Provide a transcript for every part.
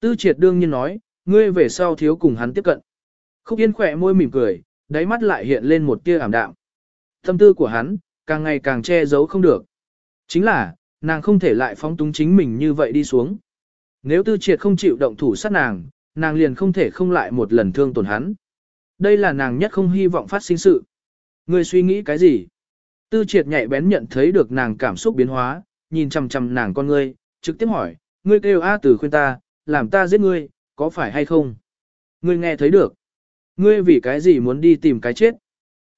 Tư triệt đương nhiên nói, ngươi về sau thiếu cùng hắn tiếp cận. Khúc Yên khỏe môi mỉm cười, đáy mắt lại hiện lên một tia ảm đạm. Tâm tư của hắn, càng ngày càng che giấu không được. Chính là, nàng không thể lại phóng túng chính mình như vậy đi xuống. Nếu tư triệt không chịu động thủ sát nàng, nàng liền không thể không lại một lần thương tổn hắn. Đây là nàng nhất không hy vọng phát sinh sự. Ngươi suy nghĩ cái gì? Tư triệt nhạy bén nhận thấy được nàng cảm xúc biến hóa, nhìn chằm chằm nàng con ngươi, trực tiếp hỏi, ngươi kêu A từ khuyên ta, làm ta giết ngươi, có phải hay không? Ngươi nghe thấy được. Ngươi vì cái gì muốn đi tìm cái chết?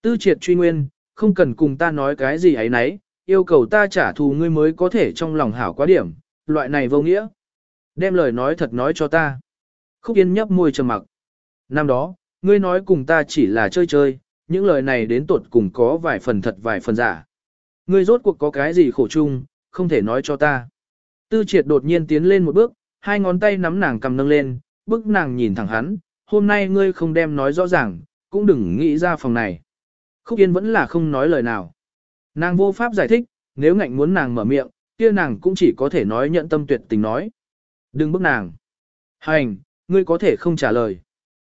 Tư triệt truy nguyên, không cần cùng ta nói cái gì ấy nấy, yêu cầu ta trả thù ngươi mới có thể trong lòng hảo quá điểm, loại này vô nghĩa. Đem lời nói thật nói cho ta. Khúc Yên nhấp môi trầm mặc. Năm đó, ngươi nói cùng ta chỉ là chơi chơi, những lời này đến tuột cùng có vài phần thật vài phần giả. Ngươi rốt cuộc có cái gì khổ chung, không thể nói cho ta. Tư triệt đột nhiên tiến lên một bước, hai ngón tay nắm nàng cầm nâng lên, bức nàng nhìn thẳng hắn, hôm nay ngươi không đem nói rõ ràng, cũng đừng nghĩ ra phòng này. Khúc Yên vẫn là không nói lời nào. Nàng vô pháp giải thích, nếu ngạnh muốn nàng mở miệng, kia nàng cũng chỉ có thể nói nhận tâm tuyệt tình nói. Đừng bức nàng. Hành, ngươi có thể không trả lời.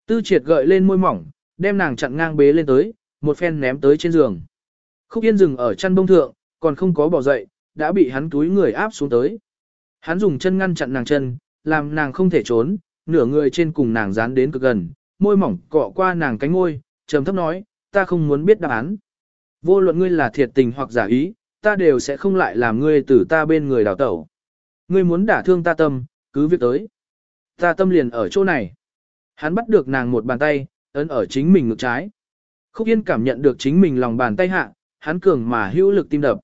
Tư triệt gợi lên môi mỏng, đem nàng chặn ngang bế lên tới, một phen ném tới trên giường. Khúc Yên dừng ở chăn bông thượng, còn không có bỏ dậy, đã bị hắn túi người áp xuống tới. Hắn dùng chân ngăn chặn nàng chân, làm nàng không thể trốn, nửa người trên cùng nàng dán đến cực gần, môi mỏng cọ qua nàng cánh môi, trầm thấp nói, ta không muốn biết đáp án. Vô luận ngươi là thiệt tình hoặc giả ý, ta đều sẽ không lại làm ngươi từ ta bên người đào tẩu. Ngươi muốn đả thương ta tâm, cứ việc tới. Ta tâm liền ở chỗ này. Hắn bắt được nàng một bàn tay, ấn ở chính mình ngực trái. Khúc Yên cảm nhận được chính mình lòng bàn tay hạ, hắn cường mà hữu lực tim đập.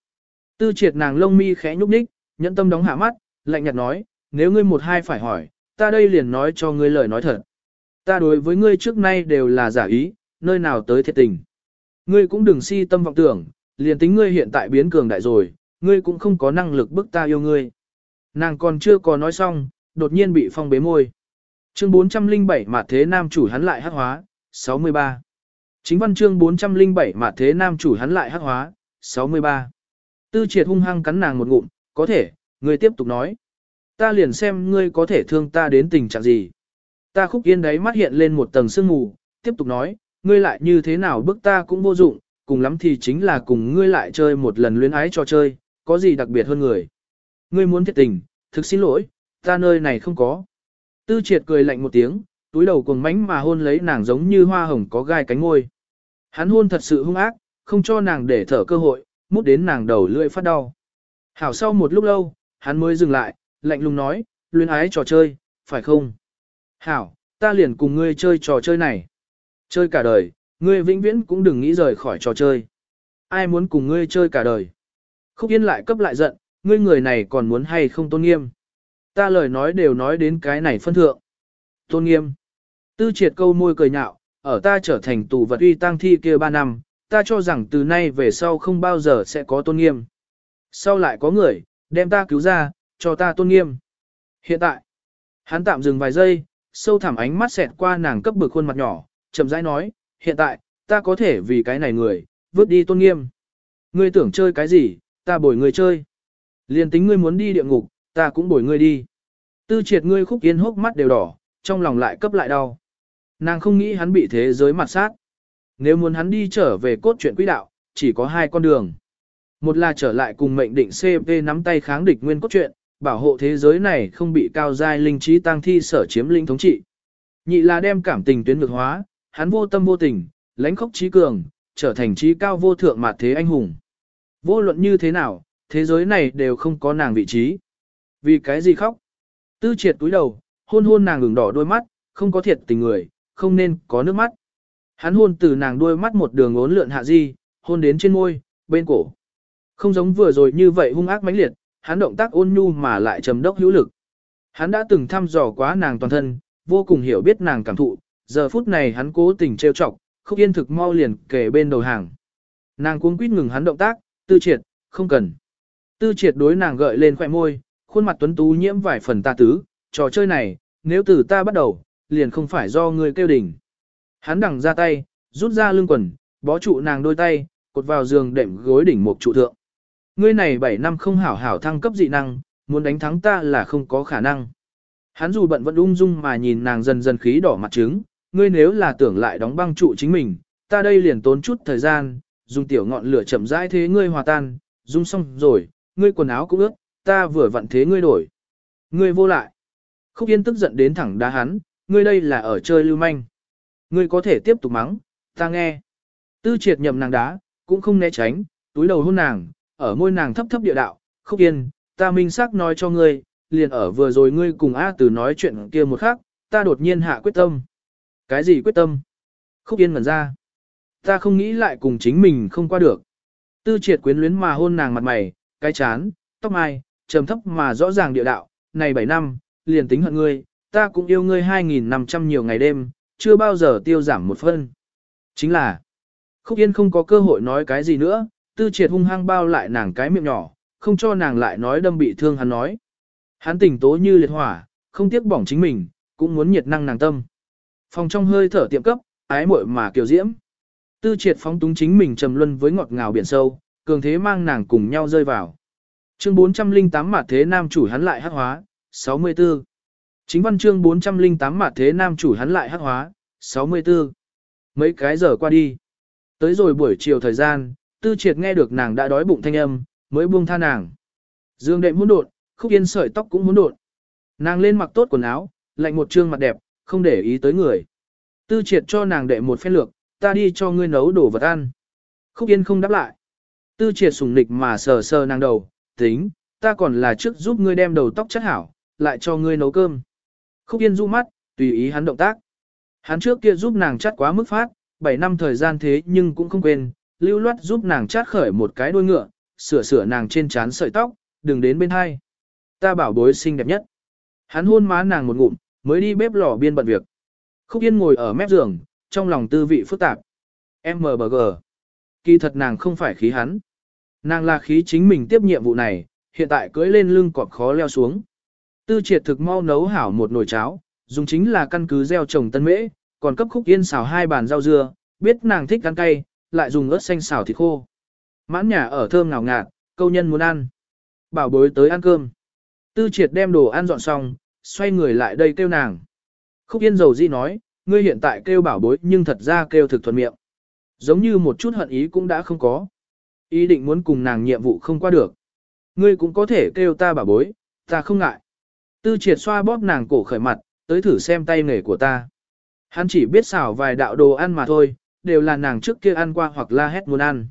Tư triệt nàng lông mi khẽ nhúc nhích, nhẫn tâm đóng hạ mắt, lạnh nhạt nói, nếu ngươi một hai phải hỏi, ta đây liền nói cho ngươi lời nói thật. Ta đối với ngươi trước nay đều là giả ý, nơi nào tới thiệt tình. Ngươi cũng đừng si tâm vọng tưởng, liền tính ngươi hiện tại biến cường đại rồi, ngươi cũng không có năng lực bức ta yêu ngươi. Nàng còn chưa có nói xong, đột nhiên bị phong bế môi. Chương 407 mà thế nam chủ hắn lại hắc hóa, 63. Chính văn chương 407 mà thế nam chủ hắn lại hắc hóa, 63. Tư triệt hung hăng cắn nàng một ngụm, có thể, ngươi tiếp tục nói. Ta liền xem ngươi có thể thương ta đến tình trạng gì. Ta khúc yên đấy mắt hiện lên một tầng sương mù, tiếp tục nói, ngươi lại như thế nào bức ta cũng vô dụng, cùng lắm thì chính là cùng ngươi lại chơi một lần luyến ái cho chơi, có gì đặc biệt hơn người. Ngươi muốn thiệt tình, thực xin lỗi, ta nơi này không có. Tư triệt cười lạnh một tiếng, túi đầu cuồng mánh mà hôn lấy nàng giống như hoa hồng có gai cánh ngôi. Hắn hôn thật sự hung ác, không cho nàng để thở cơ hội, mút đến nàng đầu lưỡi phát đau. Hảo sau một lúc lâu, hắn mới dừng lại, lạnh lùng nói, luyến ái trò chơi, phải không? Hảo, ta liền cùng ngươi chơi trò chơi này. Chơi cả đời, ngươi vĩnh viễn cũng đừng nghĩ rời khỏi trò chơi. Ai muốn cùng ngươi chơi cả đời? Khúc Yên lại cấp lại giận, ngươi người này còn muốn hay không tôn nghiêm? Ta lời nói đều nói đến cái này phân thượng. Tôn nghiêm. Tư triệt câu môi cười nhạo, ở ta trở thành tù vật uy tăng thi kia 3 năm, ta cho rằng từ nay về sau không bao giờ sẽ có tôn nghiêm. Sau lại có người, đem ta cứu ra, cho ta tôn nghiêm. Hiện tại, hắn tạm dừng vài giây, sâu thẳm ánh mắt xẹt qua nàng cấp bực khuôn mặt nhỏ, chậm rãi nói, hiện tại, ta có thể vì cái này người, vứt đi tôn nghiêm. Ngươi tưởng chơi cái gì, ta bồi ngươi chơi. Liên tính ngươi muốn đi địa ngục, ta cũng bồi ngươi đi. Tư triệt ngươi khúc yên hốc mắt đều đỏ, trong lòng lại cấp lại đau. Nàng không nghĩ hắn bị thế giới mặt sát. Nếu muốn hắn đi trở về cốt truyện quỹ đạo, chỉ có hai con đường. Một là trở lại cùng mệnh định CP nắm tay kháng địch nguyên cốt truyện, bảo hộ thế giới này không bị cao giai linh trí tăng thi sở chiếm linh thống trị. Nhị là đem cảm tình tuyến ngược hóa, hắn vô tâm vô tình, lãnh khốc trí cường, trở thành trí cao vô thượng mạt thế anh hùng. Vô luận như thế nào, thế giới này đều không có nàng vị trí. Vì cái gì khóc? Tư triệt túi đầu, hôn hôn nàng ửng đỏ đôi mắt, không có thiệt tình người, không nên có nước mắt. Hắn hôn từ nàng đôi mắt một đường ốn lượn hạ di, hôn đến trên môi, bên cổ. Không giống vừa rồi như vậy hung ác mãnh liệt, hắn động tác ôn nhu mà lại trầm đốc hữu lực. Hắn đã từng thăm dò quá nàng toàn thân, vô cùng hiểu biết nàng cảm thụ, giờ phút này hắn cố tình trêu chọc, khúc yên thực mau liền kề bên đầu hàng. Nàng cuống quýt ngừng hắn động tác, tư triệt, không cần. Tư triệt đối nàng gợi lên khỏe môi, khuôn mặt tuấn tú nhiễm vài phần ta tứ, trò chơi này, nếu từ ta bắt đầu, liền không phải do người kêu đỉnh. Hắn đằng ra tay, rút ra lưng quần, bó trụ nàng đôi tay, cột vào giường đệm gối đỉnh một trụ thượng. Ngươi này 7 năm không hảo hảo thăng cấp dị năng, muốn đánh thắng ta là không có khả năng. Hắn dù bận vẫn ung dung mà nhìn nàng dần dần khí đỏ mặt trứng, ngươi nếu là tưởng lại đóng băng trụ chính mình, ta đây liền tốn chút thời gian, dùng tiểu ngọn lửa chậm rãi thế ngươi hòa tan, dung xong rồi, ngươi quần áo cũng ướt, ta vừa vặn thế ngươi đổi. Ngươi vô lại. Khúc Yên tức giận đến thẳng đá hắn, ngươi đây là ở chơi lưu manh. Ngươi có thể tiếp tục mắng, ta nghe. Tư triệt nhậm nàng đá, cũng không né tránh, túi đầu hôn nàng, ở môi nàng thấp thấp địa đạo, Khúc Yên, ta minh xác nói cho ngươi, liền ở vừa rồi ngươi cùng A Từ nói chuyện kia một khắc, ta đột nhiên hạ quyết tâm. Cái gì quyết tâm? Khúc Yên ngẩn ra. Ta không nghĩ lại cùng chính mình không qua được. Tư triệt quyến luyến mà hôn nàng mặt mày, cái chán, tóc mai, trầm thấp mà rõ ràng địa đạo, này 7 năm, liền tính hận ngươi, ta cũng yêu ngươi 2.500 nhiều ngày đêm, chưa bao giờ tiêu giảm một phân. Chính là, Khúc Yên không có cơ hội nói cái gì nữa, tư triệt hung hăng bao lại nàng cái miệng nhỏ, không cho nàng lại nói đâm bị thương hắn nói. Hắn tỉnh tố như liệt hỏa, không tiếc bỏng chính mình, cũng muốn nhiệt năng nàng tâm. Phòng trong hơi thở tiệm cấp, ái muội mà kiều diễm. Tư triệt phóng túng chính mình trầm luân với ngọt ngào biển sâu, cường thế mang nàng cùng nhau rơi vào. Chương 408 mạt thế nam chủ hắn lại hắc hóa, 64. Chính văn chương 408 mạt thế nam chủ hắn lại hắc hóa, 64. Mấy cái giờ qua đi. Tới rồi buổi chiều thời gian, tư triệt nghe được nàng đã đói bụng thanh âm, mới buông tha nàng. Dương đệm hỗn độn, khúc yên sợi tóc cũng hỗn độn. Nàng lên mặc tốt quần áo, lạnh một trương mặt đẹp, không để ý tới người. Tư triệt cho nàng đệ một phen lược, ta đi cho ngươi nấu đồ vật ăn. Khúc yên không đáp lại. Tư triệt sùng nịch mà sờ sờ nàng đầu, tính, ta còn là trước giúp ngươi đem đầu tóc chất hảo, lại cho ngươi nấu cơm. Khúc yên du mắt, tùy ý hắn động tác. Hắn trước kia giúp nàng chắt quá mức phát, 7 năm thời gian thế nhưng cũng không quên, lưu loát giúp nàng chát khởi một cái đuôi ngựa, sửa sửa nàng trên trán sợi tóc, đừng đến bên hai. Ta bảo bối xinh đẹp nhất. Hắn hôn má nàng một ngụm, mới đi bếp lò biên bận việc. Khúc Yên ngồi ở mép giường, trong lòng tư vị phức tạp. MBG. Kỳ thật nàng không phải khí hắn. Nàng là khí chính mình tiếp nhiệm vụ này, hiện tại cưỡi lên lưng cọp khó leo xuống. Tư triệt thực mau nấu hảo một nồi cháo, dùng chính là căn cứ gieo trồng tân mễ, còn cấp khúc yên xào hai bàn rau dưa, biết nàng thích ăn cay, lại dùng ớt xanh xào thịt khô. Mãn nhà ở thơm ngào ngạt, câu nhân muốn ăn. Bảo bối tới ăn cơm. Tư triệt đem đồ ăn dọn xong, xoay người lại đây kêu nàng. Khúc yên dầu di nói, ngươi hiện tại kêu bảo bối nhưng thật ra kêu thực thuận miệng. Giống như một chút hận ý cũng đã không có. Ý định muốn cùng nàng nhiệm vụ không qua được. Ngươi cũng có thể kêu ta bảo bối, ta không ngại. Tư triệt xoa bóp nàng cổ khởi mặt, tới thử xem tay nghề của ta. Hắn chỉ biết xảo vài đạo đồ ăn mà thôi, đều là nàng trước kia ăn qua hoặc la hét muốn ăn.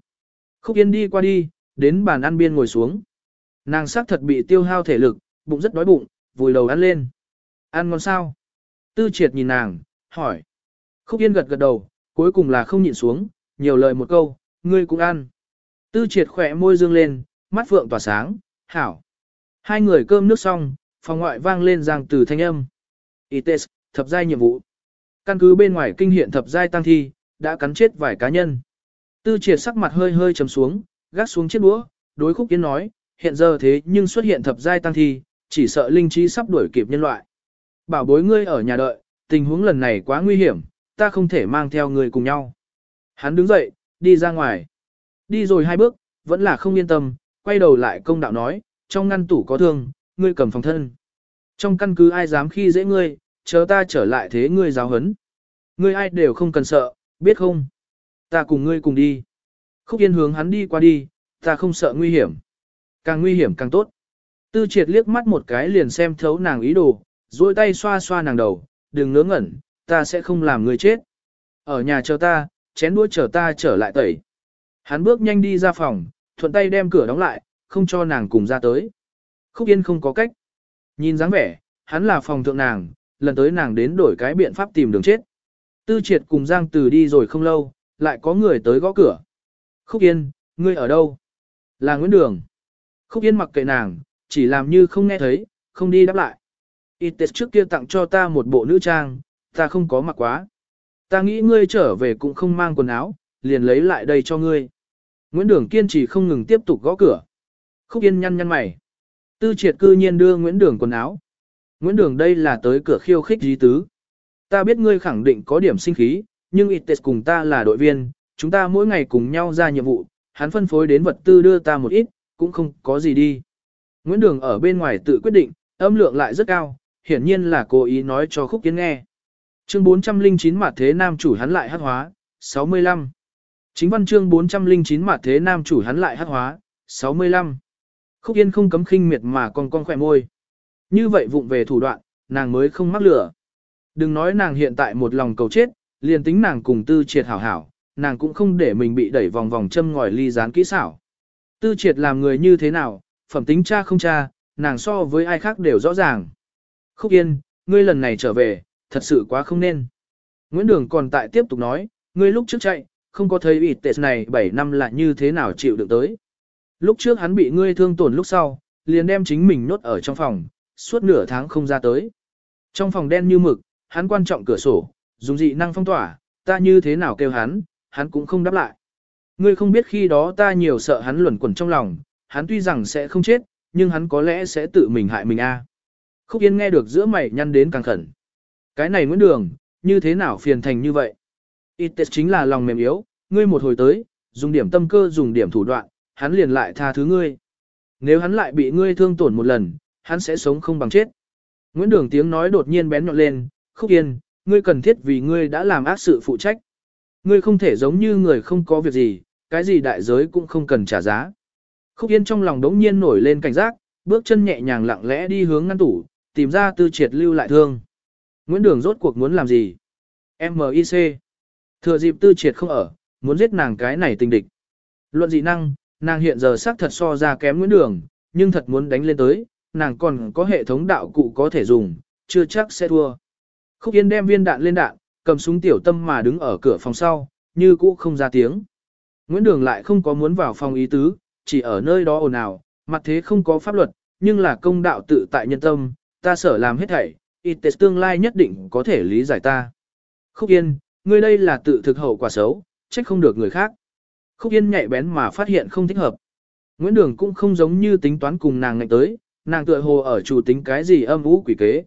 Khúc Yên đi qua đi, đến bàn ăn biên ngồi xuống. Nàng sắc thật bị tiêu hao thể lực, bụng rất đói bụng, vùi đầu ăn lên. Ăn ngon sao? Tư triệt nhìn nàng, hỏi. Khúc Yên gật gật đầu, cuối cùng là không nhịn xuống, nhiều lời một câu, ngươi cũng ăn. Tư triệt khỏe môi dương lên, mắt phượng tỏa sáng, hảo. Hai người cơm nước xong, phòng ngoại vang lên giang từ thanh âm. Ites, thập giai nhiệm vụ. Căn cứ bên ngoài kinh hiện thập giai tăng thi, đã cắn chết vài cá nhân. Tư triệt sắc mặt hơi hơi trầm xuống, gác xuống chiếc đũa, đối khúc kiến nói, hiện giờ thế nhưng xuất hiện thập giai tăng thi, chỉ sợ linh trí sắp đuổi kịp nhân loại. Bảo bối ngươi ở nhà đợi, tình huống lần này quá nguy hiểm, ta không thể mang theo ngươi cùng nhau. Hắn đứng dậy, đi ra ngoài. Đi rồi hai bước, vẫn là không yên tâm, quay đầu lại công đạo nói, trong ngăn tủ có thương, ngươi cầm phòng thân. Trong căn cứ ai dám khi dễ ngươi, chờ ta trở lại thế ngươi giáo hấn. Ngươi ai đều không cần sợ, biết không? Ta cùng ngươi cùng đi. Khúc Yên hướng hắn đi qua đi, ta không sợ nguy hiểm. Càng nguy hiểm càng tốt. Tư triệt liếc mắt một cái liền xem thấu nàng ý đồ, duỗi tay xoa xoa nàng đầu, đừng ngớ ngẩn, ta sẽ không làm ngươi chết. Ở nhà chờ ta, chén đũa chờ ta trở lại tẩy. Hắn bước nhanh đi ra phòng, thuận tay đem cửa đóng lại, không cho nàng cùng ra tới. Khúc Yên không có cách. Nhìn dáng vẻ, hắn là phòng thượng nàng, lần tới nàng đến đổi cái biện pháp tìm đường chết. Tư triệt cùng Giang Từ đi rồi không lâu, lại có người tới gõ cửa. Khúc Yên, ngươi ở đâu? Là Nguyễn Đường. Khúc Yên mặc kệ nàng, chỉ làm như không nghe thấy, không đi đáp lại. Ites trước kia tặng cho ta một bộ nữ trang, ta không có mặc quá. Ta nghĩ ngươi trở về cũng không mang quần áo, liền lấy lại đây cho ngươi. Nguyễn Đường kiên trì không ngừng tiếp tục gõ cửa. Khúc Yên nhăn nhăn mày. Tư triệt cư nhiên đưa Nguyễn Đường quần áo. Nguyễn Đường đây là tới cửa khiêu khích dí tứ. Ta biết ngươi khẳng định có điểm sinh khí, nhưng Ites cùng ta là đội viên, chúng ta mỗi ngày cùng nhau ra nhiệm vụ, hắn phân phối đến vật tư đưa ta một ít, cũng không có gì đi. Nguyễn Đường ở bên ngoài tự quyết định, âm lượng lại rất cao, hiển nhiên là cố ý nói cho Khúc kiến nghe. Chương 409 mặt thế nam chủ hắn lại hát hóa, 65. Chính văn chương 409 mặt thế nam chủ hắn lại hát hóa, 65. Khúc Yên không cấm khinh miệt mà còn con khỏe môi. Như vậy vụng về thủ đoạn, nàng mới không mắc lửa. Đừng nói nàng hiện tại một lòng cầu chết, liền tính nàng cùng tư triệt hảo hảo, nàng cũng không để mình bị đẩy vòng vòng châm ngòi ly gián kỹ xảo. Tư triệt làm người như thế nào, phẩm tính cha không cha, nàng so với ai khác đều rõ ràng. Khúc Yên, ngươi lần này trở về, thật sự quá không nên. Nguyễn Đường còn tại tiếp tục nói, ngươi lúc trước chạy, không có thấy ủy tệ này 7 năm là như thế nào chịu được tới. Lúc trước hắn bị ngươi thương tổn lúc sau, liền đem chính mình nốt ở trong phòng, suốt nửa tháng không ra tới. Trong phòng đen như mực, hắn quan trọng cửa sổ, dùng dị năng phong tỏa, ta như thế nào kêu hắn, hắn cũng không đáp lại. Ngươi không biết khi đó ta nhiều sợ hắn luẩn quẩn trong lòng, hắn tuy rằng sẽ không chết, nhưng hắn có lẽ sẽ tự mình hại mình a. À. Khúc Yên nghe được giữa mày nhăn đến càng khẩn. Cái này Nguyễn Đường, như thế nào phiền thành như vậy? ít tết chính là lòng mềm yếu, ngươi một hồi tới, dùng điểm tâm cơ dùng điểm thủ đoạn, hắn liền lại tha thứ ngươi. Nếu hắn lại bị ngươi thương tổn một lần, hắn sẽ sống không bằng chết. Nguyễn Đường tiếng nói đột nhiên bén nhọn lên, Khúc Yên, ngươi cần thiết vì ngươi đã làm ác sự phụ trách. Ngươi không thể giống như người không có việc gì, cái gì đại giới cũng không cần trả giá. Khúc Yên trong lòng đống nhiên nổi lên cảnh giác, bước chân nhẹ nhàng lặng lẽ đi hướng ngăn tủ, tìm ra tư triệt lưu lại thương. Nguyễn Đường rốt cuộc muốn làm gì? MIC. Thừa dịp tư triệt không ở, muốn giết nàng cái này tình địch. Luận dị năng, nàng hiện giờ sắc thật so ra kém Nguyễn Đường, nhưng thật muốn đánh lên tới, nàng còn có hệ thống đạo cụ có thể dùng, chưa chắc sẽ thua. Khúc Yên đem viên đạn lên đạn, cầm súng tiểu tâm mà đứng ở cửa phòng sau, như cũ không ra tiếng. Nguyễn Đường lại không có muốn vào phòng ý tứ, chỉ ở nơi đó ồn ào, mặt thế không có pháp luật, nhưng là công đạo tự tại nhân tâm, ta sở làm hết thảy, y tế tương lai nhất định có thể lý giải ta. Khúc Yên, ngươi đây là tự thực hậu quả xấu, trách không được người khác. Khúc Yên nhạy bén mà phát hiện không thích hợp. Nguyễn Đường cũng không giống như tính toán cùng nàng ngạnh tới, nàng tựa hồ ở chủ tính cái gì âm ú quỷ kế.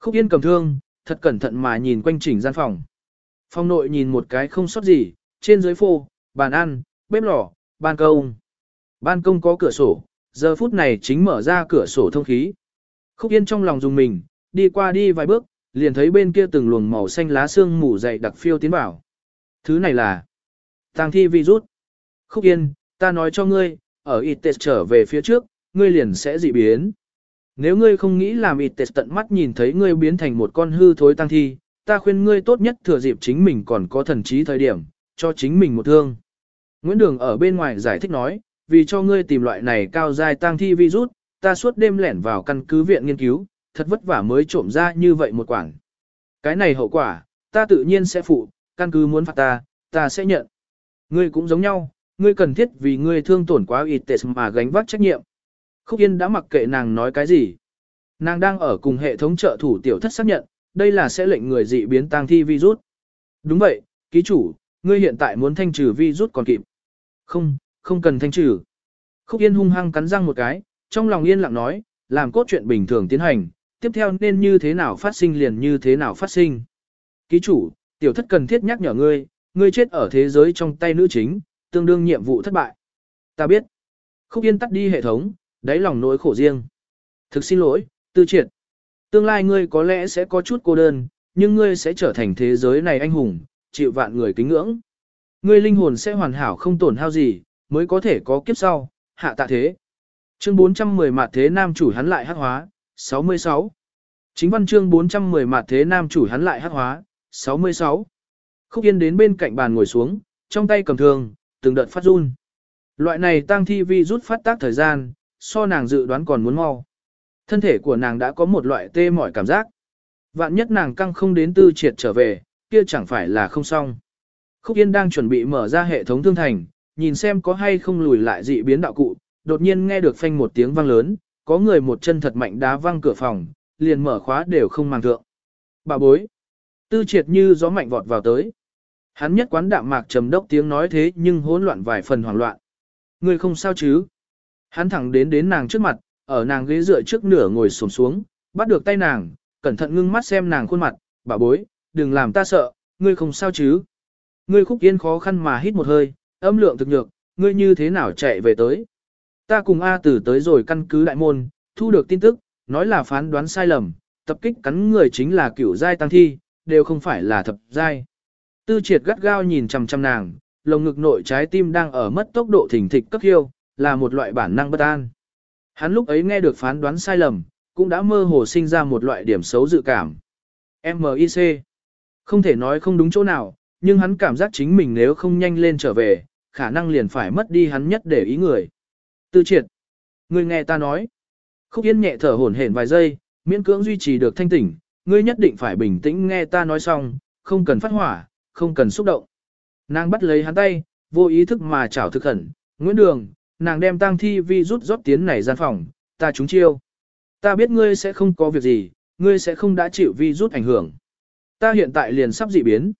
Khúc Yên cầm thương, thật cẩn thận mà nhìn quanh chỉnh gian phòng. Phòng nội nhìn một cái không sót gì, trên dưới phô, bàn ăn, bếp lò, ban công. Ban công có cửa sổ, giờ phút này chính mở ra cửa sổ thông khí. Khúc Yên trong lòng dùng mình, đi qua đi vài bước, liền thấy bên kia từng luồng màu xanh lá xương mù dày đặc phiêu tiến vào. Thứ này là tang thi virus. Khúc Yên, ta nói cho ngươi, ở ITES trở về phía trước, ngươi liền sẽ dị biến. Nếu ngươi không nghĩ làm ITES tận mắt nhìn thấy ngươi biến thành một con hư thối tăng thi, ta khuyên ngươi tốt nhất thừa dịp chính mình còn có thần trí thời điểm, cho chính mình một thương. Nguyễn Đường ở bên ngoài giải thích nói, vì cho ngươi tìm loại này cao dài tăng thi virus, ta suốt đêm lẻn vào căn cứ viện nghiên cứu, thật vất vả mới trộm ra như vậy một quảng. Cái này hậu quả, ta tự nhiên sẽ phụ, căn cứ muốn phạt ta, ta sẽ nhận. Ngươi cũng giống nhau, ngươi cần thiết vì ngươi thương tổn quá ít tệ mà gánh vác trách nhiệm. Khúc Yên đã mặc kệ nàng nói cái gì. Nàng đang ở cùng hệ thống trợ thủ tiểu thất xác nhận, đây là sẽ lệnh người dị biến tăng thi virus. Đúng vậy, ký chủ, ngươi hiện tại muốn thanh trừ virus còn kịp. Không, không cần thanh trừ. Khúc Yên hung hăng cắn răng một cái, trong lòng yên lặng nói, làm cốt truyện bình thường tiến hành, tiếp theo nên như thế nào phát sinh liền như thế nào phát sinh. Ký chủ, tiểu thất cần thiết nhắc nhở ngươi, ngươi chết ở thế giới trong tay nữ chính, tương đương nhiệm vụ thất bại. Ta biết. Khúc Yên tắt đi hệ thống, đáy lòng nỗi khổ riêng. Thực xin lỗi, tư triệt. Tương lai ngươi có lẽ sẽ có chút cô đơn, nhưng ngươi sẽ trở thành thế giới này anh hùng, chịu vạn người kính ngưỡng. Ngươi linh hồn sẽ hoàn hảo không tổn hao gì, mới có thể có kiếp sau, hạ tạ thế. Chương 410 mạt thế nam chủ hắn lại hắc hóa, 66. Chính văn chương 410 mạt thế nam chủ hắn lại hắc hóa, 66. Khúc Yên đến bên cạnh bàn ngồi xuống, trong tay cầm thương, từng đợt phát run. Loại này tăng thi vi rút phát tác thời gian, so nàng dự đoán còn muốn mau. Thân thể của nàng đã có một loại tê mỏi cảm giác. Vạn nhất nàng căng không đến tư triệt trở về, kia chẳng phải là không xong. Khúc Yên đang chuẩn bị mở ra hệ thống thương thành, nhìn xem có hay không lùi lại dị biến đạo cụ, đột nhiên nghe được phanh một tiếng vang lớn, có người một chân thật mạnh đá văng cửa phòng, liền mở khóa đều không mang thượng. Bà bối, tư triệt như gió mạnh vọt vào tới. Hắn nhất quán đạm mạc trầm đốc tiếng nói thế nhưng hỗn loạn vài phần hoảng loạn. Người không sao chứ? Hắn thẳng đến đến nàng trước mặt, ở nàng ghế dựa trước nửa ngồi xổm xuống, bắt được tay nàng, cẩn thận ngưng mắt xem nàng khuôn mặt, bà bối, đừng làm ta sợ, ngươi không sao chứ? Ngươi khúc yên khó khăn mà hít một hơi, âm lượng thực nhược, ngươi như thế nào chạy về tới? Ta cùng A tử tới rồi căn cứ đại môn, thu được tin tức, nói là phán đoán sai lầm, tập kích cắn người chính là cửu giai tăng thi, đều không phải là thập giai. Tư triệt gắt gao nhìn chằm chằm nàng, lồng ngực nội trái tim đang ở mất tốc độ thỉnh thịch cấp hiêu, là một loại bản năng bất an. Hắn lúc ấy nghe được phán đoán sai lầm, cũng đã mơ hồ sinh ra một loại điểm xấu dự cảm. MIC. Không thể nói không đúng chỗ nào, nhưng hắn cảm giác chính mình nếu không nhanh lên trở về, khả năng liền phải mất đi hắn nhất để ý người. Tư triệt. Người nghe ta nói. Khúc Yên nhẹ thở hổn hển vài giây, miễn cưỡng duy trì được thanh tỉnh, ngươi nhất định phải bình tĩnh nghe ta nói xong, không cần phát hỏa, không cần xúc động. Nàng bắt lấy hắn tay, vô ý thức mà chảo thực khẩn, Nguyễn Đường, nàng đem tang thi vi rút rót tiến này gian phòng, ta trúng chiêu. Ta biết ngươi sẽ không có việc gì, ngươi sẽ không đã chịu vi rút ảnh hưởng. Ta hiện tại liền sắp dị biến.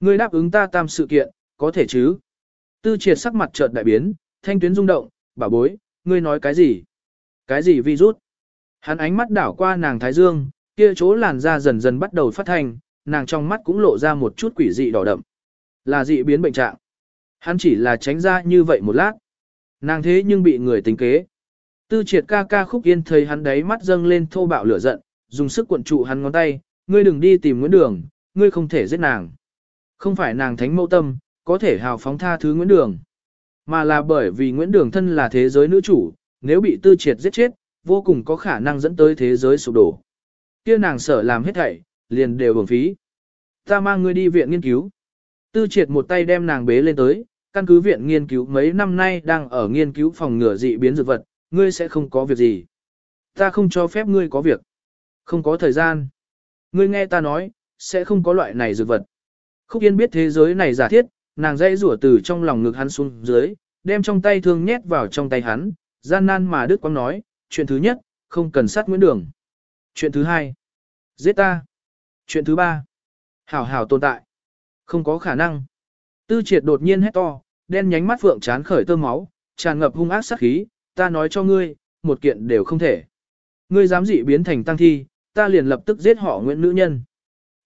Ngươi đáp ứng ta tam sự kiện, có thể chứ? Tư triệt sắc mặt chợt đại biến, thanh tuyến rung động, bà bối, ngươi nói cái gì? Cái gì vi rút? Hắn ánh mắt đảo qua nàng Thái Dương, kia chỗ làn da dần dần bắt đầu phát thanh, nàng trong mắt cũng lộ ra một chút quỷ dị đỏ đậm. Là dị biến bệnh trạng. Hắn chỉ là tránh ra như vậy một lát. Nàng thế nhưng bị người tính kế. Tư triệt ca ca khúc yên thấy hắn đấy mắt dâng lên thô bạo lửa giận, dùng sức cuộn trụ hắn ngón tay, ngươi đừng đi tìm Nguyễn Đường, ngươi không thể giết nàng. Không phải nàng thánh mẫu tâm, có thể hào phóng tha thứ Nguyễn Đường. Mà là bởi vì Nguyễn Đường thân là thế giới nữ chủ, nếu bị tư triệt giết chết, vô cùng có khả năng dẫn tới thế giới sụp đổ. Kia nàng sợ làm hết thảy, liền đều hưởng phí. Ta mang ngươi đi viện nghiên cứu. Tư triệt một tay đem nàng bế lên tới, căn cứ viện nghiên cứu mấy năm nay đang ở nghiên cứu phòng ngừa dị biến dược vật, ngươi sẽ không có việc gì. Ta không cho phép ngươi có việc. Không có thời gian. Ngươi nghe ta nói, sẽ không có loại này dược vật. Khúc Yên biết thế giới này giả thiết, nàng dây rủa từ trong lòng ngực hắn xuống dưới, đem trong tay thương nhét vào trong tay hắn, gian nan mà Đức Quang nói, chuyện thứ nhất, không cần sát Nguyễn Đường. Chuyện thứ hai, giết ta. Chuyện thứ ba, hảo hảo tồn tại. Không có khả năng. Tư triệt đột nhiên hét to, đen nhánh mắt phượng chán khởi tơ máu, tràn ngập hung ác sát khí, ta nói cho ngươi, một kiện đều không thể. Ngươi dám dị biến thành tăng thi, ta liền lập tức giết họ Nguyễn nữ nhân.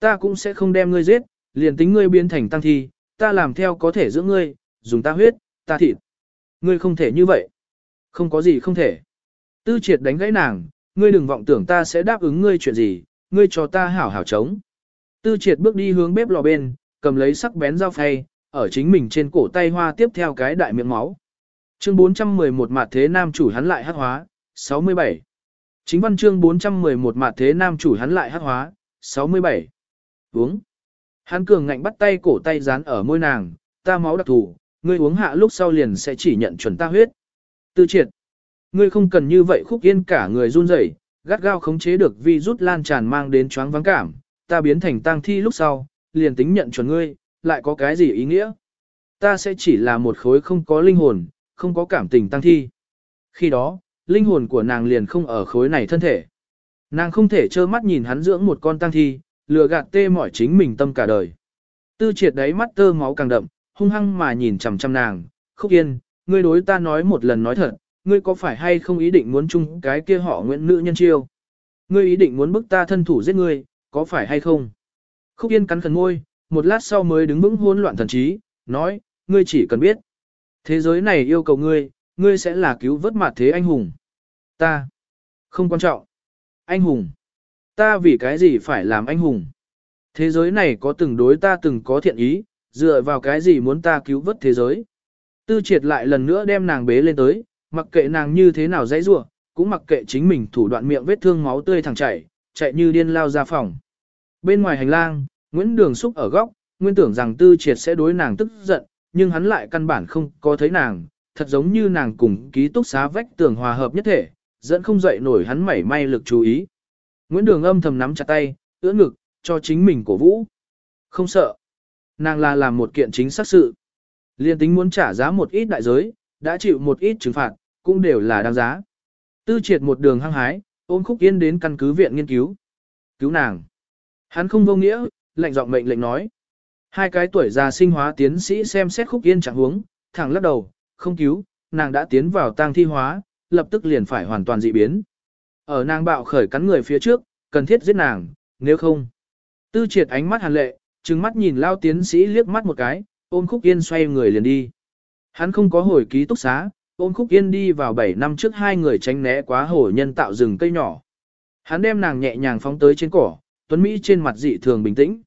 Ta cũng sẽ không đem ngươi giết, liền tính ngươi biến thành tăng thi, ta làm theo có thể giữ ngươi, dùng ta huyết, ta thịt. Ngươi không thể như vậy. Không có gì không thể. Tư triệt đánh gãy nàng, ngươi đừng vọng tưởng ta sẽ đáp ứng ngươi chuyện gì, ngươi cho ta hảo hảo chống. Tư triệt bước đi hướng bếp lò bên, cầm lấy sắc bén dao phay, ở chính mình trên cổ tay hoa tiếp theo cái đại miệng máu. Chương 411 mặt thế nam chủ hắn lại hắc hóa, 67. Chính văn chương 411 mặt thế nam chủ hắn lại hắc hóa, 67. Uống. Hắn cường ngạnh bắt tay cổ tay dán ở môi nàng, ta máu đặc thù, ngươi uống hạ lúc sau liền sẽ chỉ nhận chuẩn ta huyết. Tư triệt. Ngươi không cần như vậy khúc yên cả người run rẩy, gắt gao khống chế được vi rút lan tràn mang đến choáng vắng cảm, ta biến thành tang thi lúc sau, liền tính nhận chuẩn ngươi, lại có cái gì ý nghĩa? Ta sẽ chỉ là một khối không có linh hồn, không có cảm tình tăng thi. Khi đó, linh hồn của nàng liền không ở khối này thân thể. Nàng không thể trơ mắt nhìn hắn dưỡng một con tăng thi, lừa gạt tê mỏi chính mình tâm cả đời. Tư triệt đáy mắt tơ máu càng đậm, hung hăng mà nhìn chằm chằm nàng, khúc yên, ngươi đối ta nói một lần nói thật, ngươi có phải hay không ý định muốn chung cái kia họ nguyễn nữ nhân chiêu? Ngươi ý định muốn bức ta thân thủ giết ngươi, có phải hay không? Khúc yên cắn khẩn môi, một lát sau mới đứng vững hỗn loạn thần trí, nói, ngươi chỉ cần biết. Thế giới này yêu cầu ngươi, ngươi sẽ là cứu vớt mặt thế anh hùng. Ta. Không quan trọng. Anh hùng. Ta vì cái gì phải làm anh hùng? Thế giới này có từng đối ta từng có thiện ý, dựa vào cái gì muốn ta cứu vớt thế giới? Tư triệt lại lần nữa đem nàng bế lên tới, mặc kệ nàng như thế nào dãy rủa, cũng mặc kệ chính mình thủ đoạn miệng vết thương máu tươi thẳng chảy, chạy như điên lao ra phòng. Bên ngoài hành lang, Nguyễn Đường Xúc ở góc, nguyên tưởng rằng Tư Triệt sẽ đối nàng tức giận, nhưng hắn lại căn bản không có thấy nàng, thật giống như nàng cùng ký túc xá vách tường hòa hợp nhất thể, dẫn không dậy nổi hắn mảy may lực chú ý. Nguyễn Đường âm thầm nắm chặt tay, ưỡn ngực, cho chính mình cổ vũ. Không sợ. Nàng là làm một kiện chính xác sự. Liên tính muốn trả giá một ít đại giới, đã chịu một ít trừng phạt, cũng đều là đáng giá. Tư triệt một đường hăng hái, ôm khúc yên đến căn cứ viện nghiên cứu. Cứu nàng. Hắn không vô nghĩa, lệnh giọng mệnh lệnh nói. Hai cái tuổi già sinh hóa tiến sĩ xem xét khúc yên chẳng huống, thẳng lắc đầu, không cứu, nàng đã tiến vào tang thi hóa, lập tức liền phải hoàn toàn dị biến. Ở nàng bạo khởi cắn người phía trước, cần thiết giết nàng, nếu không. Tư triệt ánh mắt hàn lệ, trừng mắt nhìn lao tiến sĩ liếc mắt một cái, ôm khúc yên xoay người liền đi. Hắn không có hồi ký túc xá, ôm khúc yên đi vào 7 năm trước hai người tránh né quá hổ nhân tạo rừng cây nhỏ. Hắn đem nàng nhẹ nhàng phóng tới trên cỏ, Tuấn Mỹ trên mặt dị thường bình tĩnh.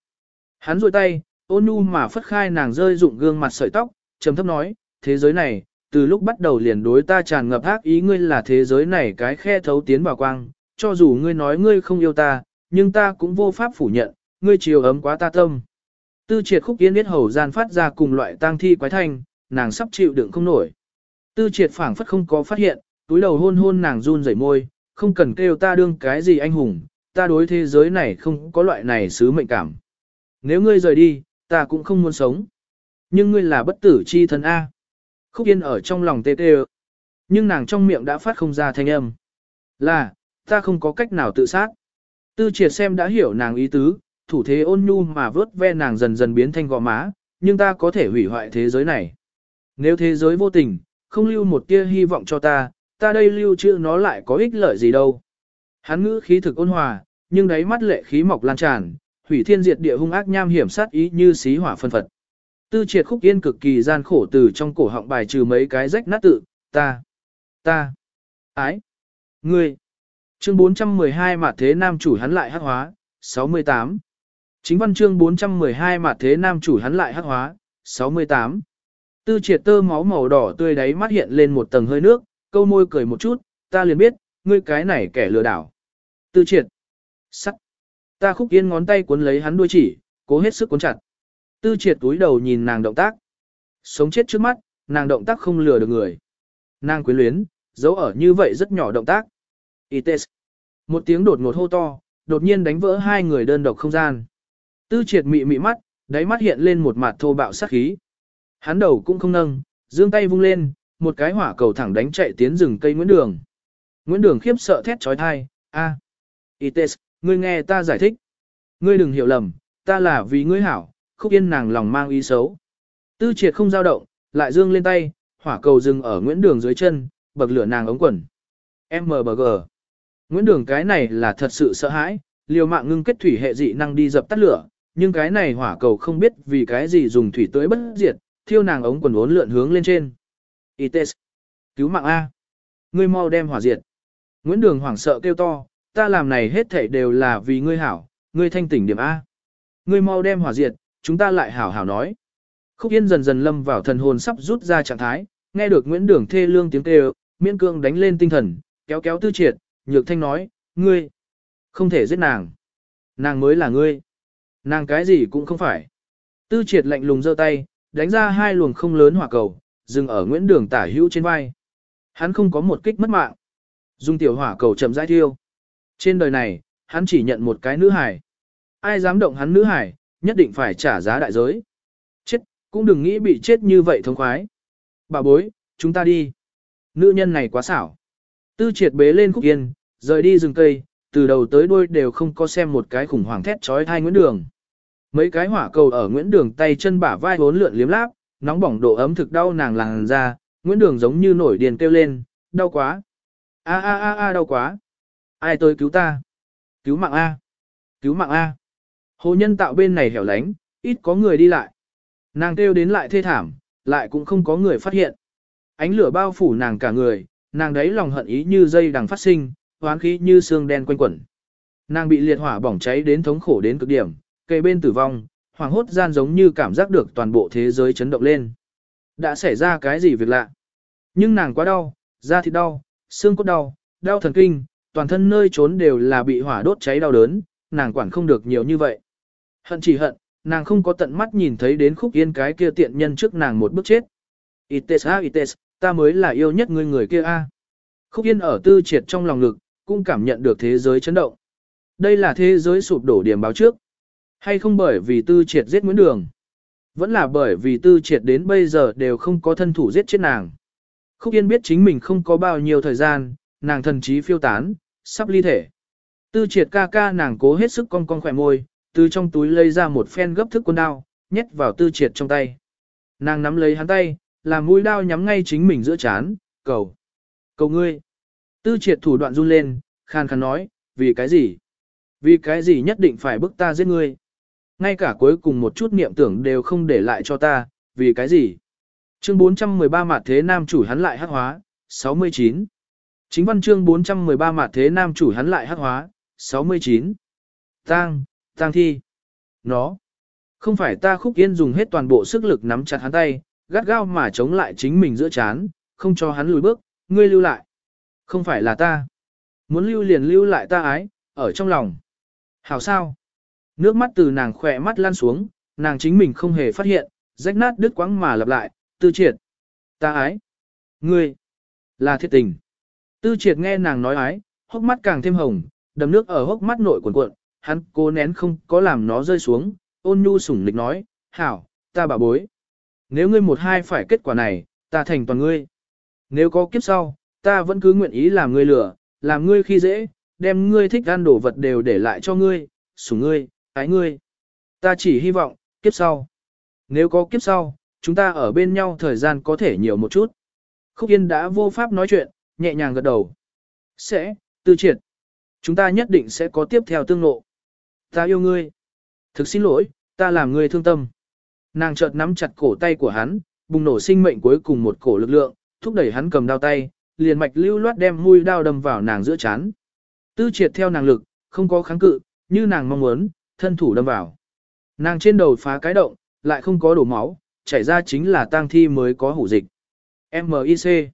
Hắn rôi tay, ôn nhu mà phất khai nàng rơi rụng gương mặt sợi tóc, trầm thấp nói, thế giới này, từ lúc bắt đầu liền đối ta tràn ngập ác ý ngươi là thế giới này cái khe thấu tiến vào quang, cho dù ngươi nói ngươi không yêu ta, nhưng ta cũng vô pháp phủ nhận, ngươi chiều ấm quá ta tâm. Tư triệt khúc yên biết hầu gian phát ra cùng loại tang thi quái thanh, nàng sắp chịu đựng không nổi. Tư triệt phảng phất không có phát hiện, túi đầu hôn hôn nàng run rẩy môi, không cần kêu ta đương cái gì anh hùng, ta đối thế giới này không có loại này sứ mệnh cảm. Nếu ngươi rời đi, ta cũng không muốn sống. Nhưng ngươi là bất tử chi thân A. Khúc yên ở trong lòng tê tê Nhưng nàng trong miệng đã phát không ra thanh âm. Là, ta không có cách nào tự sát. Tư triệt xem đã hiểu nàng ý tứ, thủ thế ôn nhu mà vớt ve nàng dần dần biến thành gò má, nhưng ta có thể hủy hoại thế giới này. Nếu thế giới vô tình, không lưu một tia hy vọng cho ta, ta đây lưu trữ nó lại có ích lợi gì đâu. Hắn ngữ khí thực ôn hòa, nhưng đáy mắt lệ khí mọc lan tràn, hủy thiên diệt địa hung ác nham hiểm sát ý như xí hỏa phân phật. Tư triệt khúc yên cực kỳ gian khổ từ trong cổ họng bài trừ mấy cái rách nát tự, ta, ta, ái, ngươi. Chương 412 mặt thế nam chủ hắn lại hắc hóa, 68. Chính văn chương 412 mặt thế nam chủ hắn lại hắc hóa, 68. Tư triệt tơ máu màu đỏ tươi đáy mắt hiện lên một tầng hơi nước, câu môi cười một chút, ta liền biết, ngươi cái này kẻ lừa đảo. Tư triệt. Sắt. Ta khúc yên ngón tay cuốn lấy hắn đuôi chỉ, cố hết sức cuốn chặt. Tư triệt túi đầu nhìn nàng động tác. Sống chết trước mắt, nàng động tác không lừa được người. Nàng quyến luyến, dấu ở như vậy rất nhỏ động tác. Ites. Một tiếng đột ngột hô to, đột nhiên đánh vỡ hai người đơn độc không gian. Tư triệt mị mị mắt, đáy mắt hiện lên một mặt thô bạo sát khí. Hắn đầu cũng không nâng, dương tay vung lên, một cái hỏa cầu thẳng đánh chạy tiến rừng cây Nguyễn Đường. Nguyễn Đường khiếp sợ thét trói thai, a, Ites, ngươi nghe ta giải thích. Ngươi đừng hiểu lầm, ta là vì ngươi hảo, khúc yên nàng lòng mang ý xấu. Tư triệt không dao động, lại dương lên tay, hỏa cầu dừng ở Nguyễn Đường dưới chân, bậc lửa nàng ống quần. MBG. Nguyễn Đường cái này là thật sự sợ hãi, liều mạng ngưng kết thủy hệ dị năng đi dập tắt lửa, nhưng cái này hỏa cầu không biết vì cái gì dùng thủy tưới bất diệt, thiêu nàng ống quần uốn lượn hướng lên trên. Ites. Cứu mạng A. Ngươi mau đem hỏa diệt. Nguyễn Đường hoảng sợ kêu to, ta làm này hết thảy đều là vì ngươi hảo, ngươi thanh tỉnh điểm A. Ngươi mau đem hỏa diệt, chúng ta lại hảo hảo nói. Khúc Yên dần dần lâm vào thần hồn sắp rút ra trạng thái, nghe được Nguyễn Đường thê lương tiếng kêu, miễn cương đánh lên tinh thần, kéo kéo tư triệt, nhược thanh nói, ngươi, không thể giết nàng. Nàng mới là ngươi. Nàng cái gì cũng không phải. Tư triệt lạnh lùng giơ tay, đánh ra hai luồng không lớn hỏa cầu, dừng ở Nguyễn Đường tả hữu trên vai. Hắn không có một kích mất mạng. Dung tiểu hỏa cầu chậm rãi thiêu. Trên đời này, hắn chỉ nhận một cái nữ hải. Ai dám động hắn nữ hải, nhất định phải trả giá đại giới. Chết, cũng đừng nghĩ bị chết như vậy thông khoái. Bà bối, chúng ta đi. Nữ nhân này quá xảo. Tư triệt bế lên khúc yên, rời đi rừng cây, từ đầu tới đuôi đều không có xem một cái khủng hoảng thét trói thai Nguyễn Đường. Mấy cái hỏa cầu ở Nguyễn Đường tay chân bả vai bốn lượn liếm láp, nóng bỏng độ ấm thực đau nàng làng ra, Nguyễn Đường giống như nổi điền kêu lên, đau quá. A a a a đau quá. Ai tới cứu ta? Cứu mạng A. Cứu mạng A. Hồ nhân tạo bên này hẻo lánh, ít có người đi lại. Nàng kêu đến lại thê thảm, lại cũng không có người phát hiện. Ánh lửa bao phủ nàng cả người, nàng đấy lòng hận ý như dây đằng phát sinh, hoán khí như xương đen quanh quẩn. Nàng bị liệt hỏa bỏng cháy đến thống khổ đến cực điểm, cây bên tử vong, hoàng hốt gian giống như cảm giác được toàn bộ thế giới chấn động lên. Đã xảy ra cái gì việc lạ? Nhưng nàng quá đau, da thịt đau, xương cốt đau, đau thần kinh, toàn thân nơi trốn đều là bị hỏa đốt cháy đau đớn, nàng quản không được nhiều như vậy. Hận chỉ hận, nàng không có tận mắt nhìn thấy đến khúc yên cái kia tiện nhân trước nàng một bước chết. Ites a Ites, ta mới là yêu nhất người người kia a. Khúc yên ở tư triệt trong lòng ngực, cũng cảm nhận được thế giới chấn động. Đây là thế giới sụp đổ điểm báo trước. Hay không bởi vì tư triệt giết Nguyễn Đường? Vẫn là bởi vì tư triệt đến bây giờ đều không có thân thủ giết chết nàng. Khúc Yên biết chính mình không có bao nhiêu thời gian, nàng thần trí phiêu tán, sắp ly thể. Tư triệt ca ca nàng cố hết sức cong cong khỏe môi, từ trong túi lấy ra một phen gấp thức quân đao, nhét vào tư triệt trong tay. Nàng nắm lấy hắn tay, làm mũi đao nhắm ngay chính mình giữa chán, cầu. Cầu ngươi. Tư triệt thủ đoạn run lên, khàn khàn nói, vì cái gì? Vì cái gì nhất định phải bức ta giết ngươi? Ngay cả cuối cùng một chút niệm tưởng đều không để lại cho ta, vì cái gì? Chương 413 mặt thế nam chủ hắn lại hắc hóa, 69. Chính văn chương 413 mạt thế nam chủ hắn lại hắc hóa, 69. Tang, tang thi. Nó. Không phải ta khúc yên dùng hết toàn bộ sức lực nắm chặt hắn tay, gắt gao mà chống lại chính mình giữa chán, không cho hắn lùi bước, ngươi lưu lại. Không phải là ta. Muốn lưu liền lưu lại ta ái, ở trong lòng. Hảo sao? Nước mắt từ nàng khỏe mắt lan xuống, nàng chính mình không hề phát hiện, rách nát đứt quãng mà lặp lại, tư triệt. Ta ái. Ngươi. Là thiết tình. Tư triệt nghe nàng nói ái, hốc mắt càng thêm hồng, đầm nước ở hốc mắt nội cuộn cuộn, hắn cố nén không có làm nó rơi xuống, ôn nhu sủng lịch nói, hảo, ta bảo bối. Nếu ngươi một hai phải kết quả này, ta thành toàn ngươi. Nếu có kiếp sau, ta vẫn cứ nguyện ý làm ngươi lửa, làm ngươi khi dễ, đem ngươi thích ăn đồ vật đều để lại cho ngươi, sủng ngươi, ái ngươi. Ta chỉ hy vọng, kiếp sau. Nếu có kiếp sau, chúng ta ở bên nhau thời gian có thể nhiều một chút. Khúc Yên đã vô pháp nói chuyện, nhẹ nhàng gật đầu. Sẽ, tư triệt. Chúng ta nhất định sẽ có tiếp theo tương lộ. Ta yêu ngươi. Thực xin lỗi, ta làm ngươi thương tâm. Nàng chợt nắm chặt cổ tay của hắn, bùng nổ sinh mệnh cuối cùng một cổ lực lượng, thúc đẩy hắn cầm đao tay, liền mạch lưu loát đem mũi đao đâm vào nàng giữa chán. Tư triệt theo nàng lực, không có kháng cự, như nàng mong muốn, thân thủ đâm vào. Nàng trên đầu phá cái động, lại không có đổ máu, chảy ra chính là tang thi mới có hủ dịch. MIC.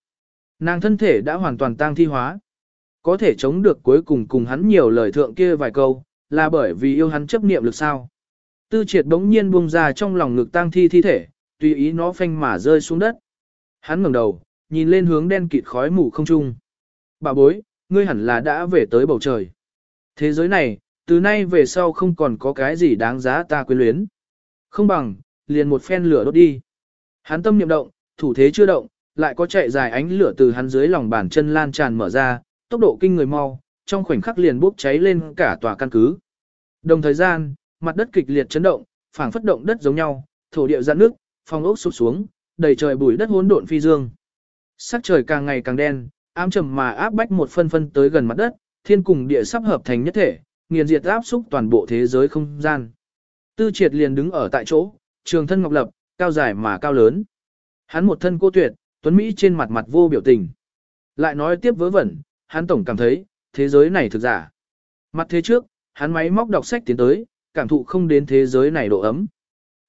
Nàng thân thể đã hoàn toàn tang thi hóa. Có thể chống được cuối cùng cùng hắn nhiều lời thượng kia vài câu, là bởi vì yêu hắn chấp niệm lực sao. Tư triệt đống nhiên buông ra trong lòng ngực tang thi thi thể, tùy ý nó phanh mà rơi xuống đất. Hắn ngẩng đầu, nhìn lên hướng đen kịt khói mù không trung. Bà bối, ngươi hẳn là đã về tới bầu trời. Thế giới này, từ nay về sau không còn có cái gì đáng giá ta quyến luyến. Không bằng, liền một phen lửa đốt đi. Hắn tâm niệm động, thủ thế chưa động, lại có chạy dài ánh lửa từ hắn dưới lòng bàn chân lan tràn mở ra, tốc độ kinh người mau, trong khoảnh khắc liền bốc cháy lên cả tòa căn cứ. Đồng thời gian, mặt đất kịch liệt chấn động, phảng phất động đất giống nhau, thổ địa giãn nước, phong ốc sụp xuống, đầy trời bụi đất hỗn độn phi dương. Sắc trời càng ngày càng đen, ám trầm mà áp bách một phân phân tới gần mặt đất, thiên cùng địa sắp hợp thành nhất thể, nghiền diệt áp xúc toàn bộ thế giới không gian. Tư triệt liền đứng ở tại chỗ, trường thân ngọc lập, cao dài mà cao lớn. Hắn một thân cô tuyệt, tuấn Mỹ trên mặt mặt vô biểu tình. Lại nói tiếp vớ vẩn, hắn tổng cảm thấy, thế giới này thực giả. Mặt thế trước, hắn máy móc đọc sách tiến tới, cảm thụ không đến thế giới này độ ấm.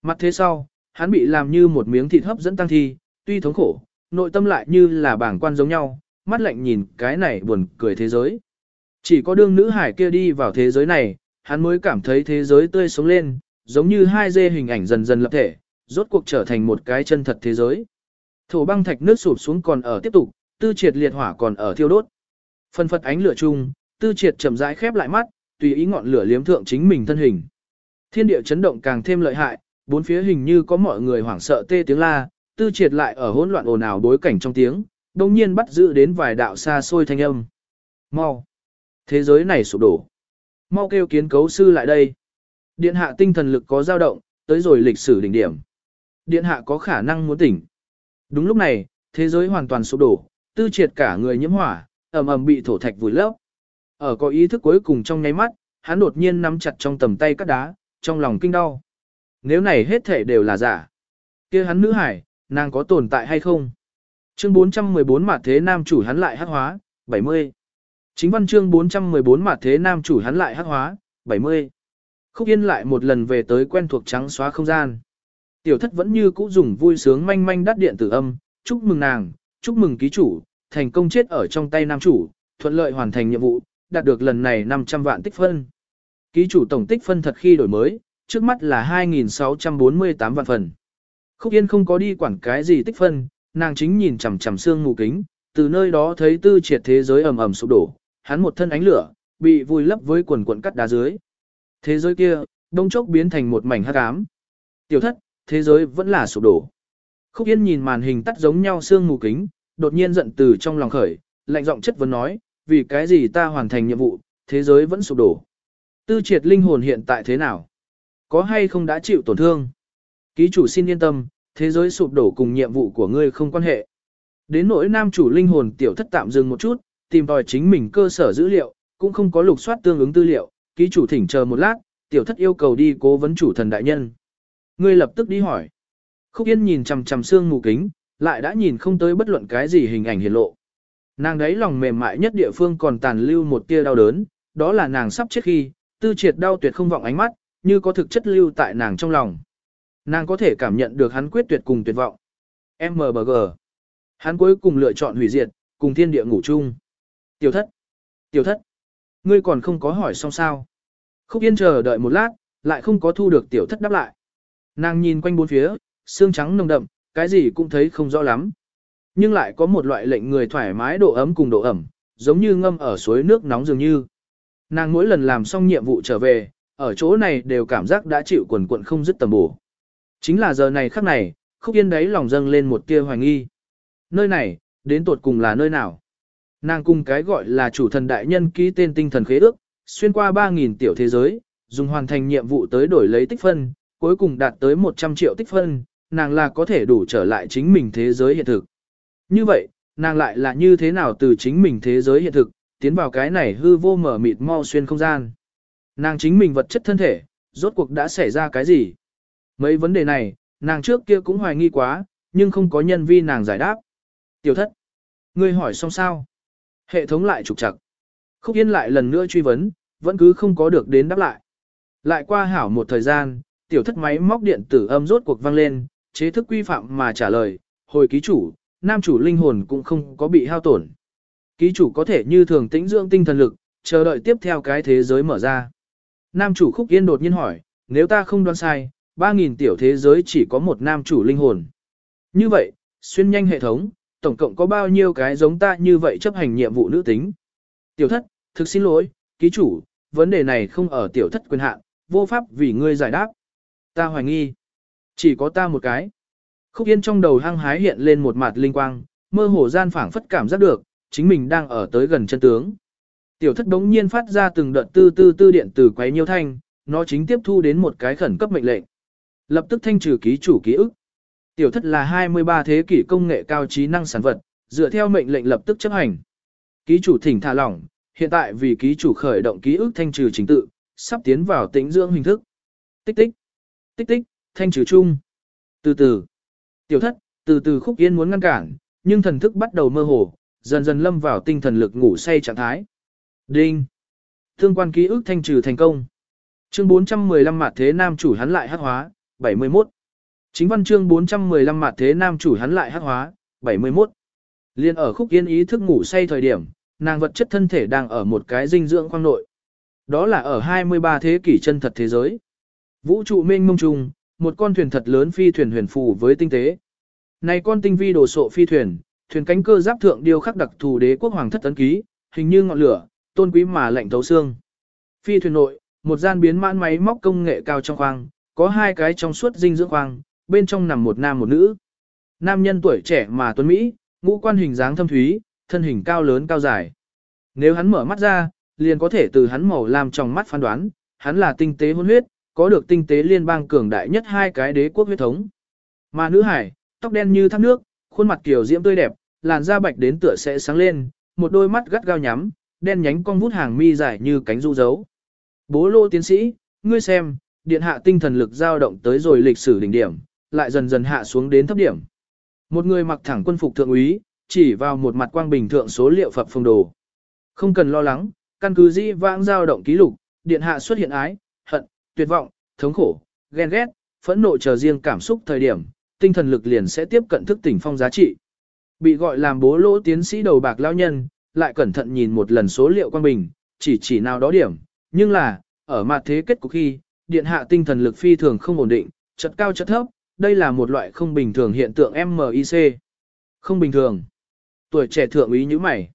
Mặt thế sau, hắn bị làm như một miếng thịt hấp dẫn tăng thi, tuy thống khổ, nội tâm lại như là bảng quan giống nhau, mắt lạnh nhìn cái này buồn cười thế giới. Chỉ có đương nữ hải kia đi vào thế giới này, hắn mới cảm thấy thế giới tươi sống lên, giống như hai dê hình ảnh dần dần lập thể, rốt cuộc trở thành một cái chân thật thế giới. Thổ băng thạch nước sụp xuống còn ở tiếp tục, tư triệt liệt hỏa còn ở thiêu đốt. Phân phật ánh lửa chung, tư triệt chậm rãi khép lại mắt, tùy ý ngọn lửa liếm thượng chính mình thân hình. Thiên địa chấn động càng thêm lợi hại, bốn phía hình như có mọi người hoảng sợ tê tiếng la, tư triệt lại ở hỗn loạn ồn ào bối cảnh trong tiếng, đồng nhiên bắt giữ đến vài đạo xa xôi thanh âm. Mau! Thế giới này sụp đổ. Mau kêu kiến cấu sư lại đây. Điện hạ tinh thần lực có dao động, tới rồi lịch sử đỉnh điểm. Điện hạ có khả năng muốn tỉnh. Đúng lúc này, thế giới hoàn toàn sụp đổ, tư triệt cả người nhiễm hỏa, ầm ầm bị thổ thạch vùi lấp. Ở có ý thức cuối cùng trong nháy mắt, hắn đột nhiên nắm chặt trong tầm tay các đá, trong lòng kinh đau. Nếu này hết thể đều là giả, kia hắn nữ hải, nàng có tồn tại hay không? Chương 414 mà thế nam chủ hắn lại hắc hóa, 70. Chính văn chương 414 mà thế nam chủ hắn lại hắc hóa, 70. Khúc Yên lại một lần về tới quen thuộc trắng xóa không gian. Tiểu thất vẫn như cũ dùng vui sướng manh manh đắt điện tử âm, chúc mừng nàng, chúc mừng ký chủ, thành công chết ở trong tay nam chủ, thuận lợi hoàn thành nhiệm vụ, đạt được lần này 500 vạn tích phân. Ký chủ tổng tích phân thật khi đổi mới, trước mắt là 2.648 vạn phần. Khúc Yên không có đi quản cái gì tích phân, nàng chính nhìn chằm chằm xương mù kính, từ nơi đó thấy tư triệt thế giới ầm ầm sụp đổ, hắn một thân ánh lửa, bị vùi lấp với quần quần cắt đá dưới. Thế giới kia, đông chốc biến thành một mảnh hắc ám. Tiểu thất, thế giới vẫn là sụp đổ. Khúc Yên nhìn màn hình tắt giống nhau xương mù kính, đột nhiên giận từ trong lòng khởi, lạnh giọng chất vấn nói, vì cái gì ta hoàn thành nhiệm vụ, thế giới vẫn sụp đổ. Tư triệt linh hồn hiện tại thế nào? Có hay không đã chịu tổn thương? Ký chủ xin yên tâm, thế giới sụp đổ cùng nhiệm vụ của ngươi không quan hệ. Đến nỗi nam chủ linh hồn tiểu thất tạm dừng một chút, tìm tòi chính mình cơ sở dữ liệu, cũng không có lục soát tương ứng tư liệu, ký chủ thỉnh chờ một lát, tiểu thất yêu cầu đi cố vấn chủ thần đại nhân. Ngươi lập tức đi hỏi. Khúc Yên nhìn chằm chằm xương mù kính, lại đã nhìn không tới bất luận cái gì hình ảnh hiển lộ. Nàng đấy lòng mềm mại nhất địa phương còn tàn lưu một tia đau đớn, đó là nàng sắp chết khi, tư triệt đau tuyệt không vọng ánh mắt, như có thực chất lưu tại nàng trong lòng. Nàng có thể cảm nhận được hắn quyết tuyệt cùng tuyệt vọng. MBG. Hắn cuối cùng lựa chọn hủy diệt, cùng thiên địa ngủ chung. Tiểu thất. Tiểu thất. Ngươi còn không có hỏi xong sao. Khúc Yên chờ đợi một lát, lại không có thu được tiểu thất đáp lại. Nàng nhìn quanh bốn phía, xương trắng nồng đậm, cái gì cũng thấy không rõ lắm. Nhưng lại có một loại lệnh người thoải mái độ ấm cùng độ ẩm, giống như ngâm ở suối nước nóng dường như. Nàng mỗi lần làm xong nhiệm vụ trở về, ở chỗ này đều cảm giác đã chịu quần quận không dứt tầm bổ. Chính là giờ này khắc này, khúc yên đấy lòng dâng lên một tia hoài nghi. Nơi này, đến tột cùng là nơi nào? Nàng cùng cái gọi là chủ thần đại nhân ký tên tinh thần khế ước, xuyên qua 3.000 tiểu thế giới, dùng hoàn thành nhiệm vụ tới đổi lấy tích phân, cuối cùng đạt tới 100 triệu tích phân, nàng là có thể đủ trở lại chính mình thế giới hiện thực. Như vậy, nàng lại là như thế nào từ chính mình thế giới hiện thực, tiến vào cái này hư vô mở mịt mau xuyên không gian. Nàng chính mình vật chất thân thể, rốt cuộc đã xảy ra cái gì? Mấy vấn đề này, nàng trước kia cũng hoài nghi quá, nhưng không có nhân vi nàng giải đáp. Tiểu thất, ngươi hỏi xong sao? Hệ thống lại trục trặc. Khúc Yên lại lần nữa truy vấn, vẫn cứ không có được đến đáp lại. Lại qua hảo một thời gian, tiểu thất máy móc điện tử âm rốt cuộc vang lên, chế thức quy phạm mà trả lời, hồi ký chủ, nam chủ linh hồn cũng không có bị hao tổn. Ký chủ có thể như thường tĩnh dưỡng tinh thần lực, chờ đợi tiếp theo cái thế giới mở ra. Nam chủ khúc yên đột nhiên hỏi, nếu ta không đoán sai, 3.000 tiểu thế giới chỉ có một nam chủ linh hồn. Như vậy, xuyên nhanh hệ thống, tổng cộng có bao nhiêu cái giống ta như vậy chấp hành nhiệm vụ nữ tính. Tiểu thất, thực xin lỗi, ký chủ, vấn đề này không ở tiểu thất quyền hạn, vô pháp vì ngươi giải đáp. Ta hoài nghi, chỉ có ta một cái. Khúc Yên trong đầu hăng hái hiện lên một mặt linh quang, mơ hồ gian phảng phất cảm giác được, chính mình đang ở tới gần chân tướng. Tiểu thất đống nhiên phát ra từng đợt tư tư tư điện từ quấy nhiêu thanh, nó chính tiếp thu đến một cái khẩn cấp mệnh lệnh. Lập tức thanh trừ ký chủ ký ức. Tiểu thất là 23 thế kỷ công nghệ cao trí năng sản vật, dựa theo mệnh lệnh lập tức chấp hành. Ký chủ thỉnh thả lỏng, hiện tại vì ký chủ khởi động ký ức thanh trừ chính tự, sắp tiến vào tĩnh dưỡng hình thức. Tích tích, tích tích, thanh trừ chung. Từ từ, tiểu thất, từ từ khúc yên muốn ngăn cản, nhưng thần thức bắt đầu mơ hồ, dần dần lâm vào tinh thần lực ngủ say trạng thái. Đinh. Thương quan ký ức thanh trừ thành công. Chương 415 mặt thế nam chủ hắn lại hắc hóa, 71. Chính văn chương 415 mặt thế nam chủ hắn lại hắc hóa, 71. Liên ở khúc yên ý thức ngủ say thời điểm, nàng vật chất thân thể đang ở một cái dinh dưỡng khoang nội. Đó là ở 23 thế kỷ chân thật thế giới. Vũ trụ mênh mông trùng, một con thuyền thật lớn phi thuyền huyền phù với tinh tế. Này con tinh vi đồ sộ phi thuyền, thuyền cánh cơ giáp thượng điêu khắc đặc thù đế quốc hoàng thất tấn ký, hình như ngọn lửa, tôn quý mà lạnh thấu xương. Phi thuyền nội, một gian biến mãn máy móc công nghệ cao trong khoang, có hai cái trong suốt dinh dưỡng khoang, bên trong nằm một nam một nữ. Nam nhân tuổi trẻ mà tuấn Mỹ, ngũ quan hình dáng thâm thúy, thân hình cao lớn cao dài. Nếu hắn mở mắt ra, liền có thể từ hắn màu làm trong mắt phán đoán, hắn là tinh tế hôn huyết, có được tinh tế liên bang cường đại nhất hai cái đế quốc huyết thống. Mà nữ hải, tóc đen như thác nước, khuôn mặt kiều diễm tươi đẹp, làn da bạch đến tựa sẽ sáng lên, một đôi mắt gắt gao nhắm, đen nhánh cong vút hàng mi dài như cánh du dấu. Bố lô tiến sĩ, ngươi xem, điện hạ tinh thần lực dao động tới rồi lịch sử đỉnh điểm, lại dần dần hạ xuống đến thấp điểm. Một người mặc thẳng quân phục thượng úy, chỉ vào một mặt quang bình thượng số liệu phập phong đồ. Không cần lo lắng, căn cứ di vãng dao động ký lục, điện hạ xuất hiện ái, tuyệt vọng, thống khổ, ghen ghét, phẫn nộ chờ riêng cảm xúc thời điểm, tinh thần lực liền sẽ tiếp cận thức tỉnh phong giá trị. Bị gọi làm bố lỗ tiến sĩ đầu bạc lao nhân, lại cẩn thận nhìn một lần số liệu quan bình, chỉ chỉ nào đó điểm, nhưng là, ở mặt thế kết cục khi, điện hạ tinh thần lực phi thường không ổn định, chật cao chật thấp, đây là một loại không bình thường hiện tượng MIC. Không bình thường. Tuổi trẻ thượng ý như mày.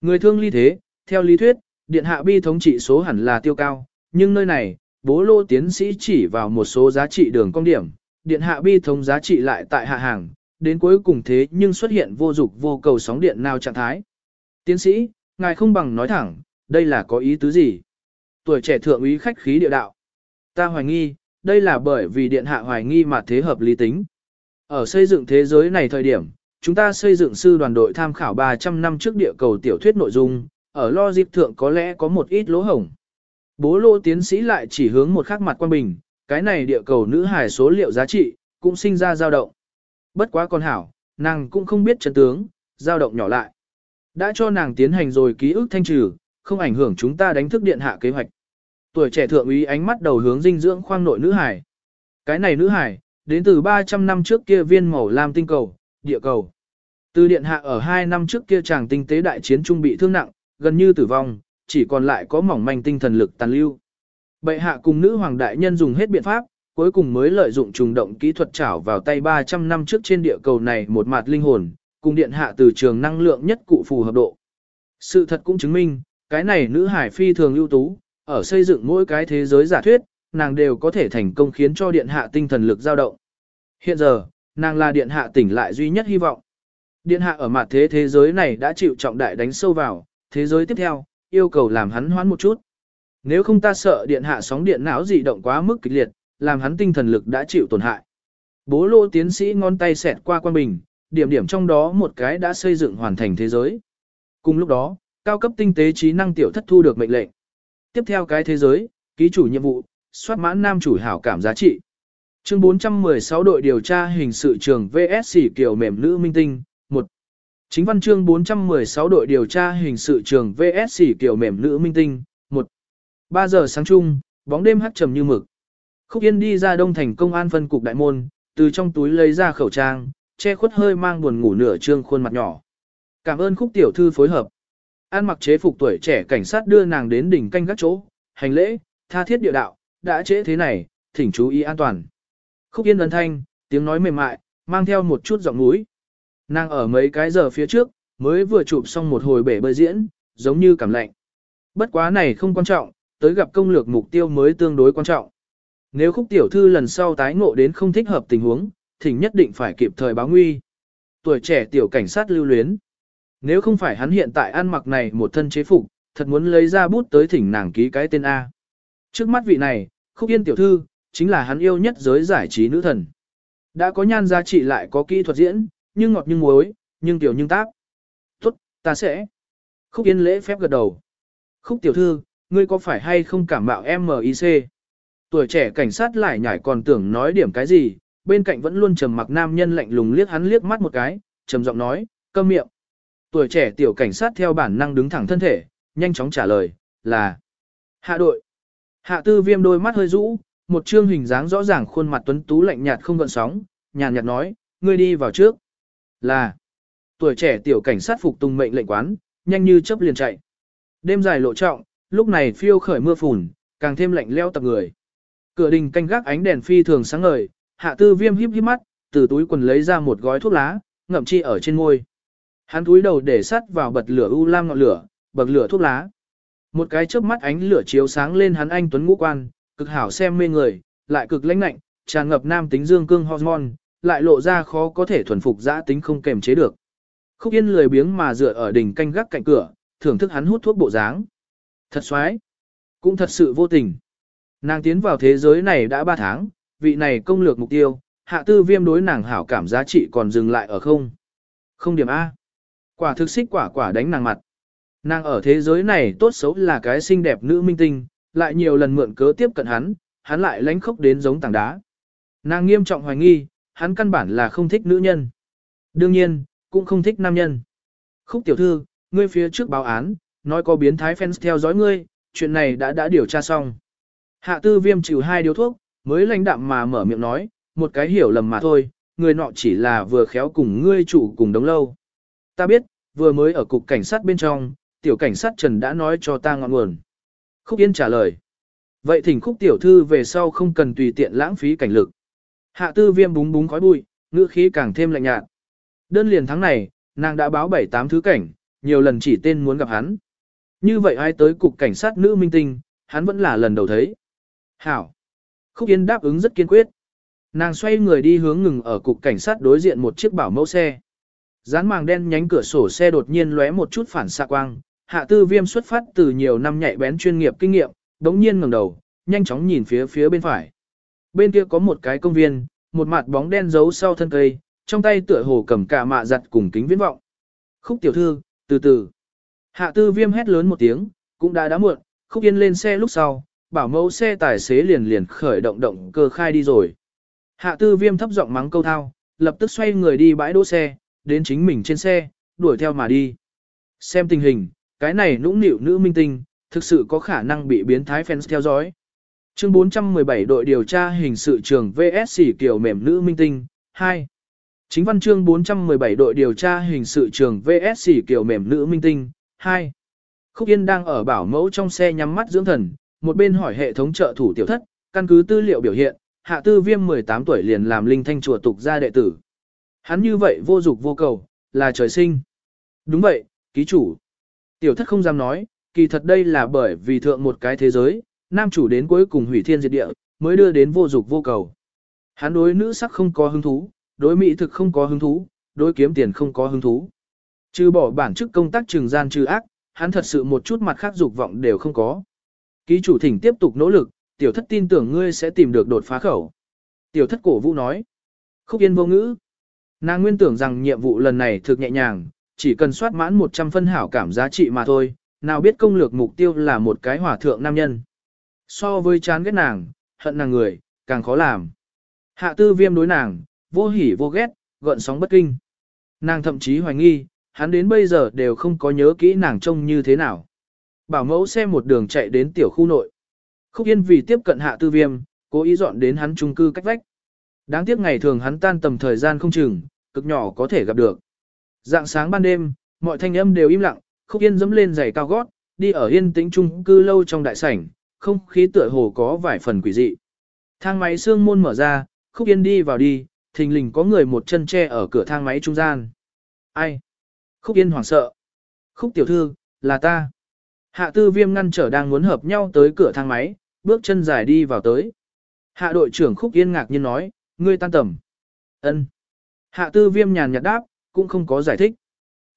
Người thương ly thế, theo lý thuyết, điện hạ bi thống trị số hẳn là tiêu cao, nhưng nơi này, bố lô tiến sĩ chỉ vào một số giá trị đường công điểm, điện hạ bi thống giá trị lại tại hạ hàng, đến cuối cùng thế nhưng xuất hiện vô dục vô cầu sóng điện nào trạng thái. Tiến sĩ, ngài không bằng nói thẳng, đây là có ý tứ gì? Tuổi trẻ thượng úy khách khí địa đạo. Ta hoài nghi, đây là bởi vì điện hạ hoài nghi mà thế hợp lý tính. Ở xây dựng thế giới này thời điểm, chúng ta xây dựng sư đoàn đội tham khảo 300 năm trước địa cầu tiểu thuyết nội dung, ở lo dịp thượng có lẽ có một ít lỗ hổng. Bố lô tiến sĩ lại chỉ hướng một khắc mặt quan bình, cái này địa cầu nữ hài số liệu giá trị, cũng sinh ra dao động. Bất quá con hảo, nàng cũng không biết chân tướng, dao động nhỏ lại. Đã cho nàng tiến hành rồi ký ức thanh trừ, không ảnh hưởng chúng ta đánh thức điện hạ kế hoạch. Tuổi trẻ thượng úy ánh mắt đầu hướng dinh dưỡng khoang nội nữ hải. Cái này nữ hải, đến từ 300 năm trước kia viên màu lam tinh cầu, địa cầu. Từ điện hạ ở 2 năm trước kia chàng tinh tế đại chiến trung bị thương nặng, gần như tử vong, chỉ còn lại có mỏng manh tinh thần lực tàn lưu. Bệ hạ cùng nữ hoàng đại nhân dùng hết biện pháp, cuối cùng mới lợi dụng trùng động kỹ thuật trảo vào tay 300 năm trước trên địa cầu này một mặt linh hồn, cùng điện hạ từ trường năng lượng nhất cụ phù hợp độ. Sự thật cũng chứng minh, cái này nữ hải phi thường ưu tú, ở xây dựng mỗi cái thế giới giả thuyết, nàng đều có thể thành công khiến cho điện hạ tinh thần lực dao động. Hiện giờ, nàng là điện hạ tỉnh lại duy nhất hy vọng. Điện hạ ở mặt thế thế giới này đã chịu trọng đại đánh sâu vào, thế giới tiếp theo, yêu cầu làm hắn hoán một chút. Nếu không ta sợ điện hạ sóng điện não dị động quá mức kịch liệt, làm hắn tinh thần lực đã chịu tổn hại. Bố lô tiến sĩ ngón tay xẹt qua quan bình, điểm điểm trong đó một cái đã xây dựng hoàn thành thế giới. Cùng lúc đó, cao cấp tinh tế trí năng tiểu thất thu được mệnh lệnh. Tiếp theo cái thế giới, ký chủ nhiệm vụ, soát mãn nam chủ hảo cảm giá trị. Chương 416 đội điều tra hình sự trường VSC kiểu mềm nữ minh tinh, 1. Chính văn chương 416 đội điều tra hình sự trường VSC kiểu mềm nữ minh tinh, 1. 3 giờ sáng chung, bóng đêm hắt trầm như mực. Khúc Yên đi ra đông thành công an phân cục đại môn, từ trong túi lấy ra khẩu trang, che khuất hơi mang buồn ngủ nửa trương khuôn mặt nhỏ. Cảm ơn Khúc tiểu thư phối hợp. An mặc chế phục tuổi trẻ cảnh sát đưa nàng đến đỉnh canh gác chỗ, hành lễ, tha thiết địa đạo, đã trễ thế này, thỉnh chú ý an toàn. Khúc Yên ấn thanh, tiếng nói mềm mại, mang theo một chút giọng mũi. Nàng ở mấy cái giờ phía trước, mới vừa chụp xong một hồi bể bơi diễn, giống như cảm lạnh. Bất quá này không quan trọng, tới gặp công lược mục tiêu mới tương đối quan trọng. Nếu khúc tiểu thư lần sau tái ngộ đến không thích hợp tình huống, thỉnh nhất định phải kịp thời báo nguy. Tuổi trẻ tiểu cảnh sát lưu luyến. Nếu không phải hắn hiện tại ăn mặc này một thân chế phục, thật muốn lấy ra bút tới thỉnh nàng ký cái tên A. Trước mắt vị này, khúc yên tiểu thư, chính là hắn yêu nhất giới giải trí nữ thần. Đã có nhan giá trị lại có kỹ thuật diễn, nhưng ngọt nhưng muối, nhưng tiểu nhưng tác. Tốt, ta sẽ. Khúc yên lễ phép gật đầu. Khúc tiểu thư, ngươi có phải hay không cảm mạo MIC? Tuổi trẻ cảnh sát lại nhảy còn tưởng nói điểm cái gì, bên cạnh vẫn luôn trầm mặc nam nhân lạnh lùng liếc hắn liếc mắt một cái, trầm giọng nói, câm miệng. Tuổi trẻ tiểu cảnh sát theo bản năng đứng thẳng thân thể, nhanh chóng trả lời, là Hạ đội. Hạ tư viêm đôi mắt hơi rũ, một trương hình dáng rõ ràng khuôn mặt tuấn tú lạnh nhạt không gợn sóng, nhàn nhạt nói, ngươi đi vào trước. Là. Tuổi trẻ tiểu cảnh sát phục tùng mệnh lệnh quán, nhanh như chớp liền chạy. Đêm dài lộ trọng, lúc này phiêu khởi mưa phùn, càng thêm lạnh leo tập người. Cửa đình canh gác ánh đèn phi thường sáng ngời, hạ tư viêm híp híp mắt, từ túi quần lấy ra một gói thuốc lá, ngậm chi ở trên môi. Hắn túi đầu để sắt vào bật lửa u lam ngọn lửa, bật lửa thuốc lá. Một cái chớp mắt ánh lửa chiếu sáng lên hắn anh tuấn ngũ quan, cực hảo xem mê người, lại cực lãnh lạnh, tràn ngập nam tính dương cương hormone, lại lộ ra khó có thể thuần phục dã tính không kềm chế được. Khúc Yên lười biếng mà dựa ở đỉnh canh gác cạnh cửa, thưởng thức hắn hút thuốc bộ dáng. Thật xoái, cũng thật sự vô tình. Nàng tiến vào thế giới này đã 3 tháng, vị này công lược mục tiêu, hạ tư viêm đối nàng hảo cảm giá trị còn dừng lại ở không. Không điểm A. Quả thực xích quả quả đánh nàng mặt. Nàng ở thế giới này tốt xấu là cái xinh đẹp nữ minh tinh, lại nhiều lần mượn cớ tiếp cận hắn, hắn lại lánh khốc đến giống tảng đá. Nàng nghiêm trọng hoài nghi, hắn căn bản là không thích nữ nhân. Đương nhiên, cũng không thích nam nhân. Khúc tiểu thư, ngươi phía trước báo án, nói có biến thái fans theo dõi ngươi, chuyện này đã đã điều tra xong. Hạ tư viêm chịu hai điếu thuốc, mới lãnh đạm mà mở miệng nói, một cái hiểu lầm mà thôi, người nọ chỉ là vừa khéo cùng ngươi chủ cùng đống lâu. Ta biết, vừa mới ở cục cảnh sát bên trong, tiểu cảnh sát Trần đã nói cho ta ngọn nguồn. Khúc Yên trả lời. Vậy thỉnh khúc tiểu thư về sau không cần tùy tiện lãng phí cảnh lực. Hạ tư viêm búng búng khói bụi, ngữ khí càng thêm lạnh nhạt. Đơn liền tháng này, nàng đã báo 7-8 thứ cảnh, nhiều lần chỉ tên muốn gặp hắn. Như vậy ai tới cục cảnh sát nữ minh tinh, hắn vẫn là lần đầu thấy. Hảo. Khúc Yên đáp ứng rất kiên quyết. Nàng xoay người đi hướng ngừng ở cục cảnh sát đối diện một chiếc bảo mẫu xe. Dán màng đen nhánh cửa sổ xe đột nhiên lóe một chút phản xạ quang, hạ tư viêm xuất phát từ nhiều năm nhạy bén chuyên nghiệp kinh nghiệm, đống nhiên ngẩng đầu, nhanh chóng nhìn phía phía bên phải. Bên kia có một cái công viên, một mặt bóng đen giấu sau thân cây, trong tay tựa hồ cầm cả mạ giặt cùng kính viễn vọng. Khúc tiểu thư, từ từ. Hạ tư viêm hét lớn một tiếng, cũng đã đã muộn, khúc yên lên xe lúc sau, bảo mẫu xe tài xế liền liền khởi động động cơ khai đi rồi. Hạ tư viêm thấp giọng mắng câu thao, lập tức xoay người đi bãi đỗ xe, đến chính mình trên xe, đuổi theo mà đi. Xem tình hình, cái này nũng nịu nữ minh tinh, thực sự có khả năng bị biến thái fans theo dõi. Chương 417 đội điều tra hình sự trường VSC kiểu mềm nữ minh tinh, 2. Chính văn chương 417 đội điều tra hình sự trường VSC kiểu mềm nữ minh tinh, 2. Khúc Yên đang ở bảo mẫu trong xe nhắm mắt dưỡng thần, một bên hỏi hệ thống trợ thủ tiểu thất, căn cứ tư liệu biểu hiện, hạ tư viêm 18 tuổi liền làm linh thanh chùa tục gia đệ tử. Hắn như vậy vô dục vô cầu, là trời sinh. Đúng vậy, ký chủ. Tiểu thất không dám nói, kỳ thật đây là bởi vì thượng một cái thế giới, nam chủ đến cuối cùng hủy thiên diệt địa, mới đưa đến vô dục vô cầu. Hắn đối nữ sắc không có hứng thú, đối mỹ thực không có hứng thú, đối kiếm tiền không có hứng thú. Trừ bỏ bản chức công tác trừng gian trừ ác, hắn thật sự một chút mặt khác dục vọng đều không có. Ký chủ thỉnh tiếp tục nỗ lực, tiểu thất tin tưởng ngươi sẽ tìm được đột phá khẩu. Tiểu thất cổ vũ nói. Khúc yên vô ngữ. Nàng nguyên tưởng rằng nhiệm vụ lần này thực nhẹ nhàng, chỉ cần soát mãn 100 phân hảo cảm giá trị mà thôi, nào biết công lược mục tiêu là một cái hỏa thượng nam nhân. So với chán ghét nàng, hận nàng người, càng khó làm. Hạ tư viêm đối nàng, vô hỉ vô ghét, gợn sóng bất kinh. Nàng thậm chí hoài nghi, hắn đến bây giờ đều không có nhớ kỹ nàng trông như thế nào. Bảo mẫu xe một đường chạy đến tiểu khu nội. Khúc Yên vì tiếp cận hạ tư viêm, cố ý dọn đến hắn trung cư cách vách. Đáng tiếc ngày thường hắn tan tầm thời gian không chừng, cực nhỏ có thể gặp được. Dạng sáng ban đêm, mọi thanh âm đều im lặng, Khúc Yên dẫm lên giày cao gót, đi ở yên tĩnh trung cư lâu trong đại sảnh, không khí tựa hồ có vài phần quỷ dị. Thang máy xương môn mở ra, Khúc Yên đi vào đi, thình lình có người một chân tre ở cửa thang máy trung gian. Ai? Khúc Yên hoảng sợ. Khúc tiểu thư, là ta. Hạ tư viêm ngăn trở đang muốn hợp nhau tới cửa thang máy, bước chân dài đi vào tới. Hạ đội trưởng Khúc Yên ngạc nhiên nói, ngươi tan tầm. ân Hạ tư viêm nhàn nhạt đáp, cũng không có giải thích.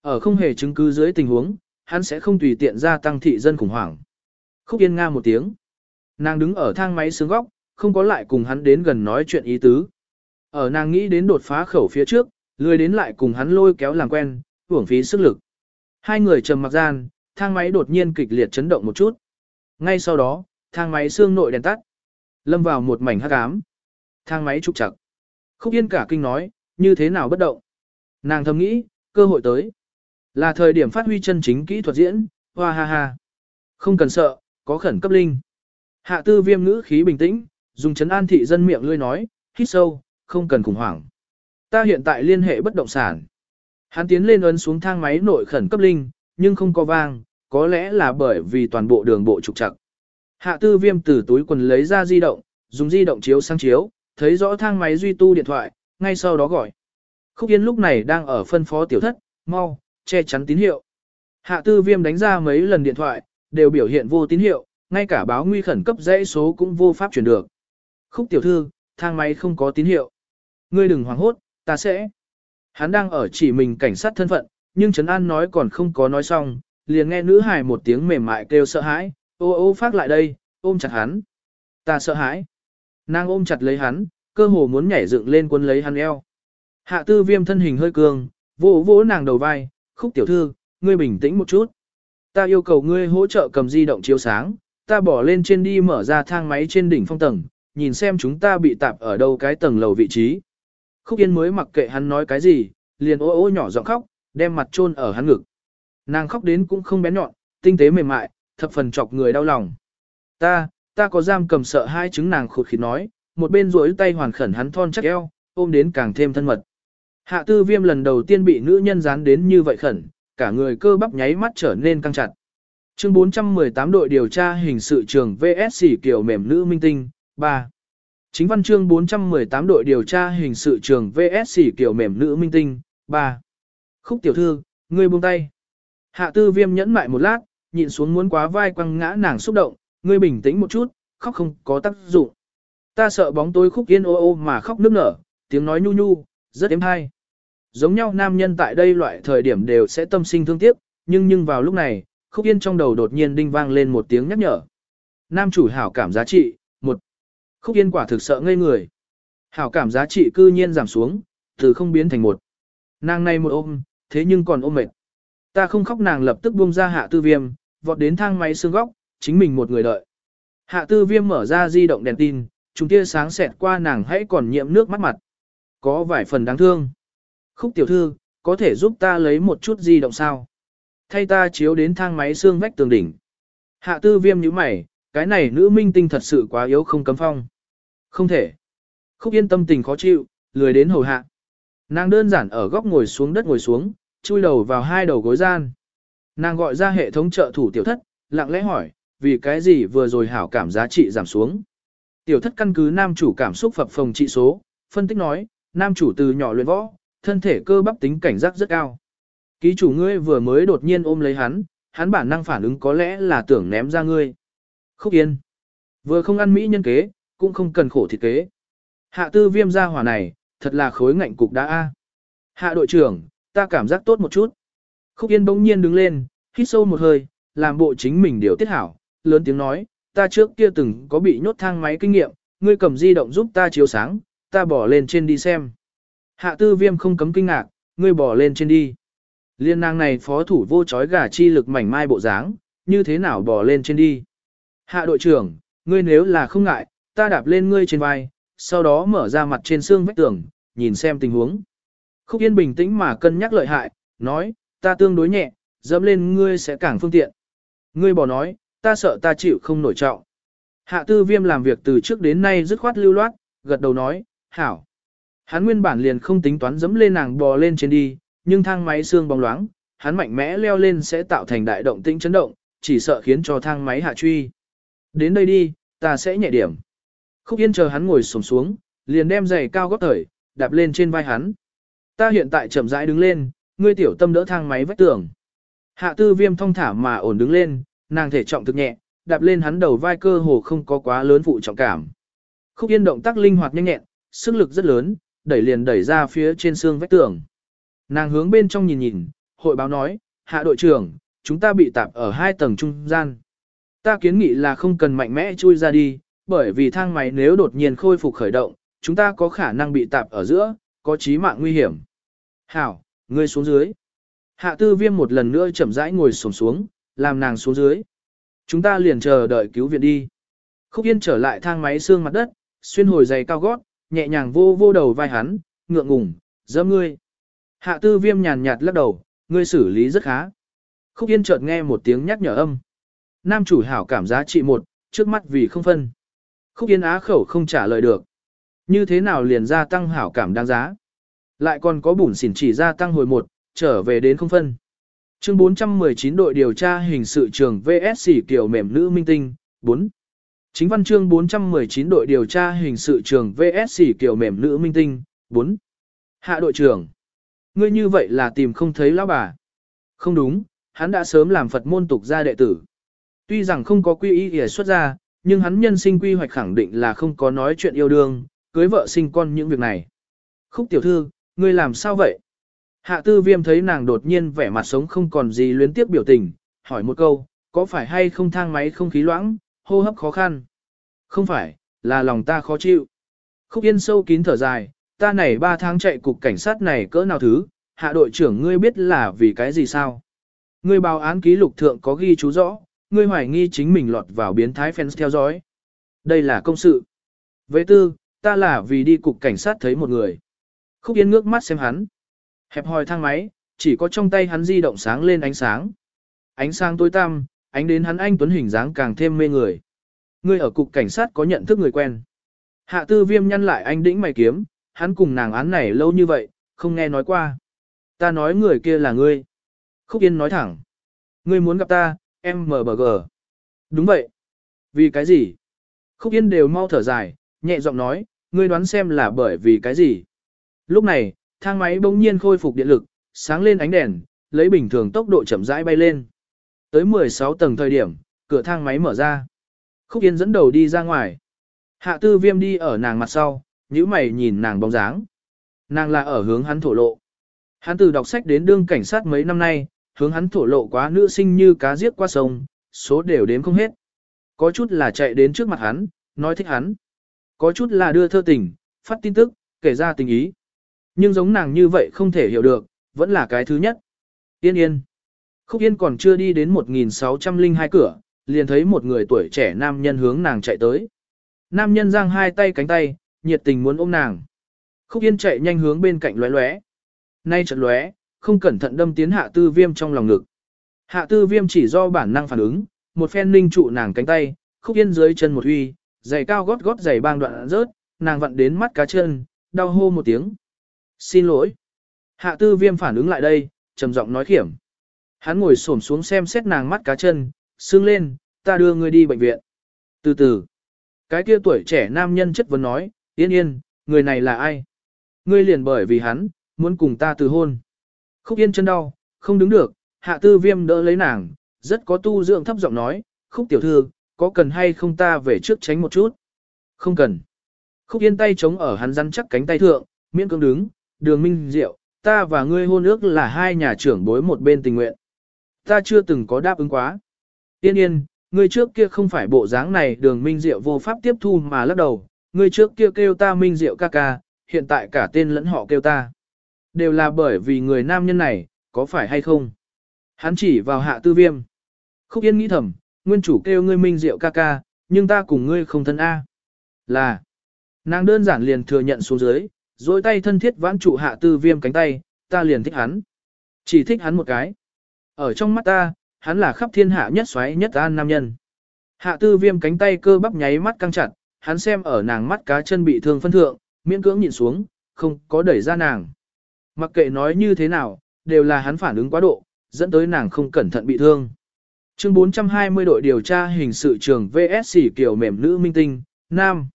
Ở không hề chứng cứ dưới tình huống, hắn sẽ không tùy tiện ra tăng thị dân khủng hoảng. Khúc Yên nga một tiếng. Nàng đứng ở thang máy sướng góc, không có lại cùng hắn đến gần nói chuyện ý tứ. Ở nàng nghĩ đến đột phá khẩu phía trước, lười đến lại cùng hắn lôi kéo làm quen, hưởng phí sức lực. Hai người trầm mặc gian, thang máy đột nhiên kịch liệt chấn động một chút. Ngay sau đó, thang máy xương nội đèn tắt. Lâm vào một mảnh hắc ám. Thang máy trục chặt. Khúc Yên cả kinh nói, như thế nào bất động. Nàng thầm nghĩ, cơ hội tới. Là thời điểm phát huy chân chính kỹ thuật diễn, hoa ha ha. Không cần sợ, có khẩn cấp linh. Hạ tư viêm ngữ khí bình tĩnh, dùng chấn an thị dân miệng lươi nói, hít sâu, không cần khủng hoảng. Ta hiện tại liên hệ bất động sản. Hắn tiến lên ấn xuống thang máy nội khẩn cấp linh, nhưng không có vang, có lẽ là bởi vì toàn bộ đường bộ trục trặc. Hạ tư viêm từ túi quần lấy ra di động, dùng di động chiếu sang chiếu, thấy rõ thang máy duy tu điện thoại, ngay sau đó gọi. Khúc Yên lúc này đang ở phân phó tiểu thất, mau, che chắn tín hiệu. Hạ tư viêm đánh ra mấy lần điện thoại, đều biểu hiện vô tín hiệu, ngay cả báo nguy khẩn cấp dãy số cũng vô pháp chuyển được. Khúc tiểu thư, thang máy không có tín hiệu. Ngươi đừng hoảng hốt, ta sẽ. Hắn đang ở chỉ mình cảnh sát thân phận, nhưng Trấn An nói còn không có nói xong, liền nghe nữ hài một tiếng mềm mại kêu sợ hãi, ô ô phát lại đây, ôm chặt hắn. Ta sợ hãi. Nàng ôm chặt lấy hắn, cơ hồ muốn nhảy dựng lên quân lấy hắn eo. Hạ tư viêm thân hình hơi cường, vỗ vỗ nàng đầu vai, khúc tiểu thư, ngươi bình tĩnh một chút. Ta yêu cầu ngươi hỗ trợ cầm di động chiếu sáng, ta bỏ lên trên đi mở ra thang máy trên đỉnh phong tầng, nhìn xem chúng ta bị tạp ở đâu cái tầng lầu vị trí. Khúc Yên mới mặc kệ hắn nói cái gì, liền ô ô nhỏ giọng khóc, đem mặt chôn ở hắn ngực. Nàng khóc đến cũng không bén nhọn, tinh tế mềm mại, thập phần chọc người đau lòng. Ta, ta có giam cầm sợ hai chứng nàng khụt khịt nói, một bên duỗi tay hoàn khẩn hắn thon chắc eo, ôm đến càng thêm thân mật. Hạ tư viêm lần đầu tiên bị nữ nhân dán đến như vậy khẩn, cả người cơ bắp nháy mắt trở nên căng chặt. Chương 418 đội điều tra hình sự trường VSC kiểu mềm nữ minh tinh, 3. Chính văn chương 418 đội điều tra hình sự trường VSC kiểu mềm nữ minh tinh, 3. Khúc tiểu thư, ngươi buông tay. Hạ tư viêm nhẫn mại một lát, nhịn xuống muốn quá vai quăng ngã nàng xúc động, ngươi bình tĩnh một chút, khóc không có tác dụng. Ta sợ bóng tối khúc yên ô ô mà khóc nức nở, tiếng nói nhu nhu, rất êm hay. Giống nhau nam nhân tại đây loại thời điểm đều sẽ tâm sinh thương tiếc, nhưng nhưng vào lúc này, khúc yên trong đầu đột nhiên đinh vang lên một tiếng nhắc nhở. Nam chủ hảo cảm giá trị, một Khúc yên quả thực sợ ngây người. Hảo cảm giá trị cư nhiên giảm xuống, từ không biến thành một. Nàng này một ôm, thế nhưng còn ôm mệt. Ta không khóc nàng lập tức buông ra hạ tư viêm, vọt đến thang máy xương góc, chính mình một người đợi. Hạ tư viêm mở ra di động đèn tin, chúng tia sáng xẹt qua nàng hãy còn nhiễm nước mắt mặt. Có vài phần đáng thương. Khúc tiểu thư, có thể giúp ta lấy một chút di động sao? Thay ta chiếu đến thang máy xương vách tường đỉnh. Hạ tư viêm như mày, cái này nữ minh tinh thật sự quá yếu không cấm phong. Không thể. Khúc yên tâm tình khó chịu, lười đến hầu hạ. Nàng đơn giản ở góc ngồi xuống đất ngồi xuống, chui đầu vào hai đầu gối gian. Nàng gọi ra hệ thống trợ thủ tiểu thất, lặng lẽ hỏi, vì cái gì vừa rồi hảo cảm giá trị giảm xuống. Tiểu thất căn cứ nam chủ cảm xúc phập phồng trị số, phân tích nói, nam chủ từ nhỏ luyện võ, thân thể cơ bắp tính cảnh giác rất cao. Ký chủ ngươi vừa mới đột nhiên ôm lấy hắn, hắn bản năng phản ứng có lẽ là tưởng ném ra ngươi. Khúc yên. Vừa không ăn mỹ nhân kế, cũng không cần khổ thịt kế. Hạ tư viêm ra hỏa này, thật là khối ngạnh cục đã a Hạ đội trưởng, ta cảm giác tốt một chút. Khúc yên bỗng nhiên đứng lên, hít sâu một hơi, làm bộ chính mình điều tiết hảo, lớn tiếng nói, ta trước kia từng có bị nhốt thang máy kinh nghiệm, ngươi cầm di động giúp ta chiếu sáng, ta bỏ lên trên đi xem. Hạ tư viêm không cấm kinh ngạc, ngươi bỏ lên trên đi. Liên nàng này phó thủ vô chói gà chi lực mảnh mai bộ dáng, như thế nào bỏ lên trên đi. Hạ đội trưởng, ngươi nếu là không ngại, ta đạp lên ngươi trên vai, sau đó mở ra mặt trên xương vách tường, nhìn xem tình huống. Khúc Yên bình tĩnh mà cân nhắc lợi hại, nói, ta tương đối nhẹ, dẫm lên ngươi sẽ càng phương tiện. Ngươi bỏ nói, ta sợ ta chịu không nổi trọng. Hạ tư viêm làm việc từ trước đến nay dứt khoát lưu loát, gật đầu nói, hảo. Hắn nguyên bản liền không tính toán dẫm lên nàng bò lên trên đi, nhưng thang máy xương bóng loáng, hắn mạnh mẽ leo lên sẽ tạo thành đại động tĩnh chấn động, chỉ sợ khiến cho thang máy hạ truy. Đến đây đi, ta sẽ nhẹ điểm. Khúc Yên chờ hắn ngồi xổm xuống, liền đem giày cao gót thời, đạp lên trên vai hắn. Ta hiện tại chậm rãi đứng lên, ngươi tiểu tâm đỡ thang máy vách tường. Hạ tư viêm thong thả mà ổn đứng lên, nàng thể trọng thực nhẹ, đạp lên hắn đầu vai cơ hồ không có quá lớn phụ trọng cảm. Khúc Yên động tác linh hoạt nhanh nhẹn, sức lực rất lớn, đẩy liền đẩy ra phía trên xương vách tường. Nàng hướng bên trong nhìn nhìn, hội báo nói, hạ đội trưởng, chúng ta bị tạp ở hai tầng trung gian. Ta kiến nghị là không cần mạnh mẽ chui ra đi, bởi vì thang máy nếu đột nhiên khôi phục khởi động, chúng ta có khả năng bị tạp ở giữa, có chí mạng nguy hiểm. Hảo, ngươi xuống dưới. Hạ tư viêm một lần nữa chậm rãi ngồi sổm xuống, làm nàng xuống dưới. Chúng ta liền chờ đợi cứu viện đi. Khúc Yên trở lại thang máy xương mặt đất, xuyên hồi giày cao gót, nhẹ nhàng vô vô đầu vai hắn, ngượng ngùng, dẫm ngươi. Hạ tư viêm nhàn nhạt lắc đầu, ngươi xử lý rất khá. Khúc Yên chợt nghe một tiếng nhắc nhở âm. Nam chủ hảo cảm giá trị một, trước mắt vì không phân. Khúc Yên á khẩu không trả lời được. Như thế nào liền gia tăng hảo cảm đáng giá? Lại còn có bùn xỉn chỉ gia tăng hồi một, trở về đến không phân. Chương 419 đội điều tra hình sự trường VSC kiểu mềm nữ minh tinh, 4. Chính văn chương 419 đội điều tra hình sự trường VSC kiểu mềm nữ minh tinh, 4. Hạ đội trưởng. Ngươi như vậy là tìm không thấy lão bà. Không đúng, hắn đã sớm làm Phật môn tục gia đệ tử. Tuy rằng không có quy y để xuất ra, nhưng hắn nhân sinh quy hoạch khẳng định là không có nói chuyện yêu đương, cưới vợ sinh con những việc này. Khúc tiểu thư, ngươi làm sao vậy? Hạ tư viêm thấy nàng đột nhiên vẻ mặt sống không còn gì luyến tiếc biểu tình, hỏi một câu, có phải hay không thang máy không khí loãng, hô hấp khó khăn? Không phải, là lòng ta khó chịu. Khúc yên sâu kín thở dài, ta này 3 tháng chạy cục cảnh sát này cỡ nào thứ, hạ đội trưởng ngươi biết là vì cái gì sao? Ngươi báo án ký lục thượng có ghi chú rõ, ngươi hoài nghi chính mình lọt vào biến thái fans theo dõi. Đây là công sự. Với tư, ta là vì đi cục cảnh sát thấy một người. Khúc Yên ngước mắt xem hắn. Hẹp hòi thang máy, chỉ có trong tay hắn di động sáng lên ánh sáng. Ánh sáng tối tăm, ánh đến hắn anh tuấn hình dáng càng thêm mê người. Ngươi ở cục cảnh sát có nhận thức người quen. Hạ tư viêm nhăn lại anh đĩnh mày kiếm, hắn cùng nàng án này lâu như vậy, không nghe nói qua. Ta nói người kia là ngươi. Khúc Yên nói thẳng. Ngươi muốn gặp ta, em MBG. Đúng vậy. Vì cái gì? Khúc Yên đều mau thở dài, nhẹ giọng nói, ngươi đoán xem là bởi vì cái gì? Lúc này, thang máy bỗng nhiên khôi phục điện lực, sáng lên ánh đèn, lấy bình thường tốc độ chậm rãi bay lên. Tới 16 tầng thời điểm, cửa thang máy mở ra. Khúc Yên dẫn đầu đi ra ngoài. Hạ tư viêm đi ở nàng mặt sau, nhíu mày nhìn nàng bóng dáng. Nàng là ở hướng hắn thổ lộ. Hắn từ đọc sách đến đương cảnh sát mấy năm nay, hướng hắn thổ lộ quá nữ sinh như cá giết qua sông, số đều đếm không hết. Có chút là chạy đến trước mặt hắn, nói thích hắn. Có chút là đưa thơ tình, phát tin tức, kể ra tình ý. Nhưng giống nàng như vậy không thể hiểu được, vẫn là cái thứ nhất. Yên yên. Khúc Yên còn chưa đi đến 1602 cửa, liền thấy một người tuổi trẻ nam nhân hướng nàng chạy tới. Nam nhân giang hai tay cánh tay, nhiệt tình muốn ôm nàng. Khúc Yên chạy nhanh hướng bên cạnh lóe lóe. Nay chợt lóe, không cẩn thận đâm tiến hạ tư viêm trong lòng ngực. Hạ tư viêm chỉ do bản năng phản ứng, một phen ninh trụ nàng cánh tay, khúc yên dưới chân một huy, giày cao gót gót giày bang đoạn rớt, nàng vặn đến mắt cá chân, đau hô một tiếng. Xin lỗi. Hạ tư viêm phản ứng lại đây, trầm giọng nói khiểm. Hắn ngồi xổm xuống xem xét nàng mắt cá chân, sưng lên, ta đưa ngươi đi bệnh viện. Từ từ, cái kia tuổi trẻ nam nhân chất vấn nói, yên yên, người này là ai? Ngươi liền bởi vì hắn, muốn cùng ta từ hôn. Khúc yên chân đau, không đứng được, hạ tư viêm đỡ lấy nàng, rất có tu dưỡng thấp giọng nói, khúc tiểu thư, có cần hay không ta về trước tránh một chút? Không cần. Khúc yên tay chống ở hắn rắn chắc cánh tay thượng, miễn cưỡng đứng, đường minh diệu, ta và ngươi hôn ước là hai nhà trưởng bối một bên tình nguyện. Ta chưa từng có đáp ứng quá. Yên yên, ngươi trước kia không phải bộ dáng này đường minh diệu vô pháp tiếp thu mà lắc đầu, ngươi trước kia kêu ta minh diệu ca ca, hiện tại cả tên lẫn họ kêu ta. Đều là bởi vì người nam nhân này, có phải hay không? Hắn chỉ vào hạ tư viêm. Khúc yên nghĩ thầm, nguyên chủ kêu ngươi minh diệu ca ca, nhưng ta cùng ngươi không thân A. Là, nàng đơn giản liền thừa nhận xuống dưới, dối tay thân thiết vãn trụ hạ tư viêm cánh tay, ta liền thích hắn. Chỉ thích hắn một cái. Ở trong mắt ta, hắn là khắp thiên hạ nhất xoáy nhất an nam nhân. Hạ tư viêm cánh tay cơ bắp nháy mắt căng chặt, hắn xem ở nàng mắt cá chân bị thương phân thượng, miễn cưỡng nhìn xuống, không có đẩy ra nàng. Mặc kệ nói như thế nào, đều là hắn phản ứng quá độ, dẫn tới nàng không cẩn thận bị thương. Chương 420 đội điều tra hình sự trường VSC kiểu mềm nữ minh tinh, Nam.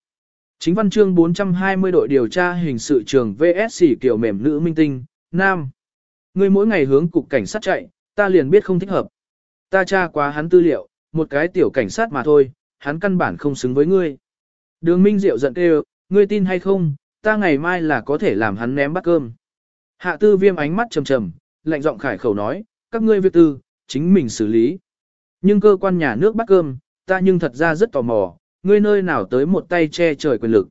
Chính văn chương 420 đội điều tra hình sự trường VSC kiểu mềm nữ minh tinh, Nam. Ngươi mỗi ngày hướng cục cảnh sát chạy, ta liền biết không thích hợp. Ta tra quá hắn tư liệu, một cái tiểu cảnh sát mà thôi, hắn căn bản không xứng với ngươi. Đường Minh Diệu giận kêu, ngươi tin hay không, ta ngày mai là có thể làm hắn ném bát cơm. Hạ tư viêm ánh mắt trầm trầm, lạnh giọng khải khẩu nói, các ngươi việc tư, chính mình xử lý. Nhưng cơ quan nhà nước bắt cơm, ta nhưng thật ra rất tò mò, ngươi nơi nào tới một tay che trời quyền lực.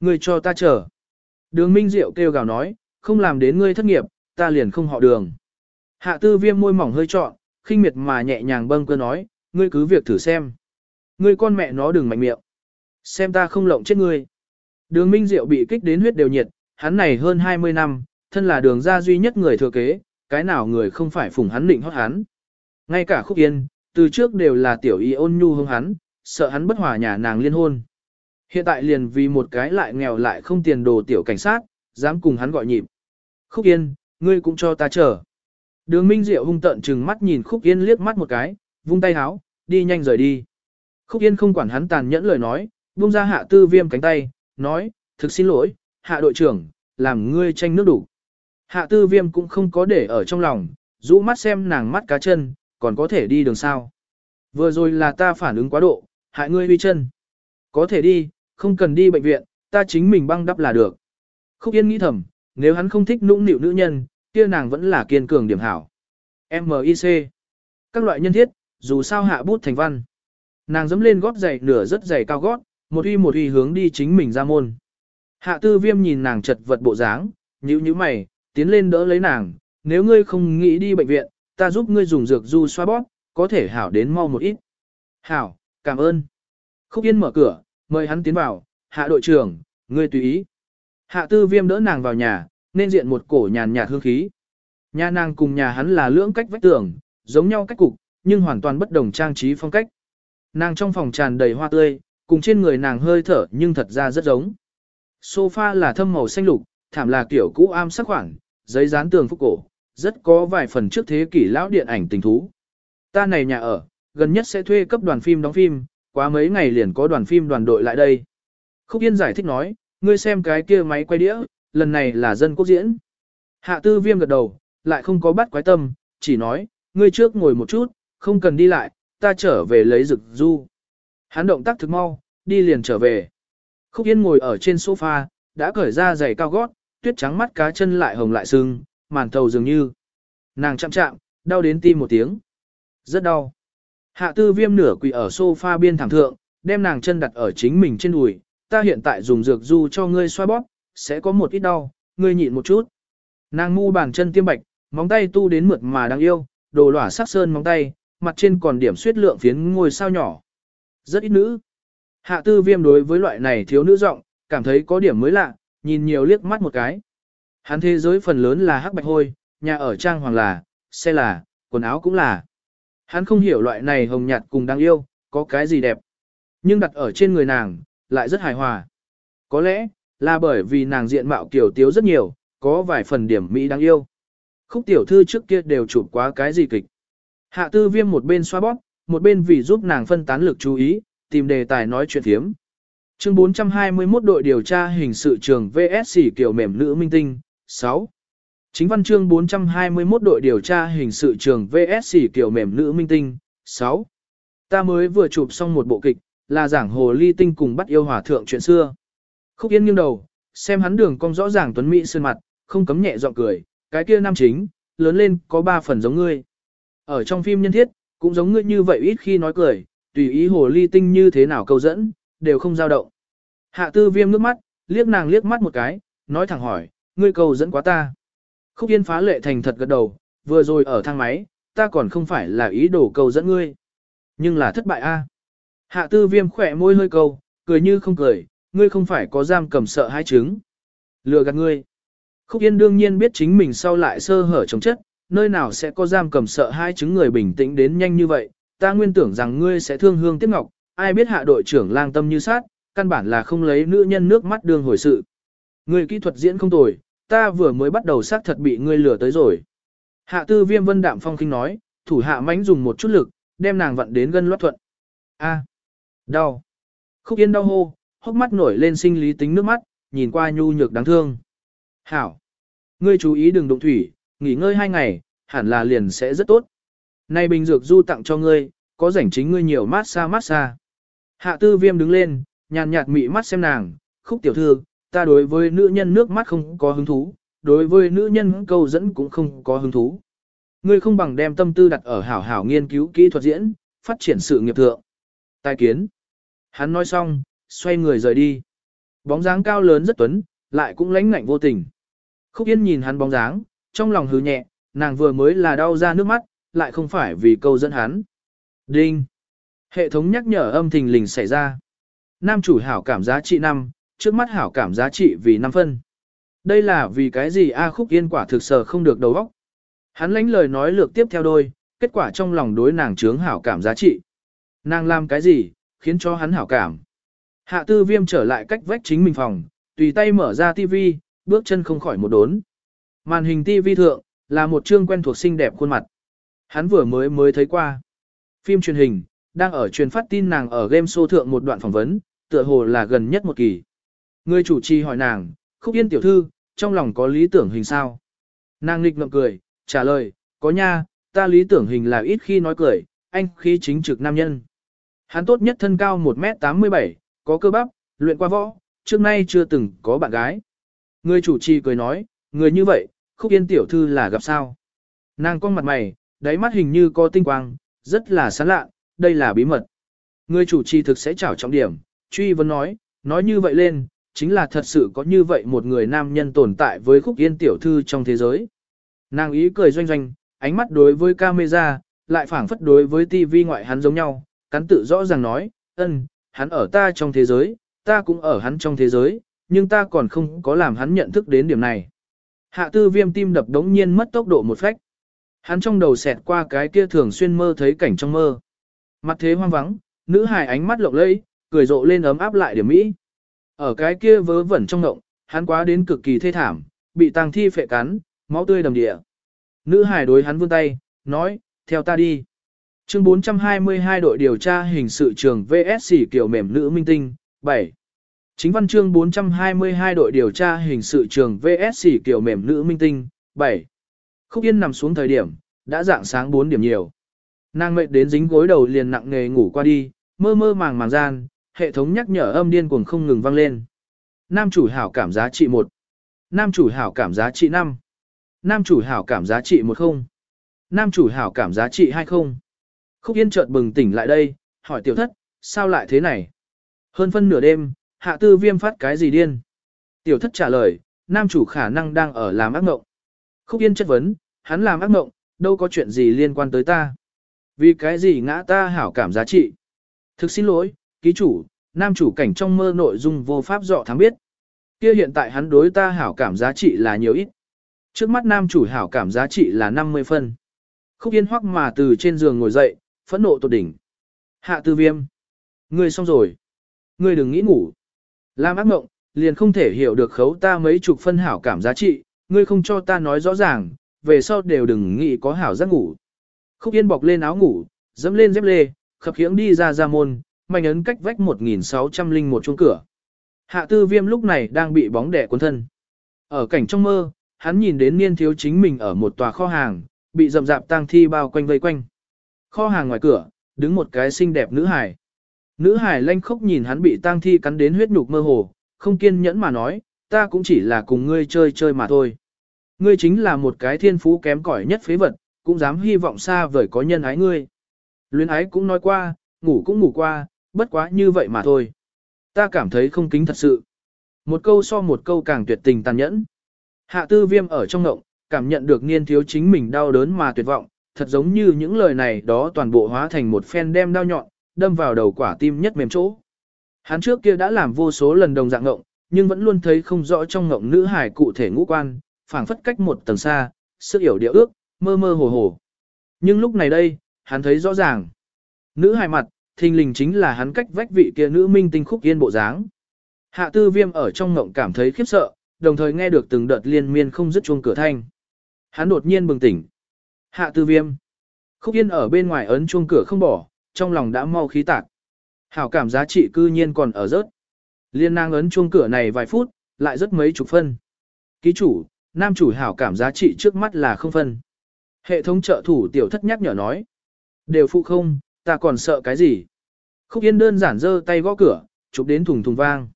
Ngươi cho ta chờ. Đường Minh Diệu kêu gào nói, không làm đến ngươi thất nghiệp, ta liền không họ đường. Hạ tư viêm môi mỏng hơi trọn, khinh miệt mà nhẹ nhàng bâng cơ nói, ngươi cứ việc thử xem. Ngươi con mẹ nó đừng mạnh miệng. Xem ta không lộng chết ngươi. Đường Minh Diệu bị kích đến huyết đều nhiệt, hắn này hơn 20 năm, thân là đường gia duy nhất người thừa kế, cái nào người không phải phụng hắn định hót hắn. Ngay cả khúc yên, từ trước đều là tiểu y ôn nhu hương hắn, sợ hắn bất hòa nhà nàng liên hôn. Hiện tại liền vì một cái lại nghèo lại không tiền đồ tiểu cảnh sát, dám cùng hắn gọi nhịp. Khúc yên, ngươi cũng cho ta chờ. Đường Minh Diệu hung tận trừng mắt nhìn Khúc Yên liếc mắt một cái, vung tay háo, đi nhanh rời đi. Khúc Yên không quản hắn tàn nhẫn lời nói, vung ra hạ tư viêm cánh tay, nói, thực xin lỗi, hạ đội trưởng, làm ngươi tranh nước đủ. Hạ tư viêm cũng không có để ở trong lòng, rũ mắt xem nàng mắt cá chân, còn có thể đi đường sao. Vừa rồi là ta phản ứng quá độ, hại ngươi huy chân. Có thể đi, không cần đi bệnh viện, ta chính mình băng đắp là được. Khúc Yên nghĩ thầm, nếu hắn không thích nũng nịu nữ nhân, kia nàng vẫn là kiên cường điểm hảo. MIC. Các loại nhân thiết, dù sao hạ bút thành văn. Nàng dẫm lên gót giày nửa rất dày cao gót, một uy một uy hướng đi chính mình ra môn. Hạ tư viêm nhìn nàng chật vật bộ dáng, nhíu nhíu mày, tiến lên đỡ lấy nàng, nếu ngươi không nghĩ đi bệnh viện, ta giúp ngươi dùng dược du xoa bóp, có thể hảo đến mau một ít. Hảo, cảm ơn. Khúc Yên mở cửa, mời hắn tiến vào, hạ đội trưởng, ngươi tùy ý. Hạ tư viêm đỡ nàng vào nhà, nên diện một cổ nhàn nhạt hương khí. Nhà nàng cùng nhà hắn là lưỡng cách vách tường, giống nhau cách cục, nhưng hoàn toàn bất đồng trang trí phong cách. Nàng trong phòng tràn đầy hoa tươi, cùng trên người nàng hơi thở nhưng thật ra rất giống. Sofa là thâm màu xanh lục, thảm là kiểu cũ am sắc khoảng, giấy dán tường phúc cổ, rất có vài phần trước thế kỷ lão điện ảnh tình thú. Ta này nhà ở, gần nhất sẽ thuê cấp đoàn phim đóng phim, quá mấy ngày liền có đoàn phim đoàn đội lại đây. Khúc Yên giải thích nói, ngươi xem cái kia máy quay đĩa, lần này là dân quốc diễn. Hạ tư viêm gật đầu, lại không có bắt quái tâm, chỉ nói, ngươi trước ngồi một chút, không cần đi lại, ta trở về lấy rực du. Hắn động tác thực mau, đi liền trở về. Khúc Yên ngồi ở trên sofa, đã cởi ra giày cao gót, tuyết trắng mắt cá chân lại hồng lại sưng, màn thầu dường như. Nàng chạm chạm, đau đến tim một tiếng. Rất đau. Hạ tư viêm nửa quỳ ở sofa biên thẳng thượng, đem nàng chân đặt ở chính mình trên đùi. Ta hiện tại dùng dược du cho ngươi xoa bóp, sẽ có một ít đau, ngươi nhịn một chút. Nàng mu bàn chân tiêm bạch, móng tay tu đến mượt mà đáng yêu, đồ lỏa sắc sơn móng tay, mặt trên còn điểm suyết lượng phiến ngôi sao nhỏ. Rất ít nữ. Hạ tư viêm đối với loại này thiếu nữ giọng cảm thấy có điểm mới lạ, nhìn nhiều liếc mắt một cái. Hắn thế giới phần lớn là hắc bạch hôi, nhà ở trang hoàng là, xe là, quần áo cũng là. Hắn không hiểu loại này hồng nhạt cùng đáng yêu, có cái gì đẹp. Nhưng đặt ở trên người nàng, lại rất hài hòa. Có lẽ, là bởi vì nàng diện mạo kiểu tiếu rất nhiều, có vài phần điểm mỹ đáng yêu. Khúc tiểu thư trước kia đều chụp quá cái gì kịch. Hạ tư viêm một bên xoa bóp, một bên vì giúp nàng phân tán lực chú ý, tìm đề tài nói chuyện thiếm. Chương 421 đội điều tra hình sự trường VSC kiểu mềm nữ minh tinh, 6. Chính văn chương 421 đội điều tra hình sự trường VSC kiểu mềm nữ minh tinh, 6. Ta mới vừa chụp xong một bộ kịch, là giảng hồ ly tinh cùng bắt yêu hòa thượng chuyện xưa. Khúc Yên nghiêng đầu, xem hắn đường cong rõ ràng tuấn mỹ sơn mặt, không cấm nhẹ giọng cười, cái kia nam chính, lớn lên có ba phần giống ngươi. Ở trong phim nhân thiết, cũng giống ngươi như vậy ít khi nói cười, tùy ý hồ ly tinh như thế nào câu dẫn, đều không dao động. Hạ tư viêm nước mắt, liếc nàng liếc mắt một cái, nói thẳng hỏi, ngươi câu dẫn quá ta. Khúc Yên phá lệ thành thật gật đầu, vừa rồi ở thang máy, ta còn không phải là ý đồ câu dẫn ngươi. Nhưng là thất bại a Hạ tư viêm khỏe môi hơi câu, cười như không cười, ngươi không phải có giam cầm sợ hai chứng. Lừa gạt ngươi. Khúc Yên đương nhiên biết chính mình sau lại sơ hở chống chất, nơi nào sẽ có giam cầm sợ hai chứng người bình tĩnh đến nhanh như vậy, ta nguyên tưởng rằng ngươi sẽ thương hương tiếc ngọc, ai biết hạ đội trưởng lang tâm như sát, căn bản là không lấy nữ nhân nước mắt đường hồi sự. Ngươi kỹ thuật diễn không tồi, ta vừa mới bắt đầu xác thật bị ngươi lừa tới rồi. Hạ tư viêm vân đạm phong kinh nói, thủ hạ mánh dùng một chút lực, đem nàng vặn đến gân loát thuận. A, đau. Khúc yên đau hô, hốc mắt nổi lên sinh lý tính nước mắt, nhìn qua nhu nhược đáng thương. Hảo. Ngươi chú ý đừng đụng thủy, nghỉ ngơi hai ngày, hẳn là liền sẽ rất tốt. nay bình dược du tặng cho ngươi, có rảnh chính ngươi nhiều mát xa mát xa. Hạ tư viêm đứng lên, nhàn nhạt mị mắt xem nàng, khúc tiểu thư, ta đối với nữ nhân nước mắt không có hứng thú, đối với nữ nhân câu dẫn cũng không có hứng thú. Ngươi không bằng đem tâm tư đặt ở hảo hảo nghiên cứu kỹ thuật diễn, phát triển sự nghiệp thượng. Tài kiến. Hắn nói xong, xoay người rời đi. Bóng dáng cao lớn rất tuấn, lại cũng lãnh ngạnh vô tình. Khúc Yên nhìn hắn bóng dáng, trong lòng hứ nhẹ, nàng vừa mới là đau ra nước mắt, lại không phải vì câu dẫn hắn. Đinh. Hệ thống nhắc nhở âm thình lình xảy ra. Nam chủ hảo cảm giá trị 5, trước mắt hảo cảm giá trị vì 5 phân. Đây là vì cái gì A Khúc Yên quả thực sở không được đầu óc. Hắn lánh lời nói lược tiếp theo đôi, kết quả trong lòng đối nàng chướng hảo cảm giá trị. Nàng làm cái gì, khiến cho hắn hảo cảm. Hạ tư viêm trở lại cách vách chính mình phòng, tùy tay mở ra tivi, bước chân không khỏi một đốn. Màn hình tivi thượng, là một chương quen thuộc xinh đẹp khuôn mặt. Hắn vừa mới mới thấy qua. Phim truyền hình, đang ở truyền phát tin nàng ở game show thượng một đoạn phỏng vấn, tựa hồ là gần nhất một kỳ. Người chủ trì hỏi nàng, khúc yên tiểu thư, trong lòng có lý tưởng hình sao? Nàng nghịch ngậm cười, trả lời, có nha, ta lý tưởng hình là ít khi nói cười, anh khi chính trực nam nhân. Hắn tốt nhất thân cao 1m87, có cơ bắp, luyện qua võ, trước nay chưa từng có bạn gái. Người chủ trì cười nói, người như vậy, khúc yên tiểu thư là gặp sao? Nàng con mặt mày, đáy mắt hình như có tinh quang, rất là sáng lạ, đây là bí mật. Người chủ trì thực sẽ trảo trọng điểm, truy vấn nói, nói như vậy lên, chính là thật sự có như vậy một người nam nhân tồn tại với khúc yên tiểu thư trong thế giới. Nàng ý cười doanh doanh, ánh mắt đối với camera, lại phảng phất đối với tivi ngoại hắn giống nhau, cắn tự rõ ràng nói, ơn, hắn ở ta trong thế giới, ta cũng ở hắn trong thế giới, nhưng ta còn không có làm hắn nhận thức đến điểm này. Hạ tư viêm tim đập đống nhiên mất tốc độ một phách. Hắn trong đầu xẹt qua cái kia thường xuyên mơ thấy cảnh trong mơ. Mặt thế hoang vắng, nữ hài ánh mắt lộng lẫy, cười rộ lên ấm áp lại điểm mỹ. Ở cái kia vớ vẩn trong ngộng, hắn quá đến cực kỳ thê thảm, bị tang thi phệ cắn, máu tươi đầm địa. Nữ hài đối hắn vươn tay, nói, theo ta đi. Chương 422 đội điều tra hình sự trường VSC kiểu mềm nữ minh tinh, 7. Chính văn chương 422 đội điều tra hình sự trường VSC kiểu mềm nữ minh tinh, 7. Khúc Yên nằm xuống thời điểm, đã dạng sáng 4 điểm nhiều. Nàng mệt đến dính gối đầu liền nặng nề ngủ qua đi, mơ mơ màng màng gian, hệ thống nhắc nhở âm điên cuồng không ngừng vang lên. Nam chủ hảo cảm giá trị 1. Nam chủ hảo cảm giá trị 5. Nam chủ hảo cảm giá trị 10. Nam chủ hảo cảm giá trị 20. Khúc Yên chợt bừng tỉnh lại đây, hỏi tiểu thất, sao lại thế này? Hơn phân nửa đêm, hạ tư viêm phát cái gì điên? Tiểu thất trả lời, nam chủ khả năng đang ở làm ác mộng. Khúc Yên chất vấn, hắn làm ác mộng, đâu có chuyện gì liên quan tới ta. Vì cái gì ngã ta hảo cảm giá trị? Thực xin lỗi, ký chủ, nam chủ cảnh trong mơ nội dung vô pháp dọ thắng biết. Kia hiện tại hắn đối ta hảo cảm giá trị là nhiều ít. Trước mắt nam chủ hảo cảm giá trị là 50 phân. Khúc Yên hoắc mà từ trên giường ngồi dậy, phẫn nộ tột đỉnh. Hạ tư viêm. Ngươi xong rồi. Ngươi đừng nghĩ ngủ. Lam ác mộng, liền không thể hiểu được khấu ta mấy chục phân hảo cảm giá trị, ngươi không cho ta nói rõ ràng, về sau đều đừng nghĩ có hảo giấc ngủ. Khúc Yên bọc lên áo ngủ, dẫm lên dép lê, khập khiễng đi ra ra môn, mạnh ấn cách vách 1601 chuông cửa. Hạ tư viêm lúc này đang bị bóng đẻ cuốn thân. Ở cảnh trong mơ, hắn nhìn đến niên thiếu chính mình ở một tòa kho hàng, bị rậm rạp tang thi bao quanh vây quanh. Kho hàng ngoài cửa, đứng một cái xinh đẹp nữ hải. Nữ hải lanh khốc nhìn hắn bị tang thi cắn đến huyết nhục mơ hồ, không kiên nhẫn mà nói, ta cũng chỉ là cùng ngươi chơi chơi mà thôi. Ngươi chính là một cái thiên phú kém cỏi nhất phế vật, cũng dám hy vọng xa vời có nhân ái ngươi. Luyến ái cũng nói qua, ngủ cũng ngủ qua, bất quá như vậy mà thôi. Ta cảm thấy không kính thật sự. Một câu so một câu càng tuyệt tình tàn nhẫn. Hạ tư viêm ở trong ngộng, cảm nhận được niên thiếu chính mình đau đớn mà tuyệt vọng, thật giống như những lời này đó toàn bộ hóa thành một phen đem đau nhọn, đâm vào đầu quả tim nhất mềm chỗ. Hắn trước kia đã làm vô số lần đồng dạng ngộng, nhưng vẫn luôn thấy không rõ trong ngộng nữ hải cụ thể ngũ quan, phảng phất cách một tầng xa, sức hiểu địa ước, mơ mơ hồ hồ. Nhưng lúc này đây, hắn thấy rõ ràng. Nữ hài mặt, thình lình chính là hắn cách vách vị kia nữ minh tinh khúc yên bộ dáng. Hạ tư viêm ở trong ngộng cảm thấy khiếp sợ, đồng thời nghe được từng đợt liên miên không dứt chuông cửa thanh. Hắn đột nhiên bừng tỉnh. Hạ tư viêm. Khúc yên ở bên ngoài ấn chuông cửa không bỏ, trong lòng đã mau khí tạc. Hảo cảm giá trị cư nhiên còn ở rớt. Liên nàng ấn chuông cửa này vài phút, lại rất mấy chục phân. Ký chủ, nam chủ hảo cảm giá trị trước mắt là không phân. Hệ thống trợ thủ tiểu thất nhắc nhở nói. Đều phụ không, ta còn sợ cái gì? Khúc Yên đơn giản giơ tay gõ cửa, chụp đến thùng thùng vang.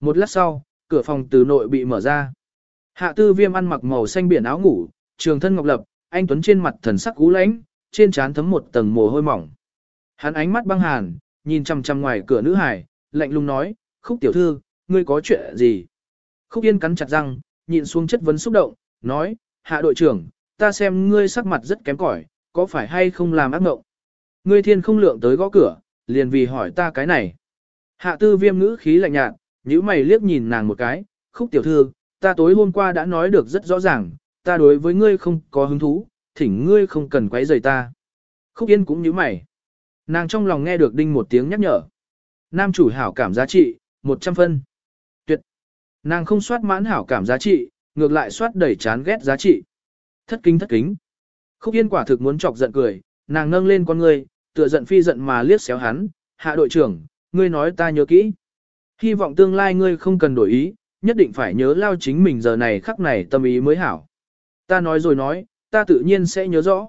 Một lát sau, cửa phòng từ nội bị mở ra. Hạ tư viêm ăn mặc màu xanh biển áo ngủ, trường thân ngọc lập, anh Tuấn trên mặt thần sắc cú lãnh, trên trán thấm một tầng mồ hôi mỏng. Hắn ánh mắt băng hàn, nhìn chằm chằm ngoài cửa nữ hải, lạnh lùng nói, khúc tiểu thư, ngươi có chuyện gì? Khúc Yên cắn chặt răng, nhìn xuống chất vấn xúc động, nói, hạ đội trưởng, ta xem ngươi sắc mặt rất kém cỏi, có phải hay không làm ác mộng? Ngươi thiên không lượng tới gõ cửa, liền vì hỏi ta cái này. Hạ tư viêm ngữ khí lạnh nhạt, nhíu mày liếc nhìn nàng một cái, khúc tiểu thư, ta tối hôm qua đã nói được rất rõ ràng, ta đối với ngươi không có hứng thú, thỉnh ngươi không cần quấy rầy ta. Khúc yên cũng như mày. Nàng trong lòng nghe được đinh một tiếng nhắc nhở. Nam chủ hảo cảm giá trị, 100 phân. Tuyệt. Nàng không soát mãn hảo cảm giá trị, ngược lại soát đẩy chán ghét giá trị. Thất kính thất kính. Khúc yên quả thực muốn chọc giận cười, nàng nâng lên con ngươi, tựa giận phi giận mà liếc xéo hắn, hạ đội trưởng, ngươi nói ta nhớ kỹ. Hy vọng tương lai ngươi không cần đổi ý, nhất định phải nhớ lao chính mình giờ này khắc này tâm ý mới hảo. Ta nói rồi nói, ta tự nhiên sẽ nhớ rõ.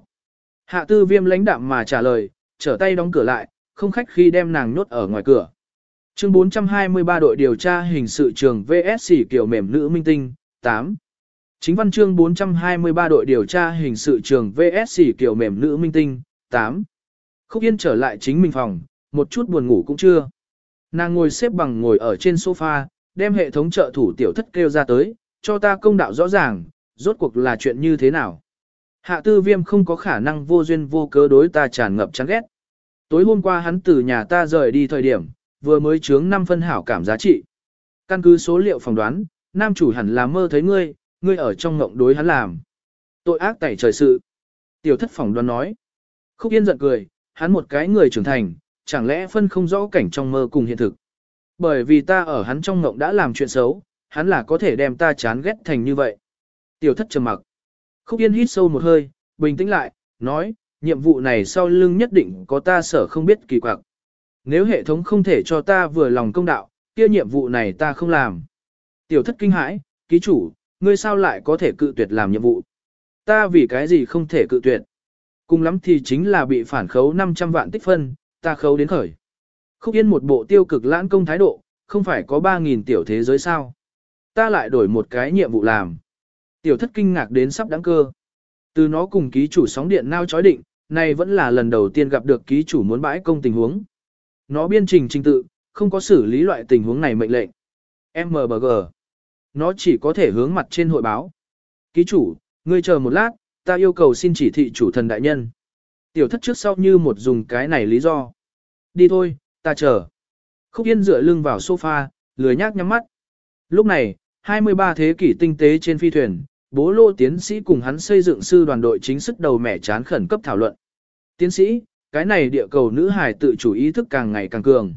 Hạ tư viêm lãnh đạm mà trả lời, trở tay đóng cửa lại, không khách khi đem nàng nhốt ở ngoài cửa. Chương 423 đội điều tra hình sự trường VSC kiểu mềm nữ minh tinh, 8. Chính văn chương 423 đội điều tra hình sự trường VSC kiểu mềm nữ minh tinh, 8. Khúc Yên trở lại chính mình phòng, một chút buồn ngủ cũng chưa. Nàng ngồi xếp bằng ngồi ở trên sofa, đem hệ thống trợ thủ tiểu thất kêu ra tới, cho ta công đạo rõ ràng, rốt cuộc là chuyện như thế nào. Hạ tư viêm không có khả năng vô duyên vô cớ đối ta tràn ngập chán ghét. Tối hôm qua hắn từ nhà ta rời đi thời điểm, vừa mới chướng 5 phân hảo cảm giá trị. Căn cứ số liệu phỏng đoán, nam chủ hẳn là mơ thấy ngươi, ngươi ở trong ngộng đối hắn làm. Tội ác tẩy trời sự. Tiểu thất phỏng đoán nói. Khúc Yên giận cười, hắn một cái người trưởng thành, chẳng lẽ phân không rõ cảnh trong mơ cùng hiện thực. Bởi vì ta ở hắn trong ngộng đã làm chuyện xấu, hắn là có thể đem ta chán ghét thành như vậy. Tiểu thất trầm mặc. Khúc Yên hít sâu một hơi, bình tĩnh lại, nói, nhiệm vụ này sau lưng nhất định có ta sở không biết kỳ quặc. Nếu hệ thống không thể cho ta vừa lòng công đạo, kia nhiệm vụ này ta không làm. Tiểu thất kinh hãi, ký chủ, ngươi sao lại có thể cự tuyệt làm nhiệm vụ? Ta vì cái gì không thể cự tuyệt? Cùng lắm thì chính là bị phản khấu 500 vạn tích phân, ta khấu đến khởi. Khúc Yên một bộ tiêu cực lãng công thái độ, không phải có 3.000 tiểu thế giới sao. Ta lại đổi một cái nhiệm vụ làm. Tiểu thất kinh ngạc đến sắp đáng cơ. Từ nó cùng ký chủ sóng điện nao chói định, này vẫn là lần đầu tiên gặp được ký chủ muốn bãi công tình huống. Nó biên trình trình tự, không có xử lý loại tình huống này mệnh lệnh. MBG. Nó chỉ có thể hướng mặt trên hội báo. Ký chủ, ngươi chờ một lát, ta yêu cầu xin chỉ thị chủ thần đại nhân. Tiểu thất trước sau như một dùng cái này lý do. Đi thôi, ta chờ. Khúc Yên dựa lưng vào sofa, lười nhác nhắm mắt. Lúc này, 23 thế kỷ tinh tế trên phi thuyền, bố lô tiến sĩ cùng hắn xây dựng sư đoàn đội chính sức đầu mẻ chán khẩn cấp thảo luận. Tiến sĩ, cái này địa cầu nữ hài tự chủ ý thức càng ngày càng cường.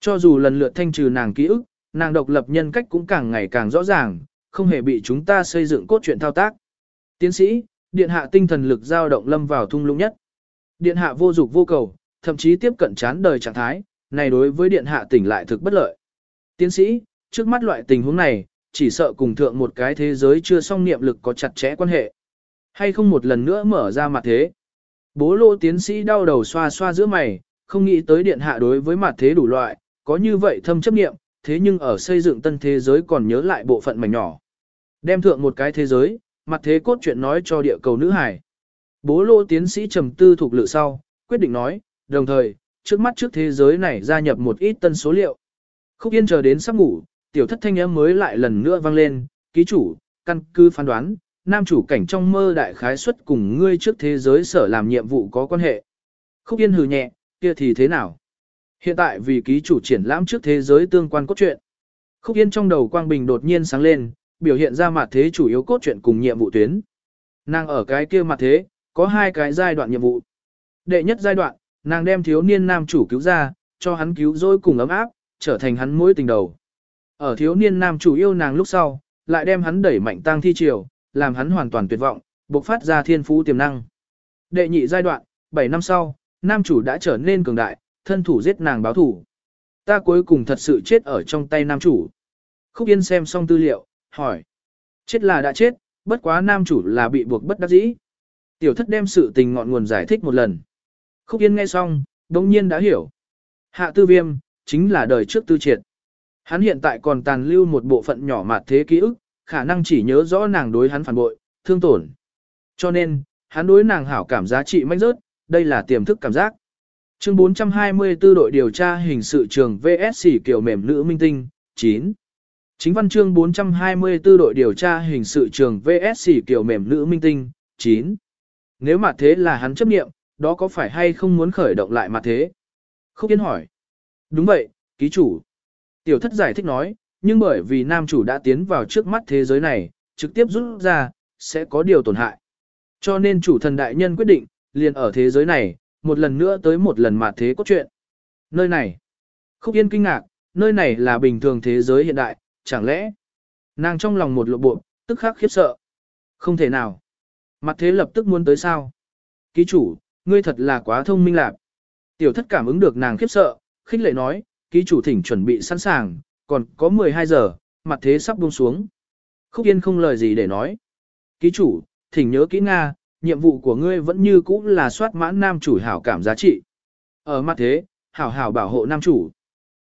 Cho dù lần lượt thanh trừ nàng ký ức, nàng độc lập nhân cách cũng càng ngày càng rõ ràng, không hề bị chúng ta xây dựng cốt truyện thao tác. Tiến sĩ, điện hạ tinh thần lực dao động lâm vào thung lũng nhất. Điện hạ vô dục vô cầu, thậm chí tiếp cận chán đời trạng thái, này đối với điện hạ tỉnh lại thực bất lợi. Tiến sĩ, trước mắt loại tình huống này, chỉ sợ cùng thượng một cái thế giới chưa song niệm lực có chặt chẽ quan hệ. Hay không một lần nữa mở ra mặt thế. Bố lô tiến sĩ đau đầu xoa xoa giữa mày, không nghĩ tới điện hạ đối với mặt thế đủ loại, có như vậy thâm chấp niệm, thế nhưng ở xây dựng tân thế giới còn nhớ lại bộ phận mảnh nhỏ. Đem thượng một cái thế giới, mặt thế cốt chuyện nói cho địa cầu nữ hải. Bố lô tiến sĩ trầm tư thuộc lự sau, quyết định nói, đồng thời, trước mắt trước thế giới này gia nhập một ít tân số liệu. Khúc Yên chờ đến sắp ngủ, tiểu thất thanh âm mới lại lần nữa vang lên, ký chủ, căn cứ phán đoán, nam chủ cảnh trong mơ đại khái suất cùng ngươi trước thế giới sở làm nhiệm vụ có quan hệ. Khúc Yên hừ nhẹ, kia thì thế nào? Hiện tại vì ký chủ triển lãm trước thế giới tương quan cốt truyện. Khúc Yên trong đầu quang bình đột nhiên sáng lên, biểu hiện ra mặt thế chủ yếu cốt truyện cùng nhiệm vụ tuyến. Nàng ở cái kia mặt thế, có hai cái giai đoạn nhiệm vụ. Đệ nhất giai đoạn, nàng đem thiếu niên nam chủ cứu ra, cho hắn cứu rỗi cùng ấm áp, trở thành hắn mối tình đầu. Ở thiếu niên nam chủ yêu nàng lúc sau, lại đem hắn đẩy mạnh tăng thi triều, làm hắn hoàn toàn tuyệt vọng, bộc phát ra thiên phú tiềm năng. Đệ nhị giai đoạn, 7 năm sau, nam chủ đã trở nên cường đại, thân thủ giết nàng báo thủ. Ta cuối cùng thật sự chết ở trong tay nam chủ. Khúc Yên xem xong tư liệu, hỏi. Chết là đã chết, bất quá nam chủ là bị buộc bất đắc dĩ. Tiểu thất đem sự tình ngọn nguồn giải thích một lần. Khúc Yên nghe xong, đồng nhiên đã hiểu. Hạ tư viêm, chính là đời trước tư triệt. Hắn hiện tại còn tàn lưu một bộ phận nhỏ mạt thế ký ức, khả năng chỉ nhớ rõ nàng đối hắn phản bội, thương tổn. Cho nên, hắn đối nàng hảo cảm giá trị manh rớt, đây là tiềm thức cảm giác. Chương 424 đội điều tra hình sự trường VSC kiểu mềm nữ minh tinh, 9. Chính văn chương 424 đội điều tra hình sự trường VSC kiểu mềm nữ minh tinh, 9. Nếu mà thế là hắn chấp nghiệm, đó có phải hay không muốn khởi động lại mà thế? Khúc Yên hỏi. Đúng vậy, ký chủ. Tiểu thất giải thích nói, nhưng bởi vì nam chủ đã tiến vào trước mắt thế giới này, trực tiếp rút ra, sẽ có điều tổn hại. Cho nên chủ thần đại nhân quyết định, liền ở thế giới này, một lần nữa tới một lần mà thế cốt truyện. Nơi này, khúc yên kinh ngạc, nơi này là bình thường thế giới hiện đại, chẳng lẽ, nàng trong lòng một lộ bộ, tức khắc khiếp sợ. Không thể nào. Mặt thế lập tức muốn tới sao? Ký chủ, ngươi thật là quá thông minh lạc. Tiểu thất cảm ứng được nàng khiếp sợ, khích lệ nói, ký chủ thỉnh chuẩn bị sẵn sàng, còn có 12 giờ, mặt thế sắp buông xuống. Khúc Yên không lời gì để nói. Ký chủ, thỉnh nhớ kỹ Nga, nhiệm vụ của ngươi vẫn như cũ là soát mãn nam chủ hảo cảm giá trị. Ở mặt thế, hảo hảo bảo hộ nam chủ.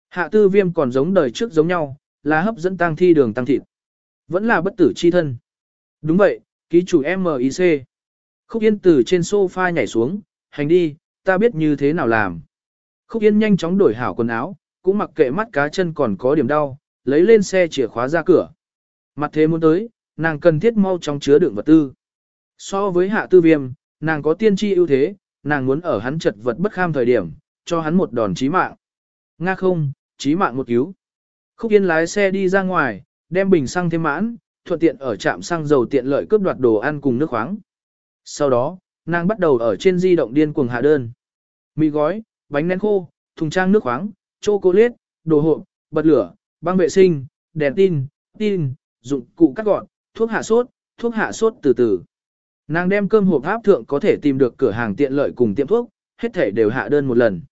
Hạ tư viêm còn giống đời trước giống nhau, là hấp dẫn tăng thi đường tăng thịt. Vẫn là bất tử chi thân. Đúng vậy, ký chủ MIC. Khúc Yên từ trên sofa nhảy xuống, hành đi, ta biết như thế nào làm. Khúc Yên nhanh chóng đổi hảo quần áo, cũng mặc kệ mắt cá chân còn có điểm đau, lấy lên xe chìa khóa ra cửa. Mặt thế muốn tới, nàng cần thiết mau chóng chứa đựng vật tư. So với hạ tư viêm, nàng có tiên tri ưu thế, nàng muốn ở hắn chật vật bất kham thời điểm, cho hắn một đòn chí mạng. Nga không, chí mạng một cứu. Khúc Yên lái xe đi ra ngoài, đem bình xăng thêm mãn, thuận tiện ở trạm xăng dầu tiện lợi cướp đoạt đồ ăn cùng nước khoáng. Sau đó, nàng bắt đầu ở trên di động điên cuồng hạ đơn. Mì gói, bánh nén khô, thùng trang nước khoáng, chocolate, đồ hộp, bật lửa, băng vệ sinh, đèn tin, tin, dụng cụ cắt gọn, thuốc hạ sốt, thuốc hạ sốt từ từ. Nàng đem cơm hộp áp thượng có thể tìm được cửa hàng tiện lợi cùng tiệm thuốc, hết thể đều hạ đơn một lần.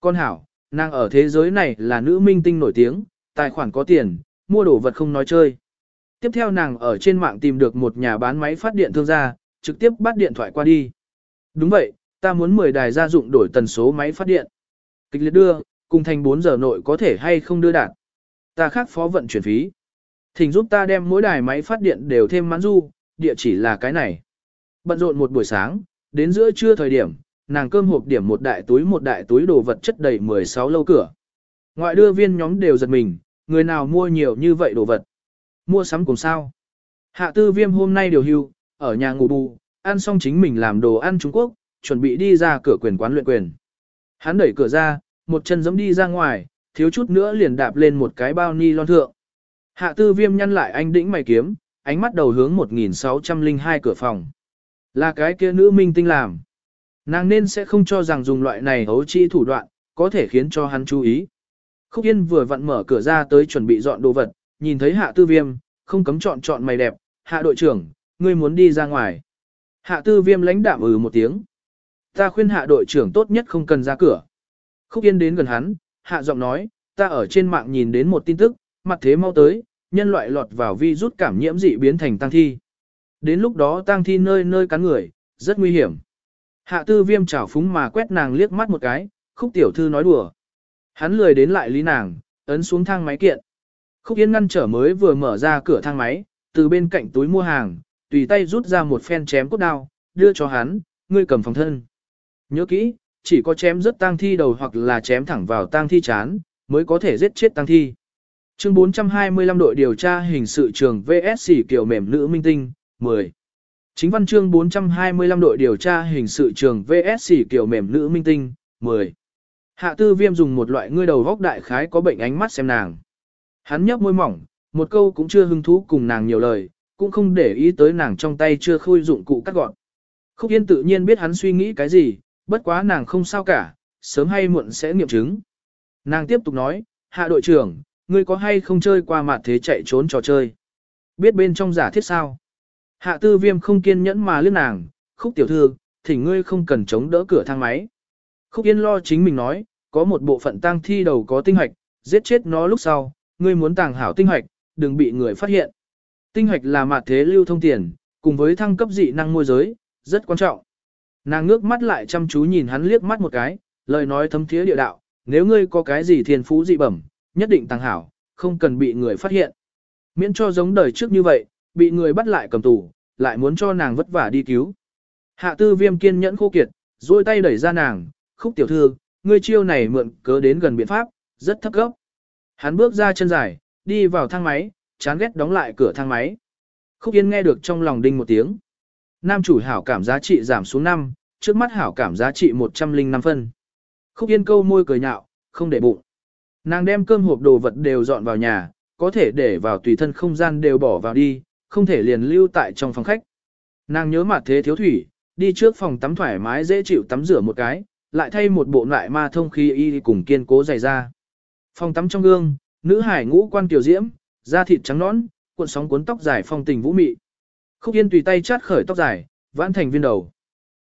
Con hảo, nàng ở thế giới này là nữ minh tinh nổi tiếng, tài khoản có tiền, mua đồ vật không nói chơi. Tiếp theo nàng ở trên mạng tìm được một nhà bán máy phát điện thương gia, trực tiếp bắt điện thoại qua đi. Đúng vậy, ta muốn 10 đài gia dụng đổi tần số máy phát điện. Kịch liệt đưa, cùng thành 4 giờ nội có thể hay không đưa đạt. Ta khác phó vận chuyển phí. Thỉnh giúp ta đem mỗi đài máy phát điện đều thêm mãn du, địa chỉ là cái này. Bận rộn một buổi sáng, đến giữa trưa thời điểm, nàng cơm hộp điểm một đại túi một đại túi đồ vật chất đầy 16 lâu cửa. Ngoại đưa viên nhóm đều giật mình, người nào mua nhiều như vậy đồ vật. Mua sắm cùng sao. Hạ tư viêm hôm nay điều hưu, ở nhà ngủ bù, ăn xong chính mình làm đồ ăn Trung Quốc, chuẩn bị đi ra cửa quyền quán luyện quyền. Hắn đẩy cửa ra, một chân giẫm đi ra ngoài, thiếu chút nữa liền đạp lên một cái bao ni lon thượng. Hạ tư viêm nhăn lại anh đĩnh mày kiếm, ánh mắt đầu hướng 1602 cửa phòng. Là cái kia nữ minh tinh làm. Nàng nên sẽ không cho rằng dùng loại này hấu chi thủ đoạn, có thể khiến cho hắn chú ý. Khúc Yên vừa vặn mở cửa ra tới chuẩn bị dọn đồ vật, nhìn thấy hạ tư viêm, không cấm chọn chọn mày đẹp, hạ đội trưởng, ngươi muốn đi ra ngoài. Hạ tư viêm lãnh đạm ừ một tiếng. Ta khuyên hạ đội trưởng tốt nhất không cần ra cửa. Khúc Yên đến gần hắn, hạ giọng nói, ta ở trên mạng nhìn đến một tin tức, mặt thế mau tới, nhân loại lọt vào vi rút cảm nhiễm dị biến thành tăng thi. Đến lúc đó tăng thi nơi nơi cắn người, rất nguy hiểm. Hạ tư viêm chảo phúng mà quét nàng liếc mắt một cái, khúc tiểu thư nói đùa. Hắn lười đến lại lý nàng, ấn xuống thang máy kiện. Khúc Yên ngăn trở mới vừa mở ra cửa thang máy, từ bên cạnh túi mua hàng, tùy tay rút ra một phen chém cốt đao, đưa cho hắn, ngươi cầm phòng thân. Nhớ kỹ, chỉ có chém rất tang thi đầu hoặc là chém thẳng vào tang thi chán, mới có thể giết chết tang thi. Chương 425 đội điều tra hình sự trường VSC kiểu mềm nữ minh tinh, 10. Chính văn chương 425 đội điều tra hình sự trường VSC kiểu mềm nữ minh tinh, 10. Hạ tư viêm dùng một loại ngươi đầu góc đại khái có bệnh ánh mắt xem nàng. Hắn nhấp môi mỏng, một câu cũng chưa hứng thú cùng nàng nhiều lời, cũng không để ý tới nàng trong tay chưa khui dụng cụ cắt gọn. Khúc Yên tự nhiên biết hắn suy nghĩ cái gì, bất quá nàng không sao cả, sớm hay muộn sẽ nghiệm chứng. Nàng tiếp tục nói, hạ đội trưởng, ngươi có hay không chơi qua mặt thế chạy trốn trò chơi? Biết bên trong giả thiết sao? Hạ tư viêm không kiên nhẫn mà liếc nàng, khúc tiểu thư, thỉnh ngươi không cần chống đỡ cửa thang máy. Khúc yên lo chính mình nói, có một bộ phận tang thi đầu có tinh hoạch, giết chết nó lúc sau, ngươi muốn tàng hảo tinh hoạch, đừng bị người phát hiện. Tinh hoạch là mặt thế lưu thông tiền, cùng với thăng cấp dị năng môi giới, rất quan trọng. Nàng ngước mắt lại chăm chú nhìn hắn liếc mắt một cái, lời nói thấm thiế địa đạo, nếu ngươi có cái gì thiên phú dị bẩm, nhất định tăng hảo, không cần bị người phát hiện. Miễn cho giống đời trước như vậy, bị người bắt lại cầm tù, lại muốn cho nàng vất vả đi cứu. Hạ tư viêm kiên nhẫn khô kiệt, duỗi tay đẩy ra nàng, khúc tiểu thư, ngươi chiêu này mượn cớ đến gần biện pháp, rất thấp gốc. Hắn bước ra chân dài, đi vào thang máy, chán ghét đóng lại cửa thang máy. Khúc Yên nghe được trong lòng đinh một tiếng. Nam chủ hảo cảm giá trị giảm xuống 5, trước mắt hảo cảm giá trị 105 phân. Khúc Yên câu môi cười nhạo, không để bụng. Nàng đem cơm hộp đồ vật đều dọn vào nhà, có thể để vào tùy thân không gian đều bỏ vào đi, không thể liền lưu tại trong phòng khách. Nàng nhớ mặt thế thiếu thủy, đi trước phòng tắm thoải mái dễ chịu tắm rửa một cái, lại thay một bộ lại ma thông khí y cùng kiên cố dày ra. Phòng tắm trong gương, nữ hải ngũ quan tiểu diễm, da thịt trắng nõn, cuộn sóng cuốn tóc dài phong tình vũ mị. Khúc Yên tùy tay chát khởi tóc dài, vãn thành viên đầu.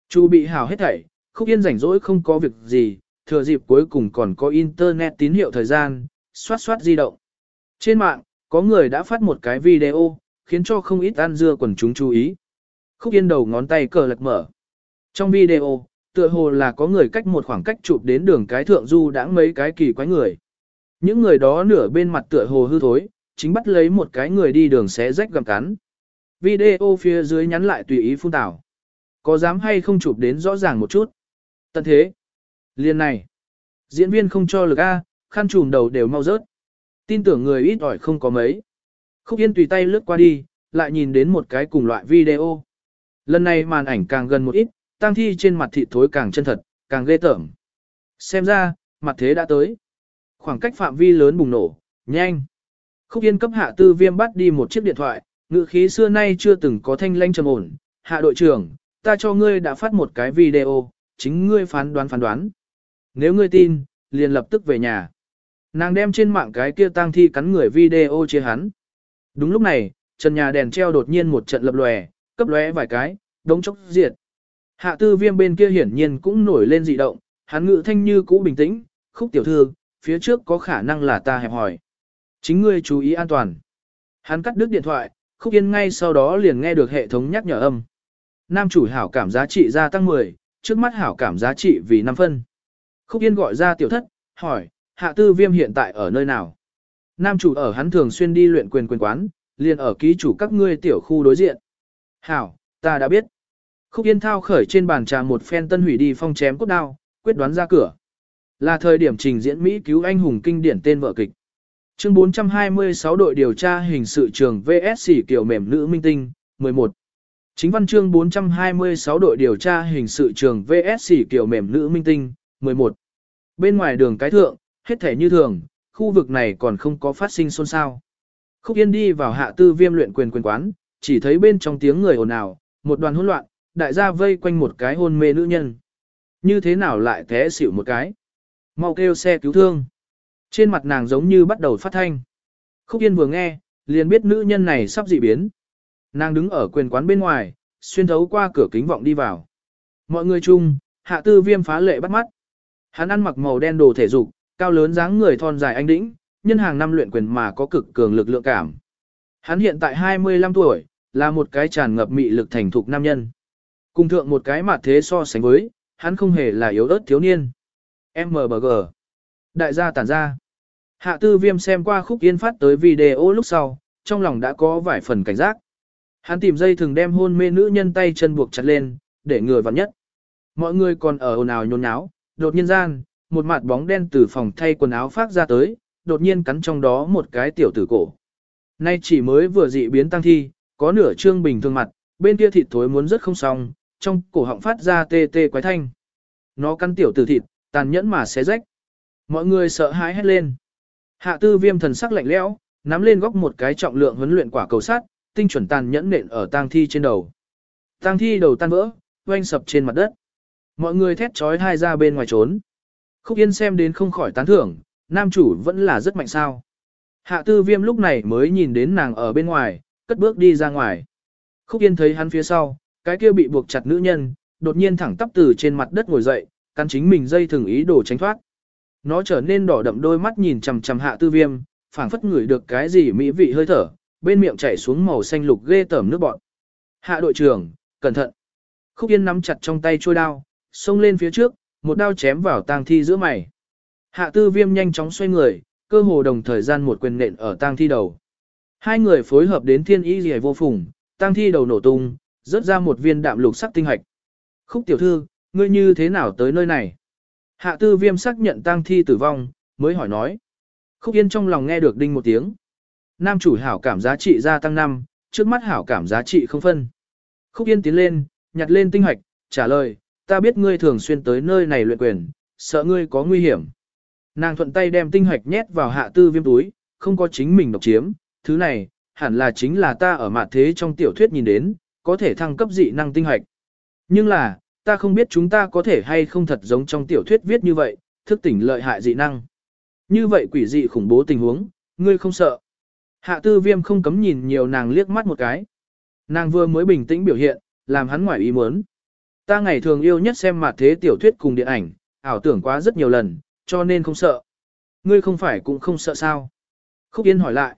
Chu bị hào hết thảy, Khúc Yên rảnh rỗi không có việc gì, thừa dịp cuối cùng còn có internet tín hiệu thời gian, xoát xoát di động. Trên mạng, có người đã phát một cái video, khiến cho không ít ăn dưa quần chúng chú ý. Khúc Yên đầu ngón tay cờ lật mở. Trong video, tựa hồ là có người cách một khoảng cách chụp đến đường cái thượng du đã mấy cái kỳ quái người. Những người đó nửa bên mặt tựa hồ hư thối, chính bắt lấy một cái người đi đường xé rách gầm cắn. Video phía dưới nhắn lại tùy ý phun tảo. Có dám hay không chụp đến rõ ràng một chút? Tận thế. Liên này. Diễn viên không cho lực A, khăn trùm đầu đều mau rớt. Tin tưởng người ít ỏi không có mấy. Khúc Yên tùy tay lướt qua đi, lại nhìn đến một cái cùng loại video. Lần này màn ảnh càng gần một ít, tang thi trên mặt thị thối càng chân thật, càng ghê tởm. Xem ra, mặt thế đã tới. Khoảng cách phạm vi lớn bùng nổ, nhanh. Khúc Yên cấp hạ tư viêm bắt đi một chiếc điện thoại, ngữ khí xưa nay chưa từng có thanh lanh trầm ổn. Hạ đội trưởng, ta cho ngươi đã phát một cái video, chính ngươi phán đoán phán đoán. Nếu ngươi tin, liền lập tức về nhà. Nàng đem trên mạng cái kia tang thi cắn người video chia hắn. Đúng lúc này, trần nhà đèn treo đột nhiên một trận lập lòe, cấp lóe vài cái, đống chốc diệt. Hạ tư viêm bên kia hiển nhiên cũng nổi lên dị động, hắn ngự thanh như cũ bình tĩnh, khúc tiểu thư, phía trước có khả năng là ta hẹp hỏi. Chính ngươi chú ý an toàn. Hắn cắt đứt điện thoại, khúc yên ngay sau đó liền nghe được hệ thống nhắc nhở âm. Nam chủ hảo cảm giá trị gia tăng 10, trước mắt hảo cảm giá trị vì 5 phân. Khúc yên gọi ra tiểu thất, hỏi, hạ tư viêm hiện tại ở nơi nào? Nam chủ ở hắn thường xuyên đi luyện quyền quyền quán, liền ở ký chủ các ngươi tiểu khu đối diện. Hảo, ta đã biết. Khúc Yên thao khởi trên bàn trà một phen tân hủy đi phong chém cốt đao, quyết đoán ra cửa. Là thời điểm trình diễn Mỹ cứu anh hùng kinh điển tên vợ kịch. Chương 426 đội điều tra hình sự trường VSC kiểu mềm nữ minh tinh, 11. Chính văn chương 426 đội điều tra hình sự trường VSC kiểu mềm nữ minh tinh, 11. Bên ngoài đường cái thượng, hết thể như thường, khu vực này còn không có phát sinh xôn xao. Khúc Yên đi vào hạ tư viêm luyện quyền quyền quán, chỉ thấy bên trong tiếng người ồn ào, một đoàn hỗn loạn, đại gia vây quanh một cái hôn mê nữ nhân. Như thế nào lại thế xỉu một cái? Mau kêu xe cứu thương. Trên mặt nàng giống như bắt đầu phát thanh. Khúc Yên vừa nghe, liền biết nữ nhân này sắp dị biến. Nàng đứng ở quyền quán bên ngoài, xuyên thấu qua cửa kính vọng đi vào. Mọi người chung, hạ tư viêm phá lệ bắt mắt. Hắn ăn mặc màu đen đồ thể dục, cao lớn dáng người thon dài anh đĩnh, nhân hàng năm luyện quyền mà có cực cường lực lượng cảm. Hắn hiện tại 25 tuổi, là một cái tràn ngập mị lực thành thục nam nhân. Cùng thượng một cái mặt thế so sánh với, hắn không hề là yếu ớt thiếu niên. MBG. Đại gia tản ra. Hạ tư viêm xem qua khúc yên phát tới video lúc sau, trong lòng đã có vài phần cảnh giác. Hắn tìm dây thường đem hôn mê nữ nhân tay chân buộc chặt lên, để người vào nhất. Mọi người còn ở ồn ào nhốn nháo, đột nhiên gian, một mặt bóng đen từ phòng thay quần áo phát ra tới, đột nhiên cắn trong đó một cái tiểu tử cổ. Nay chỉ mới vừa dị biến tăng thi, có nửa trương bình thường mặt, bên kia thịt thối muốn rất không xong, trong cổ họng phát ra tê tê quái thanh. Nó cắn tiểu tử thịt, tàn nhẫn mà xé rách. Mọi người sợ hãi hét lên. Hạ tư viêm thần sắc lạnh lẽo, nắm lên góc một cái trọng lượng huấn luyện quả cầu sắt, tinh chuẩn tàn nhẫn nện ở tang thi trên đầu. Tang thi đầu tan vỡ, oanh sập trên mặt đất. Mọi người thét trói hai ra bên ngoài trốn. Khúc Yên xem đến không khỏi tán thưởng, nam chủ vẫn là rất mạnh sao. Hạ tư viêm lúc này mới nhìn đến nàng ở bên ngoài, cất bước đi ra ngoài. Khúc Yên thấy hắn phía sau, cái kia bị buộc chặt nữ nhân, đột nhiên thẳng tắp từ trên mặt đất ngồi dậy, căn chính mình dây thường ý đồ tránh thoát. Nó trở nên đỏ đậm đôi mắt nhìn chằm chằm hạ tư viêm, phảng phất ngửi được cái gì mỹ vị hơi thở, bên miệng chảy xuống màu xanh lục ghê tởm nước bọn. Hạ đội trưởng, cẩn thận. Khúc Yên nắm chặt trong tay trôi đao, xông lên phía trước, một đao chém vào tang thi giữa mày. Hạ tư viêm nhanh chóng xoay người, cơ hồ đồng thời gian một quyền nện ở tang thi đầu. Hai người phối hợp đến thiên ý liễu vô phùng, tang thi đầu nổ tung, rớt ra một viên đạm lục sắc tinh hạch. Khúc tiểu thư, ngươi như thế nào tới nơi này? Hạ tư viêm xác nhận tang thi tử vong, mới hỏi nói. Khúc yên trong lòng nghe được đinh một tiếng. Nam chủ hảo cảm giá trị gia tăng 5, trước mắt hảo cảm giá trị không phân. Khúc yên tiến lên, nhặt lên tinh hoạch, trả lời, ta biết ngươi thường xuyên tới nơi này luyện quyền, sợ ngươi có nguy hiểm. Nàng thuận tay đem tinh hoạch nhét vào hạ tư viêm túi, không có chính mình độc chiếm, thứ này, hẳn là chính là ta ở mặt thế trong tiểu thuyết nhìn đến, có thể thăng cấp dị năng tinh hoạch. Nhưng là, ta không biết chúng ta có thể hay không thật giống trong tiểu thuyết viết như vậy, thức tỉnh lợi hại dị năng. Như vậy quỷ dị khủng bố tình huống, ngươi không sợ. Hạ tư viêm không cấm nhìn nhiều nàng liếc mắt một cái. Nàng vừa mới bình tĩnh biểu hiện, làm hắn ngoài ý muốn. Ta ngày thường yêu nhất xem mặt thế tiểu thuyết cùng điện ảnh, ảo tưởng quá rất nhiều lần, cho nên không sợ. Ngươi không phải cũng không sợ sao? Khúc Yên hỏi lại.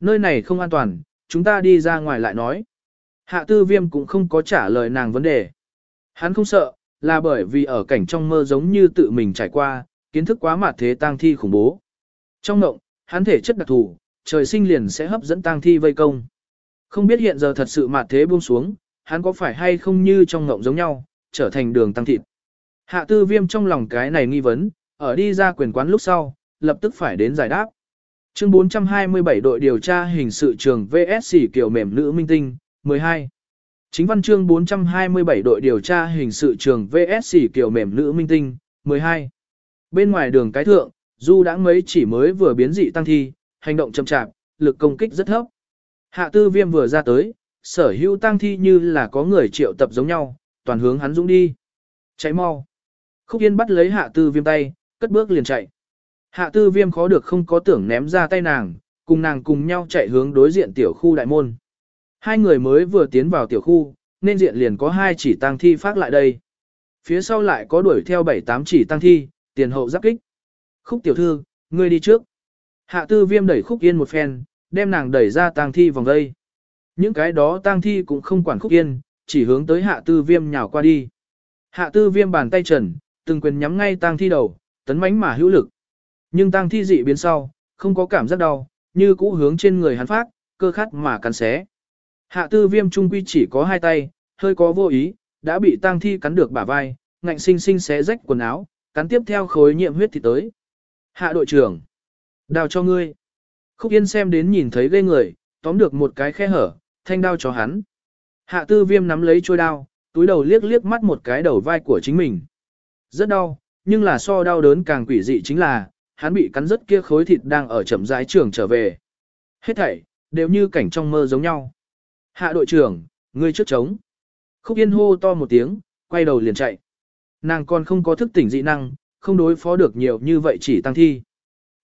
Nơi này không an toàn, chúng ta đi ra ngoài lại nói. Hạ tư viêm cũng không có trả lời nàng vấn đề. Hắn không sợ, là bởi vì ở cảnh trong mơ giống như tự mình trải qua, kiến thức quá mặt thế tang thi khủng bố. Trong mộng, hắn thể chất đặc thù, trời sinh liền sẽ hấp dẫn tang thi vây công. Không biết hiện giờ thật sự mặt thế buông xuống, hắn có phải hay không như trong ngộng giống nhau, trở thành đường tăng thịt. Hạ tư viêm trong lòng cái này nghi vấn, ở đi ra quyền quán lúc sau, lập tức phải đến giải đáp. Chương 427 đội điều tra hình sự trường VSC kiểu mềm nữ minh tinh, 12. Chính văn chương 427 đội điều tra hình sự trường VSC kiểu mềm nữ minh tinh, 12. Bên ngoài đường cái thượng, Du đã mấy chỉ mới vừa biến dị tăng thi, hành động chậm chạp, lực công kích rất thấp. Hạ tư viêm vừa ra tới, sở hữu tăng thi như là có người triệu tập giống nhau, toàn hướng hắn dũng đi. Cháy mau. Khúc Yên bắt lấy hạ tư viêm tay, cất bước liền chạy. Hạ tư viêm khó được không có tưởng ném ra tay nàng, cùng nàng cùng nhau chạy hướng đối diện tiểu khu đại môn. Hai người mới vừa tiến vào tiểu khu, nên diện liền có hai chỉ tăng thi phát lại đây. Phía sau lại có đuổi theo bảy tám chỉ tăng thi, tiền hậu giáp kích. Khúc tiểu thư, ngươi đi trước. Hạ tư viêm đẩy khúc yên một phen, đem nàng đẩy ra tang thi vòng đây. Những cái đó tang thi cũng không quản khúc yên, chỉ hướng tới hạ tư viêm nhào qua đi. Hạ tư viêm bàn tay trần, từng quyền nhắm ngay tang thi đầu, tấn mánh mà hữu lực. Nhưng tang thi dị biến sau, không có cảm giác đau, như cũ hướng trên người hắn phát, cơ khát mà cắn xé. Hạ tư viêm trung quy chỉ có hai tay, hơi có vô ý, đã bị tang thi cắn được bả vai, ngạnh sinh sinh xé rách quần áo, cắn tiếp theo khối nhiệm huyết thì tới. Hạ đội trưởng, đào cho ngươi. Khúc Yên xem đến nhìn thấy ghê người, tóm được một cái khe hở, thanh đao cho hắn. Hạ tư viêm nắm lấy trôi đao, túi đầu liếc liếc mắt một cái đầu vai của chính mình. Rất đau, nhưng là so đau đớn càng quỷ dị chính là, hắn bị cắn rất kia khối thịt đang ở chậm rãi trường trở về. Hết thảy, đều như cảnh trong mơ giống nhau. Hạ đội trưởng, ngươi trước trống. Khúc Yên hô to một tiếng, quay đầu liền chạy. Nàng còn không có thức tỉnh dị năng, không đối phó được nhiều như vậy chỉ tăng thi.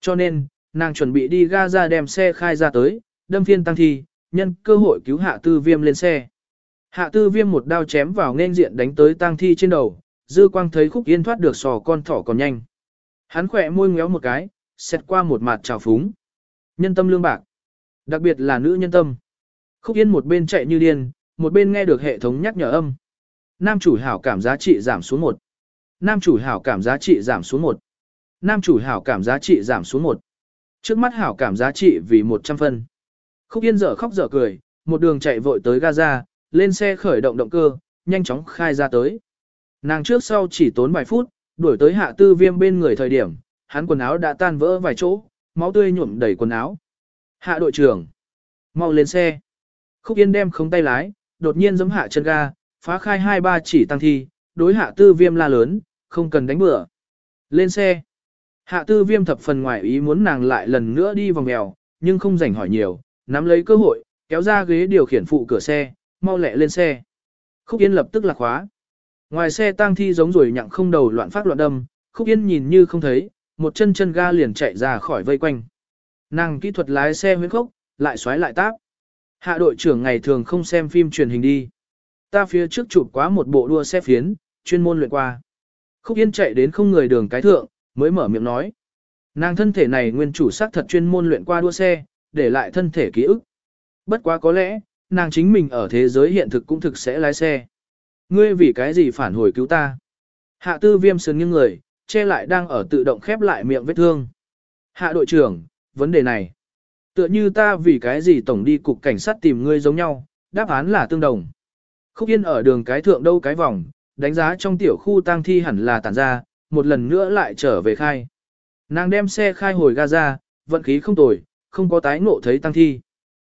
Cho nên, nàng chuẩn bị đi ga ra đem xe khai ra tới, đâm phiên tăng thi, nhân cơ hội cứu hạ tư viêm lên xe. Hạ tư viêm một đao chém vào nên diện đánh tới tăng thi trên đầu, dư quang thấy khúc yên thoát được sò con thỏ còn nhanh. Hắn khỏe môi ngéo một cái, xét qua một mặt trào phúng. Nhân tâm lương bạc. Đặc biệt là nữ nhân tâm. Khúc yên một bên chạy như điên, một bên nghe được hệ thống nhắc nhở âm. Nam chủ hảo cảm giá trị giảm xuống một. Nam chủ hảo cảm giá trị giảm xuống một. Nam chủ hảo cảm giá trị giảm xuống một. Trước mắt hảo cảm giá trị vì 100 phân. Khúc Yên dở khóc dở cười, một đường chạy vội tới Gaza, lên xe khởi động động cơ, nhanh chóng khai ra tới. Nàng trước sau chỉ tốn vài phút, đuổi tới hạ tư viêm bên người thời điểm, hắn quần áo đã tan vỡ vài chỗ, máu tươi nhuộm đầy quần áo. Hạ đội trưởng, mau lên xe. Khúc Yên đem không tay lái, đột nhiên giẫm hạ chân ga, phá khai hai ba chỉ tăng thi, đối hạ tư viêm la lớn, không cần đánh bữa. Lên xe. Hạ tư viêm thập phần ngoài ý muốn nàng lại lần nữa đi vòng mèo, nhưng không rảnh hỏi nhiều, nắm lấy cơ hội, kéo ra ghế điều khiển phụ cửa xe, mau lẹ lên xe. Khúc Yên lập tức lạc khóa. Ngoài xe tang thi giống rồi nhặng không đầu loạn phát loạn đâm, Khúc Yên nhìn như không thấy, một chân chân ga liền chạy ra khỏi vây quanh. Nàng kỹ thuật lái xe huyến khốc, lại xoáy lại táp. Hạ đội trưởng ngày thường không xem phim truyền hình đi. Ta phía trước chụp quá một bộ đua xe phiến, chuyên môn luyện qua. Khúc Yên chạy đến không người đường cái thượng, mới mở miệng nói. Nàng thân thể này nguyên chủ xác thật chuyên môn luyện qua đua xe, để lại thân thể ký ức. Bất quá có lẽ, nàng chính mình ở thế giới hiện thực cũng thực sẽ lái xe. Ngươi vì cái gì phản hồi cứu ta? Hạ tư viêm sườn những người, che lại đang ở tự động khép lại miệng vết thương. Hạ đội trưởng, vấn đề này. Tựa như ta vì cái gì tổng đi cục cảnh sát tìm ngươi giống nhau, đáp án là tương đồng. Khúc Yên ở đường cái thượng đâu cái vòng, đánh giá trong tiểu khu tang thi hẳn là tản ra, một lần nữa lại trở về khai. Nàng đem xe khai hồi Gaza, vận khí không tồi, không có tái ngộ thấy tăng thi.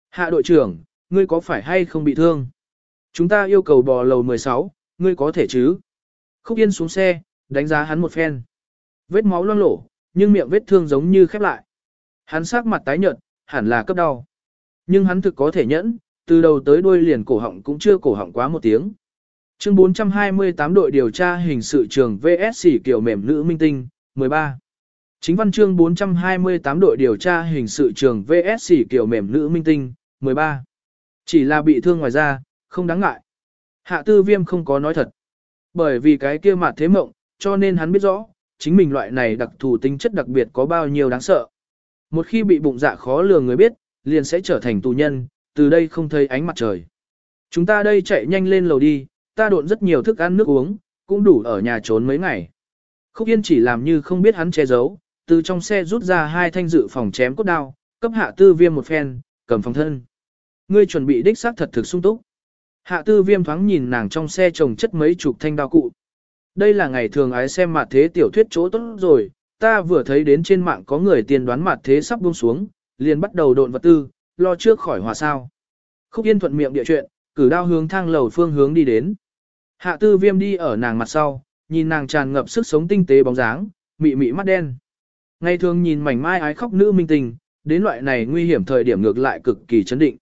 Hạ đội trưởng, ngươi có phải hay không bị thương? Chúng ta yêu cầu bò lầu 16, ngươi có thể chứ? Khúc Yên xuống xe, đánh giá hắn một phen. Vết máu loang lổ, nhưng miệng vết thương giống như khép lại. Hắn sắc mặt tái nhợt, hẳn là cấp đau. Nhưng hắn thực có thể nhẫn, từ đầu tới đuôi liền cổ họng cũng chưa cổ họng quá một tiếng. Chương 428 đội điều tra hình sự trường VSC kiểu mềm nữ minh tinh, 13. Chính văn chương 428 đội điều tra hình sự trường VSC kiểu mềm nữ minh tinh, 13. Chỉ là bị thương ngoài ra, không đáng ngại. Hạ tư viêm không có nói thật. Bởi vì cái kia mặt thế mộng, cho nên hắn biết rõ, chính mình loại này đặc thù tính chất đặc biệt có bao nhiêu đáng sợ. Một khi bị bụng dạ khó lường người biết, liền sẽ trở thành tù nhân, từ đây không thấy ánh mặt trời. Chúng ta đây chạy nhanh lên lầu đi, ta độn rất nhiều thức ăn nước uống, cũng đủ ở nhà trốn mấy ngày. Khúc Yên chỉ làm như không biết hắn che giấu, từ trong xe rút ra hai thanh dự phòng chém cốt đao, cấp hạ tư viêm một phen, cầm phòng thân. Ngươi chuẩn bị đích xác thật thực sung túc. Hạ tư viêm thoáng nhìn nàng trong xe trồng chất mấy chục thanh đao cụ. Đây là ngày thường ái xem mặt thế tiểu thuyết chỗ tốt rồi, ta vừa thấy đến trên mạng có người tiên đoán mặt thế sắp buông xuống, liền bắt đầu độn vật tư, lo trước khỏi hòa sao. Khúc Yên thuận miệng địa chuyện, cử đao hướng thang lầu phương hướng đi đến. Hạ tư viêm đi ở nàng mặt sau, nhìn nàng tràn ngập sức sống tinh tế bóng dáng, mị mị mắt đen. Ngày thường nhìn mảnh mai ái khóc nữ minh tình, đến loại này nguy hiểm thời điểm ngược lại cực kỳ chấn định.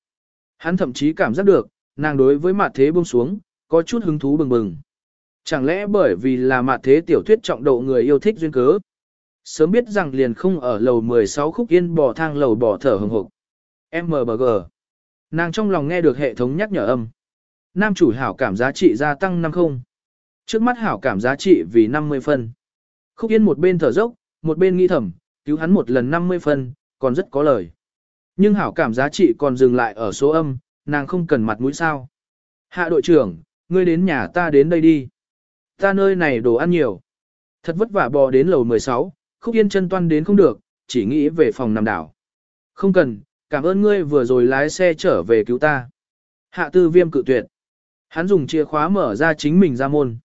Hắn thậm chí cảm giác được, nàng đối với mặt thế buông xuống, có chút hứng thú bừng bừng. Chẳng lẽ bởi vì là mặt thế tiểu thuyết trọng độ người yêu thích duyên cớ? Sớm biết rằng liền không ở lầu 16 khúc yên bò thang lầu bò thở hừng hộp. MBG. Nàng trong lòng nghe được hệ thống nhắc nhở âm. Nam chủ hảo cảm giá trị gia tăng 50. Trước mắt hảo cảm giá trị vì 50 phân. Khúc yên một bên thở dốc, một bên nghĩ thầm, cứu hắn một lần 50 phân, còn rất có lời. Nhưng hảo cảm giá trị còn dừng lại ở số âm, nàng không cần mặt mũi sao. Hạ đội trưởng, ngươi đến nhà ta đến đây đi. Ta nơi này đồ ăn nhiều. Thật vất vả bò đến lầu 16, khúc yên chân toan đến không được, chỉ nghĩ về phòng nằm đảo. Không cần, cảm ơn ngươi vừa rồi lái xe trở về cứu ta. Hạ tư viêm cự tuyệt. Hắn dùng chìa khóa mở ra chính mình ra môn.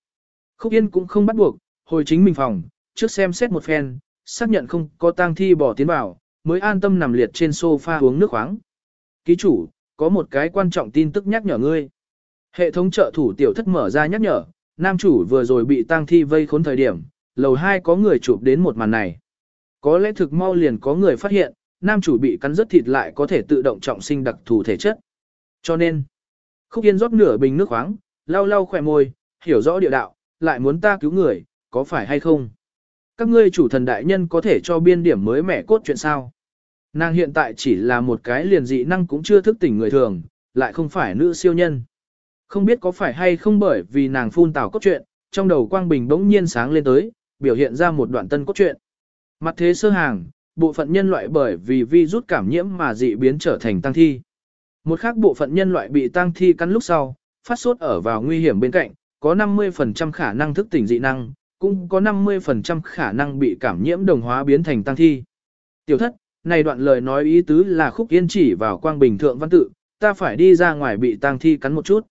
Khúc yên cũng không bắt buộc, hồi chính mình phòng, trước xem xét một phen, xác nhận không có tang thi bỏ tiến vào, mới an tâm nằm liệt trên sofa uống nước khoáng. Ký chủ, có một cái quan trọng tin tức nhắc nhở ngươi. Hệ thống trợ thủ tiểu thất mở ra nhắc nhở, nam chủ vừa rồi bị tang thi vây khốn thời điểm, lầu 2 có người chụp đến một màn này. Có lẽ thực mau liền có người phát hiện, nam chủ bị cắn rất thịt lại có thể tự động trọng sinh đặc thù thể chất. Cho nên, Khúc Yên rót nửa bình nước khoáng, lau lau khỏe môi, hiểu rõ địa đạo, lại muốn ta cứu người, có phải hay không? Các ngươi chủ thần đại nhân có thể cho biên điểm mới mẻ cốt chuyện sao? Nàng hiện tại chỉ là một cái liền dị năng cũng chưa thức tỉnh người thường, lại không phải nữ siêu nhân. Không biết có phải hay không bởi vì nàng phun tào cốt truyện, trong đầu quang bình bỗng nhiên sáng lên tới, biểu hiện ra một đoạn tân cốt truyện. Mặt thế sơ hàng, bộ phận nhân loại bởi vì vi rút cảm nhiễm mà dị biến trở thành tăng thi. Một khác bộ phận nhân loại bị tang thi cắn lúc sau, phát sốt ở vào nguy hiểm bên cạnh, có 50% khả năng thức tỉnh dị năng, cũng có 50% khả năng bị cảm nhiễm đồng hóa biến thành tang thi. Tiểu thất, này đoạn lời nói ý tứ là khúc yên chỉ vào quang bình thượng văn tự, ta phải đi ra ngoài bị tang thi cắn một chút.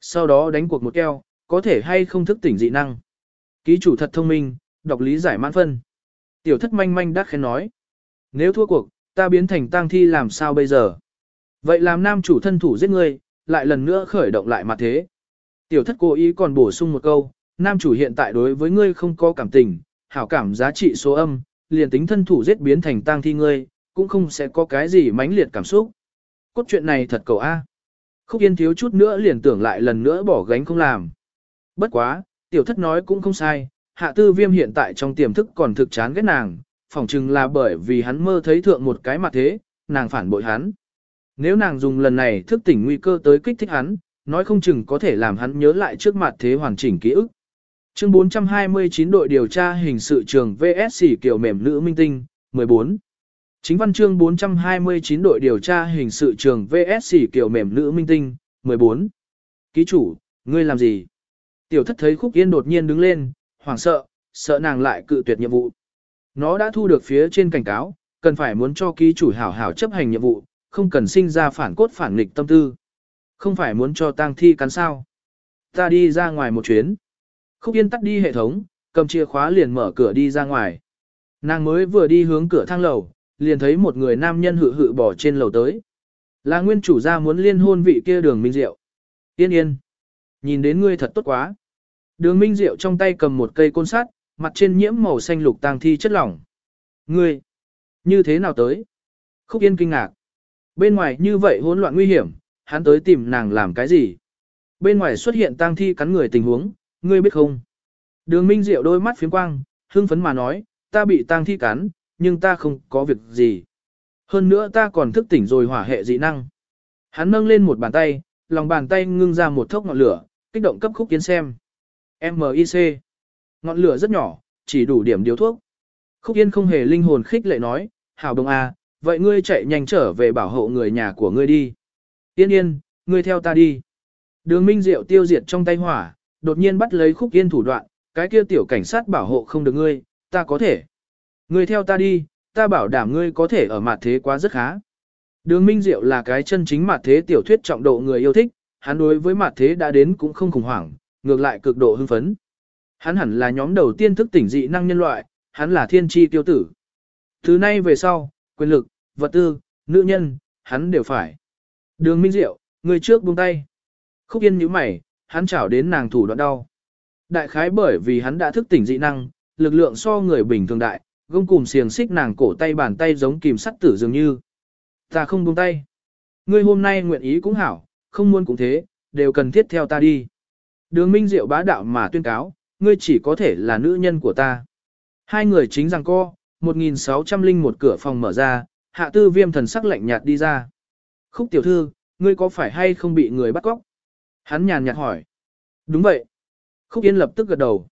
Sau đó đánh cuộc một keo, có thể hay không thức tỉnh dị năng. Ký chủ thật thông minh, đọc lý giải mãn phân. Tiểu thất manh manh đắc khen nói. Nếu thua cuộc, ta biến thành tang thi làm sao bây giờ? Vậy làm nam chủ thân thủ giết ngươi, lại lần nữa khởi động lại mặt thế. Tiểu thất cố ý còn bổ sung một câu, nam chủ hiện tại đối với ngươi không có cảm tình, hảo cảm giá trị số âm, liền tính thân thủ giết biến thành tang thi ngươi, cũng không sẽ có cái gì mãnh liệt cảm xúc. Cốt truyện này thật cầu A. Khúc Yên thiếu chút nữa liền tưởng lại lần nữa bỏ gánh không làm. Bất quá, tiểu thất nói cũng không sai, hạ tư viêm hiện tại trong tiềm thức còn thực chán ghét nàng, phỏng chừng là bởi vì hắn mơ thấy thượng một cái mặt thế, nàng phản bội hắn. Nếu nàng dùng lần này thức tỉnh nguy cơ tới kích thích hắn, nói không chừng có thể làm hắn nhớ lại trước mặt thế hoàn chỉnh ký ức. Chương 429 đội điều tra hình sự trường VSC kiểu mềm nữ minh tinh, 14. Chính văn chương 429 đội điều tra hình sự trường VSC kiểu mềm nữ minh tinh, 14. Ký chủ, ngươi làm gì? Tiểu thất thấy khúc yên đột nhiên đứng lên, hoảng sợ, sợ nàng lại cự tuyệt nhiệm vụ. Nó đã thu được phía trên cảnh cáo, cần phải muốn cho ký chủ hảo hảo chấp hành nhiệm vụ, không cần sinh ra phản cốt phản nghịch tâm tư. Không phải muốn cho tang thi cắn sao. Ta đi ra ngoài một chuyến. Khúc yên tắt đi hệ thống, cầm chìa khóa liền mở cửa đi ra ngoài. Nàng mới vừa đi hướng cửa thang lầu, liền thấy một người nam nhân hự hự bỏ trên lầu tới. Là nguyên chủ gia muốn liên hôn vị kia đường minh diệu. Yên yên. Nhìn đến ngươi thật tốt quá. Đường minh diệu trong tay cầm một cây côn sắt, mặt trên nhiễm màu xanh lục tang thi chất lỏng. Ngươi. Như thế nào tới? Khúc yên kinh ngạc. Bên ngoài như vậy hỗn loạn nguy hiểm, hắn tới tìm nàng làm cái gì? Bên ngoài xuất hiện tang thi cắn người tình huống, ngươi biết không? Đường minh diệu đôi mắt phiếm quang, hưng phấn mà nói, ta bị tang thi cắn, nhưng ta không có việc gì. Hơn nữa ta còn thức tỉnh rồi hỏa hệ dị năng. Hắn nâng lên một bàn tay, lòng bàn tay ngưng ra một thốc ngọn lửa, kích động cấp khúc kiến xem. MIC. Ngọn lửa rất nhỏ, chỉ đủ điểm điếu thuốc. Khúc Yên không hề linh hồn khích lệ nói, hảo đồng à, vậy ngươi chạy nhanh trở về bảo hộ người nhà của ngươi đi. Yên yên, ngươi theo ta đi. Đường Minh Diệu tiêu diệt trong tay hỏa, đột nhiên bắt lấy Khúc Yên thủ đoạn, cái kia tiểu cảnh sát bảo hộ không được ngươi, ta có thể. Ngươi theo ta đi, ta bảo đảm ngươi có thể ở mặt thế quá rất khá. Đường Minh Diệu là cái chân chính mặt thế tiểu thuyết trọng độ người yêu thích, hắn đối với mặt thế đã đến cũng không khủng hoảng, ngược lại cực độ hưng phấn. Hắn hẳn là nhóm đầu tiên thức tỉnh dị năng nhân loại, hắn là thiên tri tiêu tử. Thứ nay về sau, quyền lực, vật tư, nữ nhân, hắn đều phải. Đường Minh Diệu, người trước buông tay. Khúc Yên nhíu mày, hắn chảo đến nàng thủ đoạn đau. Đại khái bởi vì hắn đã thức tỉnh dị năng, lực lượng so người bình thường đại, gông cùng xiềng xích nàng cổ tay bàn tay giống kìm sắt tử dường như. Ta không buông tay. Ngươi hôm nay nguyện ý cũng hảo, không muốn cũng thế, đều cần thiết theo ta đi. Đường Minh Diệu bá đạo mà tuyên cáo, ngươi chỉ có thể là nữ nhân của ta. Hai người chính rằng co, 1600 linh một cửa phòng mở ra, hạ tư viêm thần sắc lạnh nhạt đi ra. Khúc tiểu thư, ngươi có phải hay không bị người bắt cóc? Hắn nhàn nhạt hỏi. Đúng vậy. Khúc yên lập tức gật đầu.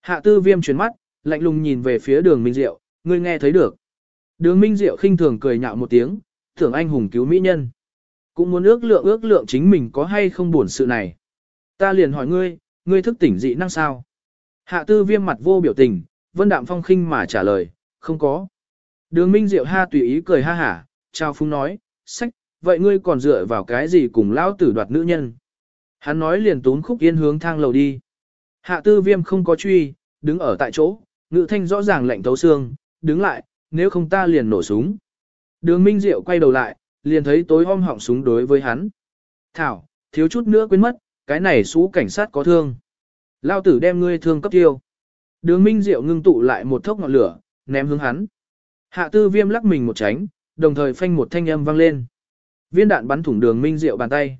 Hạ tư viêm chuyển mắt, lạnh lùng nhìn về phía đường Minh Diệu, ngươi nghe thấy được. Đường Minh Diệu khinh thường cười nhạo một tiếng, tưởng anh hùng cứu mỹ nhân. Cũng muốn ước lượng ước lượng chính mình có hay không buồn sự này. Ta liền hỏi ngươi, ngươi thức tỉnh dị năng sao? Hạ tư viêm mặt vô biểu tình, vân đạm phong khinh mà trả lời, không có. Đường Minh Diệu ha tùy ý cười ha hả, trao phúng nói, sách, vậy ngươi còn dựa vào cái gì cùng lão tử đoạt nữ nhân? Hắn nói liền tún khúc yên hướng thang lầu đi. Hạ tư viêm không có truy, đứng ở tại chỗ, ngự thanh rõ ràng lạnh tấu xương, đứng lại, nếu không ta liền nổ súng. Đường Minh Diệu quay đầu lại, liền thấy tối om họng súng đối với hắn. Thảo, thiếu chút nữa quên mất, cái này xú cảnh sát có thương. Lao tử đem ngươi thương cấp tiêu. Đường Minh Diệu ngưng tụ lại một thốc ngọn lửa, ném hướng hắn. Hạ tư viêm lắc mình một tránh, đồng thời phanh một thanh âm vang lên. Viên đạn bắn thủng đường Minh Diệu bàn tay.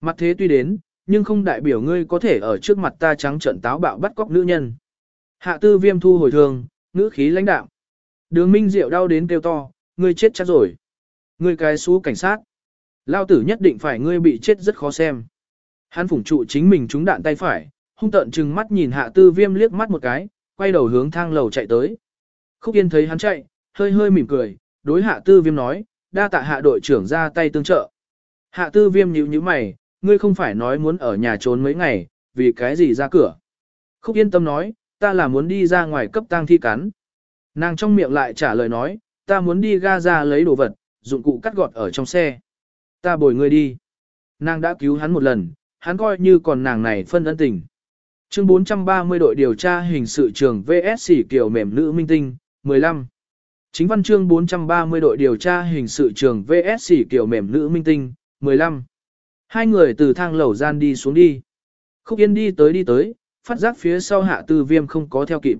Mặt thế tuy đến, nhưng không đại biểu ngươi có thể ở trước mặt ta trắng trận táo bạo bắt cóc nữ nhân. Hạ tư viêm thu hồi thường, ngữ khí lãnh đạo. Đường minh diệu đau đến kêu to, ngươi chết chắc rồi. Ngươi cái xú cảnh sát. Lao tử nhất định phải ngươi bị chết rất khó xem. Hắn phủng trụ chính mình trúng đạn tay phải, hung tợn chừng mắt nhìn hạ tư viêm liếc mắt một cái, quay đầu hướng thang lầu chạy tới. Khúc Yên thấy hắn chạy, hơi hơi mỉm cười, đối hạ tư viêm nói, đa tạ hạ đội trưởng ra tay tương trợ. Hạ tư viêm nhíu nhíu mày, ngươi không phải nói muốn ở nhà trốn mấy ngày, vì cái gì ra cửa. Khúc yên tâm nói, ta là muốn đi ra ngoài cấp tang thi cắn. Nàng trong miệng lại trả lời nói, ta muốn đi ga ra lấy đồ vật, dụng cụ cắt gọt ở trong xe. Ta bồi ngươi đi. Nàng đã cứu hắn một lần, hắn coi như còn nàng này phân ân tình. Chương 430 đội điều tra hình sự trường VSC kiểu mềm nữ minh tinh, 15. Chính văn chương 430 đội điều tra hình sự trường VSC kiểu mềm nữ minh tinh, 15. Hai người từ thang lầu gian đi xuống đi. Khúc Yên đi tới đi tới, phát giác phía sau hạ tư viêm không có theo kịp.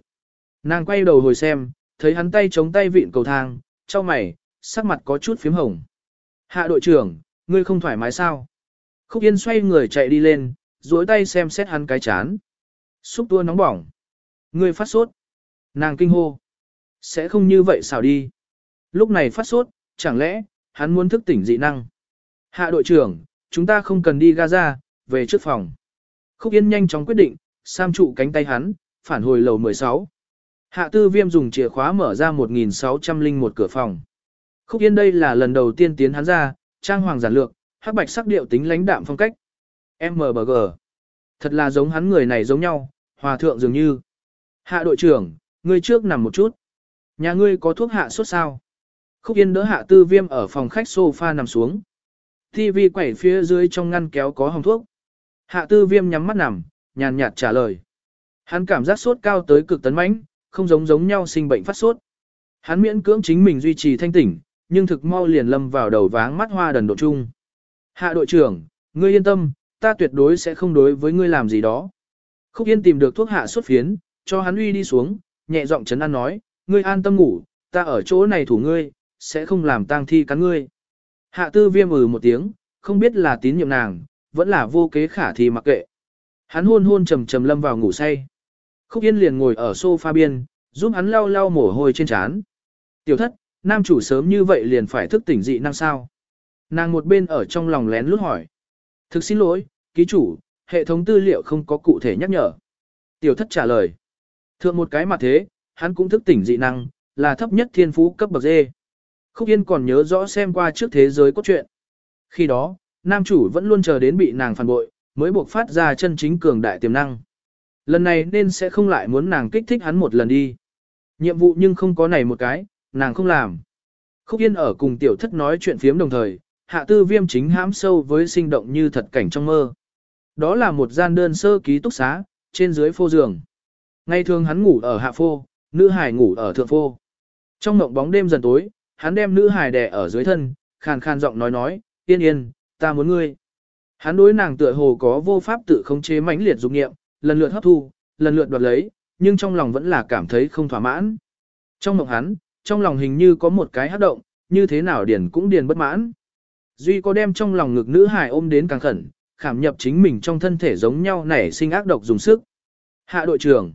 Nàng quay đầu hồi xem, thấy hắn tay chống tay vịn cầu thang, cho mày, sắc mặt có chút phím hồng. Hạ đội trưởng, ngươi không thoải mái sao? Khúc Yên xoay người chạy đi lên, duỗi tay xem xét hắn cái chán. Xúc tua nóng bỏng. Ngươi phát sốt. Nàng kinh hô. Sẽ không như vậy sao đi. Lúc này phát sốt, chẳng lẽ, hắn muốn thức tỉnh dị năng. Hạ đội trưởng, chúng ta không cần đi Gaza, về trước phòng. Khúc Yên nhanh chóng quyết định, Sam trụ cánh tay hắn, phản hồi lầu 16. Hạ tư viêm dùng chìa khóa mở ra 1601 cửa phòng. Khúc Yên đây là lần đầu tiên tiến hắn ra, trang hoàng giản lược, hắc bạch sắc điệu tính lãnh đạm phong cách. MBG. Thật là giống hắn người này giống nhau, hòa thượng dường như. Hạ đội trưởng, ngươi trước nằm một chút. Nhà ngươi có thuốc hạ sốt sao? Khúc Yên đỡ hạ tư viêm ở phòng khách sofa nằm xuống. TV quẩy phía dưới trong ngăn kéo có hồng thuốc. Hạ tư viêm nhắm mắt nằm, nhàn nhạt trả lời. Hắn cảm giác sốt cao tới cực tấn mãnh, không giống giống nhau sinh bệnh phát sốt. Hắn miễn cưỡng chính mình duy trì thanh tỉnh, nhưng thực mau liền lâm vào đầu váng mắt hoa đần độ chung. Hạ đội trưởng, ngươi yên tâm, ta tuyệt đối sẽ không đối với ngươi làm gì đó. Khúc Yên tìm được thuốc hạ sốt phiến, cho hắn uy đi xuống, nhẹ giọng chấn an nói, ngươi an tâm ngủ, ta ở chỗ này thủ ngươi, sẽ không làm tang thi cắn ngươi. Hạ tư viêm ừ một tiếng, không biết là tín nhiệm nàng, vẫn là vô kế khả thì mặc kệ. Hắn hôn hôn trầm trầm lâm vào ngủ say. Khúc Yên liền ngồi ở sofa biên, giúp hắn lau lau mồ hôi trên trán. Tiểu thất, nam chủ sớm như vậy liền phải thức tỉnh dị năng sao. Nàng một bên ở trong lòng lén lút hỏi. Thực xin lỗi, ký chủ, hệ thống tư liệu không có cụ thể nhắc nhở. Tiểu thất trả lời. Thượng một cái mặt thế, hắn cũng thức tỉnh dị năng, là thấp nhất thiên phú cấp bậc D. Khúc Yên còn nhớ rõ xem qua trước thế giới cốt truyện. Khi đó, nam chủ vẫn luôn chờ đến bị nàng phản bội, mới buộc phát ra chân chính cường đại tiềm năng. Lần này nên sẽ không lại muốn nàng kích thích hắn một lần đi. Nhiệm vụ nhưng không có này một cái, nàng không làm. Khúc Yên ở cùng tiểu thất nói chuyện phiếm đồng thời, hạ tư viêm chính hãm sâu với sinh động như thật cảnh trong mơ. Đó là một gian đơn sơ ký túc xá, trên dưới phô giường. Ngày thường hắn ngủ ở hạ phô, nữ hải ngủ ở thượng phô. Trong mộng bóng đêm dần tối, hắn đem nữ hải đè ở dưới thân, khàn khàn giọng nói nói, yên yên, ta muốn ngươi. Hắn đối nàng tựa hồ có vô pháp tự khống chế mãnh liệt dục nghiệm, lần lượt hấp thu, lần lượt đoạt lấy, nhưng trong lòng vẫn là cảm thấy không thỏa mãn. Trong mộng hắn, trong lòng hình như có một cái hát động, như thế nào điền cũng điền bất mãn. Duy có đem trong lòng ngực nữ hải ôm đến càng khẩn, khảm nhập chính mình trong thân thể giống nhau nảy sinh ác độc dùng sức. Hạ đội trưởng.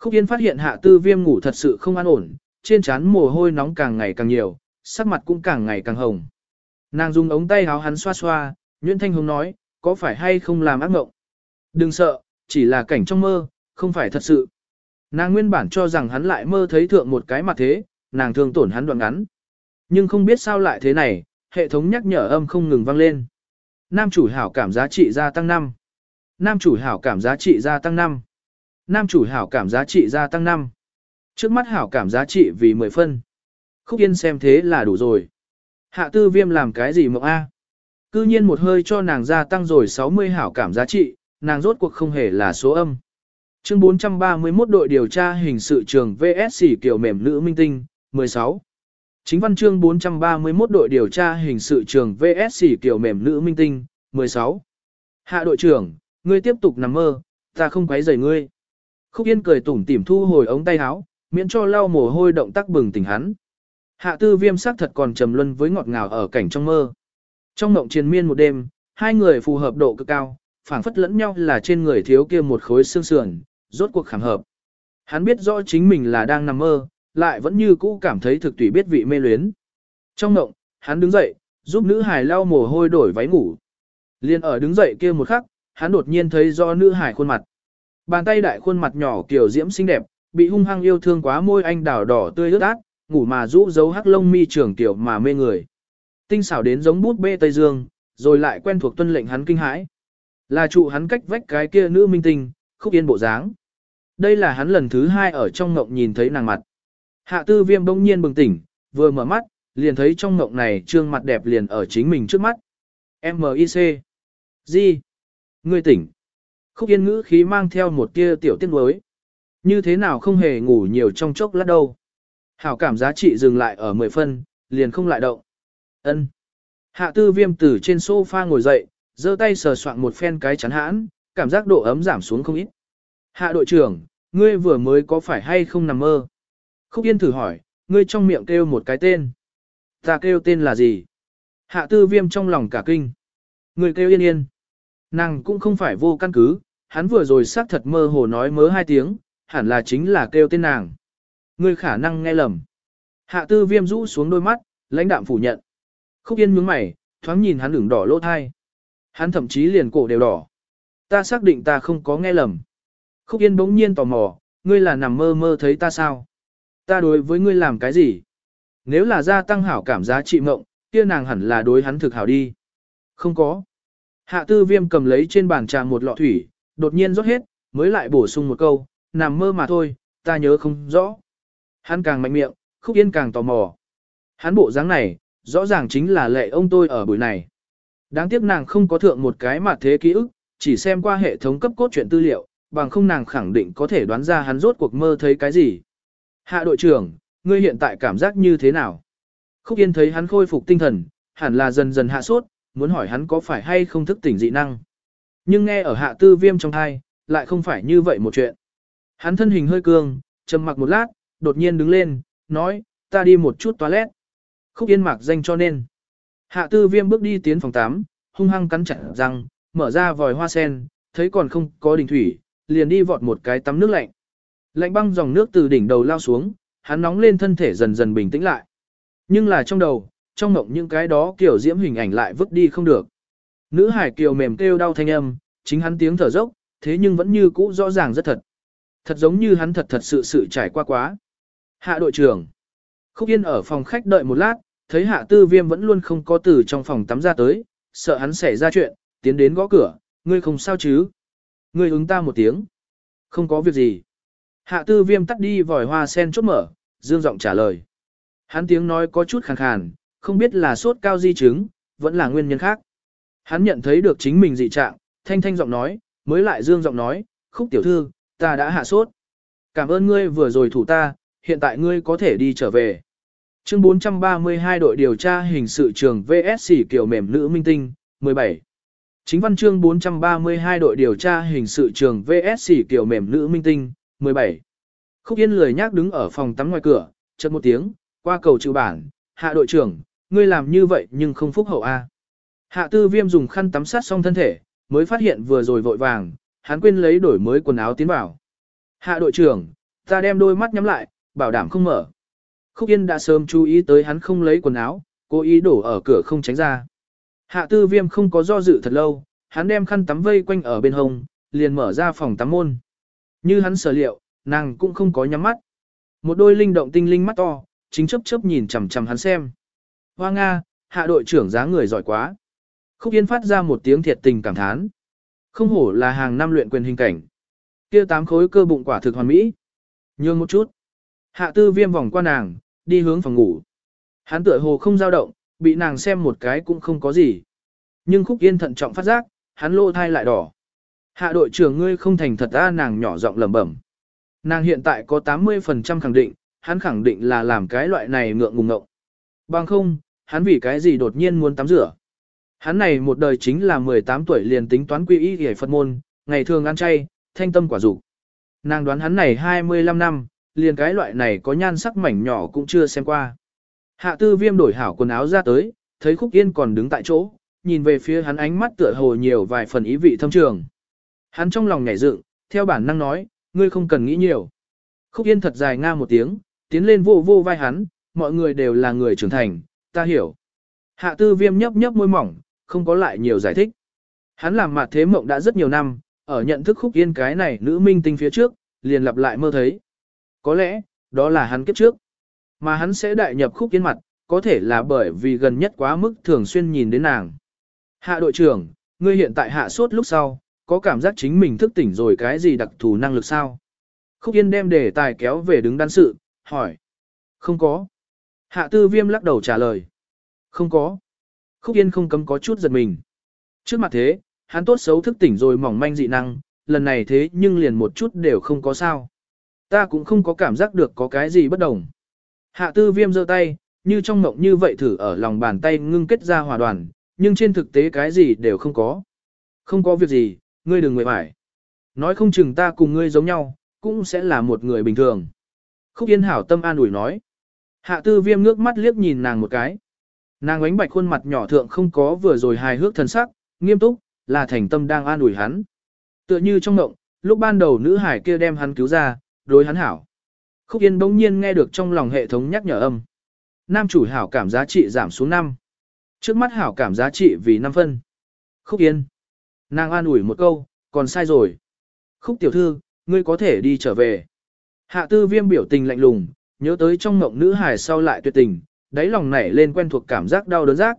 Khúc Yên phát hiện hạ tư viêm ngủ thật sự không an ổn, trên trán mồ hôi nóng càng ngày càng nhiều, sắc mặt cũng càng ngày càng hồng. Nàng dùng ống tay háo hắn xoa xoa, Nguyễn Thanh Hồng nói, có phải hay không làm ác mộng? Đừng sợ, chỉ là cảnh trong mơ, không phải thật sự. Nàng nguyên bản cho rằng hắn lại mơ thấy thượng một cái mặt thế, nàng thường tổn hắn đoạn ngắn. Nhưng không biết sao lại thế này, hệ thống nhắc nhở âm không ngừng vang lên. Nam chủ hảo cảm giá trị gia tăng 5. Nam chủ hảo cảm giá trị gia tăng 5. Nam chủ hảo cảm giá trị gia tăng 5. Trước mắt hảo cảm giá trị vì 10 phân. Khúc Yên xem thế là đủ rồi. Hạ tư viêm làm cái gì mộng A? Cư nhiên một hơi cho nàng gia tăng rồi 60 hảo cảm giá trị, nàng rốt cuộc không hề là số âm. Chương 431 đội điều tra hình sự trường VSC kiểu mềm nữ minh tinh, 16. Chính văn chương 431 đội điều tra hình sự trường VSC kiểu mềm nữ minh tinh, 16. Hạ đội trưởng, ngươi tiếp tục nằm mơ, ta không quấy rầy ngươi. Khúc Yên cười tủm tỉm thu hồi ống tay áo, miễn cho lau mồ hôi động tác bừng tỉnh hắn. Hạ tư viêm sắc thật còn trầm luân với ngọt ngào ở cảnh trong mơ. Trong mộng triền miên một đêm, Hai người phù hợp độ cực cao, phảng phất lẫn nhau là trên người thiếu kia một khối xương sườn, rốt cuộc khảm hợp. Hắn biết rõ chính mình là đang nằm mơ, lại vẫn như cũ cảm thấy thực tùy biết vị mê luyến. Trong mộng, hắn đứng dậy, giúp nữ hải lau mồ hôi đổi váy ngủ. Liên ở đứng dậy kia một khắc, hắn đột nhiên thấy do nữ hải khuôn mặt. Bàn tay đại khuôn mặt nhỏ kiểu diễm xinh đẹp, bị hung hăng yêu thương quá môi anh đào đỏ tươi ướt át, ngủ mà rũ dấu hắc lông mi trưởng tiểu mà mê người. Tinh xảo đến giống bút bê Tây Dương, rồi lại quen thuộc tuân lệnh hắn kinh hãi. Là trụ hắn cách vách cái kia nữ minh tinh, khúc yên bộ dáng. Đây là hắn lần thứ hai ở trong ngộng nhìn thấy nàng mặt. Hạ tư viêm bỗng nhiên bừng tỉnh, vừa mở mắt, liền thấy trong ngộng này trương mặt đẹp liền ở chính mình trước mắt. M.I.C. Gì? Ngươi tỉnh. Khúc yên ngữ khí mang theo một tia tiểu tiết đối. Như thế nào không hề ngủ nhiều trong chốc lát đâu. Hảo cảm giá trị dừng lại ở 10 phân, liền không lại động. ân Hạ tư viêm từ trên sofa ngồi dậy, giơ tay sờ soạn một phen cái chắn hãn, cảm giác độ ấm giảm xuống không ít. Hạ đội trưởng, ngươi vừa mới có phải hay không nằm mơ? Khúc Yên thử hỏi, ngươi trong miệng kêu một cái tên. Ta kêu tên là gì? Hạ tư viêm trong lòng cả kinh. Ngươi kêu yên yên. Nàng cũng không phải vô căn cứ, hắn vừa rồi xác thật mơ hồ nói mớ hai tiếng, hẳn là chính là kêu tên nàng. Ngươi khả năng nghe lầm. Hạ tư viêm rũ xuống đôi mắt, lãnh đạm phủ nhận. Khúc yên nhướng mày, thoáng nhìn hắn ửng đỏ lỗ thai. Hắn thậm chí liền cổ đều đỏ. Ta xác định ta không có nghe lầm. Khúc yên bỗng nhiên tò mò, ngươi là nằm mơ mơ thấy ta sao? Ta đối với ngươi làm cái gì? Nếu là gia tăng hảo cảm giá trị mộng, kia nàng hẳn là đối hắn thực hảo đi. Không có. Hạ tư viêm cầm lấy trên bàn trà một lọ thủy, đột nhiên rót hết, mới lại bổ sung một câu, nằm mơ mà thôi, ta nhớ không rõ. Hắn càng mạnh miệng, khúc yên càng tò mò. Hắn bộ dáng này, rõ ràng chính là lệ ông tôi ở buổi này. Đáng tiếc nàng không có thượng một cái mà thế ký ức, chỉ xem qua hệ thống cấp cốt truyện tư liệu, bằng không nàng khẳng định có thể đoán ra hắn rốt cuộc mơ thấy cái gì. Hạ đội trưởng, ngươi hiện tại cảm giác như thế nào? Khúc Yên thấy hắn khôi phục tinh thần, hẳn là dần dần hạ sốt, muốn hỏi hắn có phải hay không thức tỉnh dị năng. Nhưng nghe ở hạ tư viêm trong thai, lại không phải như vậy một chuyện. Hắn thân hình hơi cương, trầm mặc một lát, đột nhiên đứng lên, nói, ta đi một chút toilet. Khúc Yên mặc danh cho nên. Hạ tư viêm bước đi tiến phòng 8, hung hăng cắn chặt răng, mở ra vòi hoa sen, thấy còn không có đỉnh thủy, liền đi vọt một cái tắm nước lạnh. Lạnh băng dòng nước từ đỉnh đầu lao xuống, hắn nóng lên thân thể dần dần bình tĩnh lại. Nhưng là trong đầu, trong mộng những cái đó kiểu diễm hình ảnh lại vứt đi không được. Nữ hải kiều mềm kêu đau thanh âm, chính hắn tiếng thở dốc, thế nhưng vẫn như cũ rõ ràng rất thật. Thật giống như hắn thật thật sự sự trải qua quá. Hạ đội trưởng. Khúc Yên ở phòng khách đợi một lát, thấy hạ tư viêm vẫn luôn không có từ trong phòng tắm ra tới, sợ hắn xảy ra chuyện, tiến đến gõ cửa, ngươi không sao chứ? Ngươi ứng ta một tiếng. Không có việc gì. Hạ tư viêm tắt đi vòi hoa sen chốt mở, dương giọng trả lời. Hắn tiếng nói có chút khàn khàn, không biết là sốt cao di chứng, vẫn là nguyên nhân khác. Hắn nhận thấy được chính mình dị trạng, thanh thanh giọng nói, mới lại dương giọng nói, khúc tiểu thư, ta đã hạ sốt. Cảm ơn ngươi vừa rồi thủ ta, hiện tại ngươi có thể đi trở về. Chương 432 đội điều tra hình sự trường VSC kiểu mềm nữ minh tinh, 17. Chính văn chương 432 đội điều tra hình sự trường VSC kiểu mềm nữ minh tinh, 17. Khúc Yên lười nhác đứng ở phòng tắm ngoài cửa, chợt một tiếng, qua cầu chữ bản, hạ đội trưởng, ngươi làm như vậy nhưng không phúc hậu a. Hạ tư viêm dùng khăn tắm sát xong thân thể, mới phát hiện vừa rồi vội vàng, hắn quên lấy đổi mới quần áo tiến vào. Hạ đội trưởng, ta đem đôi mắt nhắm lại, bảo đảm không mở. Khúc Yên đã sớm chú ý tới hắn không lấy quần áo, cố ý đổ ở cửa không tránh ra. Hạ tư viêm không có do dự thật lâu, hắn đem khăn tắm vây quanh ở bên hông, liền mở ra phòng tắm môn. Như hắn sở liệu, nàng cũng không có nhắm mắt. Một đôi linh động tinh linh mắt to, chính chấp chấp nhìn chằm chằm hắn xem. Hoa Nga, hạ đội trưởng giá người giỏi quá. Khúc Yên phát ra một tiếng thiệt tình cảm thán. Không hổ là hàng năm luyện quyền hình cảnh. kia tám khối cơ bụng quả thực hoàn mỹ. Nhường một chút. Hạ tư viêm vòng qua nàng, đi hướng phòng ngủ. Hắn tựa hồ không dao động, bị nàng xem một cái cũng không có gì. Nhưng khúc yên thận trọng phát giác, hắn lô thai lại đỏ. Hạ đội trưởng ngươi không thành thật ra nàng nhỏ giọng lẩm bẩm. Nàng hiện tại có 80% khẳng định, hắn khẳng định là làm cái loại này ngượng ngùng ngộng. Bằng không, hắn vì cái gì đột nhiên muốn tắm rửa. Hắn này một đời chính là 18 tuổi liền tính toán quy y hề Phật môn, ngày thường ăn chay, thanh tâm quả dục Nàng đoán hắn này 25 năm, liền cái loại này có nhan sắc mảnh nhỏ cũng chưa xem qua. Hạ tư viêm đổi hảo quần áo ra tới, thấy khúc yên còn đứng tại chỗ, nhìn về phía hắn ánh mắt tựa hồ nhiều vài phần ý vị thâm trường. Hắn trong lòng nhảy dựng, theo bản năng nói, ngươi không cần nghĩ nhiều. Khúc Yên thật dài nga một tiếng, tiến lên vô vô vai hắn, mọi người đều là người trưởng thành, ta hiểu. Hạ tư viêm nhấp nhấp môi mỏng, không có lại nhiều giải thích. Hắn làm mặt thế mộng đã rất nhiều năm, ở nhận thức Khúc Yên cái này nữ minh tinh phía trước, liền lặp lại mơ thấy. Có lẽ, đó là hắn kiếp trước. Mà hắn sẽ đại nhập Khúc Yên mặt, có thể là bởi vì gần nhất quá mức thường xuyên nhìn đến nàng. Hạ đội trưởng, ngươi hiện tại hạ sốt lúc sau, có cảm giác chính mình thức tỉnh rồi cái gì đặc thù năng lực sao? Khúc Yên đem đề tài kéo về đứng đắn sự, hỏi. Không có. Hạ tư viêm lắc đầu trả lời. Không có. Khúc Yên không cấm có chút giật mình. Trước mặt thế, hắn tốt xấu thức tỉnh rồi mỏng manh dị năng, lần này thế nhưng liền một chút đều không có sao. Ta cũng không có cảm giác được có cái gì bất đồng. Hạ tư viêm giơ tay, như trong mộng như vậy thử ở lòng bàn tay ngưng kết ra hòa đoàn, nhưng trên thực tế cái gì đều không có. Không có việc gì, ngươi đừng người phải. Nói không chừng ta cùng ngươi giống nhau, cũng sẽ là một người bình thường. Khúc Yên hảo tâm an ủi nói. Hạ tư viêm ngước mắt liếc nhìn nàng một cái. Nàng ánh bạch khuôn mặt nhỏ thượng không có vừa rồi hài hước thần sắc, nghiêm túc, là thành tâm đang an ủi hắn. Tựa như trong ngộng, lúc ban đầu nữ hải kia đem hắn cứu ra, đối hắn hảo. Khúc Yên bỗng nhiên nghe được trong lòng hệ thống nhắc nhở âm. Nam chủ hảo cảm giá trị giảm xuống 5. Trước mắt hảo cảm giá trị vì 5 phân. Khúc Yên. Nàng an ủi một câu, còn sai rồi. Khúc tiểu thư, ngươi có thể đi trở về. Hạ tư viêm biểu tình lạnh lùng, nhớ tới trong ngộng nữ hải sau lại tuyệt tình, đáy lòng nảy lên quen thuộc cảm giác đau đớn rác.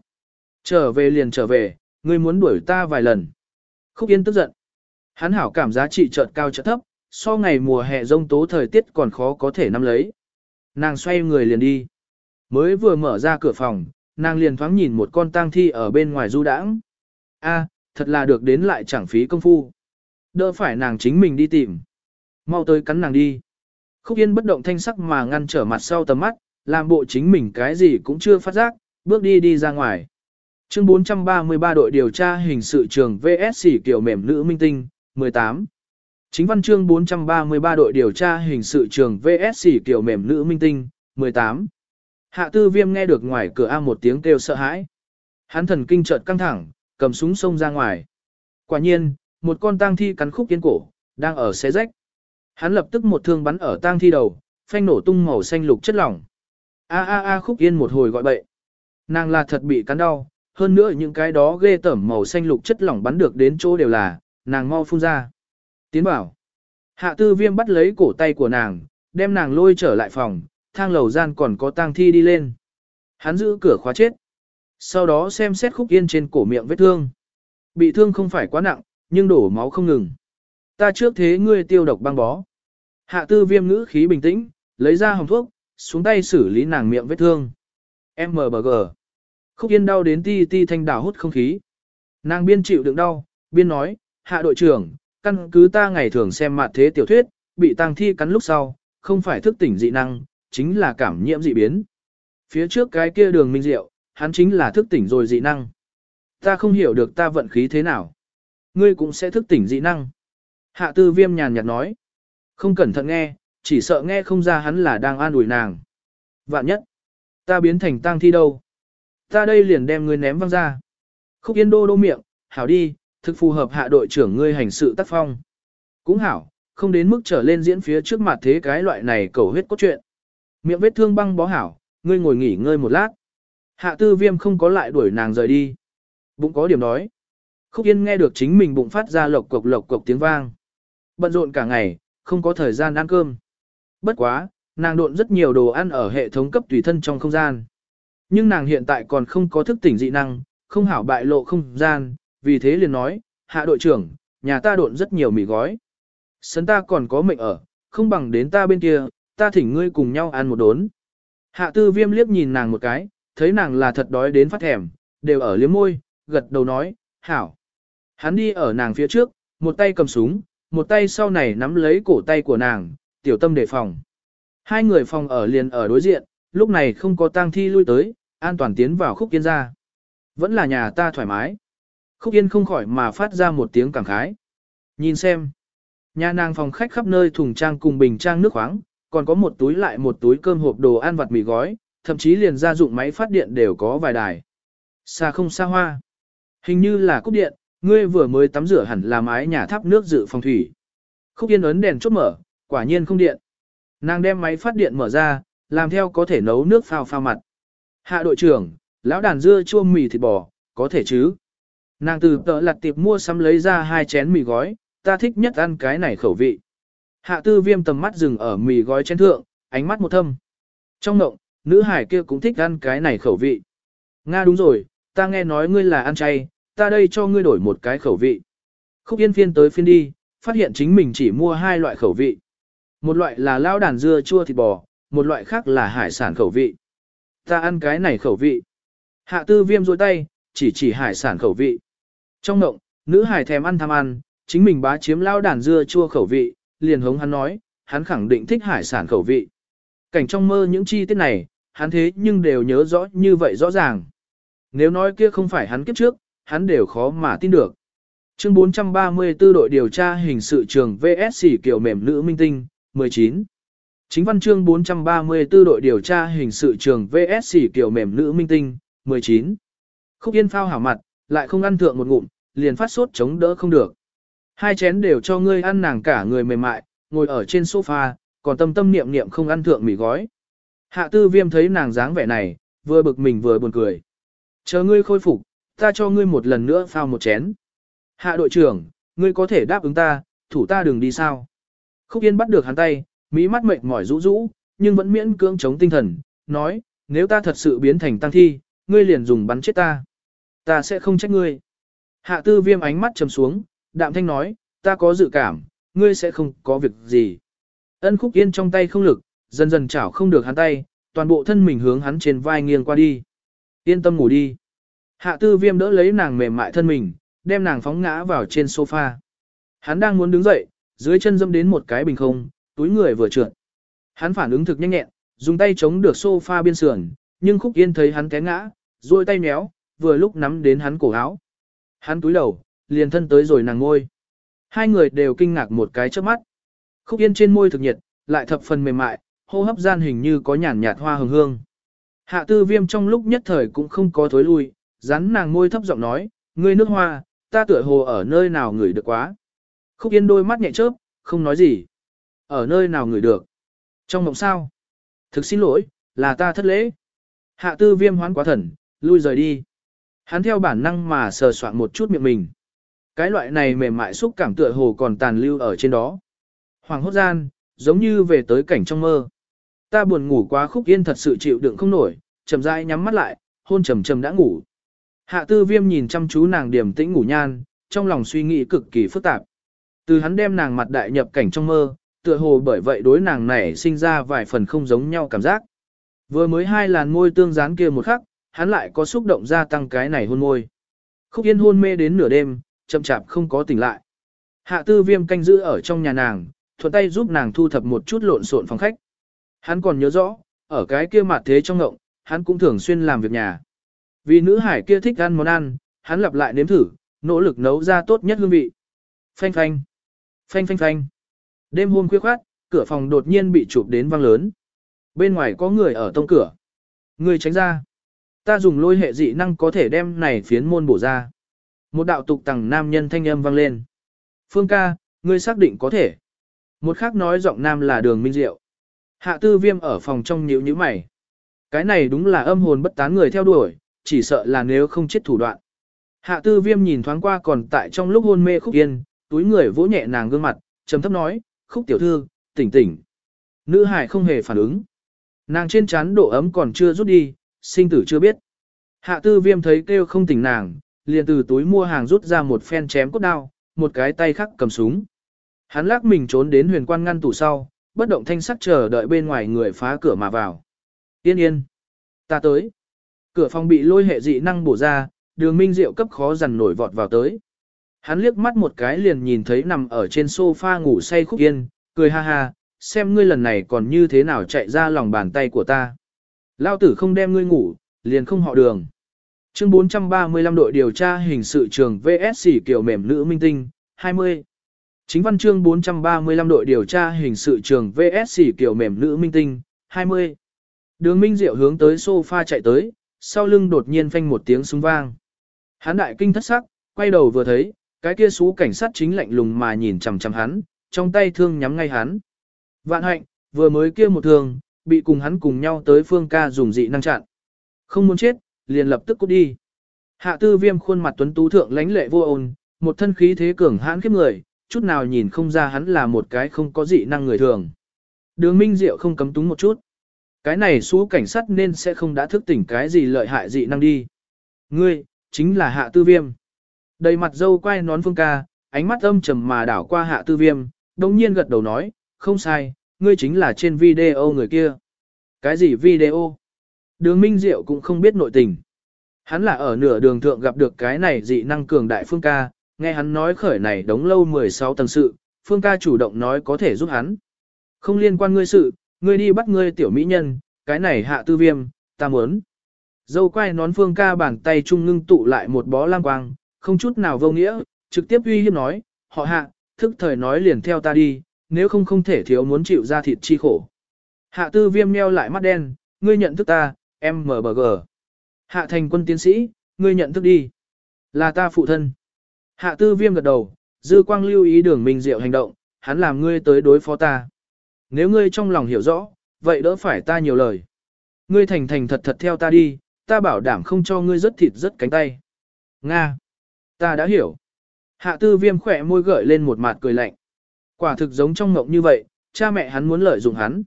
Trở về liền trở về, ngươi muốn đuổi ta vài lần. Khúc Yên tức giận. Hắn hảo cảm giá trị chợt cao chợt thấp, so ngày mùa hè rông tố thời tiết còn khó có thể nắm lấy. Nàng xoay người liền đi. Mới vừa mở ra cửa phòng, nàng liền thoáng nhìn một con tang thi ở bên ngoài du đãng. A, thật là được đến lại chẳng phí công phu. Đỡ phải nàng chính mình đi tìm. Mau tới cắn nàng đi. Khúc Yên bất động thanh sắc mà ngăn trở mặt sau tầm mắt, làm bộ chính mình cái gì cũng chưa phát giác, bước đi đi ra ngoài. Chương 433 đội điều tra hình sự trường VSC kiểu mềm nữ minh tinh, 18. Chính văn chương 433 đội điều tra hình sự trường VSC kiểu mềm nữ minh tinh, 18. Hạ tư viêm nghe được ngoài cửa A một tiếng kêu sợ hãi. Hắn thần kinh chợt căng thẳng, cầm súng xông ra ngoài. Quả nhiên, một con tang thi cắn khúc kiến cổ, đang ở xé rách. Hắn lập tức một thương bắn ở tang thi đầu, phanh nổ tung màu xanh lục chất lỏng. A a a khúc yên một hồi gọi bậy. Nàng là thật bị cắn đau, hơn nữa những cái đó ghê tởm màu xanh lục chất lỏng bắn được đến chỗ đều là, nàng mau phun ra. Tiến bảo. Hạ tư viêm bắt lấy cổ tay của nàng, đem nàng lôi trở lại phòng, thang lầu gian còn có tang thi đi lên. Hắn giữ cửa khóa chết. Sau đó xem xét khúc yên trên cổ miệng vết thương. Bị thương không phải quá nặng, nhưng đổ máu không ngừng. Ta trước thế ngươi tiêu độc băng bó. Hạ tư viêm ngữ khí bình tĩnh, lấy ra hồng thuốc, xuống tay xử lý nàng miệng vết thương. MBG. Khúc yên đau đến ti ti thanh đảo hút không khí. Nàng biên chịu đựng đau, biên nói, hạ đội trưởng, căn cứ ta ngày thường xem mặt thế tiểu thuyết, bị tang thi cắn lúc sau, không phải thức tỉnh dị năng, chính là cảm nhiễm dị biến. Phía trước cái kia đường minh diệu, hắn chính là thức tỉnh rồi dị năng. Ta không hiểu được ta vận khí thế nào. Ngươi cũng sẽ thức tỉnh dị năng. Hạ tư viêm nhàn nhạt nói. Không cẩn thận nghe, chỉ sợ nghe không ra hắn là đang an ủi nàng. Vạn nhất, ta biến thành tang thi đâu. Ta đây liền đem ngươi ném văng ra. Khúc yên đô đô miệng, hảo đi, thực phù hợp hạ đội trưởng ngươi hành sự tác phong. Cũng hảo, không đến mức trở lên diễn phía trước mặt thế cái loại này cầu huyết cốt truyện. Miệng vết thương băng bó hảo, ngươi ngồi nghỉ ngơi một lát. Hạ tư viêm không có lại đuổi nàng rời đi. Bụng có điểm đói. Khúc Yên nghe được chính mình bụng phát ra lộc cộc lộc cộc tiếng vang. Bận rộn cả ngày, không có thời gian ăn cơm. Bất quá, nàng độn rất nhiều đồ ăn ở hệ thống cấp tùy thân trong không gian. Nhưng nàng hiện tại còn không có thức tỉnh dị năng, không hảo bại lộ không gian, vì thế liền nói, hạ đội trưởng, nhà ta độn rất nhiều mì gói. Sấn ta còn có mệnh ở, không bằng đến ta bên kia, ta thỉnh ngươi cùng nhau ăn một đốn. Hạ tư viêm liếc nhìn nàng một cái, thấy nàng là thật đói đến phát thèm, đều ở liếm môi, gật đầu nói, hảo. Hắn đi ở nàng phía trước, một tay cầm súng, một tay sau này nắm lấy cổ tay của nàng, tiểu tâm đề phòng. Hai người phòng ở liền ở đối diện, lúc này không có tang thi lui tới, an toàn tiến vào khúc yên ra. Vẫn là nhà ta thoải mái. Khúc yên không khỏi mà phát ra một tiếng cảm khái. Nhìn xem. Nhà nàng phòng khách khắp nơi thùng trang cùng bình trang nước khoáng, còn có một túi lại một túi cơm hộp đồ ăn vặt mì gói, thậm chí liền gia dụng máy phát điện đều có vài đài. Xa không xa hoa. Hình như là cúp điện, ngươi vừa mới tắm rửa hẳn là mái nhà tháp nước dự phòng thủy. Khúc Yên ấn đèn chốt mở, quả nhiên không điện. Nàng đem máy phát điện mở ra, làm theo có thể nấu nước phao phao mặt. Hạ đội trưởng, lão đàn dưa chua mì thịt bò, có thể chứ? Nàng từ tợ lặt tiệp mua sắm lấy ra hai chén mì gói, ta thích nhất ăn cái này khẩu vị. Hạ tư viêm tầm mắt dừng ở mì gói chén thượng, ánh mắt một thâm. Trong ngộng, nữ hải kia cũng thích ăn cái này khẩu vị. Nga đúng rồi, ta nghe nói ngươi là ăn chay, ta đây cho ngươi đổi một cái khẩu vị. Khúc yên phiên tới phiên đi, phát hiện chính mình chỉ mua hai loại khẩu vị. Một loại là lao đàn dưa chua thịt bò, một loại khác là hải sản khẩu vị. Ta ăn cái này khẩu vị. Hạ tư viêm rôi tay, chỉ chỉ hải sản khẩu vị. Trong động, nữ hải thèm ăn tham ăn, chính mình bá chiếm lao đàn dưa chua khẩu vị, liền hống hắn nói, hắn khẳng định thích hải sản khẩu vị. Cảnh trong mơ những chi tiết này, hắn thế nhưng đều nhớ rõ như vậy rõ ràng. Nếu nói kia không phải hắn kiếp trước, hắn đều khó mà tin được. Chương 434 đội điều tra hình sự trường VSC kiểu mềm nữ minh tinh, 19. Chính văn chương 434 đội điều tra hình sự trường VSC kiểu mềm nữ minh tinh, 19. Khúc Yên phao hảo mặt, lại không ăn thượng một ngụm, liền phát sốt chống đỡ không được. Hai chén đều cho ngươi ăn nàng cả người mềm mại, ngồi ở trên sofa, còn tâm tâm niệm niệm không ăn thượng mì gói. Hạ tư viêm thấy nàng dáng vẻ này, vừa bực mình vừa buồn cười. Chờ ngươi khôi phục, ta cho ngươi một lần nữa phao một chén. Hạ đội trưởng, ngươi có thể đáp ứng ta, thủ ta đừng đi sao. Khúc Yên bắt được hắn tay, mỹ mắt mệt mỏi rũ rũ, nhưng vẫn miễn cưỡng chống tinh thần, nói, nếu ta thật sự biến thành tăng thi, ngươi liền dùng bắn chết ta. Ta sẽ không trách ngươi. Hạ tư viêm ánh mắt trầm xuống, đạm thanh nói, ta có dự cảm, ngươi sẽ không có việc gì. Ân khúc yên trong tay không lực, dần dần chảo không được hắn tay, toàn bộ thân mình hướng hắn trên vai nghiêng qua đi. Yên tâm ngủ đi. Hạ tư viêm đỡ lấy nàng mềm mại thân mình, đem nàng phóng ngã vào trên sofa. Hắn đang muốn đứng dậy, dưới chân dâm đến một cái bình không, túi người vừa trượt. Hắn phản ứng thực nhanh nhẹn, dùng tay chống được sofa biên sườn, nhưng khúc yên thấy hắn té ngã, duỗi tay méo, vừa lúc nắm đến hắn cổ áo. Hắn túi đầu, liền thân tới rồi nàng ngôi. Hai người đều kinh ngạc một cái trước mắt. Khúc yên trên môi thực nhiệt, lại thập phần mềm mại, hô hấp gian hình như có nhàn nhạt hoa hồng hương. Hạ tư viêm trong lúc nhất thời cũng không có thối lui, rắn nàng môi thấp giọng nói, ngươi nước hoa, ta tựa hồ ở nơi nào ngửi được quá. Khúc yên đôi mắt nhẹ chớp, không nói gì. Ở nơi nào ngửi được. Trong mộng sao? Thực xin lỗi, là ta thất lễ. Hạ tư viêm hoán quá thần, lui rời đi. Hắn theo bản năng mà sờ soạn một chút miệng mình. Cái loại này mềm mại xúc cảm tựa hồ còn tàn lưu ở trên đó. Hoàng hốt gian, giống như về tới cảnh trong mơ. Ta buồn ngủ quá khúc yên thật sự chịu đựng không nổi, chầm dai nhắm mắt lại, hôn trầm trầm đã ngủ. Hạ tư viêm nhìn chăm chú nàng điểm tĩnh ngủ nhan, trong lòng suy nghĩ cực kỳ phức tạp. Từ hắn đem nàng mặt đại nhập cảnh trong mơ, tựa hồ bởi vậy đối nàng này sinh ra vài phần không giống nhau cảm giác. Vừa mới hai làn môi tương dán kia một khắc, hắn lại có xúc động gia tăng cái này hôn môi. Khúc yên hôn mê đến nửa đêm, chậm chạp không có tỉnh lại. Hạ tư viêm canh giữ ở trong nhà nàng, thuận tay giúp nàng thu thập một chút lộn xộn phòng khách. Hắn còn nhớ rõ, ở cái kia mặt thế trong ngộng, hắn cũng thường xuyên làm việc nhà. Vì nữ hải kia thích ăn món ăn, hắn lặp lại nếm thử, nỗ lực nấu ra tốt nhất hương vị. Phanh phanh, phanh phanh phanh. Đêm hôm khuya khoát, cửa phòng đột nhiên bị chụp đến vang lớn. Bên ngoài có người ở tông cửa. Người tránh ra. Ta dùng lôi hệ dị năng có thể đem này phiến môn bổ ra. Một đạo tục tằng nam nhân thanh âm vang lên. Phương ca, ngươi xác định có thể. Một khác nói giọng nam là đường minh diệu. Hạ tư viêm ở phòng trong nhíu nhíu mày. Cái này đúng là âm hồn bất tán người theo đuổi, chỉ sợ là nếu không chết thủ đoạn. Hạ tư viêm nhìn thoáng qua còn tại trong lúc hôn mê khúc yên, túi người vỗ nhẹ nàng gương mặt, trầm thấp nói, khúc tiểu thư, tỉnh tỉnh. Nữ hải không hề phản ứng. Nàng trên chán độ ấm còn chưa rút đi, sinh tử chưa biết. Hạ tư viêm thấy kêu không tỉnh nàng, liền từ túi mua hàng rút ra một phen chém cốt đao, một cái tay khác cầm súng. Hắn lắc mình trốn đến huyền quan ngăn tủ sau, bất động thanh sắc chờ đợi bên ngoài người phá cửa mà vào. Yên yên. Ta tới. Cửa phòng bị lôi hệ dị năng bổ ra, đường minh diệu cấp khó dằn nổi vọt vào tới. Hắn liếc mắt một cái liền nhìn thấy nằm ở trên sofa ngủ say khúc yên, cười ha ha, xem ngươi lần này còn như thế nào chạy ra lòng bàn tay của ta. Lao tử không đem ngươi ngủ, liền không họ đường. Chương 435 đội điều tra hình sự trường VSC kiểu mềm nữ minh tinh, 20. Chính văn chương 435 đội điều tra hình sự trường VSC kiểu mềm nữ minh tinh, 20. Đường Minh Diệu hướng tới sofa chạy tới, sau lưng đột nhiên phanh một tiếng súng vang. Hắn đại kinh thất sắc, quay đầu vừa thấy, cái kia xú cảnh sát chính lạnh lùng mà nhìn chằm chằm hắn, trong tay thương nhắm ngay hắn. Vạn hạnh, vừa mới kia một thương, bị cùng hắn cùng nhau tới phương ca dùng dị năng chặn. Không muốn chết, liền lập tức cút đi. Hạ tư viêm khuôn mặt tuấn tú thượng lãnh lệ vô ồn, một thân khí thế cường hãn khiếp người, chút nào nhìn không ra hắn là một cái không có dị năng người thường. Đường Minh Diệu không cấm túng một chút. Cái này xú cảnh sát nên sẽ không đã thức tỉnh cái gì lợi hại dị năng đi. Ngươi, chính là hạ tư viêm. Đầy mặt dâu quay nón phương ca, ánh mắt âm trầm mà đảo qua hạ tư viêm, đồng nhiên gật đầu nói, không sai, ngươi chính là trên video người kia. Cái gì video? Đường Minh Diệu cũng không biết nội tình. Hắn là ở nửa đường thượng gặp được cái này dị năng cường đại phương ca, nghe hắn nói khởi này đống lâu 16 tầng sự, phương ca chủ động nói có thể giúp hắn. Không liên quan ngươi sự, ngươi đi bắt ngươi tiểu mỹ nhân, cái này hạ tư viêm, ta muốn. Dâu quay nón phương ca bàn tay trung ngưng tụ lại một bó lam quang, không chút nào vô nghĩa, trực tiếp uy hiếp nói, họ hạ, thức thời nói liền theo ta đi, nếu không không thể thiếu muốn chịu ra thịt chi khổ. Hạ tư viêm meo lại mắt đen, ngươi nhận thức ta, em MBG. Hạ thành quân tiến sĩ, ngươi nhận thức đi. Là ta phụ thân. Hạ tư viêm gật đầu, dư quang lưu ý đường minh diệu hành động, hắn làm ngươi tới đối phó ta. Nếu ngươi trong lòng hiểu rõ, vậy đỡ phải ta nhiều lời. Ngươi thành thành thật thật theo ta đi, ta bảo đảm không cho ngươi rớt thịt rớt cánh tay. Nga. Ta đã hiểu. Hạ tư viêm khỏe môi gợi lên một mặt cười lạnh. Quả thực giống trong mộng như vậy, cha mẹ hắn muốn lợi dụng hắn.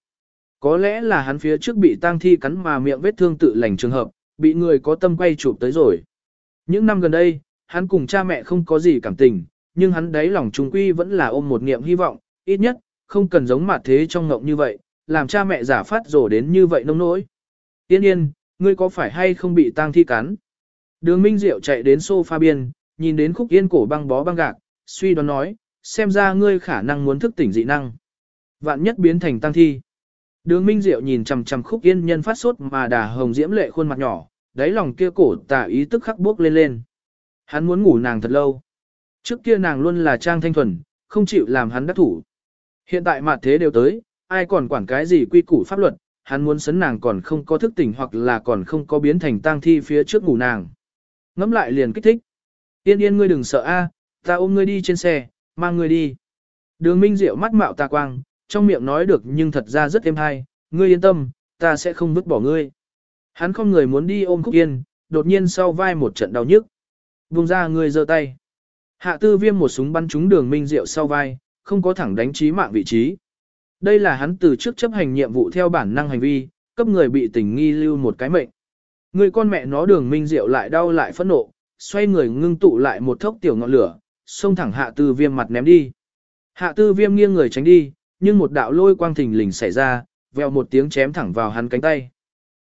Có lẽ là hắn phía trước bị tang thi cắn mà miệng vết thương tự lành trường hợp, bị người có tâm quay chụp tới rồi. Những năm gần đây, hắn cùng cha mẹ không có gì cảm tình, nhưng hắn đáy lòng trung quy vẫn là ôm một niệm hy vọng, ít nhất, không cần giống mặt thế trong ngộng như vậy, làm cha mẹ giả phát rổ đến như vậy nông nỗi. Tiên yên, ngươi có phải hay không bị tang thi cắn? Đường Minh Diệu chạy đến sofa biên, nhìn đến khúc yên cổ băng bó băng gạc, suy đoán nói, xem ra ngươi khả năng muốn thức tỉnh dị năng. Vạn nhất biến thành tăng thi. Đường Minh Diệu nhìn chằm chằm khúc yên nhân phát sốt mà đà hồng diễm lệ khuôn mặt nhỏ, đáy lòng kia cổ tà ý tức khắc bước lên lên. Hắn muốn ngủ nàng thật lâu. Trước kia nàng luôn là trang thanh thuần, không chịu làm hắn đắc thủ. Hiện tại mặt thế đều tới, ai còn quản cái gì quy củ pháp luật, hắn muốn sấn nàng còn không có thức tỉnh hoặc là còn không có biến thành tang thi phía trước ngủ nàng. Ngắm lại liền kích thích. Yên yên ngươi đừng sợ a, ta ôm ngươi đi trên xe, mang ngươi đi. Đường Minh Diệu mắt mạo tà quang, trong miệng nói được nhưng thật ra rất êm hay, ngươi yên tâm, ta sẽ không vứt bỏ ngươi. Hắn không người muốn đi ôm Khúc Yên, đột nhiên sau vai một trận đau nhức. Vùng ra ngươi giơ tay. Hạ tư viêm một súng bắn trúng đường Minh Diệu sau vai, không có thẳng đánh trí mạng vị trí. Đây là hắn từ trước chấp hành nhiệm vụ theo bản năng hành vi, cấp người bị tình nghi lưu một cái mệnh. Người con mẹ nó đường Minh Diệu lại đau lại phẫn nộ, xoay người ngưng tụ lại một thốc tiểu ngọn lửa, xông thẳng hạ tư viêm mặt ném đi. Hạ tư viêm nghiêng người tránh đi, nhưng một đạo lôi quang thình lình xảy ra, vèo một tiếng chém thẳng vào hắn cánh tay.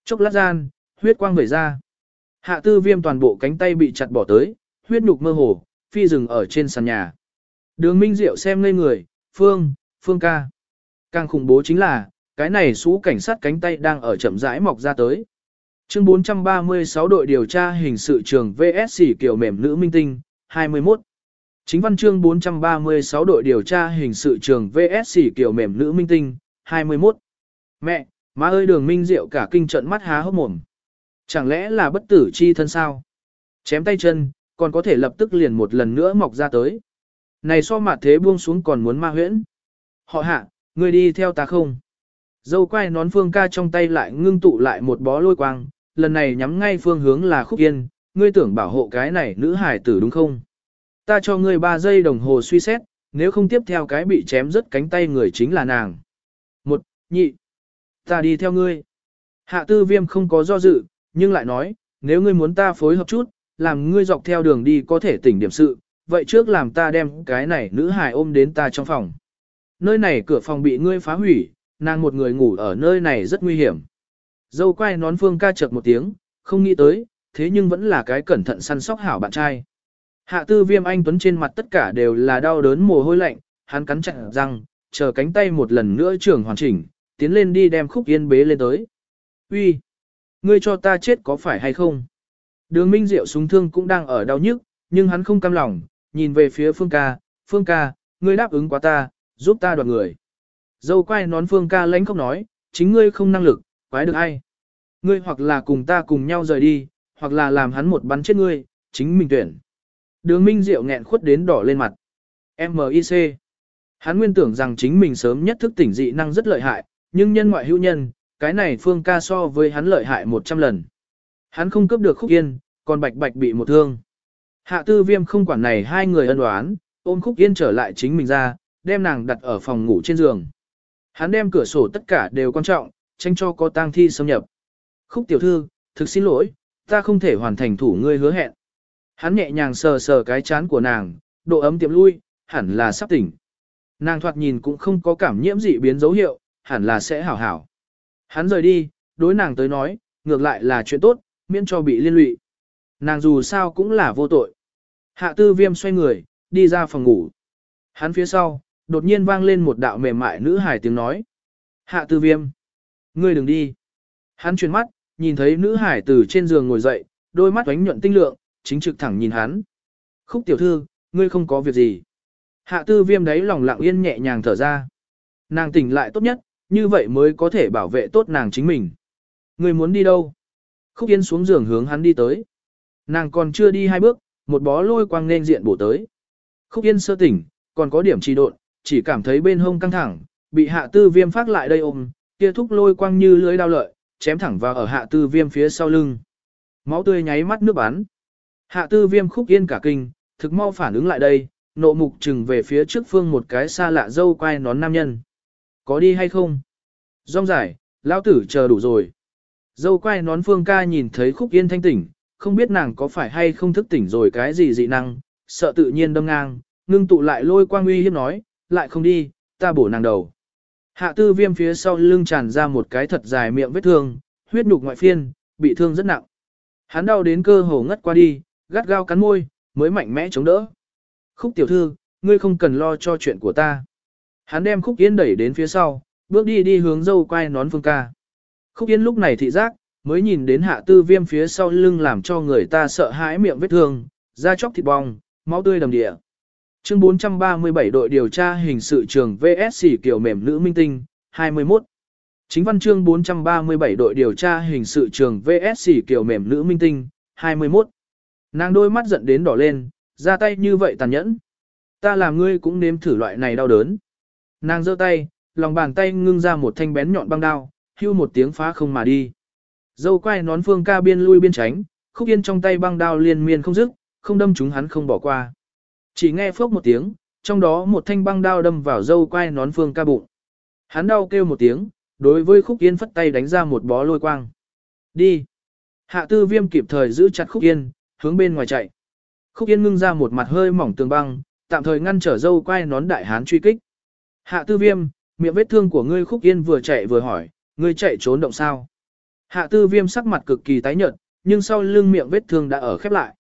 Chốc lát gian, huyết quang vẩy ra. Hạ tư viêm toàn bộ cánh tay bị chặt bỏ tới, huyết nhục mơ hồ, phi rừng ở trên sàn nhà. Đường Minh Diệu xem ngây người, Phương, Phương ca. Càng khủng bố chính là, cái này sú cảnh sát cánh tay đang ở chậm rãi mọc ra tới. Chương 436 đội điều tra hình sự trường VSC kiểu mềm nữ minh tinh, 21. Chính văn chương 436 đội điều tra hình sự trường VSC kiểu mềm nữ minh tinh, 21. Mẹ, má ơi đường minh diệu cả kinh trận mắt há hốc mồm. Chẳng lẽ là bất tử chi thân sao? Chém tay chân, còn có thể lập tức liền một lần nữa mọc ra tới. Này so mặt thế buông xuống còn muốn ma huyễn. Họ hạ, người đi theo ta không? Dâu quay nón phương ca trong tay lại ngưng tụ lại một bó lôi quang, lần này nhắm ngay phương hướng là khúc yên, ngươi tưởng bảo hộ cái này nữ hải tử đúng không? Ta cho ngươi 3 giây đồng hồ suy xét, nếu không tiếp theo cái bị chém rứt cánh tay người chính là nàng. Một, nhị, ta đi theo ngươi. Hạ tư viêm không có do dự, nhưng lại nói, nếu ngươi muốn ta phối hợp chút, làm ngươi dọc theo đường đi có thể tỉnh điểm sự, vậy trước làm ta đem cái này nữ hài ôm đến ta trong phòng. Nơi này cửa phòng bị ngươi phá hủy, nàng một người ngủ ở nơi này rất nguy hiểm. Dâu quay nón phương ca chợt một tiếng, không nghĩ tới, thế nhưng vẫn là cái cẩn thận săn sóc hảo bạn trai. Hạ tư viêm anh tuấn trên mặt tất cả đều là đau đớn mồ hôi lạnh, hắn cắn chặt răng, chờ cánh tay một lần nữa trưởng hoàn chỉnh, tiến lên đi đem khúc yên bế lên tới. Uy, Ngươi cho ta chết có phải hay không? Đường minh diệu súng thương cũng đang ở đau nhức, nhưng hắn không cam lòng, nhìn về phía phương ca, phương ca, ngươi đáp ứng quá ta, giúp ta đoạt người. Dâu quay nón phương ca lãnh không nói, chính ngươi không năng lực, quái được ai. Ngươi hoặc là cùng ta cùng nhau rời đi, hoặc là làm hắn một bắn chết ngươi, chính mình tuyển. Đường Minh Diệu nghẹn khuất đến đỏ lên mặt. MIC. Hắn nguyên tưởng rằng chính mình sớm nhất thức tỉnh dị năng rất lợi hại, nhưng nhân ngoại hữu nhân, cái này phương ca so với hắn lợi hại 100 lần. Hắn không cướp được khúc yên, còn bạch bạch bị một thương. Hạ tư viêm không quản này hai người ân đoán, ôm khúc yên trở lại chính mình ra, đem nàng đặt ở phòng ngủ trên giường. Hắn đem cửa sổ tất cả đều quan trọng, tránh cho có tang thi xâm nhập. Khúc tiểu thư, thực xin lỗi, ta không thể hoàn thành thủ ngươi hứa hẹn. Hắn nhẹ nhàng sờ sờ cái chán của nàng, độ ấm tiệm lui, hẳn là sắp tỉnh. Nàng thoạt nhìn cũng không có cảm nhiễm dị biến dấu hiệu, hẳn là sẽ hảo hảo. Hắn rời đi, đối nàng tới nói, ngược lại là chuyện tốt, miễn cho bị liên lụy. Nàng dù sao cũng là vô tội. Hạ tư viêm xoay người, đi ra phòng ngủ. Hắn phía sau, đột nhiên vang lên một đạo mềm mại nữ hài tiếng nói. Hạ tư viêm. Ngươi đừng đi. Hắn chuyển mắt, nhìn thấy nữ hải từ trên giường ngồi dậy, đôi mắt ánh nhuận tinh lượng, chính trực thẳng nhìn hắn. Khúc tiểu thư, ngươi không có việc gì. Hạ tư viêm đấy lòng lặng yên nhẹ nhàng thở ra. Nàng tỉnh lại tốt nhất, như vậy mới có thể bảo vệ tốt nàng chính mình. Ngươi muốn đi đâu? Khúc yên xuống giường hướng hắn đi tới. Nàng còn chưa đi hai bước, một bó lôi quang nên diện bổ tới. Khúc yên sơ tỉnh, còn có điểm trì độn, chỉ cảm thấy bên hông căng thẳng, bị hạ tư viêm phát lại đây ôm, kia thúc lôi quang như lưới đao lợi, chém thẳng vào ở hạ tư viêm phía sau lưng. Máu tươi nháy mắt nước bắn. Hạ tư viêm khúc yên cả kinh, thực mau phản ứng lại đây, nộ mục trừng về phía trước phương một cái xa lạ dâu quay nón nam nhân. Có đi hay không? Rong giải, lão tử chờ đủ rồi. Dâu quay nón phương ca nhìn thấy khúc yên thanh tỉnh, không biết nàng có phải hay không thức tỉnh rồi cái gì dị năng, sợ tự nhiên đâm ngang, ngưng tụ lại lôi quang uy hiếp nói, lại không đi, ta bổ nàng đầu. Hạ tư viêm phía sau lưng tràn ra một cái thật dài miệng vết thương, huyết nhục ngoại phiên, bị thương rất nặng. Hắn đau đến cơ hồ ngất qua đi, gắt gao cắn môi, mới mạnh mẽ chống đỡ. Khúc tiểu thư, ngươi không cần lo cho chuyện của ta. Hắn đem khúc yên đẩy đến phía sau, bước đi đi hướng dâu quay nón phương ca. Khúc yên lúc này thị giác, mới nhìn đến hạ tư viêm phía sau lưng làm cho người ta sợ hãi miệng vết thương, da chóc thịt bong, máu tươi đầm địa. Chương 437 đội điều tra hình sự trường VSC kiểu mềm nữ minh tinh, 21. Chính văn chương 437 đội điều tra hình sự trường VSC kiểu mềm nữ minh tinh, 21. Nàng đôi mắt giận đến đỏ lên, ra tay như vậy tàn nhẫn. Ta làm ngươi cũng nếm thử loại này đau đớn. Nàng giơ tay, lòng bàn tay ngưng ra một thanh bén nhọn băng đao, hưu một tiếng phá không mà đi. Dâu quay nón phương ca biên lui biên tránh, khúc yên trong tay băng đao liên miên không dứt, không đâm chúng hắn không bỏ qua. Chỉ nghe phốc một tiếng, trong đó một thanh băng đao đâm vào dâu quai nón phương ca bụng. Hắn đau kêu một tiếng, đối với khúc yên phất tay đánh ra một bó lôi quang. Đi. Hạ tư viêm kịp thời giữ chặt khúc yên, hướng bên ngoài chạy. Khúc yên ngưng ra một mặt hơi mỏng tường băng, tạm thời ngăn trở dâu quai nón đại hán truy kích. Hạ tư viêm, miệng vết thương của ngươi khúc yên vừa chạy vừa hỏi, ngươi chạy trốn động sao. Hạ tư viêm sắc mặt cực kỳ tái nhợt, nhưng sau lưng miệng vết thương đã ở khép lại.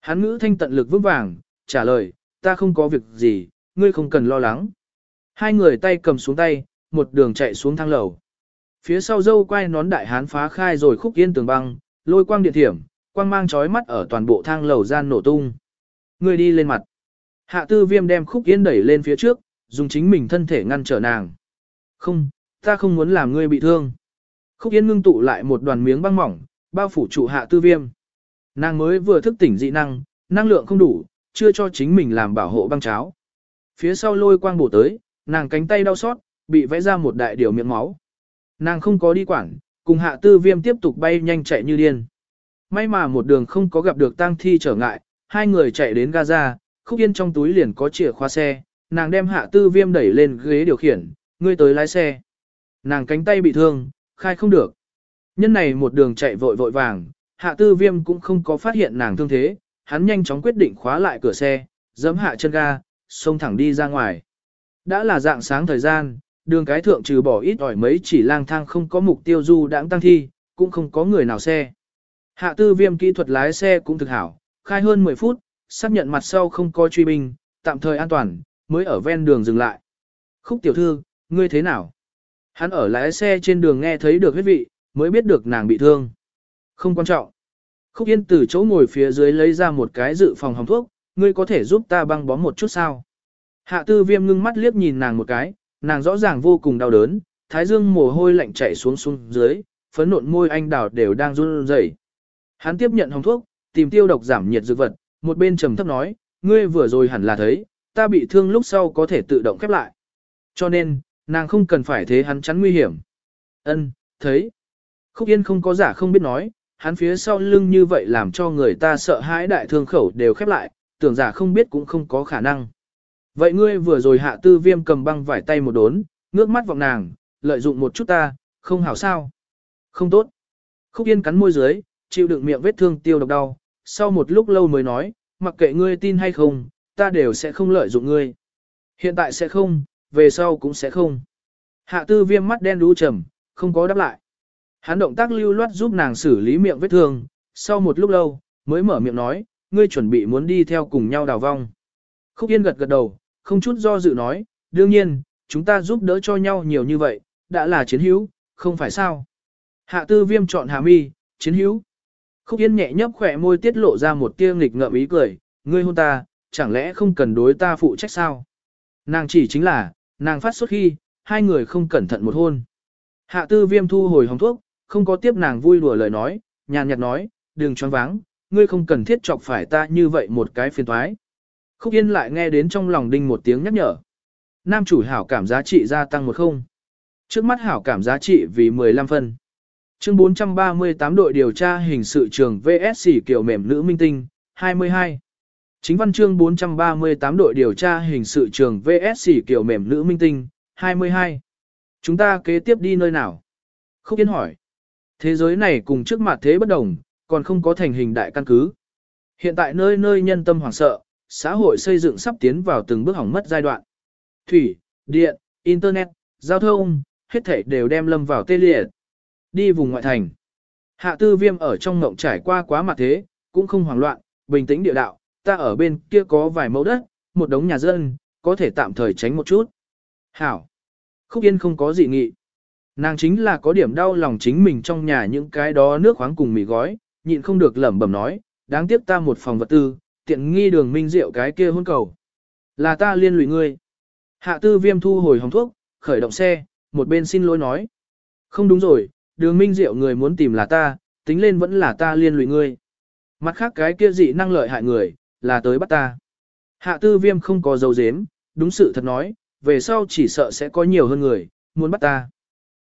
Hắn ngữ thanh tận lực vững vàng, trả lời, ta không có việc gì, ngươi không cần lo lắng. Hai người tay cầm xuống tay, một đường chạy xuống thang lầu. Phía sau dâu quay nón đại hán phá khai rồi khúc yên tường băng, lôi quang điện thiểm, quang mang chói mắt ở toàn bộ thang lầu gian nổ tung. Ngươi đi lên mặt. Hạ tư viêm đem khúc yên đẩy lên phía trước, dùng chính mình thân thể ngăn trở nàng. Không, ta không muốn làm ngươi bị thương. Khúc yên ngưng tụ lại một đoàn miếng băng mỏng, bao phủ trụ hạ tư viêm. Nàng mới vừa thức tỉnh dị năng, năng lượng không đủ, chưa cho chính mình làm bảo hộ băng cháo. Phía sau lôi quang bổ tới, nàng cánh tay đau xót, bị vẽ ra một đại điều miệng máu. Nàng không có đi quảng, cùng hạ tư viêm tiếp tục bay nhanh chạy như điên. May mà một đường không có gặp được tang thi trở ngại, hai người chạy đến Gaza, khúc yên trong túi liền có chìa khóa xe, nàng đem hạ tư viêm đẩy lên ghế điều khiển, ngươi tới lái xe. Nàng cánh tay bị thương, khai không được. Nhân này một đường chạy vội vội vàng, hạ tư viêm cũng không có phát hiện nàng thương thế, hắn nhanh chóng quyết định khóa lại cửa xe, giẫm hạ chân ga, xông thẳng đi ra ngoài. Đã là dạng sáng thời gian, đường cái thượng trừ bỏ ít ỏi mấy chỉ lang thang không có mục tiêu du đãng tăng thi, cũng không có người nào xe. Hạ tư viêm kỹ thuật lái xe cũng thực hảo, khai hơn 10 phút, xác nhận mặt sau không có truy binh, tạm thời an toàn, mới ở ven đường dừng lại. Khúc tiểu thư, ngươi thế nào? Hắn ở lái xe trên đường nghe thấy được huyết vị, mới biết được nàng bị thương. Không quan trọng. Khúc Yên từ chỗ ngồi phía dưới lấy ra một cái dự phòng hồng thuốc, ngươi có thể giúp ta băng bó một chút sao? Hạ tư viêm ngưng mắt liếc nhìn nàng một cái, nàng rõ ràng vô cùng đau đớn, thái dương mồ hôi lạnh chảy xuống xuống dưới, phấn nộn môi anh đào đều đang run rẩy. Hắn tiếp nhận hồng thuốc, tìm tiêu độc giảm nhiệt dược vật, một bên trầm thấp nói, ngươi vừa rồi hẳn là thấy, ta bị thương lúc sau có thể tự động khép lại. Cho nên, nàng không cần phải thế hắn chắn nguy hiểm. Ân, thấy. Khúc Yên không có giả không biết nói, hắn phía sau lưng như vậy làm cho người ta sợ hãi đại thương khẩu đều khép lại, tưởng giả không biết cũng không có khả năng. Vậy ngươi vừa rồi hạ tư viêm cầm băng vải tay một đốn, ngước mắt vọng nàng, lợi dụng một chút ta, không hảo sao. Không tốt. Khúc Yên cắn môi dưới, chịu đựng miệng vết thương tiêu độc đau, sau một lúc lâu mới nói, mặc kệ ngươi tin hay không, ta đều sẽ không lợi dụng ngươi. Hiện tại sẽ không, về sau cũng sẽ không. Hạ tư viêm mắt đen đu trầm, không có đáp lại. Hắn động tác lưu loát giúp nàng xử lý miệng vết thương, sau một lúc lâu, mới mở miệng nói, ngươi chuẩn bị muốn đi theo cùng nhau đào vong. Khúc Yên gật gật đầu, không chút do dự nói, đương nhiên, chúng ta giúp đỡ cho nhau nhiều như vậy, đã là chiến hữu, không phải sao. Hạ tư viêm chọn hà mi, chiến hữu. Khúc Yên nhẹ nhấp khỏe môi tiết lộ ra một tia nghịch ngợm ý cười, ngươi hôn ta, chẳng lẽ không cần đối ta phụ trách sao? Nàng chỉ chính là, nàng phát xuất khi, hai người không cẩn thận một hôn. Hạ tư viêm thu hồi hồng thuốc, không có tiếp nàng vui đùa lời nói, nhàn nhạt nói, đừng choáng váng, ngươi không cần thiết chọc phải ta như vậy một cái phiền thoái. Khúc Yên lại nghe đến trong lòng đinh một tiếng nhắc nhở. Nam chủ hảo cảm giá trị gia tăng một không. Trước mắt hảo cảm giá trị vì 15 phân. Chương 438 đội điều tra hình sự trường VSC kiểu mềm nữ minh tinh, 22. Chính văn chương 438 đội điều tra hình sự trường VSC kiểu mềm nữ minh tinh, 22. Chúng ta kế tiếp đi nơi nào? Khúc Yên hỏi. Thế giới này cùng trước mặt thế bất đồng, còn không có thành hình đại căn cứ. Hiện tại nơi nơi nhân tâm hoảng sợ, xã hội xây dựng sắp tiến vào từng bước hỏng mất giai đoạn. Thủy, điện, internet, giao thông, hết thảy đều đem lâm vào tê liệt. Đi vùng ngoại thành. Hạ tư viêm ở trong ngộng trải qua quá mặt thế, cũng không hoảng loạn, bình tĩnh địa đạo, ta ở bên kia có vài mẫu đất, một đống nhà dân, có thể tạm thời tránh một chút. Hảo. Khúc Yên không có gì nghị. Nàng chính là có điểm đau lòng chính mình trong nhà những cái đó nước khoáng cùng mì gói, nhịn không được lẩm bẩm nói, đáng tiếc ta một phòng vật tư, tiện nghi đường minh rượu cái kia hôn cầu. Là ta liên lụy ngươi. Hạ tư viêm thu hồi hồng thuốc, khởi động xe, một bên xin lỗi nói. Không đúng rồi, đường minh diệu người muốn tìm là ta, tính lên vẫn là ta liên lụy ngươi. Mặt khác cái kia dị năng lợi hại người, là tới bắt ta. Hạ tư viêm không có dấu dếm, đúng sự thật nói, về sau chỉ sợ sẽ có nhiều hơn người, muốn bắt ta.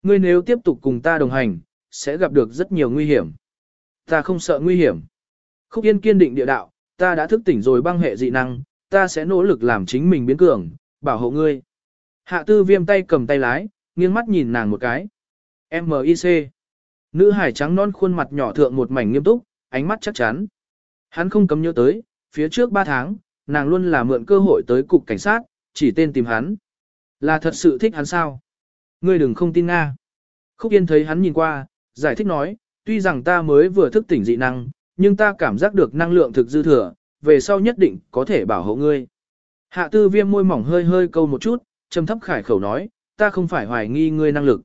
Ngươi nếu tiếp tục cùng ta đồng hành, sẽ gặp được rất nhiều nguy hiểm. Ta không sợ nguy hiểm. Khúc Yên kiên định địa đạo, ta đã thức tỉnh rồi băng hệ dị năng, ta sẽ nỗ lực làm chính mình biến cường, bảo hộ ngươi. Hạ tư viêm tay cầm tay lái, nghiêng mắt nhìn nàng một cái. M.I.C. Nữ hải trắng non khuôn mặt nhỏ thượng một mảnh nghiêm túc, ánh mắt chắc chắn. Hắn không cấm nhớ tới, phía trước 3 tháng, nàng luôn là mượn cơ hội tới cục cảnh sát, chỉ tên tìm hắn. Là thật sự thích hắn sao? Ngươi đừng không tin Nga. Khúc Yên thấy hắn nhìn qua, giải thích nói, tuy rằng ta mới vừa thức tỉnh dị năng, nhưng ta cảm giác được năng lượng thực dư thừa, về sau nhất định có thể bảo hộ ngươi. Hạ tư viêm môi mỏng hơi hơi câu một chút, trầm thấp khải khẩu nói, ta không phải hoài nghi ngươi năng lực.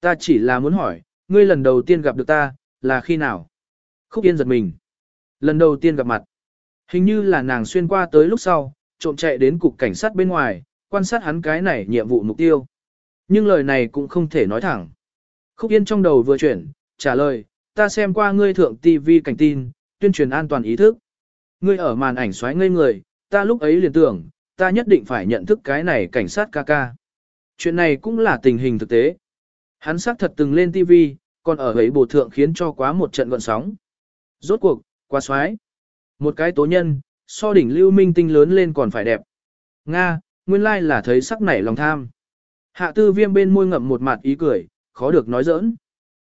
Ta chỉ là muốn hỏi, ngươi lần đầu tiên gặp được ta, là khi nào? Khúc Yên giật mình. Lần đầu tiên gặp mặt. Hình như là nàng xuyên qua tới lúc sau, trộm chạy đến cục cảnh sát bên ngoài, quan sát hắn cái này nhiệm vụ mục tiêu. Nhưng lời này cũng không thể nói thẳng. Khúc Yên trong đầu vừa chuyển, trả lời, ta xem qua ngươi thượng TV cảnh tin, tuyên truyền an toàn ý thức. Ngươi ở màn ảnh xoáy ngây người, ta lúc ấy liền tưởng, ta nhất định phải nhận thức cái này cảnh sát ca ca. Chuyện này cũng là tình hình thực tế. Hắn xác thật từng lên TV, còn ở ấy bổ thượng khiến cho quá một trận gọn sóng. Rốt cuộc, quá xoáy. Một cái tố nhân, so đỉnh lưu minh tinh lớn lên còn phải đẹp. Nga, nguyên lai là thấy sắc nảy lòng tham. Hạ tư viêm bên môi ngậm một mặt ý cười, khó được nói giỡn.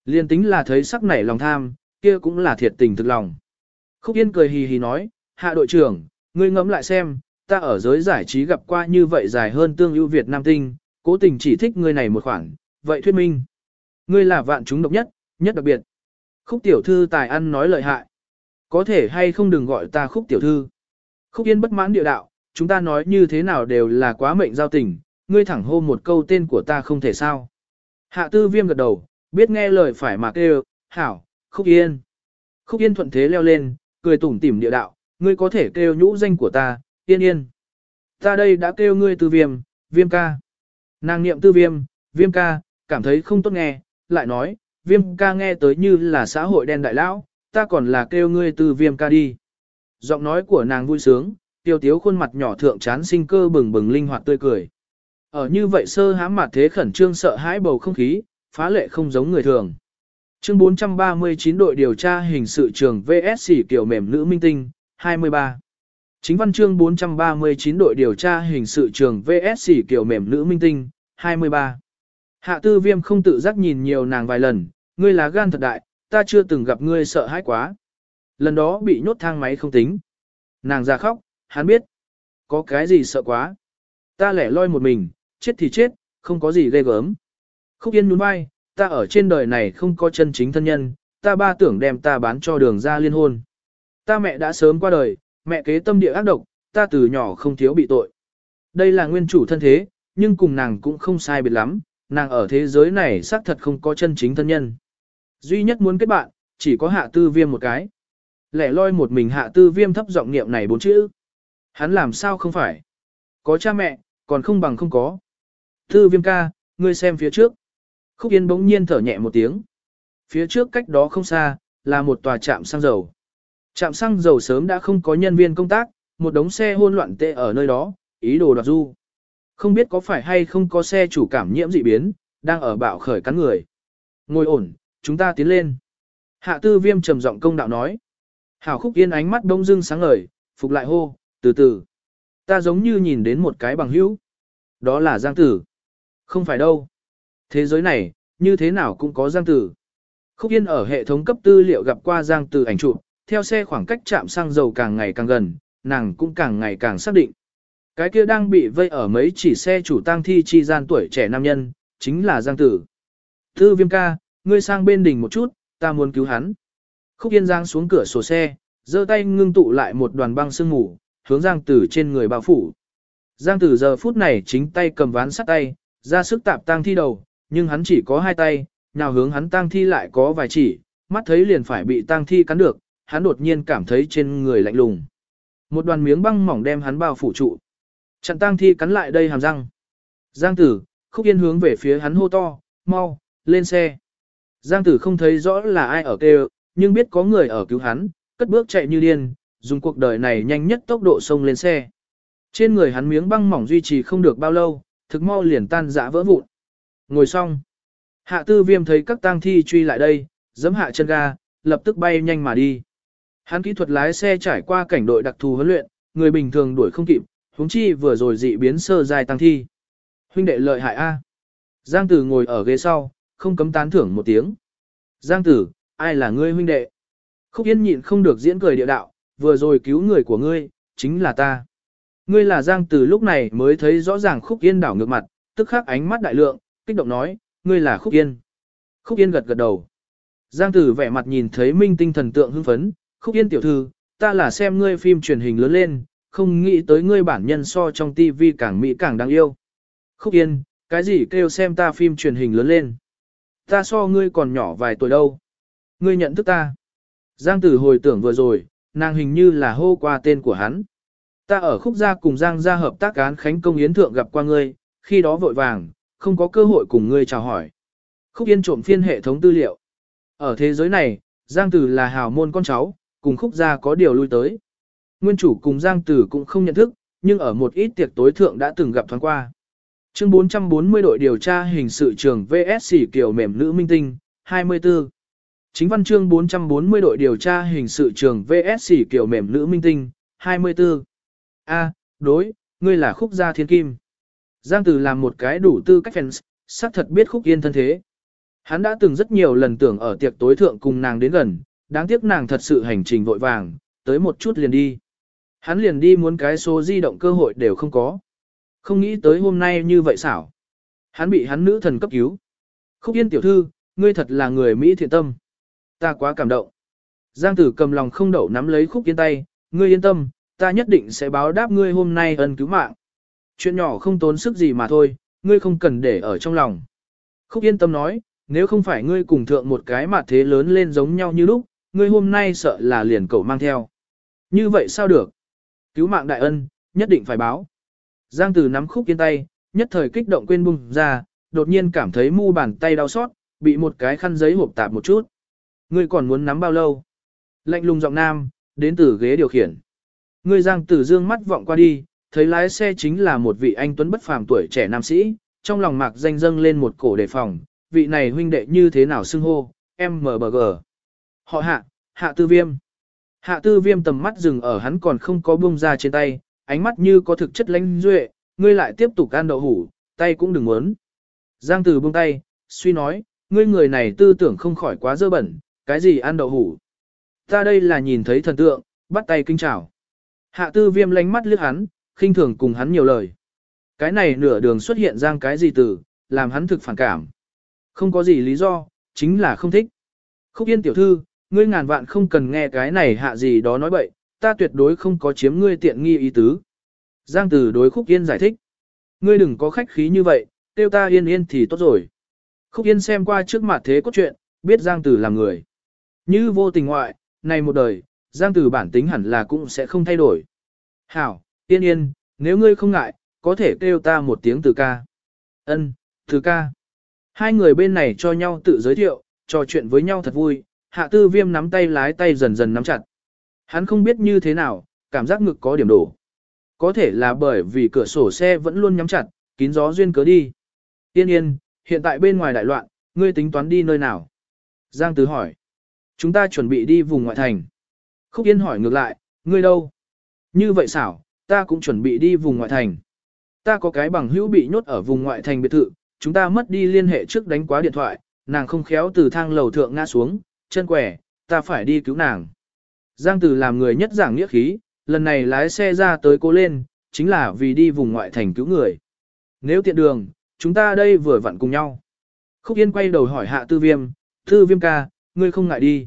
Liên tính là thấy sắc nảy lòng tham, kia cũng là thiệt tình thực lòng. Khúc Yên cười hì hì nói, hạ đội trưởng, ngươi ngẫm lại xem, ta ở giới giải trí gặp qua như vậy dài hơn tương ưu Việt Nam Tinh, cố tình chỉ thích ngươi này một khoản, vậy thuyết minh. Ngươi là vạn chúng độc nhất, nhất đặc biệt. Khúc tiểu thư tài ăn nói lợi hại. Có thể hay không đừng gọi ta khúc tiểu thư. Khúc Yên bất mãn địa đạo, chúng ta nói như thế nào đều là quá mệnh giao tình, ngươi thẳng hô một câu tên của ta không thể sao. Hạ tư viêm gật đầu, biết nghe lời phải mà kêu, hảo, khúc yên. Khúc yên thuận thế leo lên, cười tủm tỉm địa đạo, ngươi có thể kêu nhũ danh của ta, yên yên. Ta đây đã kêu ngươi tư viêm, viêm ca. Nàng niệm tư viêm, viêm ca, cảm thấy không tốt nghe, lại nói, viêm ca nghe tới như là xã hội đen đại lão, ta còn là kêu ngươi Tư viêm ca đi. Giọng nói của nàng vui sướng, tiêu tiếu khuôn mặt nhỏ thượng chán sinh cơ bừng bừng linh hoạt tươi cười. Ở như vậy sơ hãm mặt thế khẩn trương sợ hãi bầu không khí, phá lệ không giống người thường. Chương 439 đội điều tra hình sự trường VSC kiểu mềm nữ minh tinh, 23. Chính văn chương 439 đội điều tra hình sự trường VSC kiểu mềm nữ minh tinh, 23. Hạ tư viêm không tự giác nhìn nhiều nàng vài lần, ngươi là gan thật đại, ta chưa từng gặp ngươi sợ hãi quá. Lần đó bị nhốt thang máy không tính. Nàng ra khóc, hắn biết. Có cái gì sợ quá. Ta lẻ loi một mình, chết thì chết, không có gì ghê gớm. Khúc yên nhún vai, ta ở trên đời này không có chân chính thân nhân, ta ba tưởng đem ta bán cho đường ra liên hôn. Ta mẹ đã sớm qua đời, mẹ kế tâm địa ác độc, ta từ nhỏ không thiếu bị tội. Đây là nguyên chủ thân thế, nhưng cùng nàng cũng không sai biệt lắm, nàng ở thế giới này xác thật không có chân chính thân nhân. Duy nhất muốn kết bạn, chỉ có hạ tư viêm một cái. Lẻ loi một mình hạ tư viêm thấp giọng niệm này bốn chữ. Hắn làm sao không phải? Có cha mẹ, còn không bằng không có. Tư viêm ca, ngươi xem phía trước. Khúc Yên bỗng nhiên thở nhẹ một tiếng. Phía trước cách đó không xa, là một tòa trạm xăng dầu. Trạm xăng dầu sớm đã không có nhân viên công tác, một đống xe hôn loạn tệ ở nơi đó, ý đồ đoạt du. Không biết có phải hay không có xe chủ cảm nhiễm dị biến, đang ở bạo khởi cắn người. Ngồi ổn, chúng ta tiến lên. Hạ tư viêm trầm giọng công đạo nói. Hảo khúc yên ánh mắt đông dưng sáng ngời, phục lại hô, từ từ. Ta giống như nhìn đến một cái bằng hữu. Đó là Giang Tử. Không phải đâu. Thế giới này, như thế nào cũng có Giang Tử. Khúc Yên ở hệ thống cấp tư liệu gặp qua Giang Tử ảnh chụp, theo xe khoảng cách chạm xăng dầu càng ngày càng gần, nàng cũng càng ngày càng xác định. Cái kia đang bị vây ở mấy chỉ xe chủ tang thi chi gian tuổi trẻ nam nhân, chính là Giang Tử. Thư viêm ca, ngươi sang bên đỉnh một chút, ta muốn cứu hắn. Khúc Yên Giang xuống cửa sổ xe, giơ tay ngưng tụ lại một đoàn băng sương ngủ, hướng Giang Tử trên người bao phủ. Giang Tử giờ phút này chính tay cầm ván sắt tay, ra sức tạp tang thi đầu, nhưng hắn chỉ có hai tay, nào hướng hắn tang thi lại có vài chỉ, mắt thấy liền phải bị tang thi cắn được, hắn đột nhiên cảm thấy trên người lạnh lùng. Một đoàn miếng băng mỏng đem hắn bao phủ trụ. Chặn tang thi cắn lại đây hàm răng. Giang tử, khúc yên hướng về phía hắn hô to, mau, lên xe. Giang tử không thấy rõ là ai ở kêu, nhưng biết có người ở cứu hắn, cất bước chạy như điên, dùng cuộc đời này nhanh nhất tốc độ xông lên xe. Trên người hắn miếng băng mỏng duy trì không được bao lâu, thực mau liền tan dã vỡ vụn. Ngồi xong. Hạ tư viêm thấy các tang thi truy lại đây, giẫm hạ chân ga, lập tức bay nhanh mà đi. Hắn kỹ thuật lái xe trải qua cảnh đội đặc thù huấn luyện, người bình thường đuổi không kịp, huống chi vừa rồi dị biến sơ dài tăng thi. Huynh đệ lợi hại A. Giang tử ngồi ở ghế sau, không cấm tán thưởng một tiếng. Giang tử, ai là ngươi huynh đệ? Khúc Yên nhịn không được diễn cười địa đạo, vừa rồi cứu người của ngươi, chính là ta. Ngươi là Giang tử lúc này mới thấy rõ ràng Khúc Yên đảo ngược mặt, tức khắc ánh mắt đại lượng, kích động nói, ngươi là Khúc Yên. Khúc Yên gật gật đầu. Giang tử vẻ mặt nhìn thấy minh tinh thần tượng hưng phấn, Khúc Yên tiểu thư, ta là xem ngươi phim truyền hình lớn lên, không nghĩ tới ngươi bản nhân so trong tivi càng mỹ càng đáng yêu. Khúc Yên, cái gì kêu xem ta phim truyền hình lớn lên? Ta so ngươi còn nhỏ vài tuổi đâu. Ngươi nhận thức ta. Giang tử hồi tưởng vừa rồi, nàng hình như là hô qua tên của hắn. Ta ở khúc gia cùng Giang gia hợp tác án Khánh Công Yến Thượng gặp qua ngươi, khi đó vội vàng, không có cơ hội cùng ngươi chào hỏi. Khúc Yên trộm phiên hệ thống tư liệu. Ở thế giới này, Giang Tử là hào môn con cháu, cùng khúc gia có điều lui tới. Nguyên chủ cùng Giang Tử cũng không nhận thức, nhưng ở một ít tiệc tối thượng đã từng gặp thoáng qua. Chương 440 đội điều tra hình sự trường VSC kiểu mềm nữ minh tinh, 24. Chính văn chương 440 đội điều tra hình sự trường VSC kiểu mềm nữ minh tinh, 24. A, đối, ngươi là khúc gia thiên kim. Giang Tử làm một cái đủ tư cách fans, xác thật biết khúc yên thân thế. Hắn đã từng rất nhiều lần tưởng ở tiệc tối thượng cùng nàng đến gần, đáng tiếc nàng thật sự hành trình vội vàng, tới một chút liền đi. Hắn liền đi muốn cái số di động cơ hội đều không có. Không nghĩ tới hôm nay như vậy xảo. Hắn bị hắn nữ thần cấp cứu. Khúc yên tiểu thư, ngươi thật là người Mỹ thiện tâm. Ta quá cảm động. Giang tử cầm lòng không đậu nắm lấy khúc yên tay, ngươi yên tâm, ta nhất định sẽ báo đáp ngươi hôm nay ân cứu mạng. Chuyện nhỏ không tốn sức gì mà thôi, ngươi không cần để ở trong lòng. Khúc yên tâm nói, nếu không phải ngươi cùng thượng một cái mà thế lớn lên giống nhau như lúc, ngươi hôm nay sợ là liền cậu mang theo. Như vậy sao được? Cứu mạng đại ân, nhất định phải báo. Giang Tử nắm khúc yên tay, nhất thời kích động quên bung ra, đột nhiên cảm thấy mu bàn tay đau xót, bị một cái khăn giấy hộp tạp một chút. Ngươi còn muốn nắm bao lâu? Lạnh lùng giọng nam, đến từ ghế điều khiển. Người Giang Tử Dương mắt vọng qua đi, thấy lái xe chính là một vị anh tuấn bất phàm tuổi trẻ nam sĩ, trong lòng mạc danh dâng lên một cổ đề phòng, vị này huynh đệ như thế nào xưng hô, MBG. Họ hạ, hạ tư viêm. Hạ tư viêm tầm mắt dừng ở hắn còn không có buông ra trên tay, ánh mắt như có thực chất lãnh duệ, ngươi lại tiếp tục ăn đậu hủ, tay cũng đừng muốn. Giang Tử buông tay, suy nói, ngươi người này tư tưởng không khỏi quá dơ bẩn, cái gì ăn đậu hủ. Ta đây là nhìn thấy thần tượng, bắt tay kinh chào. Hạ tư viêm lánh mắt liếc hắn, khinh thường cùng hắn nhiều lời. Cái này nửa đường xuất hiện giang cái gì từ, làm hắn thực phản cảm. Không có gì lý do, chính là không thích. Khúc yên tiểu thư, ngươi ngàn vạn không cần nghe cái này hạ gì đó nói bậy, ta tuyệt đối không có chiếm ngươi tiện nghi ý tứ. Giang Tử đối Khúc Yên giải thích. Ngươi đừng có khách khí như vậy, tiêu ta yên yên thì tốt rồi. Khúc Yên xem qua trước mặt thế cốt truyện, biết Giang Tử là người. Như vô tình ngoại, này một đời, Giang Tử bản tính hẳn là cũng sẽ không thay đổi. Hảo, yên yên, nếu ngươi không ngại, có thể kêu ta một tiếng từ ca. Ân, từ ca. Hai người bên này cho nhau tự giới thiệu, trò chuyện với nhau thật vui, hạ tư viêm nắm tay lái tay dần dần nắm chặt. Hắn không biết như thế nào, cảm giác ngực có điểm đổ. Có thể là bởi vì cửa sổ xe vẫn luôn nhắm chặt, kín gió duyên cớ đi. Yên yên, hiện tại bên ngoài đại loạn, ngươi tính toán đi nơi nào? Giang Tứ hỏi. Chúng ta chuẩn bị đi vùng ngoại thành. Khúc Yên hỏi ngược lại, ngươi đâu? Như vậy xảo, ta cũng chuẩn bị đi vùng ngoại thành. Ta có cái bằng hữu bị nhốt ở vùng ngoại thành biệt thự, chúng ta mất đi liên hệ trước đánh quá điện thoại, nàng không khéo từ thang lầu thượng ngã xuống, chân quẻ, ta phải đi cứu nàng. Giang Từ làm người nhất giảng nghĩa khí, lần này lái xe ra tới cô lên, chính là vì đi vùng ngoại thành cứu người. Nếu tiện đường, chúng ta đây vừa vặn cùng nhau. Khúc Yên quay đầu hỏi Hạ Tư Viêm, Tư Viêm ca, ngươi không ngại đi.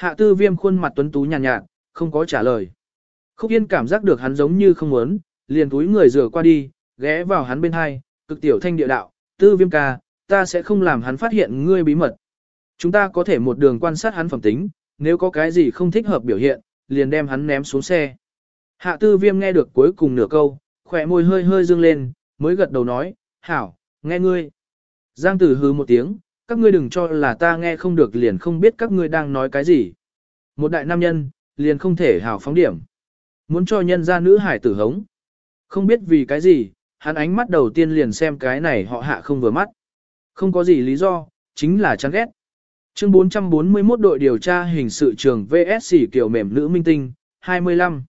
Hạ Tư Viêm khuôn mặt tuấn tú nhàn nhạt, nhạt, không có trả lời. Khúc Yên cảm giác được hắn giống như không muốn, liền túi người rửa qua đi, ghé vào hắn bên hai, cực tiểu thanh địa đạo, Tư Viêm ca, ta sẽ không làm hắn phát hiện ngươi bí mật. Chúng ta có thể một đường quan sát hắn phẩm tính, nếu có cái gì không thích hợp biểu hiện, liền đem hắn ném xuống xe. Hạ tư viêm nghe được cuối cùng nửa câu, khỏe môi hơi hơi dương lên, mới gật đầu nói, hảo, nghe ngươi. Giang tử hứ một tiếng, các ngươi đừng cho là ta nghe không được liền không biết các ngươi đang nói cái gì. Một đại nam nhân, liền không thể hảo phóng điểm. Muốn cho nhân ra nữ hải tử hống. Không biết vì cái gì, hắn ánh mắt đầu tiên liền xem cái này họ hạ không vừa mắt. Không có gì lý do, chính là chán ghét. Chương 441 đội điều tra hình sự trường VSC kiểu mềm nữ minh tinh, 25.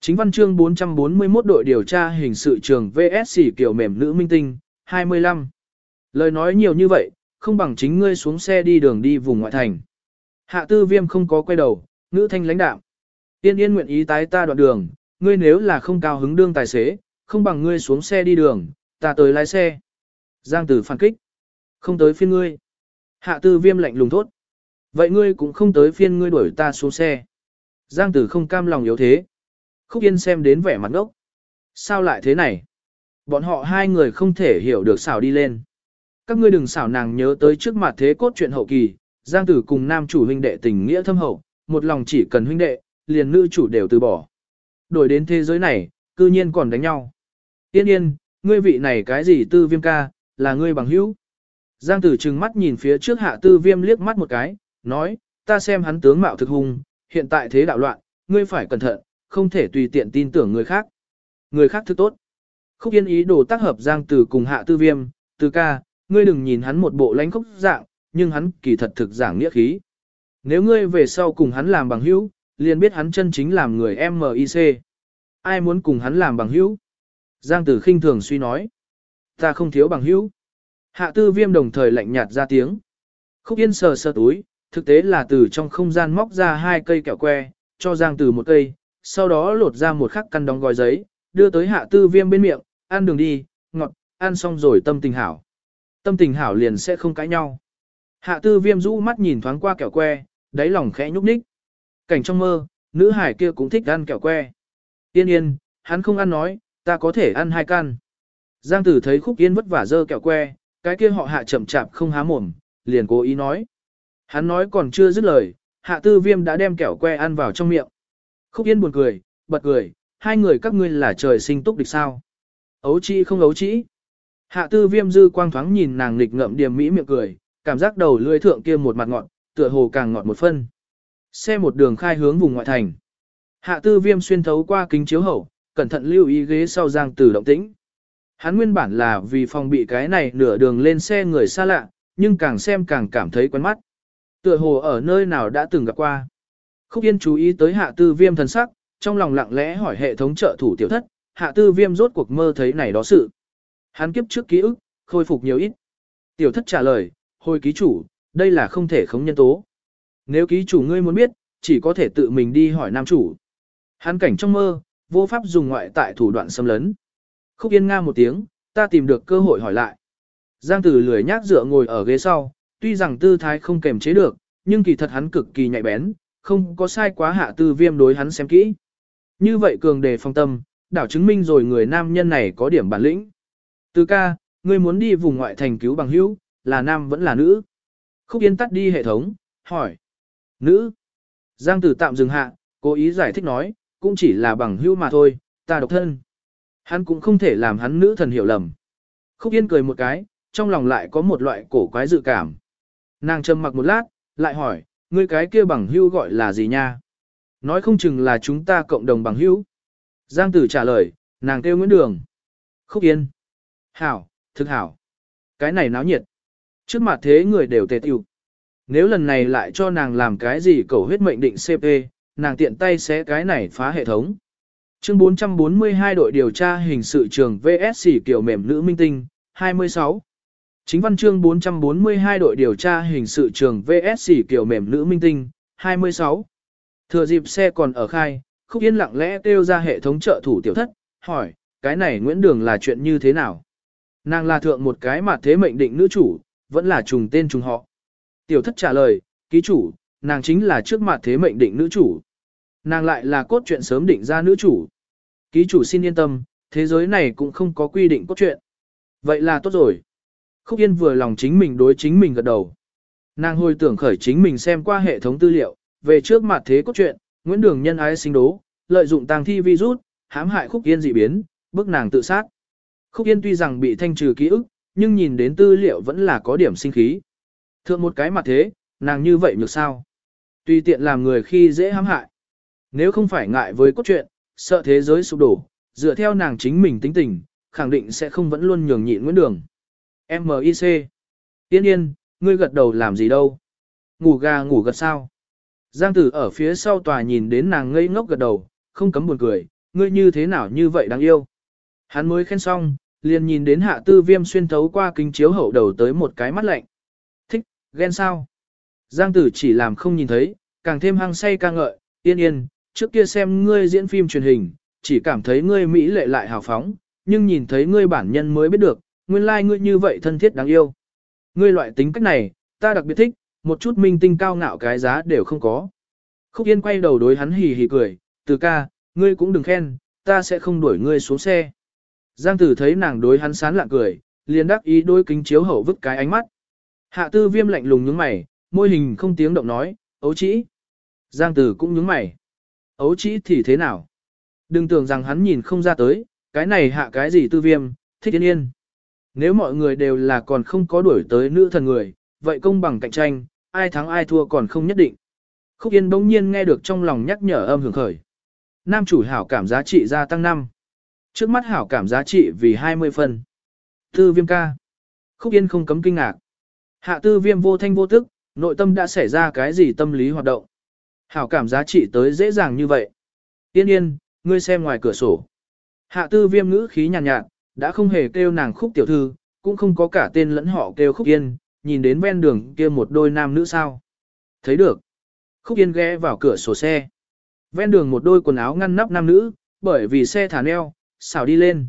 Chính văn chương 441 đội điều tra hình sự trường VSC kiểu mềm nữ minh tinh, 25. Lời nói nhiều như vậy, không bằng chính ngươi xuống xe đi đường đi vùng ngoại thành. Hạ tư viêm không có quay đầu, nữ thanh lãnh đạo. Tiên yên nguyện ý tái ta đoạn đường, ngươi nếu là không cao hứng đương tài xế, không bằng ngươi xuống xe đi đường, ta tới lái xe. Giang tử phản kích. Không tới phiên ngươi. Hạ tư viêm lạnh lùng thốt. Vậy ngươi cũng không tới phiên ngươi đuổi ta xuống xe. Giang tử không cam lòng yếu thế. Khúc Yên xem đến vẻ mặt ngốc. Sao lại thế này? Bọn họ hai người không thể hiểu được xảo đi lên. Các ngươi đừng xảo nàng nhớ tới trước mặt thế cốt chuyện hậu kỳ, Giang tử cùng nam chủ huynh đệ tình nghĩa thâm hậu, một lòng chỉ cần huynh đệ, liền nữ chủ đều từ bỏ. Đổi đến thế giới này, cư nhiên còn đánh nhau. Yên yên, ngươi vị này cái gì tư viêm ca, là ngươi bằng hữu. Giang tử trừng mắt nhìn phía trước hạ tư viêm liếc mắt một cái, nói, ta xem hắn tướng mạo thực hung, hiện tại thế đạo loạn, ngươi phải cẩn thận, không thể tùy tiện tin tưởng người khác. Người khác thứ tốt. Khúc yên ý đồ tác hợp Giang tử cùng hạ tư viêm, từ ca, ngươi đừng nhìn hắn một bộ lánh khốc dạng, nhưng hắn kỳ thật thực giảng nghĩa khí. Nếu ngươi về sau cùng hắn làm bằng hữu, liền biết hắn chân chính làm người MIC. Ai muốn cùng hắn làm bằng hữu? Giang tử khinh thường suy nói. Ta không thiếu bằng hữu. Hạ tư viêm đồng thời lạnh nhạt ra tiếng. Khúc yên sờ sờ túi, thực tế là từ trong không gian móc ra hai cây kẹo que, cho Giang từ một cây, sau đó lột ra một khắc căn đóng gói giấy, đưa tới hạ tư viêm bên miệng, ăn đường đi, ngọt, ăn xong rồi tâm tình hảo. Tâm tình hảo liền sẽ không cãi nhau. Hạ tư viêm rũ mắt nhìn thoáng qua kẹo que, đáy lòng khẽ nhúc nhích. Cảnh trong mơ, nữ hải kia cũng thích ăn kẹo que. Yên yên, hắn không ăn nói, ta có thể ăn hai can Giang tử thấy khúc yên vất vả dơ kẹo que, cái kia họ hạ chậm chạp không há mồm, liền cố ý nói. Hắn nói còn chưa dứt lời, hạ tư viêm đã đem kẹo que ăn vào trong miệng. Khúc yên buồn cười, bật cười, hai người các ngươi là trời sinh túc địch sao. Ấu chi không ấu chi. Hạ tư viêm dư quang thoáng nhìn nàng nghịch ngậm điềm mỹ miệng cười, cảm giác đầu lưỡi thượng kia một mặt ngọt, tựa hồ càng ngọt một phân. Xe một đường khai hướng vùng ngoại thành. Hạ tư viêm xuyên thấu qua kính chiếu hậu, cẩn thận lưu ý ghế sau giang tử động tĩnh. Hắn nguyên bản là vì phòng bị cái này nửa đường lên xe người xa lạ, nhưng càng xem càng cảm thấy quen mắt. Tựa hồ ở nơi nào đã từng gặp qua. Khúc Yên chú ý tới hạ tư viêm thần sắc, trong lòng lặng lẽ hỏi hệ thống trợ thủ tiểu thất, hạ tư viêm rốt cuộc mơ thấy này đó sự. Hắn kiếp trước ký ức, khôi phục nhiều ít. Tiểu thất trả lời, hồi ký chủ, đây là không thể khống nhân tố. Nếu ký chủ ngươi muốn biết, chỉ có thể tự mình đi hỏi nam chủ. Hắn cảnh trong mơ, vô pháp dùng ngoại tại thủ đoạn xâm lấn. Khúc Yên nga một tiếng, ta tìm được cơ hội hỏi lại. Giang Tử lười nhác dựa ngồi ở ghế sau, tuy rằng tư thái không kềm chế được, nhưng kỳ thật hắn cực kỳ nhạy bén, không có sai quá hạ tư viêm đối hắn xem kỹ. Như vậy cường đề phong tâm, đảo chứng minh rồi người nam nhân này có điểm bản lĩnh. Từ ca, ngươi muốn đi vùng ngoại thành cứu bằng hữu, là nam vẫn là nữ. Khúc Yên tắt đi hệ thống, hỏi. Nữ. Giang Tử tạm dừng hạ, cố ý giải thích nói, cũng chỉ là bằng hữu mà thôi, ta độc thân. Hắn cũng không thể làm hắn nữ thần hiểu lầm. Khúc Yên cười một cái, trong lòng lại có một loại cổ quái dự cảm. Nàng trầm mặc một lát, lại hỏi, ngươi cái kia bằng hữu gọi là gì nha? Nói không chừng là chúng ta cộng đồng bằng hữu. Giang Tử trả lời, nàng kêu Nguyễn Đường. Khúc Yên. Hảo, thực hảo. Cái này náo nhiệt. Trước mặt thế người đều tề tiêu. Nếu lần này lại cho nàng làm cái gì cầu huyết mệnh định CP, nàng tiện tay sẽ cái này phá hệ thống. Chương 442 đội điều tra hình sự trường VSC kiểu mềm nữ minh tinh, 26. Chính văn chương 442 đội điều tra hình sự trường VSC kiểu mềm nữ minh tinh, 26. Thừa dịp xe còn ở khai, khúc yên lặng lẽ kêu ra hệ thống trợ thủ tiểu thất, hỏi, cái này Nguyễn Đường là chuyện như thế nào? Nàng là thượng một cái mà thế mệnh định nữ chủ, vẫn là trùng tên trùng họ. Tiểu thất trả lời, ký chủ, nàng chính là trước mặt thế mệnh định nữ chủ. Nàng lại là cốt truyện sớm định ra nữ chủ. Ký chủ xin yên tâm, thế giới này cũng không có quy định cốt truyện. Vậy là tốt rồi. Khúc Yên vừa lòng chính mình đối chính mình gật đầu. Nàng hồi tưởng khởi chính mình xem qua hệ thống tư liệu, về trước mặt thế cốt truyện, Nguyễn Đường nhân ái sinh đố, lợi dụng tàng thi virus, hãm hại Khúc Yên dị biến, bức nàng tự sát. Khúc Yên tuy rằng bị thanh trừ ký ức, nhưng nhìn đến tư liệu vẫn là có điểm sinh khí. Thượng một cái mặt thế, nàng như vậy nhược sao? Tùy tiện làm người khi dễ hãm hại. Nếu không phải ngại với cốt truyện, sợ thế giới sụp đổ, dựa theo nàng chính mình tính tình, khẳng định sẽ không vẫn luôn nhường nhịn Nguyễn Đường. M.I.C. tiên yên, ngươi gật đầu làm gì đâu? Ngủ gà ngủ gật sao? Giang tử ở phía sau tòa nhìn đến nàng ngây ngốc gật đầu, không cấm buồn cười, ngươi như thế nào như vậy đáng yêu. Hắn mới khen xong, liền nhìn đến hạ tư viêm xuyên thấu qua kính chiếu hậu đầu tới một cái mắt lạnh. Thích, ghen sao? Giang tử chỉ làm không nhìn thấy, càng thêm hăng say ca ngợi, yên yên, trước kia xem ngươi diễn phim truyền hình, chỉ cảm thấy ngươi mỹ lệ lại hào phóng, nhưng nhìn thấy ngươi bản nhân mới biết được, nguyên lai like ngươi như vậy thân thiết đáng yêu. Ngươi loại tính cách này, ta đặc biệt thích, một chút minh tinh cao ngạo cái giá đều không có. Khúc Yên quay đầu đối hắn hì hì cười, từ ca, ngươi cũng đừng khen, ta sẽ không đuổi ngươi xuống xe. Giang tử thấy nàng đối hắn sán lạ cười, liền đắc ý đôi kính chiếu hậu vứt cái ánh mắt. Hạ tư viêm lạnh lùng nhướng mày, môi hình không tiếng động nói, ấu chỉ. Giang tử cũng nhướng mày. Ấu chỉ thì thế nào? Đừng tưởng rằng hắn nhìn không ra tới, cái này hạ cái gì tư viêm, thích yên yên. Nếu mọi người đều là còn không có đuổi tới nữ thần người, vậy công bằng cạnh tranh, ai thắng ai thua còn không nhất định. Khúc Yên bỗng nhiên nghe được trong lòng nhắc nhở âm hưởng khởi. Nam chủ hảo cảm giá trị gia tăng 5. Trước mắt hảo cảm giá trị vì 20 phần. Tư viêm ca. Khúc Yên không cấm kinh ngạc. Hạ tư viêm vô thanh vô tức, nội tâm đã xảy ra cái gì tâm lý hoạt động. Hảo cảm giá trị tới dễ dàng như vậy. Yên yên, ngươi xem ngoài cửa sổ. Hạ tư viêm ngữ khí nhàn nhạt, nhạt, đã không hề kêu nàng khúc tiểu thư, cũng không có cả tên lẫn họ kêu khúc yên, nhìn đến ven đường kia một đôi nam nữ sao. Thấy được. Khúc yên ghé vào cửa sổ xe. Ven đường một đôi quần áo ngăn nắp nam nữ, bởi vì xe thả neo, xảo đi lên.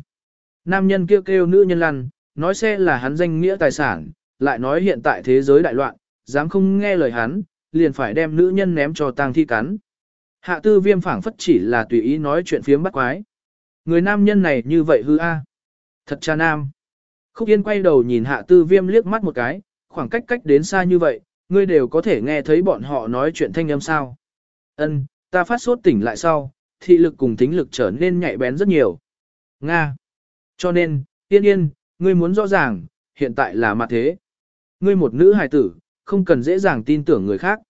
Nam nhân kêu kêu nữ nhân lăn, nói xe là hắn danh nghĩa tài sản, lại nói hiện tại thế giới đại loạn, dám không nghe lời hắn, liền phải đem nữ nhân ném cho tang thi cắn. Hạ tư viêm phảng phất chỉ là tùy ý nói chuyện phiếm bắt quái. Người nam nhân này như vậy hư a Thật cha nam. Khúc Yên quay đầu nhìn hạ tư viêm liếc mắt một cái, khoảng cách cách đến xa như vậy, ngươi đều có thể nghe thấy bọn họ nói chuyện thanh âm sao. Ân, ta phát sốt tỉnh lại sau, thị lực cùng tính lực trở nên nhạy bén rất nhiều. Nga. Cho nên, yên yên, ngươi muốn rõ ràng, hiện tại là mặt thế. Ngươi một nữ hài tử, không cần dễ dàng tin tưởng người khác.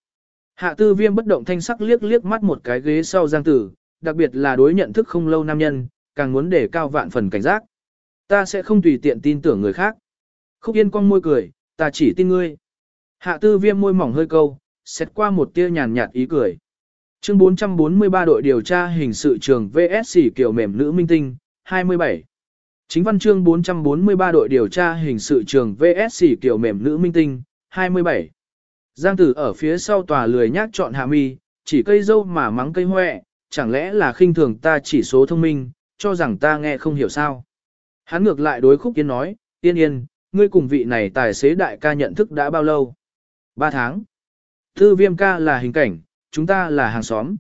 Hạ tư viêm bất động thanh sắc liếc liếc mắt một cái ghế sau giang tử, đặc biệt là đối nhận thức không lâu nam nhân, càng muốn để cao vạn phần cảnh giác. Ta sẽ không tùy tiện tin tưởng người khác. Khúc yên con môi cười, ta chỉ tin ngươi. Hạ tư viêm môi mỏng hơi câu, xét qua một tia nhàn nhạt ý cười. Chương 443 đội điều tra hình sự trường VSC kiểu mềm nữ minh tinh, 27. Chính văn chương 443 đội điều tra hình sự trường VSC kiểu mềm nữ minh tinh, 27. Giang tử ở phía sau tòa lười nhác chọn hạ mi, chỉ cây dâu mà mắng cây hoẹ, chẳng lẽ là khinh thường ta chỉ số thông minh, cho rằng ta nghe không hiểu sao. Hắn ngược lại đối khúc yên nói, yên yên, ngươi cùng vị này tài xế đại ca nhận thức đã bao lâu? Ba tháng. Thư viêm ca là hình cảnh, chúng ta là hàng xóm.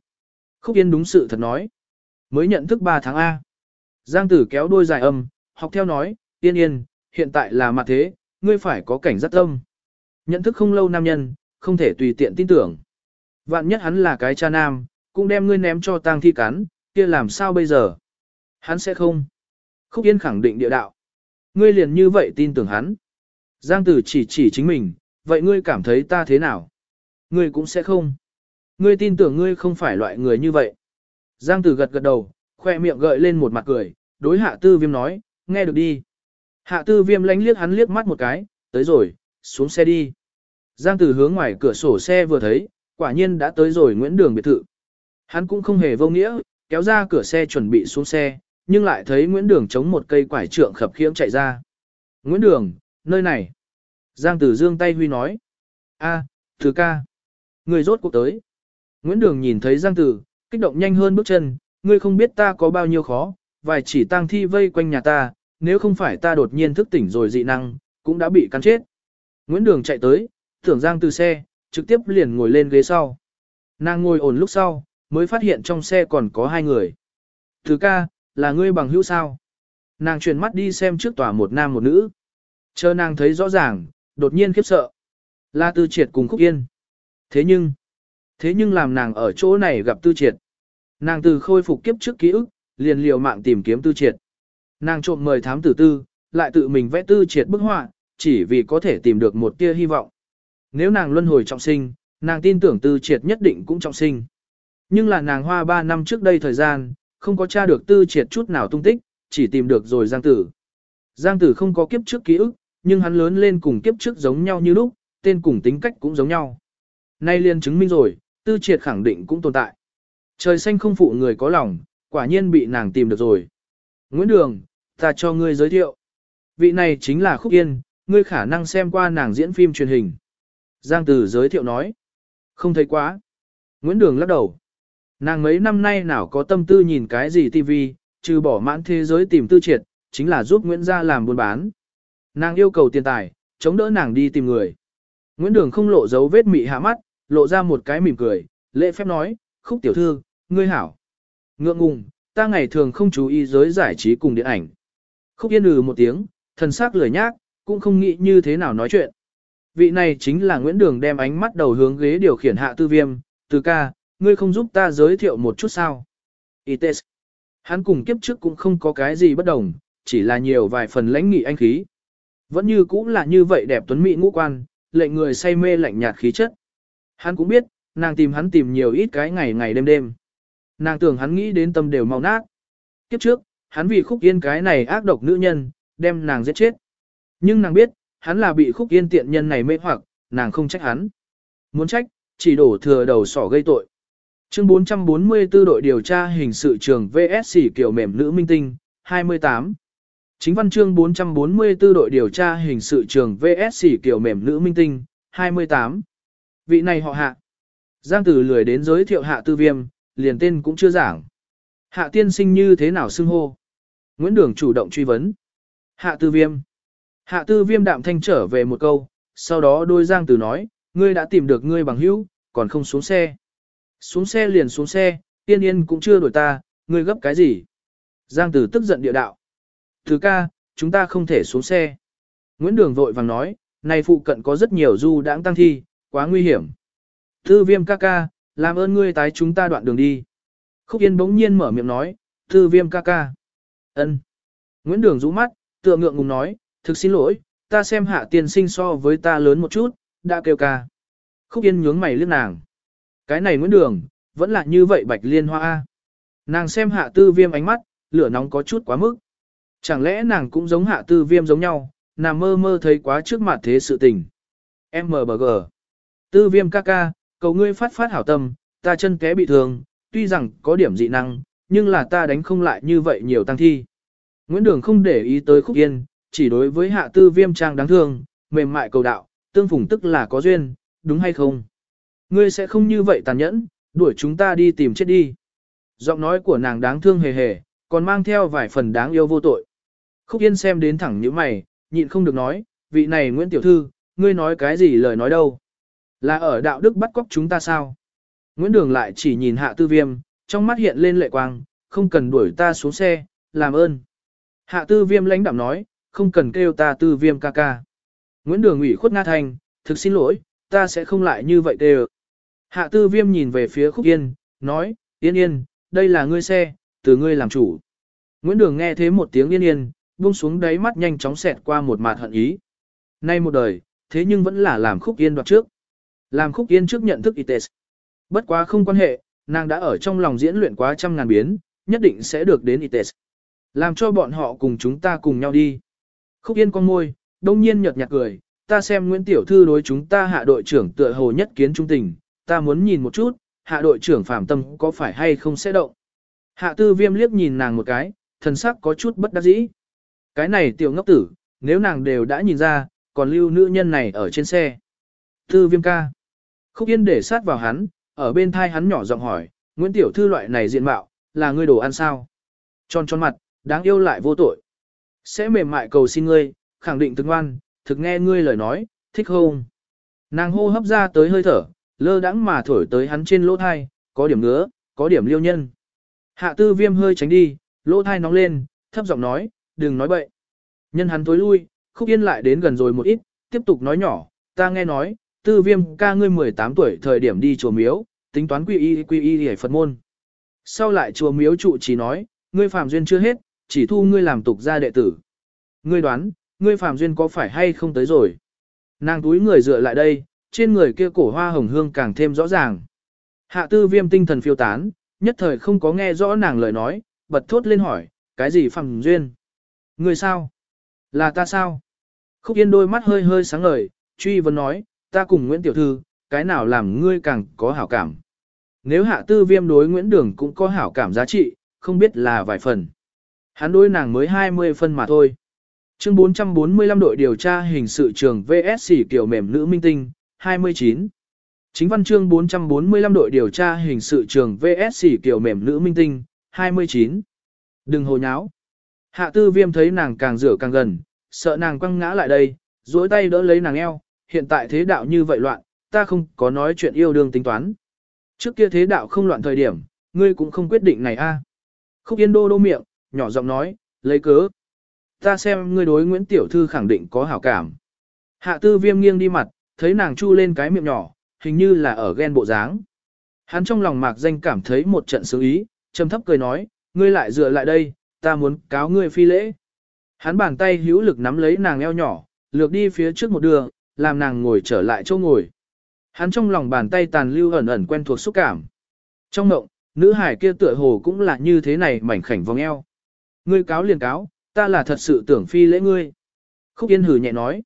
Khúc yên đúng sự thật nói. Mới nhận thức ba tháng A. Giang tử kéo đôi dài âm, học theo nói, yên yên, hiện tại là mặt thế, ngươi phải có cảnh giác tâm. Nhận thức không lâu nam nhân, không thể tùy tiện tin tưởng. Vạn nhất hắn là cái cha nam, cũng đem ngươi ném cho tang thi cắn, kia làm sao bây giờ? Hắn sẽ không. Khúc Yên khẳng định địa đạo. Ngươi liền như vậy tin tưởng hắn. Giang tử chỉ chỉ chính mình, vậy ngươi cảm thấy ta thế nào? Ngươi cũng sẽ không. Ngươi tin tưởng ngươi không phải loại người như vậy. Giang tử gật gật đầu, khoe miệng gợi lên một mặt cười, đối hạ tư viêm nói, nghe được đi. Hạ tư viêm lánh liếc hắn liếc mắt một cái, tới rồi, xuống xe đi. Giang tử hướng ngoài cửa sổ xe vừa thấy, quả nhiên đã tới rồi Nguyễn Đường biệt thự. Hắn cũng không hề vô nghĩa, kéo ra cửa xe chuẩn bị xuống xe, nhưng lại thấy Nguyễn Đường chống một cây quải trượng khập khiễng chạy ra. Nguyễn Đường, nơi này. Giang Tử Dương tay huy nói. a, Thứ ca. Người rốt cuộc tới. Nguyễn Đường nhìn thấy Giang Tử, kích động nhanh hơn bước chân, ngươi không biết ta có bao nhiêu khó, vài chỉ tang thi vây quanh nhà ta, nếu không phải ta đột nhiên thức tỉnh rồi dị năng, cũng đã bị cắn chết. Nguyễn Đường chạy tới, tưởng Giang từ xe, trực tiếp liền ngồi lên ghế sau. Nàng ngồi ổn lúc sau, mới phát hiện trong xe còn có hai người. Thứ ca, là ngươi bằng hữu sao? Nàng chuyển mắt đi xem trước tòa một nam một nữ. Chờ nàng thấy rõ ràng, đột nhiên khiếp sợ. Là Tư Triệt cùng Khúc Yên. Thế nhưng, thế nhưng làm nàng ở chỗ này gặp Tư Triệt. Nàng từ khôi phục kiếp trước ký ức, liền liều mạng tìm kiếm Tư Triệt. Nàng trộm mời thám tử tư, lại tự mình vẽ Tư Triệt bức họa, chỉ vì có thể tìm được một tia hy vọng. Nếu nàng luân hồi trọng sinh, nàng tin tưởng Tư Triệt nhất định cũng trọng sinh. Nhưng là nàng hoa 3 năm trước đây thời gian, không có tra được tư triệt chút nào tung tích, chỉ tìm được rồi Giang Tử. Giang Tử không có kiếp trước ký ức, nhưng hắn lớn lên cùng kiếp trước giống nhau như lúc, tên cùng tính cách cũng giống nhau. Nay liền chứng minh rồi, tư triệt khẳng định cũng tồn tại. Trời xanh không phụ người có lòng, quả nhiên bị nàng tìm được rồi. Nguyễn Đường, ta cho ngươi giới thiệu. Vị này chính là Khúc Yên, ngươi khả năng xem qua nàng diễn phim truyền hình. Giang Tử giới thiệu nói. Không thấy quá. Nguyễn Đường lắc đầu. Nàng mấy năm nay nào có tâm tư nhìn cái gì tivi, trừ bỏ mãn thế giới tìm tư triệt, chính là giúp Nguyễn Gia làm buôn bán. Nàng yêu cầu tiền tài, chống đỡ nàng đi tìm người. Nguyễn Đường không lộ dấu vết mị hạ mắt, lộ ra một cái mỉm cười, lễ phép nói, khúc tiểu thư, ngươi hảo. Ngượng ngùng, ta ngày thường không chú ý giới giải trí cùng điện ảnh. Khúc yên ừ một tiếng, thần sắc lười nhác, cũng không nghĩ như thế nào nói chuyện. Vị này chính là Nguyễn Đường đem ánh mắt đầu hướng ghế điều khiển hạ tư viêm, từ ca, ngươi không giúp ta giới thiệu một chút sao? Ites. Hắn cùng kiếp trước cũng không có cái gì bất đồng, chỉ là nhiều vài phần lãnh nghị anh khí. Vẫn như cũng là như vậy đẹp tuấn mỹ ngũ quan, lệnh người say mê lạnh nhạt khí chất. Hắn cũng biết, nàng tìm hắn tìm nhiều ít cái ngày ngày đêm đêm. Nàng tưởng hắn nghĩ đến tâm đều mau nát. Kiếp trước, hắn vì khúc yên cái này ác độc nữ nhân, đem nàng giết chết. Nhưng nàng biết, hắn là bị khúc yên tiện nhân này mê hoặc, nàng không trách hắn. Muốn trách, chỉ đổ thừa đầu sỏ gây tội. Chương 444 đội điều tra hình sự trường VSC kiểu mềm nữ minh tinh, 28. Chính văn chương 444 đội điều tra hình sự trường VSC kiểu mềm nữ minh tinh, 28. Vị này họ hạ. Giang tử lười đến giới thiệu hạ tư viêm, liền tên cũng chưa giảng. Hạ tiên sinh như thế nào xưng hô? Nguyễn Đường chủ động truy vấn. Hạ tư viêm. Hạ tư viêm đạm thanh trở về một câu, sau đó đôi Giang tử nói, ngươi đã tìm được ngươi bằng hữu, còn không xuống xe. Xuống xe liền xuống xe, tiên yên cũng chưa đổi ta, ngươi gấp cái gì? Giang tử tức giận địa đạo. Thứ ca, chúng ta không thể xuống xe. Nguyễn Đường vội vàng nói, này phụ cận có rất nhiều du đãng tăng thi, quá nguy hiểm. Thư viêm ca ca, làm ơn ngươi tái chúng ta đoạn đường đi. Khúc Yên bỗng nhiên mở miệng nói, thư viêm ca ca. ân Nguyễn Đường rũ mắt, tựa ngượng ngùng nói, thực xin lỗi, ta xem hạ tiên sinh so với ta lớn một chút, đã kêu ca. Khúc Yên nhướng mày lướt nàng. Cái này Nguyễn Đường, vẫn là như vậy bạch liên hoa A. Nàng xem hạ tư viêm ánh mắt, lửa nóng có chút quá mức. Chẳng lẽ nàng cũng giống hạ tư viêm giống nhau, nàng mơ mơ thấy quá trước mặt thế sự tình. MBG. Tư viêm ca ca, cầu ngươi phát phát hảo tâm, ta chân té bị thương, tuy rằng có điểm dị năng, nhưng là ta đánh không lại như vậy nhiều tăng thi. Nguyễn Đường không để ý tới khúc yên, chỉ đối với hạ tư viêm trang đáng thương, mềm mại cầu đạo, tương phùng tức là có duyên, đúng hay không? Ngươi sẽ không như vậy tàn nhẫn, đuổi chúng ta đi tìm chết đi. Giọng nói của nàng đáng thương hề hề, còn mang theo vài phần đáng yêu vô tội. Khúc Yên xem đến thẳng như mày, nhịn không được nói, vị này Nguyễn Tiểu Thư, ngươi nói cái gì lời nói đâu? Là ở đạo đức bắt cóc chúng ta sao? Nguyễn Đường lại chỉ nhìn hạ tư viêm, trong mắt hiện lên lệ quang, không cần đuổi ta xuống xe, làm ơn. Hạ tư viêm lãnh đạm nói, không cần kêu ta tư viêm ca ca. Nguyễn Đường ủy khuất Nga Thành, thực xin lỗi, ta sẽ không lại như vậy đều. Hạ tư viêm nhìn về phía khúc yên, nói, yên yên, đây là ngươi xe, từ ngươi làm chủ. Nguyễn Đường nghe thế một tiếng yên yên, buông xuống đáy mắt nhanh chóng xẹt qua một mạt hận ý. Nay một đời, thế nhưng vẫn là làm khúc yên đoạt trước. Làm khúc yên trước nhận thức ITES. Bất quá không quan hệ, nàng đã ở trong lòng diễn luyện quá trăm ngàn biến, nhất định sẽ được đến ITES. Làm cho bọn họ cùng chúng ta cùng nhau đi. Khúc yên con môi, đông nhiên nhợt nhạt cười, ta xem Nguyễn Tiểu Thư đối chúng ta hạ đội trưởng tựa hồ nhất kiến trung tình, ta muốn nhìn một chút, hạ đội trưởng phạm tâm có phải hay không sẽ động. Hạ tư viêm liếc nhìn nàng một cái, thần sắc có chút bất đắc dĩ. Cái này tiểu ngốc tử, nếu nàng đều đã nhìn ra, còn lưu nữ nhân này ở trên xe. Tư viêm ca. Khúc yên để sát vào hắn, ở bên thai hắn nhỏ giọng hỏi, Nguyễn Tiểu Thư loại này diện mạo, là ngươi đồ ăn sao? Tròn tròn mặt, đáng yêu lại vô tội. Sẽ mềm mại cầu xin ngươi, khẳng định thực ngoan, thực nghe ngươi lời nói, thích không? Nàng hô hấp ra tới hơi thở, lơ đãng mà thổi tới hắn trên lỗ thai, có điểm ngứa, có điểm liêu nhân. Hạ tư viêm hơi tránh đi, lỗ thai nóng lên, thấp giọng nói, đừng nói bậy. Nhân hắn tối lui, khúc yên lại đến gần rồi một ít, tiếp tục nói nhỏ, ta nghe nói, tư viêm ca ngươi 18 tuổi thời điểm đi chùa miếu, tính toán quy y quy y để Phật môn. Sau lại chùa miếu trụ chỉ nói, ngươi phạm duyên chưa hết, chỉ thu ngươi làm tục gia đệ tử. Ngươi đoán, ngươi phạm duyên có phải hay không tới rồi? Nàng túi người dựa lại đây, trên người kia cổ hoa hồng hương càng thêm rõ ràng. Hạ tư viêm tinh thần phiêu tán, nhất thời không có nghe rõ nàng lời nói, bật thốt lên hỏi, cái gì phạm duyên? Ngươi sao? Là ta sao? Khúc yên đôi mắt hơi hơi sáng ngời, truy vấn nói, ta cùng Nguyễn Tiểu Thư, cái nào làm ngươi càng có hảo cảm? Nếu hạ tư viêm đối Nguyễn Đường cũng có hảo cảm giá trị, không biết là vài phần. Hắn đối nàng mới 20 phân mà thôi. Chương 445 đội điều tra hình sự trường VSC kiểu mềm nữ minh tinh, 29. Chính văn chương 445 đội điều tra hình sự trường VSC kiểu mềm nữ minh tinh, 29. Đừng hồ nháo. Hạ tư viêm thấy nàng càng rửa càng gần, sợ nàng quăng ngã lại đây, duỗi tay đỡ lấy nàng eo, hiện tại thế đạo như vậy loạn, ta không có nói chuyện yêu đương tính toán. Trước kia thế đạo không loạn thời điểm, ngươi cũng không quyết định này a. Khúc Yên đô đô miệng, nhỏ giọng nói, lấy cớ. Ta xem ngươi đối Nguyễn Tiểu Thư khẳng định có hảo cảm. Hạ tư viêm nghiêng đi mặt, thấy nàng chu lên cái miệng nhỏ, hình như là ở ghen bộ dáng. Hắn trong lòng mạc danh cảm thấy một trận sướng ý, trầm thấp cười nói, ngươi lại dựa lại đây, ta muốn cáo ngươi phi lễ. Hắn bàn tay hữu lực nắm lấy nàng eo nhỏ, lược đi phía trước một đường, làm nàng ngồi trở lại chỗ ngồi. Hắn trong lòng bàn tay tàn lưu ẩn ẩn quen thuộc xúc cảm. Trong mộng, nữ hải kia tựa hồ cũng là như thế này mảnh khảnh vòng eo. Ngươi cáo liền cáo, ta là thật sự tưởng phi lễ ngươi. Khúc Yên hử nhẹ nói.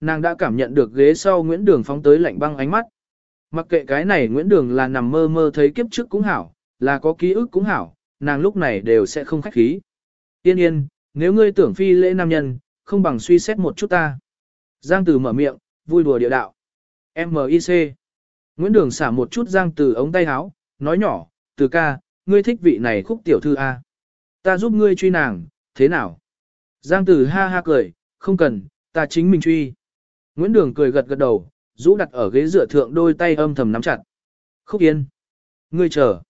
Nàng đã cảm nhận được ghế sau Nguyễn Đường phóng tới lạnh băng ánh mắt. Mặc kệ cái này Nguyễn Đường là nằm mơ mơ thấy kiếp trước cũng hảo, là có ký ức cũng hảo, nàng lúc này đều sẽ không khách khí. Yên yên, nếu ngươi tưởng phi lễ nam nhân, không bằng suy xét một chút ta. Giang Từ mở miệng, vui đùa địa đạo. M.I.C. Nguyễn Đường xả một chút Giang Từ ống tay áo, nói nhỏ, Từ ca, ngươi thích vị này khúc tiểu thư A. Ta giúp ngươi truy nàng, thế nào? Giang Từ ha ha cười, không cần, ta chính mình truy. Nguyễn Đường cười gật gật đầu, rũ đặt ở ghế dựa thượng đôi tay âm thầm nắm chặt. Khúc Yên. Ngươi chờ.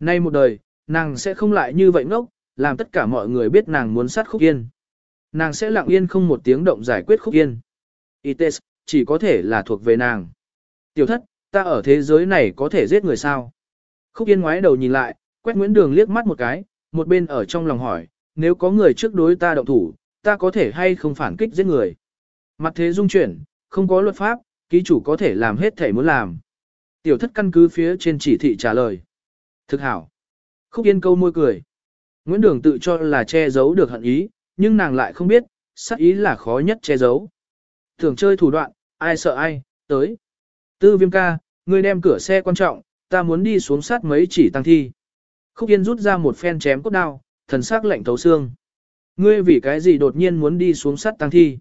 Nay một đời, nàng sẽ không lại như vậy ngốc, làm tất cả mọi người biết nàng muốn sát Khúc Yên. Nàng sẽ lặng yên không một tiếng động giải quyết Khúc Yên. Ites, chỉ có thể là thuộc về nàng. Tiểu thất, ta ở thế giới này có thể giết người sao? Khúc Yên ngoái đầu nhìn lại, quét Nguyễn Đường liếc mắt một cái, một bên ở trong lòng hỏi, nếu có người trước đối ta động thủ, ta có thể hay không phản kích giết người? Mặt thế dung chuyển, không có luật pháp, ký chủ có thể làm hết thể muốn làm. Tiểu thất căn cứ phía trên chỉ thị trả lời. Thực hảo. Khúc Yên câu môi cười. Nguyễn Đường tự cho là che giấu được hận ý, nhưng nàng lại không biết, sắc ý là khó nhất che giấu. Thường chơi thủ đoạn, ai sợ ai, tới. Tư viêm ca, ngươi đem cửa xe quan trọng, ta muốn đi xuống sát mấy chỉ tăng thi. Khúc Yên rút ra một phen chém cốt đao, thần sắc lạnh thấu xương. Ngươi vì cái gì đột nhiên muốn đi xuống sát tăng thi?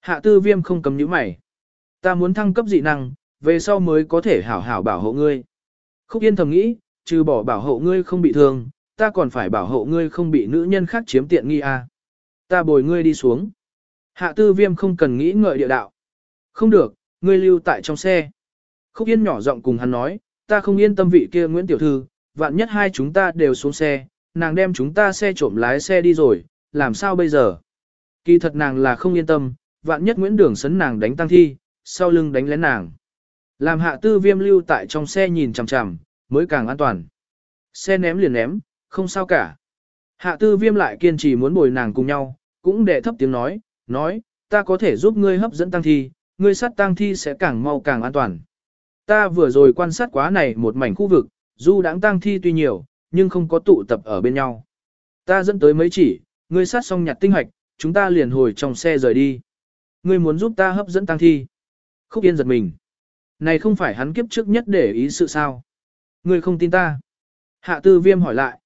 Hạ tư viêm không cầm những mày. Ta muốn thăng cấp dị năng, về sau mới có thể hảo hảo bảo hộ ngươi. Khúc Yên thầm nghĩ, trừ bỏ bảo hộ ngươi không bị thương, ta còn phải bảo hộ ngươi không bị nữ nhân khác chiếm tiện nghi à. Ta bồi ngươi đi xuống. Hạ tư viêm không cần nghĩ ngợi địa đạo. Không được, ngươi lưu tại trong xe. Khúc Yên nhỏ giọng cùng hắn nói, ta không yên tâm vị kia Nguyễn Tiểu Thư, vạn nhất hai chúng ta đều xuống xe, nàng đem chúng ta xe trộm lái xe đi rồi, làm sao bây giờ? Kỳ thật nàng là không yên tâm, vạn nhất Nguyễn Đường sấn nàng đánh tăng thi, sau lưng đánh lén nàng. Làm hạ tư viêm lưu tại trong xe nhìn chằm chằm, mới càng an toàn. Xe ném liền ném, không sao cả. Hạ tư viêm lại kiên trì muốn bồi nàng cùng nhau, cũng để thấp tiếng nói, nói, ta có thể giúp ngươi hấp dẫn tăng thi, ngươi sát tăng thi sẽ càng mau càng an toàn. Ta vừa rồi quan sát quá này một mảnh khu vực, dù đáng tăng thi tuy nhiều, nhưng không có tụ tập ở bên nhau. Ta dẫn tới mấy chỉ, ngươi sát xong nhặt tinh hoạch, chúng ta liền hồi trong xe rời đi. Ngươi muốn giúp ta hấp dẫn tăng thi. Khúc Yên giật mình. Này không phải hắn kiếp trước nhất để ý sự sao. Ngươi không tin ta. Hạ tư viêm hỏi lại.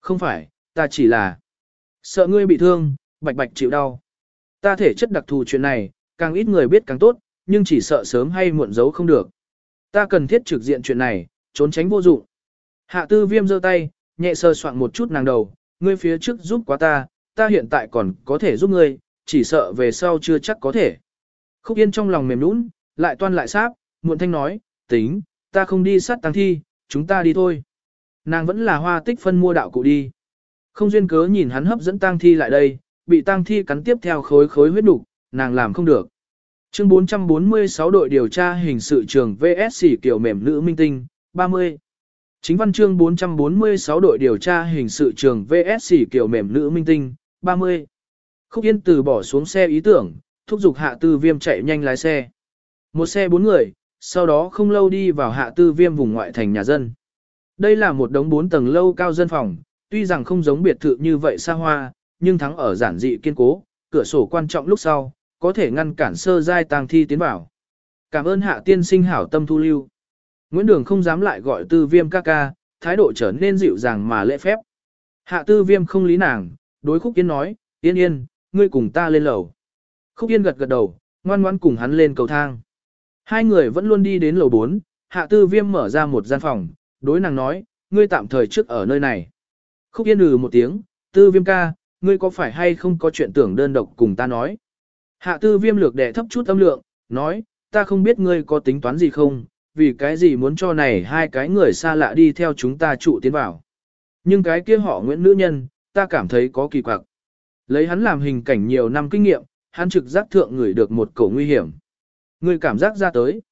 Không phải, ta chỉ là sợ ngươi bị thương, bạch bạch chịu đau. Ta thể chất đặc thù chuyện này, càng ít người biết càng tốt, nhưng chỉ sợ sớm hay muộn giấu không được. Ta cần thiết trực diện chuyện này, trốn tránh vô dụng. Hạ tư viêm giơ tay, nhẹ sơ soạn một chút nàng đầu, ngươi phía trước giúp quá ta, ta hiện tại còn có thể giúp ngươi, chỉ sợ về sau chưa chắc có thể. Khúc yên trong lòng mềm nũng, lại toan lại sáp, muộn thanh nói, tính, ta không đi sát tăng thi, chúng ta đi thôi. Nàng vẫn là hoa tích phân mua đạo cụ đi. Không duyên cớ nhìn hắn hấp dẫn tang thi lại đây, bị tang thi cắn tiếp theo khối khối huyết đục, nàng làm không được. Chương 446 đội điều tra hình sự trường VSC kiểu mềm nữ minh tinh, 30. Chính văn chương 446 đội điều tra hình sự trường VSC kiểu mềm nữ minh tinh, 30. Khúc Yên từ bỏ xuống xe ý tưởng, thúc giục hạ tư viêm chạy nhanh lái xe. Một xe bốn người, sau đó không lâu đi vào hạ tư viêm vùng ngoại thành nhà dân. Đây là một đống bốn tầng lâu cao dân phòng, tuy rằng không giống biệt thự như vậy xa hoa, nhưng thắng ở giản dị kiên cố, cửa sổ quan trọng lúc sau, có thể ngăn cản sơ giai tang thi tiến vào. Cảm ơn hạ tiên sinh hảo tâm thu lưu. Nguyễn Đường không dám lại gọi tư viêm ca ca, thái độ trở nên dịu dàng mà lễ phép. Hạ tư viêm không lý nàng, đối khúc yên nói, yên yên, ngươi cùng ta lên lầu. Khúc yên gật gật đầu, ngoan ngoan cùng hắn lên cầu thang. Hai người vẫn luôn đi đến lầu 4, hạ tư viêm mở ra một gian phòng, đối nàng nói, ngươi tạm thời trước ở nơi này. Khúc yên ừ một tiếng, tư viêm ca, ngươi có phải hay không có chuyện tưởng đơn độc cùng ta nói. Hạ tư viêm lược đẻ thấp chút âm lượng, nói, ta không biết ngươi có tính toán gì không, vì cái gì muốn cho này hai cái người xa lạ đi theo chúng ta trụ tiến vào. Nhưng cái kia họ Nguyễn Nữ Nhân, ta cảm thấy có kỳ quặc. Lấy hắn làm hình cảnh nhiều năm kinh nghiệm, hắn trực giác thượng người được một cổ nguy hiểm. Ngươi cảm giác ra tới.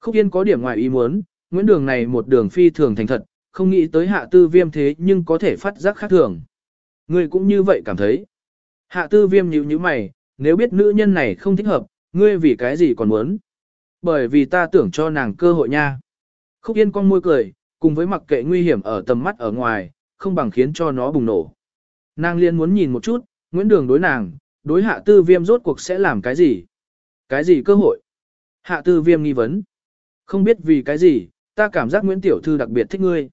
Khúc Yên có điểm ngoài ý muốn, Nguyễn Đường này một đường phi thường thành thật, không nghĩ tới hạ tư viêm thế nhưng có thể phát giác khác thường. Ngươi cũng như vậy cảm thấy. Hạ tư viêm nhíu như mày, nếu biết nữ nhân này không thích hợp, ngươi vì cái gì còn muốn? Bởi vì ta tưởng cho nàng cơ hội nha. Khúc Yên con môi cười, cùng với mặc kệ nguy hiểm ở tầm mắt ở ngoài, không bằng khiến cho nó bùng nổ. Nàng liên muốn nhìn một chút, Nguyễn Đường đối nàng, đối hạ tư viêm rốt cuộc sẽ làm cái gì? Cái gì cơ hội? Hạ tư viêm nghi vấn. Không biết vì cái gì, ta cảm giác Nguyễn Tiểu Thư đặc biệt thích ngươi.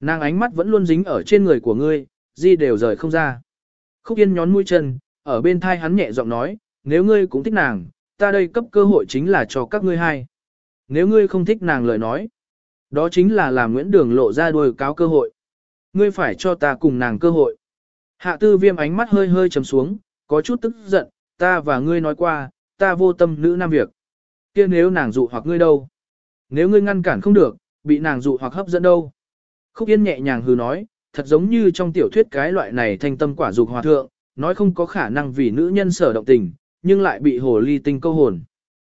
Nàng ánh mắt vẫn luôn dính ở trên người của ngươi, Di đều rời không ra. Khúc Yên nhón mũi chân, ở bên thai hắn nhẹ giọng nói, nếu ngươi cũng thích nàng, ta đây cấp cơ hội chính là cho các ngươi hai. Nếu ngươi không thích nàng lời nói, đó chính là làm Nguyễn Đường lộ ra đuôi cáo cơ hội. Ngươi phải cho ta cùng nàng cơ hội. Hạ tư viêm ánh mắt hơi hơi chấm xuống, có chút tức giận, ta và ngươi nói qua, ta vô tâm nữ nam việc. kia nếu nàng dụ hoặc ngươi đâu? Nếu ngươi ngăn cản không được, bị nàng dụ hoặc hấp dẫn đâu? Khúc Yên nhẹ nhàng hừ nói, thật giống như trong tiểu thuyết cái loại này thanh tâm quả dục hòa thượng, nói không có khả năng vì nữ nhân sở động tình, nhưng lại bị hồ ly tinh câu hồn.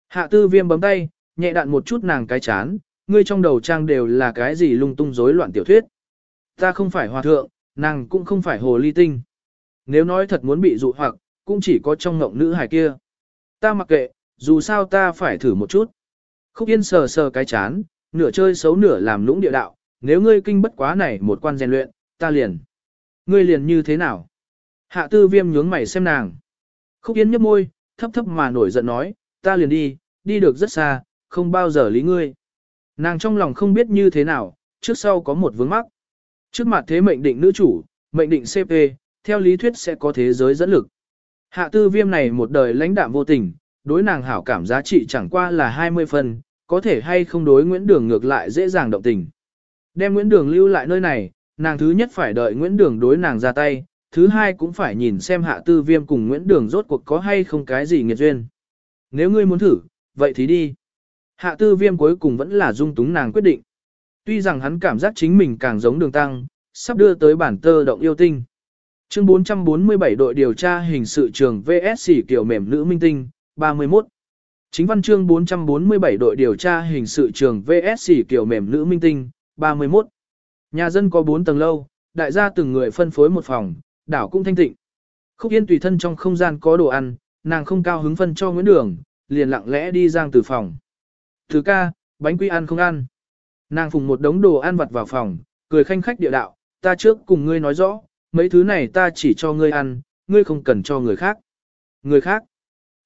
Hạ tư viêm bấm tay, nhẹ đạn một chút nàng cái chán, ngươi trong đầu trang đều là cái gì lung tung rối loạn tiểu thuyết. Ta không phải hòa thượng, nàng cũng không phải hồ ly tinh. Nếu nói thật muốn bị dụ hoặc, cũng chỉ có trong ngộng nữ hài kia. Ta mặc kệ, dù sao ta phải thử một chút. Khúc Yên sờ sờ cái chán, nửa chơi xấu nửa làm lũng địa đạo, nếu ngươi kinh bất quá này một quan rèn luyện, ta liền. Ngươi liền như thế nào? Hạ tư viêm nhướng mày xem nàng. Khúc Yến nhấp môi, thấp thấp mà nổi giận nói, ta liền đi, đi được rất xa, không bao giờ lý ngươi. Nàng trong lòng không biết như thế nào, trước sau có một vướng mắc. Trước mặt thế mệnh định nữ chủ, mệnh định CP, theo lý thuyết sẽ có thế giới dẫn lực. Hạ tư viêm này một đời lãnh đạm vô tình, đối nàng hảo cảm giá trị chẳng qua là 20 phần, có thể hay không đối Nguyễn Đường ngược lại dễ dàng động tình. Đem Nguyễn Đường lưu lại nơi này, nàng thứ nhất phải đợi Nguyễn Đường đối nàng ra tay, thứ hai cũng phải nhìn xem hạ tư viêm cùng Nguyễn Đường rốt cuộc có hay không cái gì nghiệt duyên. Nếu ngươi muốn thử, vậy thì đi. Hạ tư viêm cuối cùng vẫn là dung túng nàng quyết định. Tuy rằng hắn cảm giác chính mình càng giống đường tăng, sắp đưa tới bản tơ động yêu tinh. Chương 447 đội điều tra hình sự trường VSC kiểu mềm nữ minh tinh, 31. Chính văn chương 447 đội điều tra hình sự trường VSC kiểu mềm nữ minh tinh, 31. Nhà dân có 4 tầng lâu, đại gia từng người phân phối một phòng, đảo cũng thanh tịnh. Khúc Yên tùy thân trong không gian có đồ ăn, nàng không cao hứng phân cho Nguyễn Đường, liền lặng lẽ đi giang từ phòng. Thứ ca, bánh quy ăn không ăn. Nàng phùng một đống đồ ăn vặt vào phòng, cười khanh khách địa đạo, ta trước cùng ngươi nói rõ, mấy thứ này ta chỉ cho ngươi ăn, ngươi không cần cho người khác. Người khác.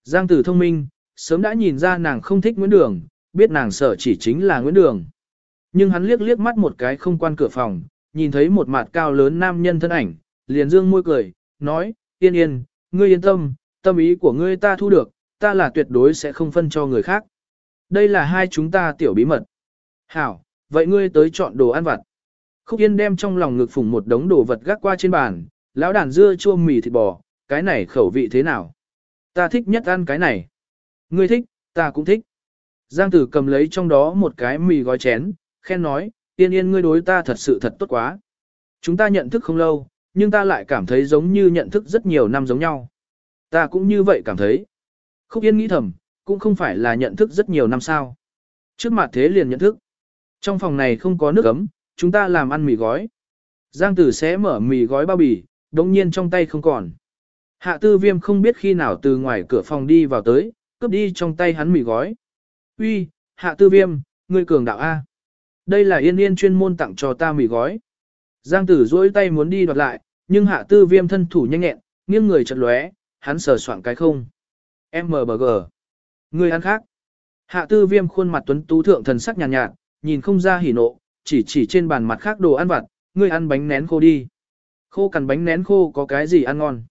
Giang tử thông minh, sớm đã nhìn ra nàng không thích Nguyễn Đường, biết nàng sợ chỉ chính là Nguyễn Đường. Nhưng hắn liếc liếc mắt một cái không quan cửa phòng, nhìn thấy một mặt cao lớn nam nhân thân ảnh, liền dương môi cười, nói, yên yên, ngươi yên tâm, tâm ý của ngươi ta thu được, ta là tuyệt đối sẽ không phân cho người khác. Đây là hai chúng ta tiểu bí mật. Hảo, vậy ngươi tới chọn đồ ăn vặt. Khúc Yên đem trong lòng ngực phủng một đống đồ vật gác qua trên bàn, lão đàn dưa chua mì thịt bò, cái này khẩu vị thế nào? Ta thích nhất ăn cái này. Ngươi thích, ta cũng thích. Giang tử cầm lấy trong đó một cái mì gói chén, khen nói, tiên yên ngươi đối ta thật sự thật tốt quá. Chúng ta nhận thức không lâu, nhưng ta lại cảm thấy giống như nhận thức rất nhiều năm giống nhau. Ta cũng như vậy cảm thấy. Khúc yên nghĩ thầm, cũng không phải là nhận thức rất nhiều năm sao. Trước mặt thế liền nhận thức. Trong phòng này không có nước ấm, chúng ta làm ăn mì gói. Giang tử sẽ mở mì gói bao bì, đồng nhiên trong tay không còn. Hạ tư viêm không biết khi nào từ ngoài cửa phòng đi vào tới, cướp đi trong tay hắn mì gói. Uy, hạ tư viêm, ngươi cường đạo A. Đây là yên yên chuyên môn tặng cho ta mì gói. Giang tử duỗi tay muốn đi đoạt lại, nhưng hạ tư viêm thân thủ nhanh nhẹn, nghiêng người chật lóe, hắn sờ soạn cái không. MBG. Người ăn khác. Hạ tư viêm khuôn mặt tuấn tú thượng thần sắc nhàn nhạt, nhạt, nhìn không ra hỉ nộ, chỉ chỉ trên bàn mặt khác đồ ăn vặt, ngươi ăn bánh nén khô đi. Khô cằn bánh nén khô có cái gì ăn ngon.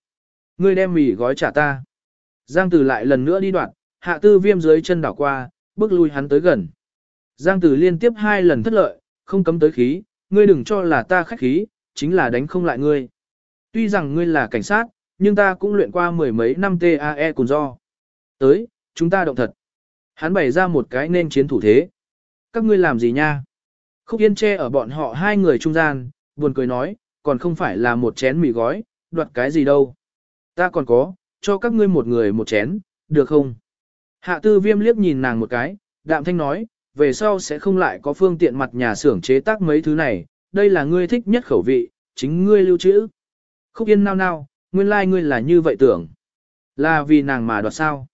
Ngươi đem mì gói trả ta. Giang Tử lại lần nữa đi đoạn, hạ tư viêm dưới chân đảo qua, bước lui hắn tới gần. Giang Tử liên tiếp hai lần thất lợi, không cấm tới khí, ngươi đừng cho là ta khách khí, chính là đánh không lại ngươi. Tuy rằng ngươi là cảnh sát, nhưng ta cũng luyện qua mười mấy năm TAE cùng do. Tới, chúng ta động thật. Hắn bày ra một cái nên chiến thủ thế. Các ngươi làm gì nha? Khúc Yên che ở bọn họ hai người trung gian, buồn cười nói, còn không phải là một chén mì gói, đoạt cái gì đâu. Ta còn có, cho các ngươi một người một chén, được không? Hạ tư viêm liếc nhìn nàng một cái, đạm thanh nói, về sau sẽ không lại có phương tiện mặt nhà xưởng chế tác mấy thứ này, đây là ngươi thích nhất khẩu vị, chính ngươi lưu trữ. Khúc Yên nao nao, nguyên lai like ngươi là như vậy tưởng. Là vì nàng mà đoạt sao?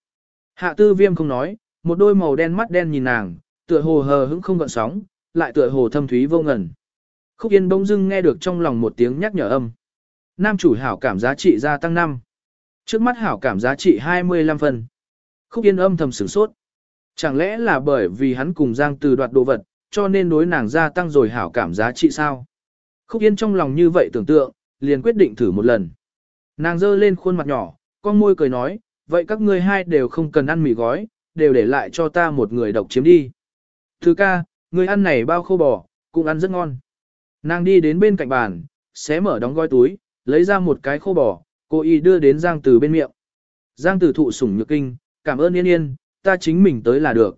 Hạ tư viêm không nói, một đôi màu đen mắt đen nhìn nàng, tựa hồ hờ hững không gợn sóng, lại tựa hồ thâm thúy vô ngần. Khúc Yên bỗng dưng nghe được trong lòng một tiếng nhắc nhở âm. Nam chủ hảo cảm giá trị gia tăng 5. Trước mắt hảo cảm giá trị 25 phần. Khúc Yên âm thầm sửng sốt. Chẳng lẽ là bởi vì hắn cùng Giang Từ đoạt đồ vật, cho nên đối nàng gia tăng rồi hảo cảm giá trị sao? Khúc Yên trong lòng như vậy tưởng tượng, liền quyết định thử một lần. Nàng dơ lên khuôn mặt nhỏ, con môi cười nói, vậy các ngươi hai đều không cần ăn mì gói, đều để lại cho ta một người độc chiếm đi. Thứ ca, người ăn này bao khô bò, cũng ăn rất ngon. Nàng đi đến bên cạnh bàn, xé mở đóng gói túi, lấy ra một cái khô bò, cô y đưa đến Giang từ bên miệng. Giang từ thụ sủng nhược kinh, cảm ơn yên yên, ta chính mình tới là được.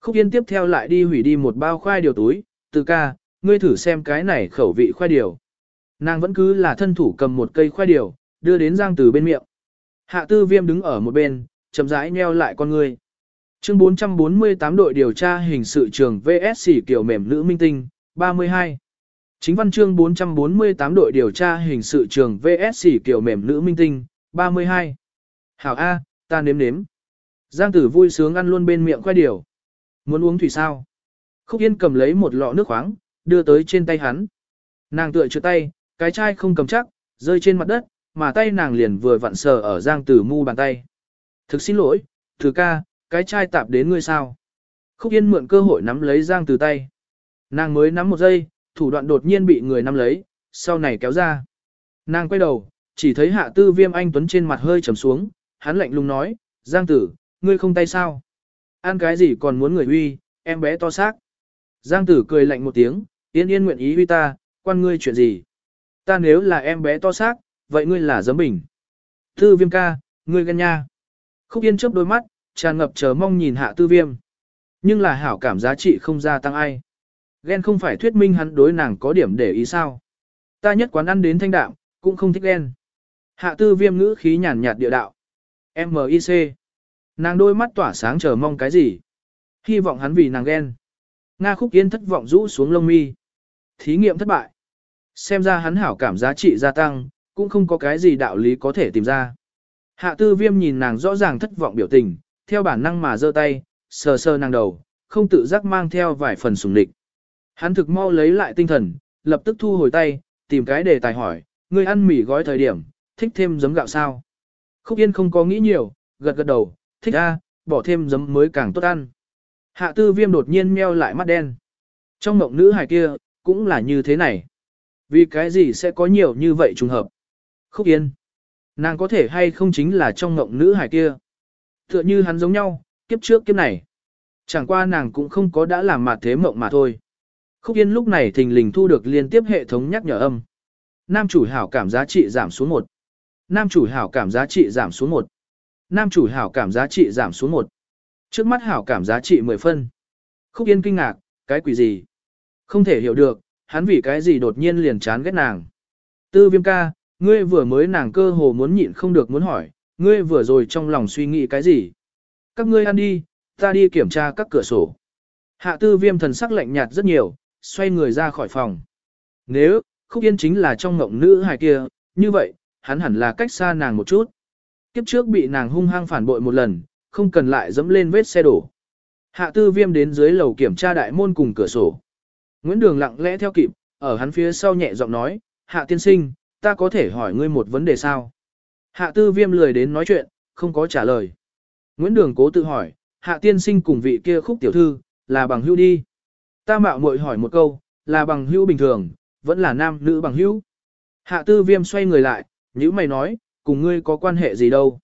Khúc Yên tiếp theo lại đi hủy đi một bao khoai điều túi, từ ca, ngươi thử xem cái này khẩu vị khoai điều. Nàng vẫn cứ là thân thủ cầm một cây khoai điều, đưa đến Giang Từ bên miệng. Hạ tư viêm đứng ở một bên, chậm rãi nheo lại con ngươi. Chương 448 đội điều tra hình sự trường VSC kiểu mềm nữ minh tinh, 32. Chính văn chương 448 đội điều tra hình sự trường VSC kiểu mềm nữ minh tinh, 32. Hảo A, ta nếm nếm. Giang tử vui sướng ăn luôn bên miệng khoai điều. Muốn uống thủy sao? Khúc Yên cầm lấy một lọ nước khoáng, đưa tới trên tay hắn. Nàng tựa chưa tay, cái chai không cầm chắc, rơi trên mặt đất, mà tay nàng liền vừa vặn sờ ở Giang Tử mu bàn tay. Thực xin lỗi, thử ca, cái chai tạp đến ngươi sao? Khúc Yên mượn cơ hội nắm lấy Giang Tử tay. Nàng mới nắm một giây, thủ đoạn đột nhiên bị người nắm lấy, sau này kéo ra. Nàng quay đầu, chỉ thấy hạ tư viêm anh Tuấn trên mặt hơi trầm xuống, hắn lạnh lùng nói, Giang Tử, ngươi không tay sao? Ăn cái gì còn muốn người huy, em bé to xác. Giang Tử cười lạnh một tiếng, yên yên nguyện ý huy ta, quan ngươi chuyện gì? Ta nếu là em bé to xác, vậy ngươi là giấm bình. Tư viêm ca, ngươi ghen nha. Khúc yên chớp đôi mắt, tràn ngập chờ mong nhìn hạ tư viêm. Nhưng là hảo cảm giá trị không gia tăng ai. Ghen không phải thuyết minh hắn đối nàng có điểm để ý sao. Ta nhất quán ăn đến thanh đạm, cũng không thích ghen. Hạ tư viêm ngữ khí nhàn nhạt địa đạo. M.I.C. Nàng đôi mắt tỏa sáng chờ mong cái gì? Hy vọng hắn vì nàng ghen. Nga khúc yên thất vọng rũ xuống lông mi. Thí nghiệm thất bại. Xem ra hắn hảo cảm giá trị gia tăng, cũng không có cái gì đạo lý có thể tìm ra. Hạ tư viêm nhìn nàng rõ ràng thất vọng biểu tình, theo bản năng mà giơ tay, sờ sờ nàng đầu, không tự giác mang theo vài phần sùng địch. Hắn thực mau lấy lại tinh thần, lập tức thu hồi tay, tìm cái đề tài hỏi, ngươi ăn mì gói thời điểm, thích thêm giấm gạo sao? Khúc Yên không có nghĩ nhiều, gật gật đầu, thích a, bỏ thêm giấm mới càng tốt ăn. Hạ tư viêm đột nhiên meo lại mắt đen. Trong mộng nữ hài kia, cũng là như thế này. Vì cái gì sẽ có nhiều như vậy trùng hợp? Khúc Yên. Nàng có thể hay không chính là trong mộng nữ hài kia. Tựa như hắn giống nhau, kiếp trước kiếp này. Chẳng qua nàng cũng không có đã làm mặt thế mộng mà thôi. Khúc Yên lúc này thình lình thu được liên tiếp hệ thống nhắc nhở âm. Nam chủ hảo cảm giá trị giảm xuống 1. Nam chủ hảo cảm giá trị giảm xuống 1. Nam chủ hảo cảm giá trị giảm xuống một. Trước mắt hảo cảm giá trị 10 phân. Khúc Yên kinh ngạc, cái quỷ gì? Không thể hiểu được, hắn vì cái gì đột nhiên liền chán ghét nàng. Tư viêm ca, ngươi vừa mới nàng cơ hồ muốn nhịn không được muốn hỏi, ngươi vừa rồi trong lòng suy nghĩ cái gì? Các ngươi ăn đi, ta đi kiểm tra các cửa sổ. Hạ tư viêm thần sắc lạnh nhạt rất nhiều, xoay người ra khỏi phòng. Nếu, khúc yên chính là trong ngộng nữ hài kia, như vậy, hắn hẳn là cách xa nàng một chút. Kiếp trước bị nàng hung hăng phản bội một lần, không cần lại dẫm lên vết xe đổ. Hạ tư viêm đến dưới lầu kiểm tra đại môn cùng cửa sổ. Nguyễn Đường lặng lẽ theo kịp, ở hắn phía sau nhẹ giọng nói, Hạ tiên sinh, ta có thể hỏi ngươi một vấn đề sao? Hạ tư viêm lười đến nói chuyện, không có trả lời. Nguyễn Đường cố tự hỏi, Hạ tiên sinh cùng vị kia khúc tiểu thư, là bằng hữu đi. Ta mạo muội hỏi một câu, là bằng hữu bình thường, vẫn là nam nữ bằng hữu. Hạ tư viêm xoay người lại, như mày nói, cùng ngươi có quan hệ gì đâu.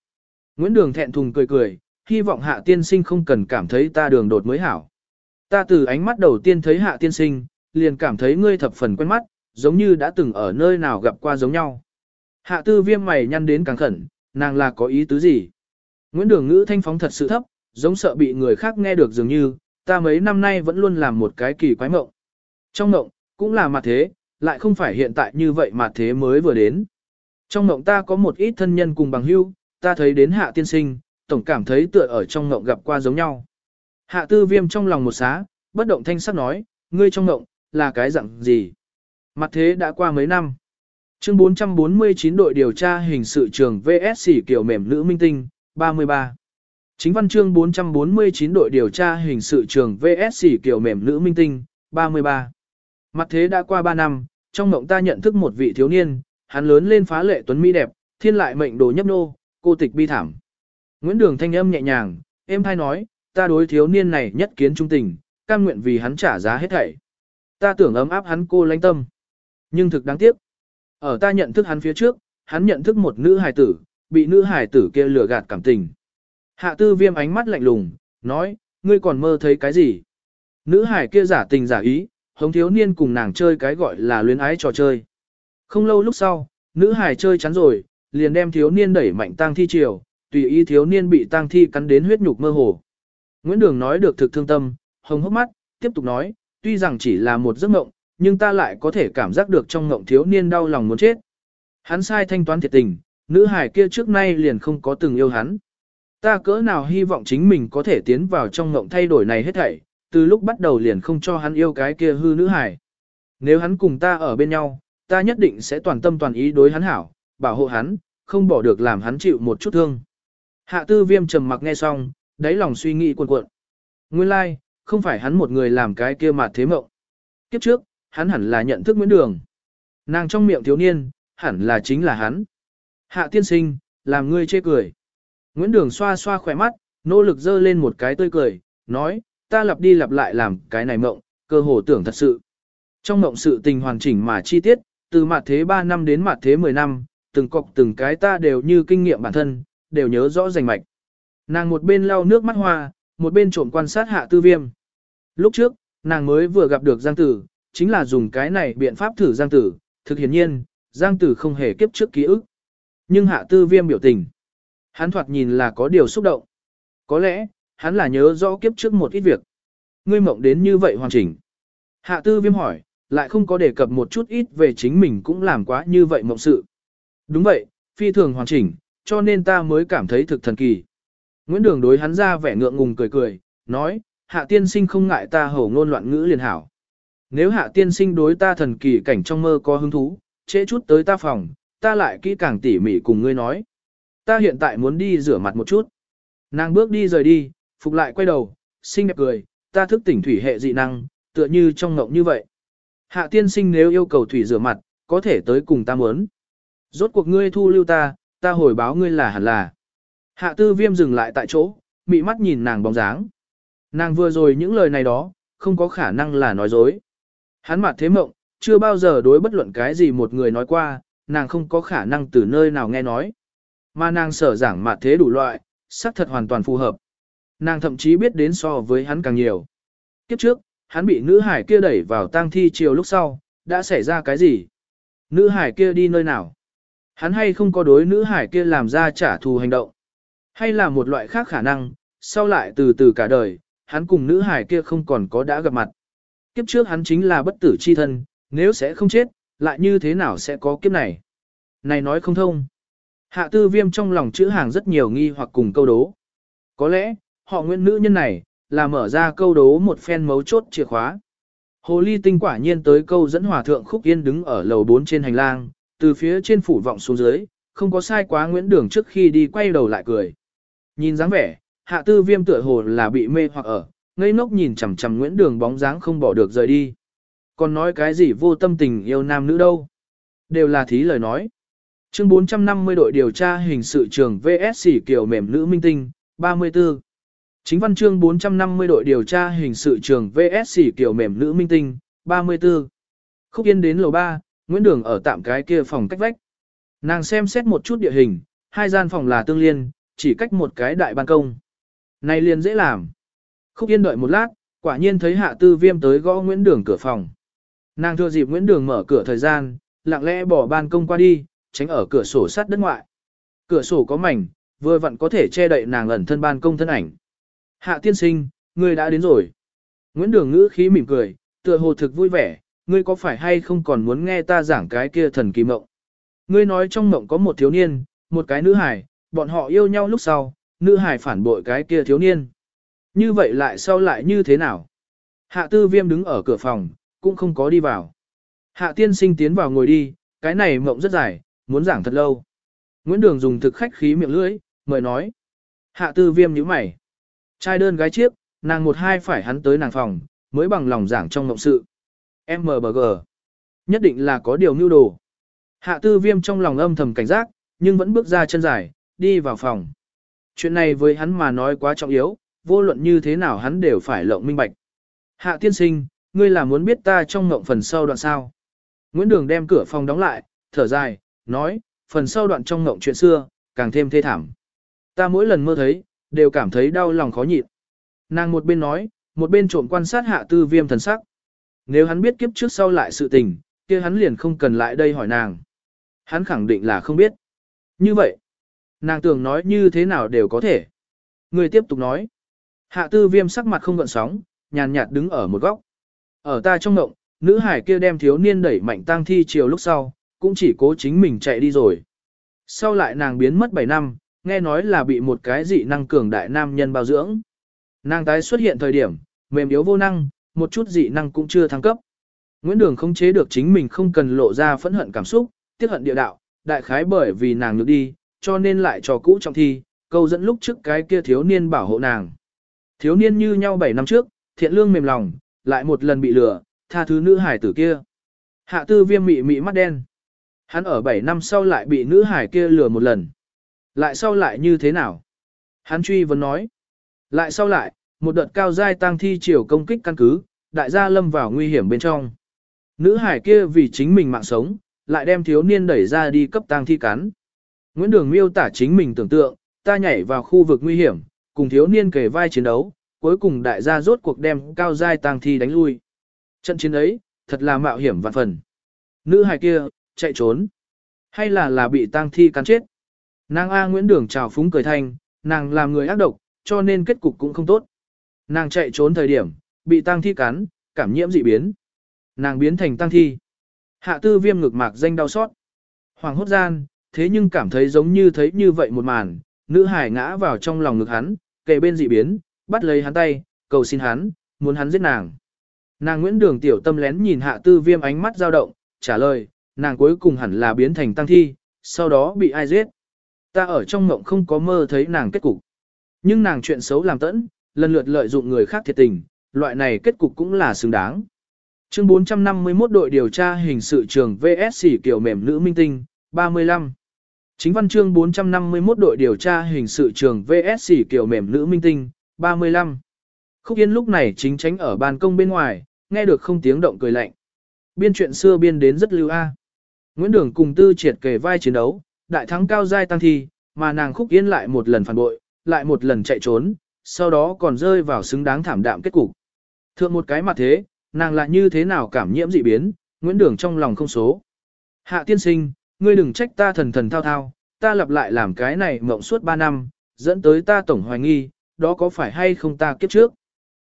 Nguyễn Đường thẹn thùng cười cười, hy vọng hạ tiên sinh không cần cảm thấy ta đường đột mới hảo. Ta từ ánh mắt đầu tiên thấy hạ tiên sinh, liền cảm thấy ngươi thập phần quen mắt, giống như đã từng ở nơi nào gặp qua giống nhau. Hạ tư viêm mày nhăn đến càng khẩn, nàng là có ý tứ gì? Nguyễn Đường ngữ thanh phóng thật sự thấp, giống sợ bị người khác nghe được dường như, ta mấy năm nay vẫn luôn làm một cái kỳ quái mộng. Trong mộng, cũng là mặt thế, lại không phải hiện tại như vậy mà thế mới vừa đến. Trong mộng ta có một ít thân nhân cùng bằng hữu, ta thấy đến hạ tiên sinh, tổng cảm thấy tựa ở trong mộng gặp qua giống nhau. Hạ tư viêm trong lòng một xá, bất động thanh sắc nói, ngươi trong mộng, là cái dạng gì? Mặt thế đã qua mấy năm. Chương 449 đội điều tra hình sự trường VSC kiểu mềm nữ minh tinh, 33. Chính văn chương 449 đội điều tra hình sự trường VSC kiểu mềm nữ minh tinh, 33. Mặt thế đã qua 3 năm, trong mộng ta nhận thức một vị thiếu niên, hắn lớn lên phá lệ tuấn mỹ đẹp, thiên lại mệnh đồ nhấp nô, cô tịch bi thảm. Nguyễn Đường thanh âm nhẹ nhàng, em thay nói, ta đối thiếu niên này nhất kiến trung tình, cam nguyện vì hắn trả giá hết thảy. Ta tưởng ấm áp hắn cô lãnh tâm. Nhưng thực đáng tiếc. Ở ta nhận thức hắn phía trước, hắn nhận thức một nữ hài tử, bị nữ hài tử kia lừa gạt cảm tình. Hạ tư viêm ánh mắt lạnh lùng, nói, ngươi còn mơ thấy cái gì? Nữ hài kia giả tình giả ý, hống thiếu niên cùng nàng chơi cái gọi là luyến ái trò chơi. Không lâu lúc sau, nữ hải chơi chắn rồi, liền đem thiếu niên đẩy mạnh tang thi chiều, tùy ý thiếu niên bị tang thi cắn đến huyết nhục mơ hồ. Nguyễn Đường nói được thực thương tâm, hồng hốc mắt, tiếp tục nói, tuy rằng chỉ là một giấc mộng, nhưng ta lại có thể cảm giác được trong mộng thiếu niên đau lòng muốn chết. Hắn sai thanh toán thiệt tình, nữ hải kia trước nay liền không có từng yêu hắn. Ta cỡ nào hy vọng chính mình có thể tiến vào trong mộng thay đổi này hết thảy, từ lúc bắt đầu liền không cho hắn yêu cái kia hư nữ hải. Nếu hắn cùng ta ở bên nhau, ta nhất định sẽ toàn tâm toàn ý đối hắn hảo, bảo hộ hắn, không bỏ được làm hắn chịu một chút thương. Hạ tư viêm trầm mặc nghe xong, đáy lòng suy nghĩ cuộn cuộn. Nguyên lai, like, không phải hắn một người làm cái kia mà thế mộng. Kiếp trước, hắn hẳn là nhận thức Nguyễn Đường. Nàng trong miệng thiếu niên, hẳn là chính là hắn. Hạ tiên sinh, làm ngươi chê cười. Nguyễn Đường xoa xoa khỏe mắt, nỗ lực dơ lên một cái tươi cười, nói, ta lặp đi lặp lại làm cái này mộng, cơ hồ tưởng thật sự. Trong mộng sự tình hoàn chỉnh mà chi tiết, từ mặt thế 3 năm đến mặt thế 10 năm, từng cọc từng cái ta đều như kinh nghiệm bản thân, đều nhớ rõ rành mạch. Nàng một bên lau nước mắt hoa, một bên trộm quan sát hạ tư viêm. Lúc trước, nàng mới vừa gặp được Giang Tử, chính là dùng cái này biện pháp thử Giang Tử, thực hiển nhiên, Giang Tử không hề kiếp trước ký ức. Nhưng hạ tư viêm biểu tình. Hắn thoạt nhìn là có điều xúc động. Có lẽ, hắn là nhớ rõ kiếp trước một ít việc. Ngươi mộng đến như vậy hoàn chỉnh. Hạ tư viêm hỏi, lại không có đề cập một chút ít về chính mình cũng làm quá như vậy mộng sự. Đúng vậy, phi thường hoàn chỉnh, cho nên ta mới cảm thấy thực thần kỳ. Nguyễn Đường đối hắn ra vẻ ngượng ngùng cười cười, nói, hạ tiên sinh không ngại ta hổ ngôn loạn ngữ liền hảo. Nếu hạ tiên sinh đối ta thần kỳ cảnh trong mơ có hứng thú, trễ chút tới ta phòng, ta lại kỹ càng tỉ mỉ cùng ngươi nói. Ta hiện tại muốn đi rửa mặt một chút. Nàng bước đi rời đi, phục lại quay đầu, xinh đẹp cười, ta thức tỉnh thủy hệ dị năng, tựa như trong ngộng như vậy. Hạ tiên sinh nếu yêu cầu thủy rửa mặt, có thể tới cùng ta muốn. Rốt cuộc ngươi thu lưu ta, ta hồi báo ngươi là hẳn là. Hạ tư viêm dừng lại tại chỗ, mị mắt nhìn nàng bóng dáng. Nàng vừa rồi những lời này đó, không có khả năng là nói dối. Hắn mặt thế mộng, chưa bao giờ đối bất luận cái gì một người nói qua, nàng không có khả năng từ nơi nào nghe nói. Mà nàng sở giảng mặt thế đủ loại, xác thật hoàn toàn phù hợp. Nàng thậm chí biết đến so với hắn càng nhiều. Kiếp trước, hắn bị nữ hải kia đẩy vào tang thi chiều lúc sau, đã xảy ra cái gì? Nữ hải kia đi nơi nào? Hắn hay không có đối nữ hải kia làm ra trả thù hành động? Hay là một loại khác khả năng, sau lại từ từ cả đời, hắn cùng nữ hải kia không còn có đã gặp mặt. Kiếp trước hắn chính là bất tử chi thân, nếu sẽ không chết, lại như thế nào sẽ có kiếp này? Này nói không thông. Hạ tư viêm trong lòng chữ hàng rất nhiều nghi hoặc cùng câu đố. Có lẽ, họ nguyên nữ nhân này, là mở ra câu đố một phen mấu chốt chìa khóa. Hồ ly tinh quả nhiên tới câu dẫn hòa thượng khúc yên đứng ở lầu 4 trên hành lang, từ phía trên phủ vọng xuống dưới, không có sai quá Nguyễn Đường trước khi đi quay đầu lại cười. Nhìn dáng vẻ, hạ tư viêm tựa hồ là bị mê hoặc ở, ngây ngốc nhìn chằm chằm Nguyễn Đường bóng dáng không bỏ được rời đi. Còn nói cái gì vô tâm tình yêu nam nữ đâu. Đều là thí lời nói. Chương 450 đội điều tra hình sự trường VSC kiểu mềm nữ minh tinh, 34. Chính văn chương 450 đội điều tra hình sự trường VSC kiểu mềm nữ minh tinh, 34. Khúc Yên đến lầu 3, Nguyễn Đường ở tạm cái kia phòng cách vách. Nàng xem xét một chút địa hình, hai gian phòng là tương liên, chỉ cách một cái đại ban công. Này liền dễ làm. Khúc Yên đợi một lát, quả nhiên thấy Hạ Tư Viêm tới gõ Nguyễn Đường cửa phòng. Nàng thừa dịp Nguyễn Đường mở cửa thời gian, lặng lẽ bỏ ban công qua đi, tránh ở cửa sổ sát đất ngoại. Cửa sổ có mảnh, vừa vặn có thể che đậy nàng ẩn thân ban công thân ảnh. Hạ tiên sinh, ngươi đã đến rồi. Nguyễn Đường ngữ khí mỉm cười, tựa hồ thực vui vẻ, ngươi có phải hay không còn muốn nghe ta giảng cái kia thần kỳ mộng. Ngươi nói trong mộng có một thiếu niên, một cái nữ hải, bọn họ yêu nhau lúc sau, nữ hải phản bội cái kia thiếu niên. Như vậy lại sau lại như thế nào? Hạ tư viêm đứng ở cửa phòng, cũng không có đi vào. Hạ tiên sinh tiến vào ngồi đi, cái này mộng rất dài, muốn giảng thật lâu. Nguyễn Đường dùng thực khách khí miệng lưỡi, mời nói. Hạ tư viêm nhíu mày. Trai đơn gái chiếc, nàng một hai phải hắn tới nàng phòng, mới bằng lòng giảng trong mộng sự. MBG. Nhất định là có điều mưu đồ. Hạ tư viêm trong lòng âm thầm cảnh giác, nhưng vẫn bước ra chân dài, đi vào phòng. Chuyện này với hắn mà nói quá trọng yếu, vô luận như thế nào hắn đều phải lộng minh bạch. Hạ tiên sinh, ngươi là muốn biết ta trong mộng phần sau đoạn sao. Nguyễn Đường đem cửa phòng đóng lại, thở dài, nói, phần sau đoạn trong mộng chuyện xưa, càng thêm thê thảm. Ta mỗi lần mơ thấy, đều cảm thấy đau lòng khó nhịn. Nàng một bên nói, một bên trộm quan sát hạ tư viêm thần sắc. Nếu hắn biết kiếp trước sau lại sự tình, kia hắn liền không cần lại đây hỏi nàng. Hắn khẳng định là không biết. Như vậy, nàng tưởng nói như thế nào đều có thể. Người tiếp tục nói. Hạ tư viêm sắc mặt không gợn sóng, nhàn nhạt đứng ở một góc. Ở ta trong ngộng, nữ hải kia đem thiếu niên đẩy mạnh tang thi chiều lúc sau, cũng chỉ cố chính mình chạy đi rồi. Sau lại nàng biến mất 7 năm, nghe nói là bị một cái dị năng cường đại nam nhân bao dưỡng. Nàng tái xuất hiện thời điểm, mềm yếu vô năng, một chút dị năng cũng chưa thăng cấp. Nguyễn Đường không chế được chính mình không cần lộ ra phẫn hận cảm xúc, tiếc hận địa đạo, đại khái bởi vì nàng nhược đi, cho nên lại trò cũ trong thi, câu dẫn lúc trước cái kia thiếu niên bảo hộ nàng. Thiếu niên như nhau 7 năm trước, thiện lương mềm lòng, lại một lần bị lừa, tha thứ nữ hải tử kia. Hạ tư viêm mị mị mắt đen. Hắn ở 7 năm sau lại bị nữ hải kia lừa một lần. Lại sau lại như thế nào? Hắn truy vấn nói. Lại sau lại, một đợt cao giai tăng thi chiều công kích căn cứ, đại gia lâm vào nguy hiểm bên trong. Nữ hải kia vì chính mình mạng sống, lại đem thiếu niên đẩy ra đi cấp tăng thi cắn. Nguyễn Đường miêu tả chính mình tưởng tượng, ta nhảy vào khu vực nguy hiểm, cùng thiếu niên kề vai chiến đấu, cuối cùng đại gia rốt cuộc đem cao giai tăng thi đánh lui. Trận chiến ấy, thật là mạo hiểm vạn phần. Nữ hài kia, chạy trốn. Hay là là bị tăng thi cắn chết. Nàng A Nguyễn Đường chào phúng cười thanh, nàng làm người ác độc, cho nên kết cục cũng không tốt. Nàng chạy trốn thời điểm, bị tăng thi cắn, cảm nhiễm dị biến. Nàng biến thành tăng thi. Hạ tư viêm ngực mạc danh đau xót. Hoàng hốt gian, thế nhưng cảm thấy giống như thấy như vậy một màn, nữ hải ngã vào trong lòng ngực hắn, kề bên dị biến, bắt lấy hắn tay, cầu xin hắn, muốn hắn giết nàng. Nàng Nguyễn Đường tiểu tâm lén nhìn hạ tư viêm ánh mắt dao động, trả lời, nàng cuối cùng hẳn là biến thành tăng thi, sau đó bị ai giết. Ta ở trong mộng không có mơ thấy nàng kết cục. Nhưng nàng chuyện xấu làm tẫn, lần lượt lợi dụng người khác thiệt tình, loại này kết cục cũng là xứng đáng. Chương 451 đội điều tra hình sự trường VSC kiểu mềm nữ minh tinh, 35. Chính văn chương 451 đội điều tra hình sự trường VSC kiểu mềm nữ minh tinh, 35. Khúc Yên lúc này chính tránh ở ban công bên ngoài, nghe được không tiếng động cười lạnh. Biên chuyện xưa biên đến rất lưu a. Nguyễn Đường cùng Tư triệt kề vai chiến đấu, đại thắng cao giai tăng thi, mà nàng Khúc Yên lại một lần phản bội, lại một lần chạy trốn, sau đó còn rơi vào xứng đáng thảm đạm kết cục. Thượng một cái mặt thế, nàng lại như thế nào cảm nhiễm dị biến, Nguyễn Đường trong lòng không số. Hạ tiên sinh, ngươi đừng trách ta thần thần thao thao, ta lặp lại làm cái này mộng suốt 3 năm, dẫn tới ta tổng hoài nghi, đó có phải hay không ta kiếp trước.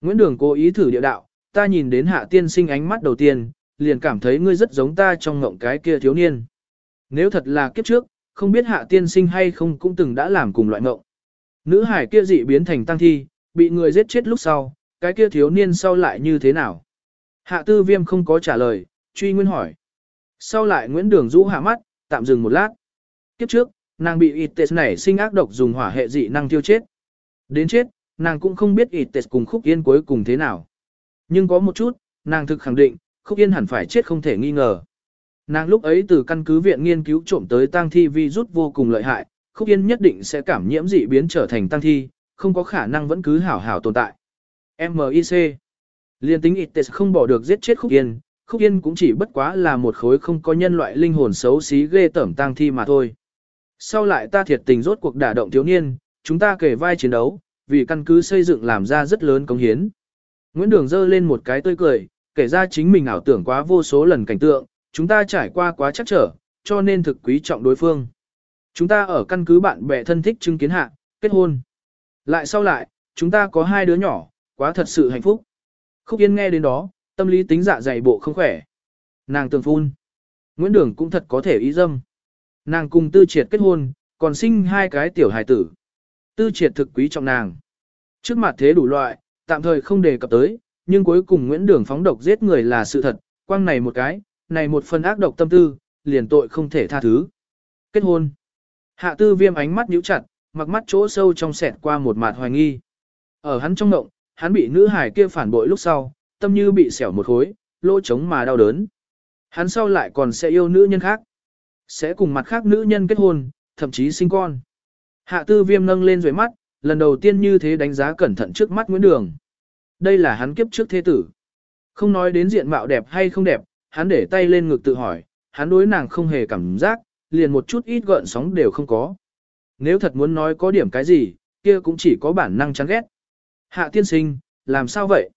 Nguyễn Đường cố ý thử địa đạo, ta nhìn đến hạ tiên sinh ánh mắt đầu tiên, liền cảm thấy ngươi rất giống ta trong ngộng cái kia thiếu niên. Nếu thật là kiếp trước, không biết hạ tiên sinh hay không cũng từng đã làm cùng loại mộng. Nữ hải kia dị biến thành tăng thi, bị người giết chết lúc sau, cái kia thiếu niên sau lại như thế nào? Hạ tư viêm không có trả lời, truy nguyên hỏi. Sau lại Nguyễn Đường rũ hạ mắt, tạm dừng một lát. Kiếp trước, nàng bị Ites này sinh ác độc dùng hỏa hệ dị năng tiêu chết. Đến chết, nàng cũng không biết Ites cùng Khúc Yên cuối cùng thế nào. Nhưng có một chút, nàng thực khẳng định, Khúc Yên hẳn phải chết không thể nghi ngờ. Nàng lúc ấy từ căn cứ viện nghiên cứu trộm tới tang thi vi rút vô cùng lợi hại, Khúc Yên nhất định sẽ cảm nhiễm dị biến trở thành tang thi, không có khả năng vẫn cứ hảo hảo tồn tại. MIC Liên tính Ites không bỏ được giết chết Khúc Yên, Khúc Yên cũng chỉ bất quá là một khối không có nhân loại linh hồn xấu xí ghê tẩm tang thi mà thôi. Sau lại ta thiệt tình rốt cuộc đả động thiếu niên, chúng ta kể vai chiến đấu, vì căn cứ xây dựng làm ra rất lớn công hiến. Nguyễn Đường dơ lên một cái tươi cười, kể ra chính mình ảo tưởng quá vô số lần cảnh tượng, chúng ta trải qua quá chắc trở, cho nên thực quý trọng đối phương. Chúng ta ở căn cứ bạn bè thân thích chứng kiến hạ, kết hôn. Lại sau lại, chúng ta có hai đứa nhỏ, quá thật sự hạnh phúc. Khúc Yên nghe đến đó, tâm lý tính dạ dày bộ không khỏe. Nàng tường phun. Nguyễn Đường cũng thật có thể ý dâm. Nàng cùng tư triệt kết hôn, còn sinh hai cái tiểu hài tử. Tư triệt thực quý trọng nàng. Trước mặt thế đủ loại, tạm thời không đề cập tới, nhưng cuối cùng Nguyễn Đường phóng độc giết người là sự thật, quang này một cái, này một phần ác độc tâm tư, liền tội không thể tha thứ. Kết hôn. Hạ tư viêm ánh mắt nhíu chặt, mặc mắt chỗ sâu trong sẹt qua một mạt hoài nghi. Ở hắn trong ngộng, hắn bị nữ hải kia phản bội lúc sau, tâm như bị xẻo một khối, lỗ trống mà đau đớn. Hắn sau lại còn sẽ yêu nữ nhân khác. Sẽ cùng mặt khác nữ nhân kết hôn, thậm chí sinh con. Hạ tư viêm nâng lên rồi mắt, lần đầu tiên như thế đánh giá cẩn thận trước mắt Nguyễn Đường. Đây là hắn kiếp trước thế tử. Không nói đến diện mạo đẹp hay không đẹp, hắn để tay lên ngực tự hỏi, hắn đối nàng không hề cảm giác, liền một chút ít gợn sóng đều không có. Nếu thật muốn nói có điểm cái gì, kia cũng chỉ có bản năng chán ghét. Hạ tiên sinh, làm sao vậy?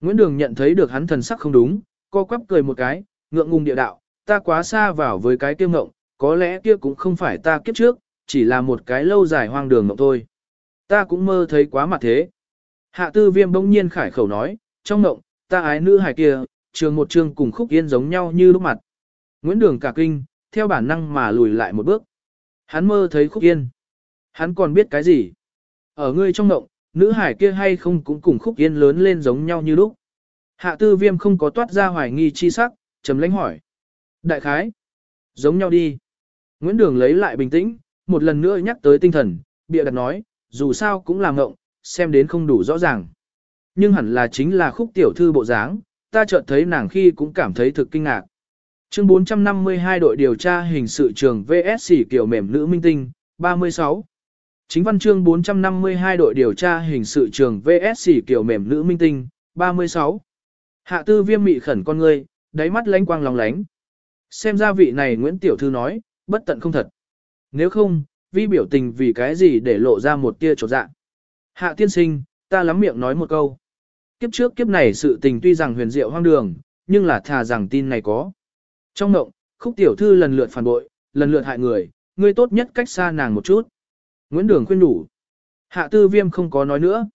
Nguyễn Đường nhận thấy được hắn thần sắc không đúng, co quắp cười một cái, ngượng ngùng địa đạo, ta quá xa vào với cái kiêu ngộng, có lẽ kia cũng không phải ta kiếp trước, chỉ là một cái lâu dài hoang đường ngộng thôi. Ta cũng mơ thấy quá mặt thế. Hạ tư viêm bỗng nhiên khải khẩu nói, trong ngộng, ta ái nữ hài kia, trường một trường cùng khúc yên giống nhau như lúc mặt. Nguyễn Đường cả kinh, theo bản năng mà lùi lại một bước. Hắn mơ thấy khúc yên. Hắn còn biết cái gì? Ở ngươi trong ngộng, nữ hải kia hay không cũng cùng khúc yên lớn lên giống nhau như lúc. Hạ tư viêm không có toát ra hoài nghi chi sắc, trầm lãnh hỏi. Đại khái, giống nhau đi. Nguyễn Đường lấy lại bình tĩnh, một lần nữa nhắc tới tinh thần, bịa đặt nói, dù sao cũng là ngộng, xem đến không đủ rõ ràng. nhưng hẳn là chính là khúc tiểu thư bộ dáng, ta chợt thấy nàng khi cũng cảm thấy thực kinh ngạc. Chương 452 đội điều tra hình sự trường VSC kiểu mềm nữ minh tinh, 36. Chính văn chương 452 đội điều tra hình sự trường VSC kiểu mềm nữ minh tinh, 36. Hạ tư viêm mị khẩn con ngươi, đáy mắt lánh quang lòng lánh. Xem ra vị này Nguyễn Tiểu Thư nói, bất tận không thật. Nếu không, vi biểu tình vì cái gì để lộ ra một tia trột dạ. Hạ tiên sinh, ta lắm miệng nói một câu. Kiếp trước kiếp này sự tình tuy rằng huyền diệu hoang đường, nhưng là thà rằng tin này có. Trong mộng, khúc tiểu thư lần lượt phản bội, lần lượt hại người, ngươi tốt nhất cách xa nàng một chút. Nguyễn Đường khuyên đủ. Hạ tư viêm không có nói nữa.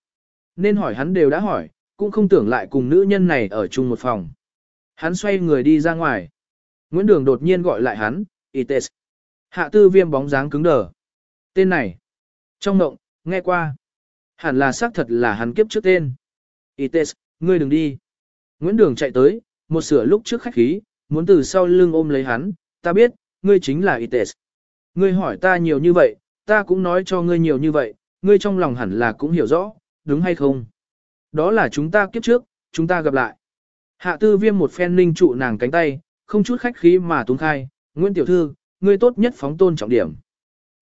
Nên hỏi hắn đều đã hỏi, cũng không tưởng lại cùng nữ nhân này ở chung một phòng. Hắn xoay người đi ra ngoài. Nguyễn Đường đột nhiên gọi lại hắn, Ites. Hạ tư viêm bóng dáng cứng đờ. Tên này. Trong mộng, nghe qua. Hẳn là xác thật là hắn kiếp trước tên. Ites, ngươi đừng đi. Nguyễn Đường chạy tới, một sửa lúc trước khách khí, muốn từ sau lưng ôm lấy hắn, ta biết, ngươi chính là Ites. Ngươi hỏi ta nhiều như vậy, ta cũng nói cho ngươi nhiều như vậy, ngươi trong lòng hẳn là cũng hiểu rõ, đúng hay không? Đó là chúng ta kiếp trước, chúng ta gặp lại. Hạ tư viêm một phen ninh trụ nàng cánh tay, không chút khách khí mà túng khai, Nguyễn Tiểu Thư, ngươi tốt nhất phóng tôn trọng điểm.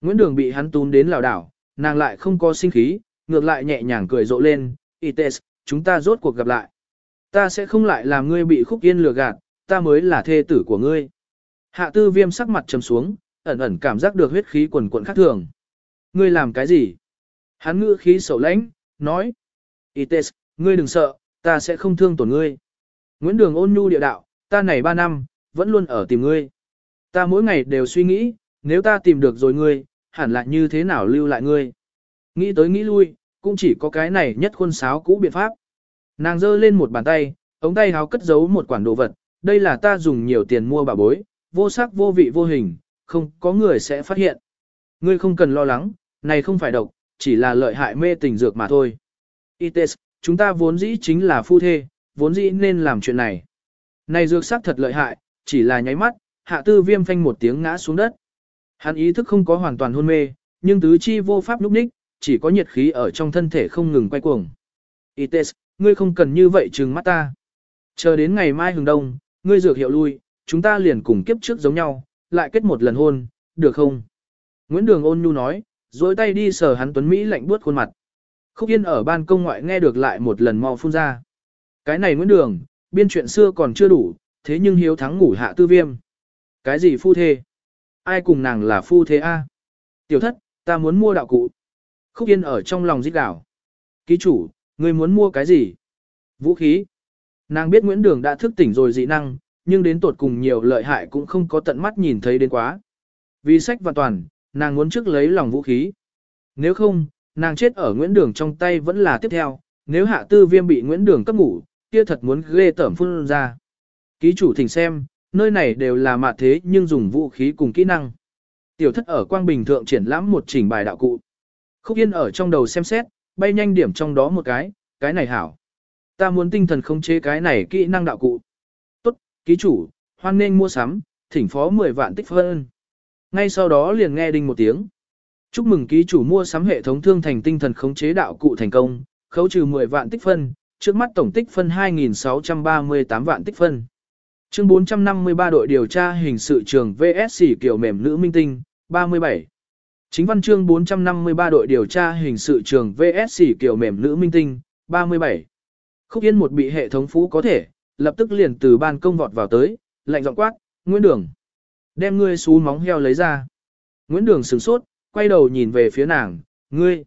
Nguyễn Đường bị hắn tún đến lào đảo, nàng lại không có sinh khí, ngược lại nhẹ nhàng cười rộ lên, Ites, chúng ta rốt cuộc gặp lại. Ta sẽ không lại làm ngươi bị khúc yên lừa gạt, ta mới là thê tử của ngươi. Hạ tư viêm sắc mặt trầm xuống, ẩn ẩn cảm giác được huyết khí quần quận khác thường. Ngươi làm cái gì? Hắn ngữ khí sầu lãnh, nói. Ites, ngươi đừng sợ, ta sẽ không thương tổn ngươi. Nguyễn Đường ôn nhu địa đạo, ta này ba năm, vẫn luôn ở tìm ngươi. Ta mỗi ngày đều suy nghĩ, nếu ta tìm được rồi ngươi, hẳn là như thế nào lưu lại ngươi. Nghĩ tới nghĩ lui, cũng chỉ có cái này nhất khuôn sáo cũ biện pháp. Nàng giơ lên một bàn tay, ống tay háo cất giấu một quản đồ vật, đây là ta dùng nhiều tiền mua bà bối, vô sắc vô vị vô hình, không có người sẽ phát hiện. Ngươi không cần lo lắng, này không phải độc, chỉ là lợi hại mê tình dược mà thôi. Ites, chúng ta vốn dĩ chính là phu thê, vốn dĩ nên làm chuyện này. Này dược sắc thật lợi hại, chỉ là nháy mắt, hạ tư viêm phanh một tiếng ngã xuống đất. Hắn ý thức không có hoàn toàn hôn mê, nhưng tứ chi vô pháp lúc ních, chỉ có nhiệt khí ở trong thân thể không ngừng quay cuồng. Ites, ngươi không cần như vậy trừng mắt ta. Chờ đến ngày mai hừng đông, ngươi dược hiệu lui, chúng ta liền cùng kiếp trước giống nhau, lại kết một lần hôn, được không? Nguyễn Đường ôn nhu nói, dối tay đi sờ hắn tuấn Mỹ lạnh buốt khuôn mặt. Khúc Yên ở ban công ngoại nghe được lại một lần mau phun ra. Cái này Nguyễn Đường, biên chuyện xưa còn chưa đủ, thế nhưng hiếu thắng ngủ hạ tư viêm. Cái gì phu thê? Ai cùng nàng là phu thế a? Tiểu thất, ta muốn mua đạo cụ. Khúc Yên ở trong lòng giết gạo. Ký chủ, người muốn mua cái gì? Vũ khí. Nàng biết Nguyễn Đường đã thức tỉnh rồi dị năng, nhưng đến tột cùng nhiều lợi hại cũng không có tận mắt nhìn thấy đến quá. Vì sách và toàn, nàng muốn trước lấy lòng vũ khí. Nếu không, nàng chết ở Nguyễn Đường trong tay vẫn là tiếp theo, nếu hạ tư viêm bị Nguyễn Đường cấp ngủ, kia thật muốn ghê tởm phun ra. Ký chủ thỉnh xem, nơi này đều là mạ thế nhưng dùng vũ khí cùng kỹ năng. Tiểu thất ở Quang Bình Thượng triển lãm một chỉnh bài đạo cụ. Khúc Yên ở trong đầu xem xét, bay nhanh điểm trong đó một cái, cái này hảo. Ta muốn tinh thần khống chế cái này kỹ năng đạo cụ. Tốt, ký chủ, hoan nên mua sắm, thỉnh phó 10 vạn tích phân. Ngay sau đó liền nghe đinh một tiếng. Chúc mừng ký chủ mua sắm hệ thống thương thành tinh thần khống chế đạo cụ thành công, khấu trừ 10 vạn tích phân, trước mắt tổng tích phân 2.638 vạn tích phân. Chương 453 đội điều tra hình sự trường VSC kiểu mềm nữ minh tinh, 37. Chính văn chương 453 đội điều tra hình sự trường VSC kiểu mềm nữ minh tinh, 37. Khúc Yên một bị hệ thống phú có thể, lập tức liền từ ban công vọt vào tới, lạnh giọng quát, Nguyễn Đường. Đem ngươi xú móng heo lấy ra. Nguyễn Đường sửng sốt, quay đầu nhìn về phía nàng, ngươi.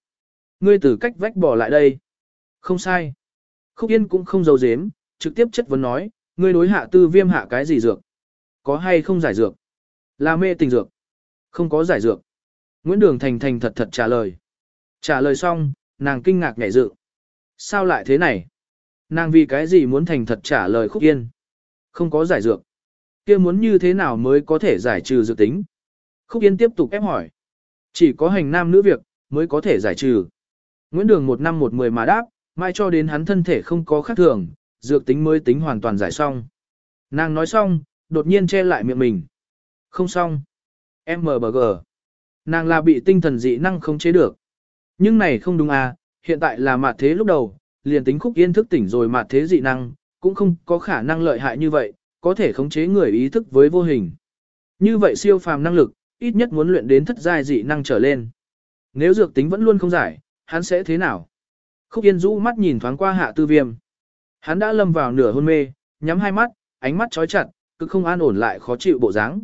Ngươi từ cách vách bỏ lại đây. Không sai. Khúc Yên cũng không giấu giếm, trực tiếp chất vấn nói, ngươi đối hạ tư viêm hạ cái gì dược? Có hay không giải dược? Là mê tình dược. Không có giải dược. Nguyễn Đường thành thành thật thật trả lời. Trả lời xong, nàng kinh ngạc nhảy dự. Sao lại thế này? Nàng vì cái gì muốn thành thật trả lời khúc yên? Không có giải dược. kia muốn như thế nào mới có thể giải trừ dược tính? Khúc yên tiếp tục ép hỏi. Chỉ có hành nam nữ việc, mới có thể giải trừ. Nguyễn Đường một năm một mười mà đáp, mai cho đến hắn thân thể không có khác thường, dược tính mới tính hoàn toàn giải xong. Nàng nói xong, đột nhiên che lại miệng mình. Không xong. MBG. Nàng là bị tinh thần dị năng không chế được. Nhưng này không đúng à, hiện tại là mặt thế lúc đầu, liền tính khúc yên thức tỉnh rồi mạt thế dị năng, cũng không có khả năng lợi hại như vậy, có thể khống chế người ý thức với vô hình. Như vậy siêu phàm năng lực, ít nhất muốn luyện đến thất giai dị năng trở lên. Nếu dược tính vẫn luôn không giải, hắn sẽ thế nào? Khúc Yên rũ mắt nhìn thoáng qua hạ tư viêm. Hắn đã lâm vào nửa hôn mê, nhắm hai mắt, ánh mắt trói chặt, cứ không an ổn lại khó chịu bộ dáng.